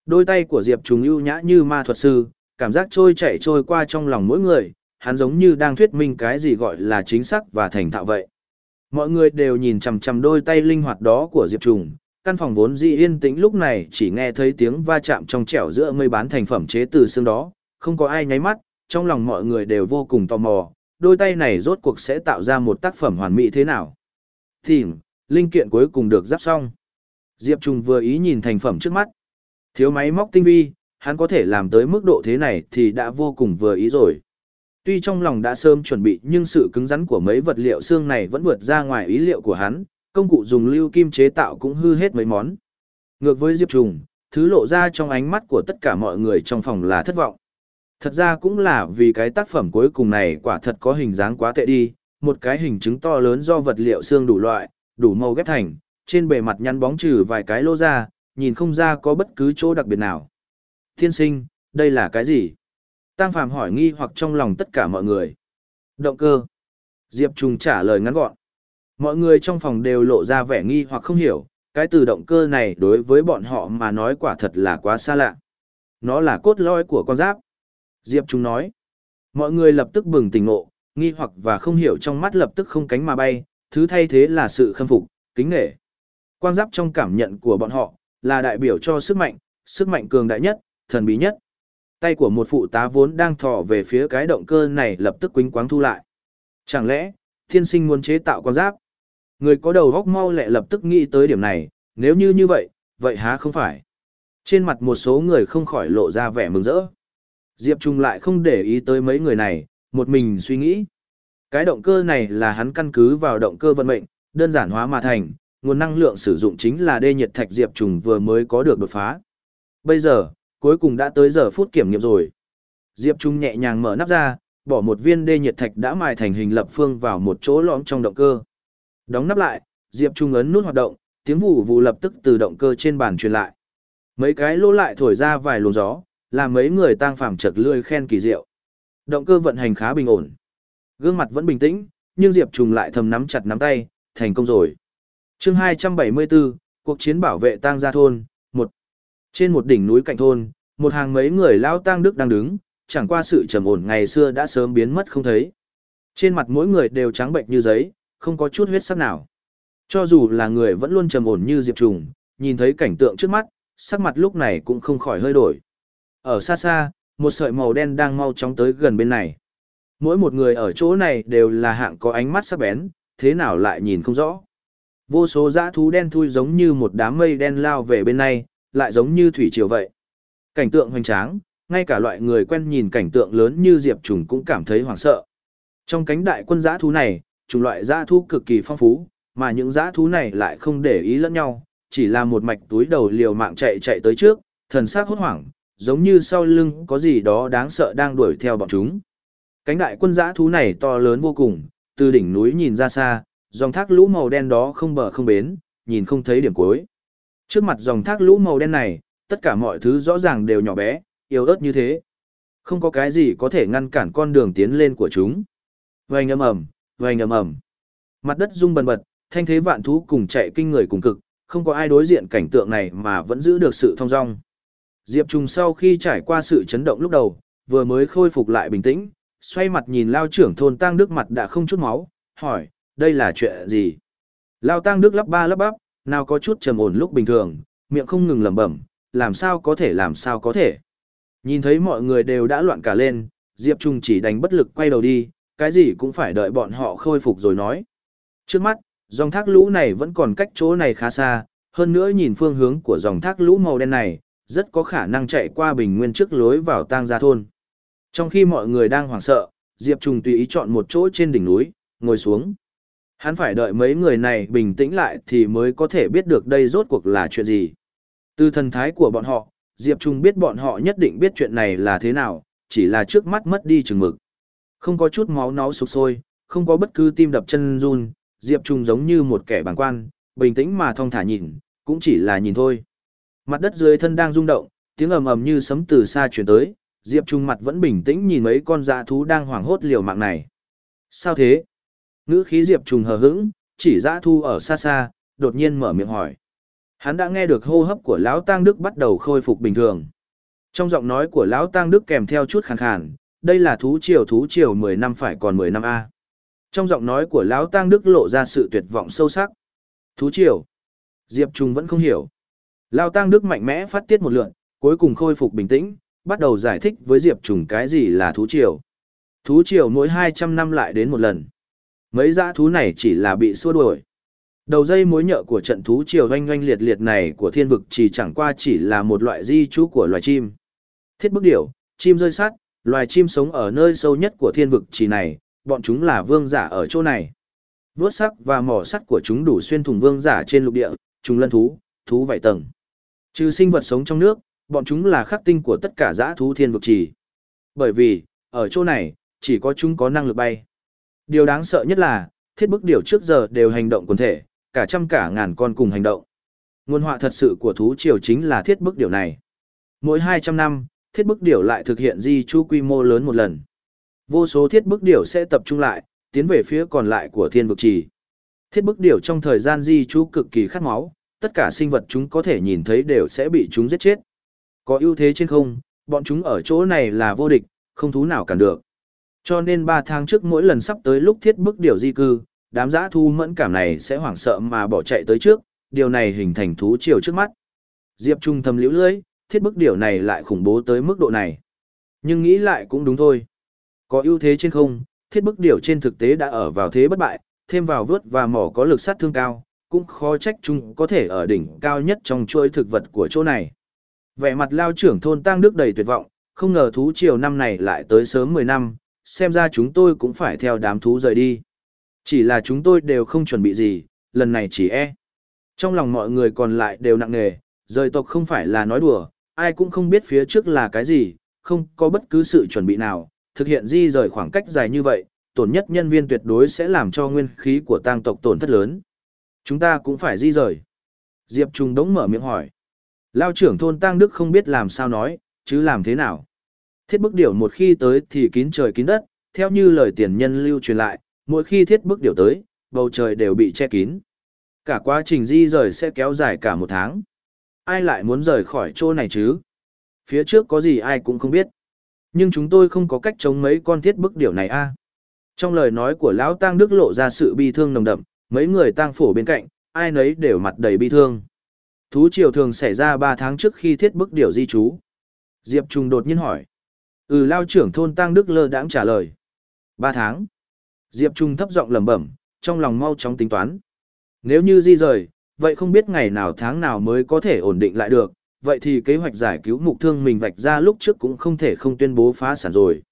Đôi tay của Diệp Trùng ưu nhã như ma thuật sư, cảm giác trôi chảy trôi qua trong lòng mỗi người, hắn giống như đang thuyết minh cái gì gọi là chính xác và thành thạo vậy. Mọi người đều nhìn chằm chằm đôi tay linh hoạt đó của Diệp Trùng, căn phòng vốn dị yên tĩnh lúc này chỉ nghe thấy tiếng va chạm trong trẻo giữa mây bán thành phẩm chế từ xương đó, không có ai nháy mắt, trong lòng mọi người đều vô cùng tò mò, đôi tay này rốt cuộc sẽ tạo ra một tác phẩm hoàn mỹ thế nào. Tìm, linh kiện cuối cùng được giáp xong. Diệp Trùng vừa ý nhìn thành phẩm trước mắt. Thiếu máy móc tinh vi, hắn có thể làm tới mức độ thế này thì đã vô cùng vừa ý rồi. Tuy trong lòng đã sớm chuẩn bị nhưng sự cứng rắn của mấy vật liệu xương này vẫn vượt ra ngoài ý liệu của hắn, công cụ dùng lưu kim chế tạo cũng hư hết mấy món. Ngược với Diệp Trùng, thứ lộ ra trong ánh mắt của tất cả mọi người trong phòng là thất vọng. Thật ra cũng là vì cái tác phẩm cuối cùng này quả thật có hình dáng quá tệ đi, một cái hình chứng to lớn do vật liệu xương đủ loại, đủ màu ghép thành, trên bề mặt nhăn bóng trừ vài cái lô ra, nhìn không ra có bất cứ chỗ đặc biệt nào. Thiên sinh, đây là cái gì? Tăng Phàm hỏi nghi hoặc trong lòng tất cả mọi người. Động cơ. Diệp Trung trả lời ngắn gọn. Mọi người trong phòng đều lộ ra vẻ nghi hoặc không hiểu, cái từ động cơ này đối với bọn họ mà nói quả thật là quá xa lạ. Nó là cốt lõi của con giáp. Diệp Trung nói. Mọi người lập tức bừng tỉnh ngộ, nghi hoặc và không hiểu trong mắt lập tức không cánh mà bay, thứ thay thế là sự khâm phục, kính nghệ. Quang giáp trong cảm nhận của bọn họ, là đại biểu cho sức mạnh, sức mạnh cường đại nhất, thần bí nhất. Tay của một phụ tá vốn đang thò về phía cái động cơ này lập tức quính quáng thu lại. Chẳng lẽ, thiên sinh muốn chế tạo quang giáp? Người có đầu góc mau lẹ lập tức nghĩ tới điểm này, nếu như như vậy, vậy há không phải? Trên mặt một số người không khỏi lộ ra vẻ mừng rỡ. Diệp Trung lại không để ý tới mấy người này, một mình suy nghĩ. Cái động cơ này là hắn căn cứ vào động cơ vận mệnh, đơn giản hóa mà thành, nguồn năng lượng sử dụng chính là đê nhiệt thạch Diệp Trùng vừa mới có được đột phá. Bây giờ, cuối cùng đã tới giờ phút kiểm nghiệm rồi. Diệp Trung nhẹ nhàng mở nắp ra, bỏ một viên đê nhiệt thạch đã mài thành hình lập phương vào một chỗ lõm trong động cơ. Đóng nắp lại, Diệp Trung ấn nút hoạt động, tiếng vụ vụ lập tức từ động cơ trên bàn truyền lại. Mấy cái lô lại thổi ra vài luồng gió, làm mấy người tang phàm chật lươi khen kỳ diệu. Động cơ vận hành khá bình ổn. Gương mặt vẫn bình tĩnh, nhưng Diệp Trùng lại thầm nắm chặt nắm tay, thành công rồi. chương 274, cuộc chiến bảo vệ tang gia thôn, một Trên một đỉnh núi cạnh thôn, một hàng mấy người lao tang đức đang đứng, chẳng qua sự trầm ổn ngày xưa đã sớm biến mất không thấy. Trên mặt mỗi người đều trắng bệnh như giấy, không có chút huyết sắc nào. Cho dù là người vẫn luôn trầm ổn như Diệp Trùng, nhìn thấy cảnh tượng trước mắt, sắc mặt lúc này cũng không khỏi hơi đổi. Ở xa xa, một sợi màu đen đang mau chóng tới gần bên này. Mỗi một người ở chỗ này đều là hạng có ánh mắt sắc bén, thế nào lại nhìn không rõ. Vô số dã thú đen thui giống như một đám mây đen lao về bên này, lại giống như thủy triều vậy. Cảnh tượng hoành tráng, ngay cả loại người quen nhìn cảnh tượng lớn như Diệp Trùng cũng cảm thấy hoảng sợ. Trong cánh đại quân dã thú này, chủng loại dã thú cực kỳ phong phú, mà những dã thú này lại không để ý lẫn nhau, chỉ là một mạch túi đầu liều mạng chạy chạy tới trước, thần sắc hốt hoảng, giống như sau lưng có gì đó đáng sợ đang đuổi theo bọn chúng. Cánh đại quân dã thú này to lớn vô cùng, từ đỉnh núi nhìn ra xa, dòng thác lũ màu đen đó không bờ không bến, nhìn không thấy điểm cuối. Trước mặt dòng thác lũ màu đen này, tất cả mọi thứ rõ ràng đều nhỏ bé, yếu ớt như thế. Không có cái gì có thể ngăn cản con đường tiến lên của chúng. Vành ầm ầm, vành ầm ầm. Mặt đất rung bần bật, thanh thế vạn thú cùng chạy kinh người cùng cực, không có ai đối diện cảnh tượng này mà vẫn giữ được sự thong dong. Diệp Trùng sau khi trải qua sự chấn động lúc đầu, vừa mới khôi phục lại bình tĩnh, xoay mặt nhìn Lao trưởng thôn Tăng Đức mặt đã không chút máu, hỏi, đây là chuyện gì? Lao Tăng Đức lắp ba lắp bắp, nào có chút trầm ổn lúc bình thường, miệng không ngừng lẩm bẩm, làm sao có thể làm sao có thể. Nhìn thấy mọi người đều đã loạn cả lên, Diệp Trung chỉ đánh bất lực quay đầu đi, cái gì cũng phải đợi bọn họ khôi phục rồi nói. Trước mắt, dòng thác lũ này vẫn còn cách chỗ này khá xa, hơn nữa nhìn phương hướng của dòng thác lũ màu đen này, rất có khả năng chạy qua bình nguyên trước lối vào tang gia thôn. Trong khi mọi người đang hoảng sợ, Diệp Trùng tùy ý chọn một chỗ trên đỉnh núi, ngồi xuống. Hắn phải đợi mấy người này bình tĩnh lại thì mới có thể biết được đây rốt cuộc là chuyện gì. Từ thần thái của bọn họ, Diệp Trung biết bọn họ nhất định biết chuyện này là thế nào, chỉ là trước mắt mất đi chừng mực. Không có chút máu náo sục sôi, không có bất cứ tim đập chân run, Diệp Trung giống như một kẻ bàng quan, bình tĩnh mà thong thả nhìn, cũng chỉ là nhìn thôi. Mặt đất dưới thân đang rung động, tiếng ầm ầm như sấm từ xa truyền tới, Diệp Trung mặt vẫn bình tĩnh nhìn mấy con dã thú đang hoảng hốt liều mạng này. Sao thế? Ngữ khí Diệp Trung hờ hững, chỉ dã thu ở xa xa, đột nhiên mở miệng hỏi. Hắn đã nghe được hô hấp của Lão Tang Đức bắt đầu khôi phục bình thường. Trong giọng nói của Lão Tang Đức kèm theo chút khàn khàn, đây là thú triều thú triều 10 năm phải còn 10 năm A. Trong giọng nói của Lão Tang Đức lộ ra sự tuyệt vọng sâu sắc. Thú triều. Diệp Trung vẫn không hiểu. Lao Tang Đức mạnh mẽ phát tiết một lượn, cuối cùng khôi phục bình tĩnh, bắt đầu giải thích với Diệp Trùng cái gì là thú triều. Thú triều mỗi 200 năm lại đến một lần. Mấy dã thú này chỉ là bị xua đuổi. Đầu dây mối nhợ của trận thú triều oanh oanh liệt liệt này của thiên vực chỉ chẳng qua chỉ là một loại di trú của loài chim. Thiết bức điểu, chim rơi sắt, loài chim sống ở nơi sâu nhất của thiên vực chỉ này, bọn chúng là vương giả ở chỗ này. Vốt sắc và mỏ sắt của chúng đủ xuyên thủng vương giả trên lục địa, chúng lân thú, thú vảy tầng. Trừ sinh vật sống trong nước, bọn chúng là khắc tinh của tất cả dã thú thiên vực trì. Bởi vì, ở chỗ này, chỉ có chúng có năng lực bay. Điều đáng sợ nhất là, thiết bức điều trước giờ đều hành động quần thể, cả trăm cả ngàn con cùng hành động. Nguồn họa thật sự của thú triều chính là thiết bức điều này. Mỗi 200 năm, thiết bức điều lại thực hiện di chu quy mô lớn một lần. Vô số thiết bức điều sẽ tập trung lại, tiến về phía còn lại của thiên vực trì. Thiết bức điều trong thời gian di chu cực kỳ khát máu, tất cả sinh vật chúng có thể nhìn thấy đều sẽ bị chúng giết chết. Có ưu thế trên không, bọn chúng ở chỗ này là vô địch, không thú nào cản được. Cho nên 3 tháng trước mỗi lần sắp tới lúc thiết bức điều di cư, đám giã thu mẫn cảm này sẽ hoảng sợ mà bỏ chạy tới trước, điều này hình thành thú chiều trước mắt. Diệp Trung thầm liễu lưỡi, thiết bức điều này lại khủng bố tới mức độ này. Nhưng nghĩ lại cũng đúng thôi. Có ưu thế trên không, thiết bức điều trên thực tế đã ở vào thế bất bại, thêm vào vớt và mỏ có lực sát thương cao, cũng khó trách chúng có thể ở đỉnh cao nhất trong chuỗi thực vật của chỗ này. Vẻ mặt lao trưởng thôn tăng đức đầy tuyệt vọng, không ngờ thú triều năm này lại tới sớm 10 năm, xem ra chúng tôi cũng phải theo đám thú rời đi. Chỉ là chúng tôi đều không chuẩn bị gì, lần này chỉ e. Trong lòng mọi người còn lại đều nặng nề, rời tộc không phải là nói đùa, ai cũng không biết phía trước là cái gì, không có bất cứ sự chuẩn bị nào, thực hiện di rời khoảng cách dài như vậy, tổn nhất nhân viên tuyệt đối sẽ làm cho nguyên khí của tang tộc tổn thất lớn. Chúng ta cũng phải di rời. Diệp Trung đống mở miệng hỏi. Lao trưởng thôn tang Đức không biết làm sao nói, chứ làm thế nào. Thiết bức điểu một khi tới thì kín trời kín đất, theo như lời tiền nhân lưu truyền lại, mỗi khi thiết bức điểu tới, bầu trời đều bị che kín. Cả quá trình di rời sẽ kéo dài cả một tháng. Ai lại muốn rời khỏi chỗ này chứ? Phía trước có gì ai cũng không biết. Nhưng chúng tôi không có cách chống mấy con thiết bức điểu này a. Trong lời nói của Lão Tăng Đức lộ ra sự bi thương nồng đậm, mấy người tang phổ bên cạnh, ai nấy đều mặt đầy bi thương. Thú triều thường xảy ra 3 tháng trước khi thiết bức điều di trú. Diệp Trung đột nhiên hỏi. Ừ lao trưởng thôn tang Đức lơ đãng trả lời. 3 tháng. Diệp Trung thấp giọng lẩm bẩm, trong lòng mau chóng tính toán. Nếu như di rời, vậy không biết ngày nào tháng nào mới có thể ổn định lại được, vậy thì kế hoạch giải cứu mục thương mình vạch ra lúc trước cũng không thể không tuyên bố phá sản rồi.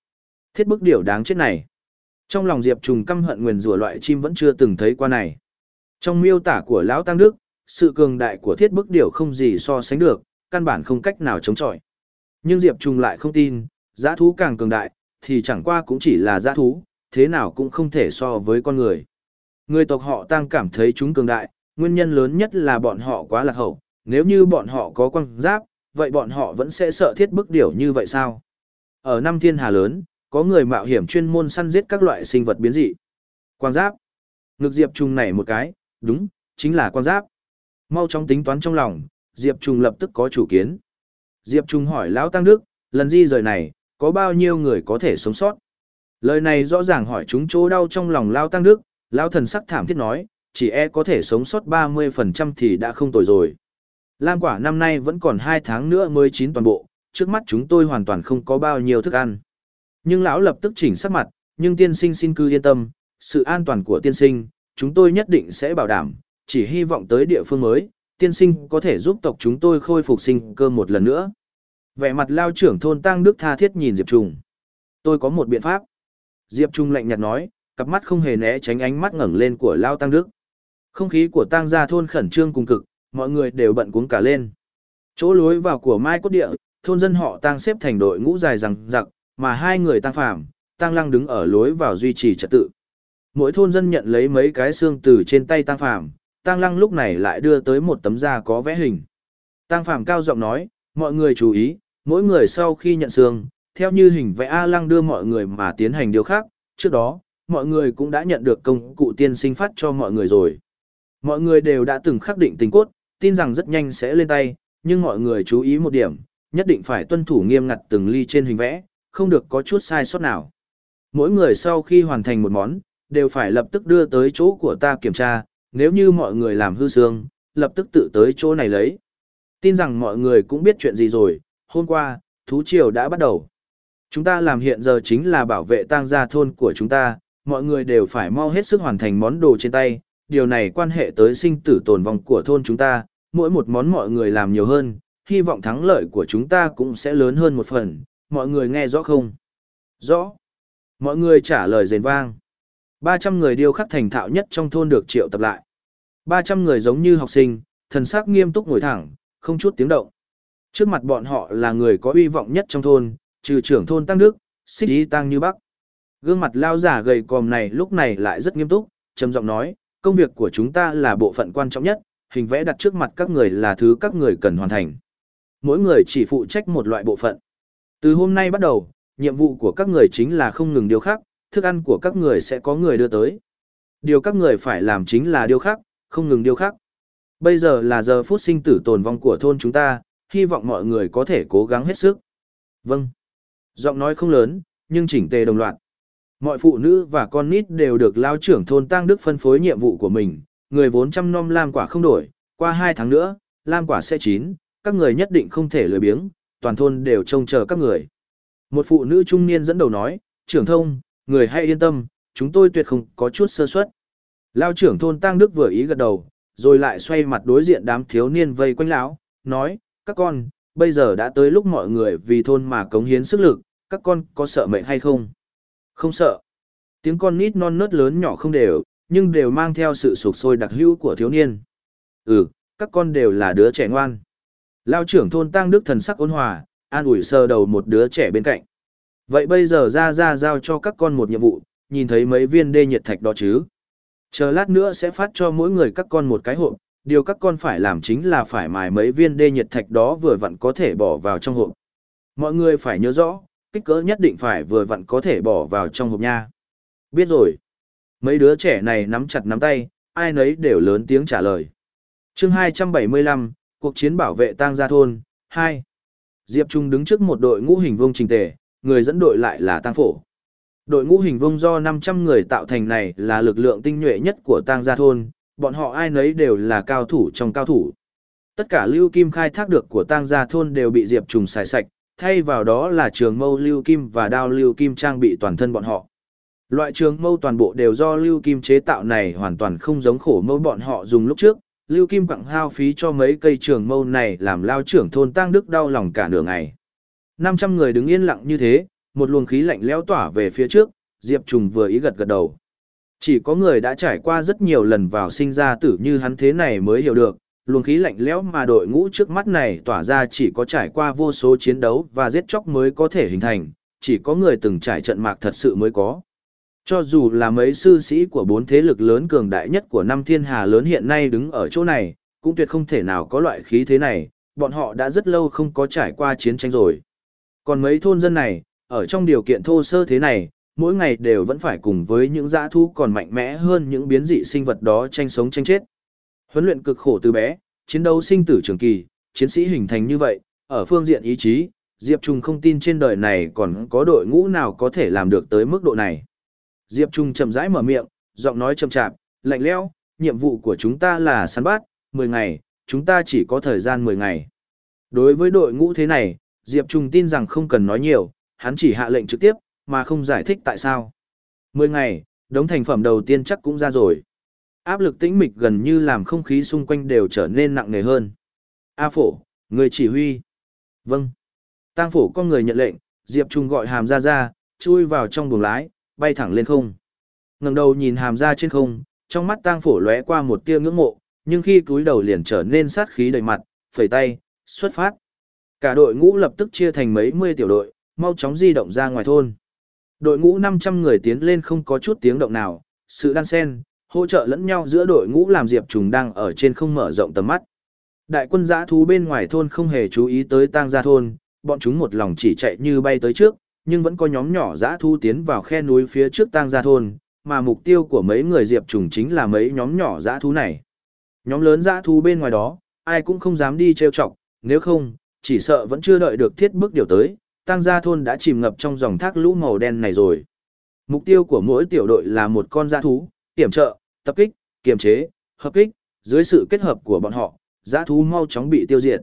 Thiết bức điều đáng chết này. Trong lòng Diệp Trùng căm hận nguyền rủa loại chim vẫn chưa từng thấy qua này. Trong miêu tả của Lão Tăng Đức, sự cường đại của thiết bức điểu không gì so sánh được, căn bản không cách nào chống chọi. Nhưng Diệp Trùng lại không tin, giã thú càng cường đại, thì chẳng qua cũng chỉ là giã thú, thế nào cũng không thể so với con người. Người tộc họ Tăng cảm thấy chúng cường đại, nguyên nhân lớn nhất là bọn họ quá lạc hậu, nếu như bọn họ có quăng giáp, vậy bọn họ vẫn sẽ sợ thiết bức điểu như vậy sao? Ở năm thiên hà lớn, có người mạo hiểm chuyên môn săn giết các loại sinh vật biến dị. Quang giáp. Ngực Diệp trùng này một cái, đúng, chính là quang giáp. Mau chóng tính toán trong lòng, Diệp trùng lập tức có chủ kiến. Diệp trùng hỏi Lão Tăng Đức, lần di rời này, có bao nhiêu người có thể sống sót? Lời này rõ ràng hỏi chúng chỗ đau trong lòng Lão Tăng Đức, Lão thần sắc thảm thiết nói, chỉ e có thể sống sót 30% thì đã không tồi rồi. Lam quả năm nay vẫn còn 2 tháng nữa mới chín toàn bộ, trước mắt chúng tôi hoàn toàn không có bao nhiêu thức ăn. Nhưng lão lập tức chỉnh sắc mặt, nhưng tiên sinh xin cư yên tâm, sự an toàn của tiên sinh, chúng tôi nhất định sẽ bảo đảm, chỉ hy vọng tới địa phương mới, tiên sinh có thể giúp tộc chúng tôi khôi phục sinh cơ một lần nữa. Vẻ mặt lao trưởng thôn Tăng Đức tha thiết nhìn Diệp Trung. Tôi có một biện pháp. Diệp Trung lạnh nhạt nói, cặp mắt không hề né tránh ánh mắt ngẩng lên của lao Tăng Đức. Không khí của Tăng gia thôn khẩn trương cùng cực, mọi người đều bận cuống cả lên. Chỗ lối vào của Mai Cốt Địa, thôn dân họ Tăng xếp thành đội ngũ dài rằng rặc, mà hai người tăng phàm, tăng lăng đứng ở lối vào duy trì trật tự. Mỗi thôn dân nhận lấy mấy cái xương từ trên tay tăng phàm, tăng lăng lúc này lại đưa tới một tấm da có vẽ hình. Tăng phàm cao giọng nói, mọi người chú ý, mỗi người sau khi nhận xương, theo như hình vẽ A lăng đưa mọi người mà tiến hành điều khác, trước đó, mọi người cũng đã nhận được công cụ tiên sinh phát cho mọi người rồi. Mọi người đều đã từng khắc định tình cốt, tin rằng rất nhanh sẽ lên tay, nhưng mọi người chú ý một điểm, nhất định phải tuân thủ nghiêm ngặt từng ly trên hình vẽ, không được có chút sai sót nào. Mỗi người sau khi hoàn thành một món, đều phải lập tức đưa tới chỗ của ta kiểm tra, nếu như mọi người làm hư xương, lập tức tự tới chỗ này lấy. Tin rằng mọi người cũng biết chuyện gì rồi, hôm qua, thú triều đã bắt đầu. Chúng ta làm hiện giờ chính là bảo vệ tang gia thôn của chúng ta, mọi người đều phải mau hết sức hoàn thành món đồ trên tay, điều này quan hệ tới sinh tử tồn vong của thôn chúng ta, mỗi một món mọi người làm nhiều hơn, hy vọng thắng lợi của chúng ta cũng sẽ lớn hơn một phần, mọi người nghe rõ không? Rõ. Mọi người trả lời rền vang. 300 người điêu khắc thành thạo nhất trong thôn được triệu tập lại. 300 người giống như học sinh, thần sắc nghiêm túc ngồi thẳng, không chút tiếng động. Trước mặt bọn họ là người có uy vọng nhất trong thôn, trừ trưởng thôn Tăng Đức, xích ý Tăng Như Bắc. Gương mặt lao giả gầy còm này lúc này lại rất nghiêm túc, trầm giọng nói, công việc của chúng ta là bộ phận quan trọng nhất, hình vẽ đặt trước mặt các người là thứ các người cần hoàn thành. Mỗi người chỉ phụ trách một loại bộ phận. Từ hôm nay bắt đầu, nhiệm vụ của các người chính là không ngừng điều khắc, thức ăn của các người sẽ có người đưa tới. Điều các người phải làm chính là điều khắc, không ngừng điều khắc. Bây giờ là giờ phút sinh tử tồn vong của thôn chúng ta, hy vọng mọi người có thể cố gắng hết sức. Vâng. Giọng nói không lớn, nhưng chỉnh tề đồng loạt. Mọi phụ nữ và con nít đều được lao trưởng thôn Tăng Đức phân phối nhiệm vụ của mình, người vốn chăm nom lam quả không đổi, qua hai tháng nữa, lam quả sẽ chín, các người nhất định không thể lười biếng, toàn thôn đều trông chờ các người. Một phụ nữ trung niên dẫn đầu nói, trưởng thông, người hãy yên tâm, chúng tôi tuyệt không có chút sơ suất. Lao trưởng thôn Tăng Đức vừa ý gật đầu, rồi lại xoay mặt đối diện đám thiếu niên vây quanh lão, nói, các con, bây giờ đã tới lúc mọi người vì thôn mà cống hiến sức lực, các con có sợ mệnh hay không? Không sợ. Tiếng con nít non nớt lớn nhỏ không đều, nhưng đều mang theo sự sụp sôi đặc hữu của thiếu niên. Ừ, các con đều là đứa trẻ ngoan. Lao trưởng thôn Tăng Đức thần sắc ôn hòa, an ủi sờ đầu một đứa trẻ bên cạnh. Vậy bây giờ ra ra giao cho các con một nhiệm vụ, nhìn thấy mấy viên đê nhiệt thạch đó chứ. Chờ lát nữa sẽ phát cho mỗi người các con một cái hộp, điều các con phải làm chính là phải mài mấy viên đê nhiệt thạch đó vừa vặn có thể bỏ vào trong hộp. Mọi người phải nhớ rõ, kích cỡ nhất định phải vừa vặn có thể bỏ vào trong hộp nha. Biết rồi. Mấy đứa trẻ này nắm chặt nắm tay, ai nấy đều lớn tiếng trả lời. chương 275, cuộc chiến bảo vệ tang gia thôn, 2. Diệp Trung đứng trước một đội ngũ hình vông trình tề, người dẫn đội lại là tang phổ. Đội ngũ hình vông do 500 người tạo thành này là lực lượng tinh nhuệ nhất của tang gia thôn, bọn họ ai nấy đều là cao thủ trong cao thủ. Tất cả lưu kim khai thác được của tang gia thôn đều bị Diệp Trùng xài sạch, thay vào đó là trường mâu lưu kim và đao lưu kim trang bị toàn thân bọn họ. Loại trường mâu toàn bộ đều do lưu kim chế tạo này hoàn toàn không giống khổ mâu bọn họ dùng lúc trước. Lưu kim quặng hao phí cho mấy cây trường mâu này làm lao trưởng thôn tăng đức đau lòng cả nửa ngày. 500 người đứng yên lặng như thế, một luồng khí lạnh lẽo tỏa về phía trước, Diệp Trùng vừa ý gật gật đầu. Chỉ có người đã trải qua rất nhiều lần vào sinh ra tử như hắn thế này mới hiểu được, luồng khí lạnh lẽo mà đội ngũ trước mắt này tỏa ra chỉ có trải qua vô số chiến đấu và giết chóc mới có thể hình thành, chỉ có người từng trải trận mạc thật sự mới có. Cho dù là mấy sư sĩ của bốn thế lực lớn cường đại nhất của năm thiên hà lớn hiện nay đứng ở chỗ này, cũng tuyệt không thể nào có loại khí thế này, bọn họ đã rất lâu không có trải qua chiến tranh rồi. Còn mấy thôn dân này, ở trong điều kiện thô sơ thế này, mỗi ngày đều vẫn phải cùng với những dã thú còn mạnh mẽ hơn những biến dị sinh vật đó tranh sống tranh chết. Huấn luyện cực khổ từ bé, chiến đấu sinh tử trường kỳ, chiến sĩ hình thành như vậy, ở phương diện ý chí, Diệp Trung không tin trên đời này còn có đội ngũ nào có thể làm được tới mức độ này. Diệp Trung chậm rãi mở miệng, giọng nói chậm chạp, lạnh lẽo, nhiệm vụ của chúng ta là săn bắt, 10 ngày, chúng ta chỉ có thời gian 10 ngày. Đối với đội ngũ thế này, Diệp Trung tin rằng không cần nói nhiều, hắn chỉ hạ lệnh trực tiếp, mà không giải thích tại sao. 10 ngày, đống thành phẩm đầu tiên chắc cũng ra rồi. Áp lực tĩnh mịch gần như làm không khí xung quanh đều trở nên nặng nề hơn. A phổ, người chỉ huy. Vâng. Tang phổ con người nhận lệnh, Diệp Trung gọi hàm ra ra, chui vào trong buồng lái, bay thẳng lên không. ngẩng đầu nhìn hàm ra trên không, trong mắt tang phổ lóe qua một tia ngưỡng mộ, nhưng khi cúi đầu liền trở nên sát khí đầy mặt, phẩy tay, xuất phát. Cả đội ngũ lập tức chia thành mấy mươi tiểu đội, mau chóng di động ra ngoài thôn. Đội ngũ 500 người tiến lên không có chút tiếng động nào, sự đan xen, hỗ trợ lẫn nhau giữa đội ngũ làm Diệp Trùng đang ở trên không mở rộng tầm mắt. Đại quân giã thú bên ngoài thôn không hề chú ý tới tang gia thôn, bọn chúng một lòng chỉ chạy như bay tới trước, nhưng vẫn có nhóm nhỏ giã thú tiến vào khe núi phía trước tang gia thôn, mà mục tiêu của mấy người Diệp Trùng chính là mấy nhóm nhỏ giã thú này. Nhóm lớn giã thú bên ngoài đó, ai cũng không dám đi trêu chọc, nếu không, chỉ sợ vẫn chưa đợi được thiết bước điều tới, tang gia thôn đã chìm ngập trong dòng thác lũ màu đen này rồi. Mục tiêu của mỗi tiểu đội là một con giã thú, hiểm trợ, tập kích, kiềm chế, hợp kích, dưới sự kết hợp của bọn họ, giã thú mau chóng bị tiêu diệt.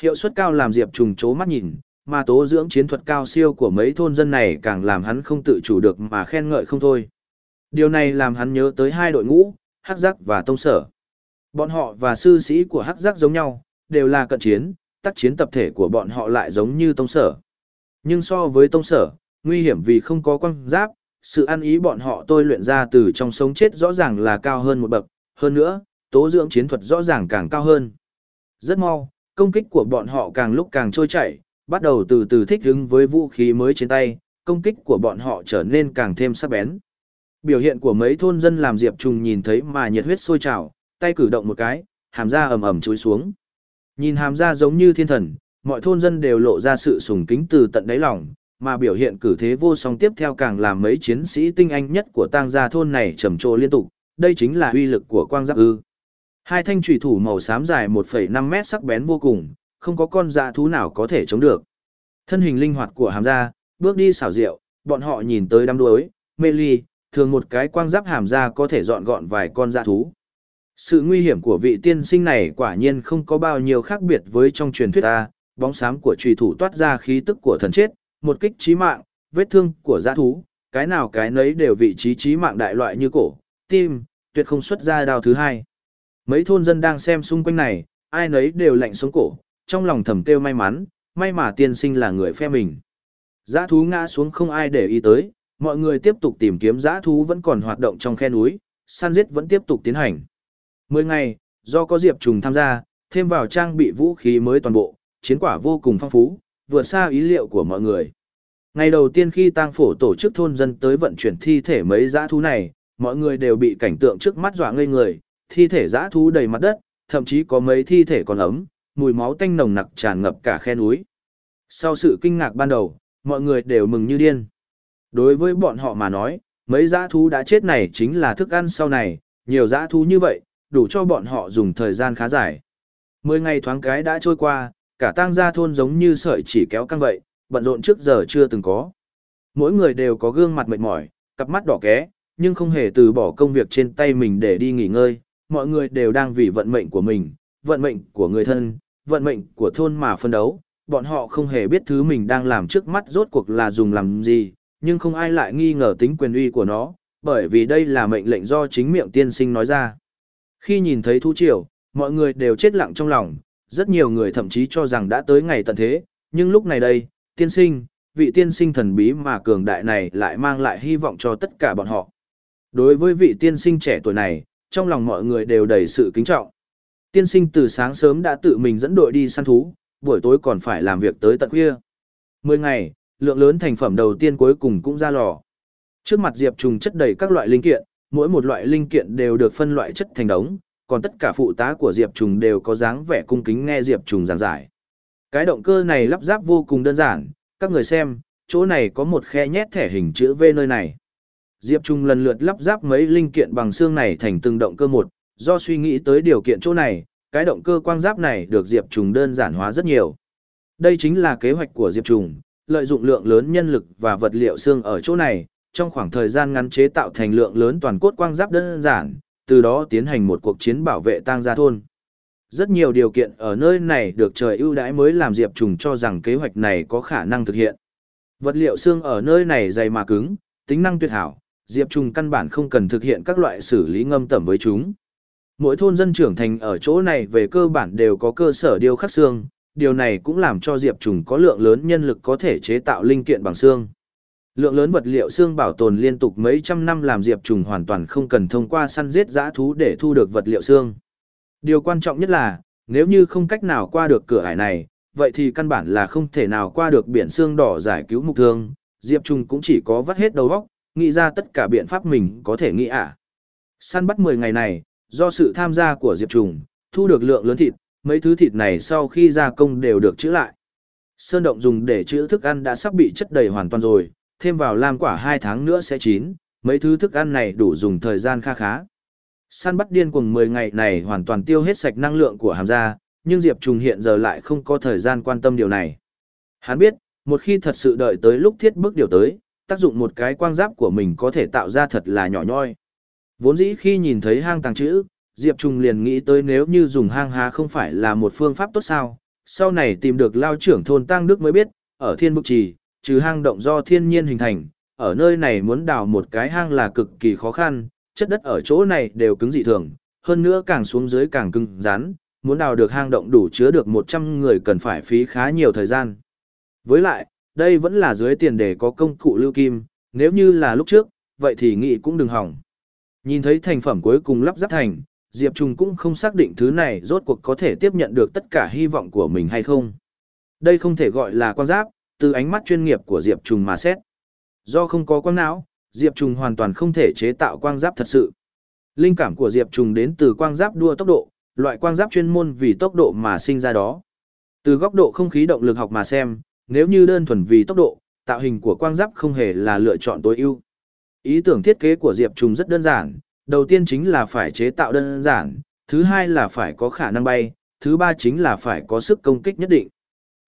Hiệu suất cao làm Diệp Trùng chố mắt nhìn, mà tố dưỡng chiến thuật cao siêu của mấy thôn dân này càng làm hắn không tự chủ được mà khen ngợi không thôi. Điều này làm hắn nhớ tới hai đội ngũ, Hắc Giác và Tông Sở. Bọn họ và sư sĩ của Hắc Giác giống nhau, đều là cận chiến, tác chiến tập thể của bọn họ lại giống như Tông Sở. Nhưng so với Tông Sở, nguy hiểm vì không có quan giáp, sự ăn ý bọn họ tôi luyện ra từ trong sống chết rõ ràng là cao hơn một bậc, hơn nữa, tố dưỡng chiến thuật rõ ràng càng cao hơn. Rất mau, công kích của bọn họ càng lúc càng trôi chảy, bắt đầu từ từ thích ứng với vũ khí mới trên tay, công kích của bọn họ trở nên càng thêm sắc bén. Biểu hiện của mấy thôn dân làm Diệp Trùng nhìn thấy mà nhiệt huyết sôi trào, tay cử động một cái, hàm da ầm ầm chối xuống. Nhìn hàm da giống như thiên thần, mọi thôn dân đều lộ ra sự sùng kính từ tận đáy lòng, mà biểu hiện cử thế vô song tiếp theo càng làm mấy chiến sĩ tinh anh nhất của tang gia thôn này trầm trồ liên tục, đây chính là uy lực của quang giáp ư. Hai thanh trùy thủ màu xám dài 1,5 mét sắc bén vô cùng, không có con dạ thú nào có thể chống được. Thân hình linh hoạt của hàm gia, bước đi xảo diệu, bọn họ nhìn tới đám đuối, mê ly, thường một cái quang giáp hàm gia có thể dọn gọn vài con dạ thú. Sự nguy hiểm của vị tiên sinh này quả nhiên không có bao nhiêu khác biệt với trong truyền thuyết ta, bóng xám của trùy thủ toát ra khí tức của thần chết, một kích chí mạng, vết thương của dã thú, cái nào cái nấy đều vị trí chí mạng đại loại như cổ, tim, tuyệt không xuất ra đao thứ hai. Mấy thôn dân đang xem xung quanh này, ai nấy đều lạnh sống cổ, trong lòng thầm kêu may mắn, may mà tiên sinh là người phe mình. giã thú ngã xuống không ai để ý tới, mọi người tiếp tục tìm kiếm giã thú vẫn còn hoạt động trong khe núi, săn giết vẫn tiếp tục tiến hành. Mười ngày, do có Diệp Trùng tham gia, thêm vào trang bị vũ khí mới toàn bộ, chiến quả vô cùng phong phú, vượt xa ý liệu của mọi người. Ngày đầu tiên khi tang phổ tổ chức thôn dân tới vận chuyển thi thể mấy giã thú này, mọi người đều bị cảnh tượng trước mắt dọa ngây người, thi thể giã thú đầy mặt đất, thậm chí có mấy thi thể còn ấm, mùi máu tanh nồng nặc tràn ngập cả khe núi. Sau sự kinh ngạc ban đầu, mọi người đều mừng như điên. Đối với bọn họ mà nói, mấy dã thú đã chết này chính là thức ăn sau này, nhiều dã thú như vậy, đủ cho bọn họ dùng thời gian khá dài. Mười ngày thoáng cái đã trôi qua, cả tang gia thôn giống như sợi chỉ kéo căng vậy, bận rộn trước giờ chưa từng có. Mỗi người đều có gương mặt mệt mỏi, cặp mắt đỏ ké, nhưng không hề từ bỏ công việc trên tay mình để đi nghỉ ngơi, mọi người đều đang vì vận mệnh của mình, vận mệnh của người thân, vận mệnh của thôn mà phân đấu, bọn họ không hề biết thứ mình đang làm trước mắt rốt cuộc là dùng làm gì, nhưng không ai lại nghi ngờ tính quyền uy của nó, bởi vì đây là mệnh lệnh do chính miệng tiên sinh nói ra. Khi nhìn thấy thú triều, mọi người đều chết lặng trong lòng, rất nhiều người thậm chí cho rằng đã tới ngày tận thế, nhưng lúc này đây, tiên sinh, vị tiên sinh thần bí mà cường đại này lại mang lại hy vọng cho tất cả bọn họ. Đối với vị tiên sinh trẻ tuổi này, trong lòng mọi người đều đầy sự kính trọng. Tiên sinh từ sáng sớm đã tự mình dẫn đội đi săn thú, buổi tối còn phải làm việc tới tận khuya. Mười ngày, lượng lớn thành phẩm đầu tiên cuối cùng cũng ra lò. Trước mặt Diệp Trùng chất đầy các loại linh kiện, mỗi một loại linh kiện đều được phân loại chất thành đống, còn tất cả phụ tá của Diệp Trùng đều có dáng vẻ cung kính nghe Diệp Trùng giảng giải. Cái động cơ này lắp ráp vô cùng đơn giản, các người xem, chỗ này có một khe nhét thẻ hình chữ V nơi này. Diệp Trung lần lượt lắp ráp mấy linh kiện bằng xương này thành từng động cơ một, do suy nghĩ tới điều kiện chỗ này, cái động cơ quang giáp này được Diệp Trùng đơn giản hóa rất nhiều. Đây chính là kế hoạch của Diệp Trùng lợi dụng lượng lớn nhân lực và vật liệu xương ở chỗ này, trong khoảng thời gian ngắn chế tạo thành lượng lớn toàn cốt quang giáp đơn giản, từ đó tiến hành một cuộc chiến bảo vệ tang gia thôn. Rất nhiều điều kiện ở nơi này được trời ưu đãi mới làm Diệp Trùng cho rằng kế hoạch này có khả năng thực hiện. Vật liệu xương ở nơi này dày mà cứng, tính năng tuyệt hảo, Diệp Trùng căn bản không cần thực hiện các loại xử lý ngâm tẩm với chúng. Mỗi thôn dân trưởng thành ở chỗ này về cơ bản đều có cơ sở điêu khắc xương, điều này cũng làm cho Diệp Trùng có lượng lớn nhân lực có thể chế tạo linh kiện bằng xương. Lượng lớn vật liệu xương bảo tồn liên tục mấy trăm năm làm Diệp Trùng hoàn toàn không cần thông qua săn giết dã thú để thu được vật liệu xương. Điều quan trọng nhất là, nếu như không cách nào qua được cửa ải này, vậy thì căn bản là không thể nào qua được biển xương đỏ giải cứu mục thương, Diệp Trùng cũng chỉ có vắt hết đầu óc, nghĩ ra tất cả biện pháp mình có thể nghĩ ạ. À. Săn bắt 10 ngày này, do sự tham gia của Diệp trùng thu được lượng lớn thịt, mấy thứ thịt này sau khi gia công đều được chữ lại. Sơn động dùng để chữ thức ăn đã sắp bị chất đầy hoàn toàn rồi, thêm vào lam quả 2 tháng nữa sẽ chín, mấy thứ thức ăn này đủ dùng thời gian kha khá. Săn bắt điên cuồng 10 ngày này hoàn toàn tiêu hết sạch năng lượng của hàm gia, nhưng Diệp Trùng hiện giờ lại không có thời gian quan tâm điều này. Hắn biết, một khi thật sự đợi tới lúc thiết bước điều tới, tác dụng một cái quang giáp của mình có thể tạo ra thật là nhỏ nhoi. Vốn dĩ khi nhìn thấy hang tàng chữ, Diệp Trùng liền nghĩ tới nếu như dùng hang há không phải là một phương pháp tốt sao, sau này tìm được lao trưởng thôn Tăng Đức mới biết, ở thiên bục trì, trừ hang động do thiên nhiên hình thành, ở nơi này muốn đào một cái hang là cực kỳ khó khăn, chất đất ở chỗ này đều cứng dị thường, hơn nữa càng xuống dưới càng cứng rắn, muốn đào được hang động đủ chứa được 100 người cần phải phí khá nhiều thời gian. Với lại, đây vẫn là dưới tiền để có công cụ lưu kim, nếu như là lúc trước, vậy thì nghĩ cũng đừng hỏng. Nhìn thấy thành phẩm cuối cùng lắp ráp thành, Diệp Trung cũng không xác định thứ này rốt cuộc có thể tiếp nhận được tất cả hy vọng của mình hay không. Đây không thể gọi là quan giáp, từ ánh mắt chuyên nghiệp của Diệp Trung mà xét. Do không có quang não, Diệp Trùng hoàn toàn không thể chế tạo quang giáp thật sự. Linh cảm của Diệp Trùng đến từ quang giáp đua tốc độ, loại quang giáp chuyên môn vì tốc độ mà sinh ra đó. Từ góc độ không khí động lực học mà xem, nếu như đơn thuần vì tốc độ, tạo hình của quang giáp không hề là lựa chọn tối ưu. Ý tưởng thiết kế của Diệp Trùng rất đơn giản, đầu tiên chính là phải chế tạo đơn giản, thứ hai là phải có khả năng bay, thứ ba chính là phải có sức công kích nhất định.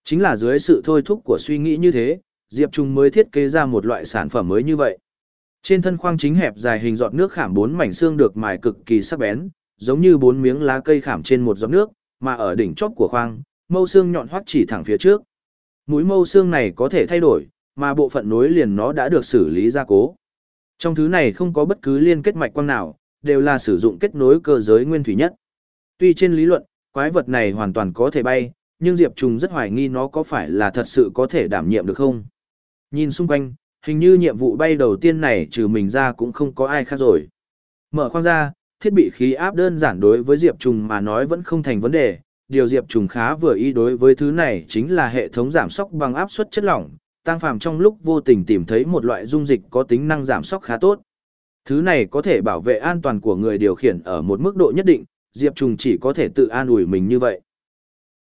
Chính là dưới sự thôi thúc của suy nghĩ như thế, Diệp Trung mới thiết kế ra một loại sản phẩm mới như vậy. Trên thân khoang chính hẹp dài hình giọt nước khảm bốn mảnh xương được mài cực kỳ sắc bén, giống như bốn miếng lá cây khảm trên một giọt nước, mà ở đỉnh chóp của khoang, mâu xương nhọn hoắt chỉ thẳng phía trước. Mũi mâu xương này có thể thay đổi, mà bộ phận nối liền nó đã được xử lý gia cố. Trong thứ này không có bất cứ liên kết mạch quang nào, đều là sử dụng kết nối cơ giới nguyên thủy nhất. Tuy trên lý luận, quái vật này hoàn toàn có thể bay, nhưng Diệp Trùng rất hoài nghi nó có phải là thật sự có thể đảm nhiệm được không. Nhìn xung quanh, hình như nhiệm vụ bay đầu tiên này trừ mình ra cũng không có ai khác rồi. Mở khoang ra, thiết bị khí áp đơn giản đối với Diệp Trùng mà nói vẫn không thành vấn đề. Điều Diệp Trùng khá vừa ý đối với thứ này chính là hệ thống giảm sóc bằng áp suất chất lỏng, tăng phàm trong lúc vô tình tìm thấy một loại dung dịch có tính năng giảm sóc khá tốt. Thứ này có thể bảo vệ an toàn của người điều khiển ở một mức độ nhất định, Diệp Trùng chỉ có thể tự an ủi mình như vậy.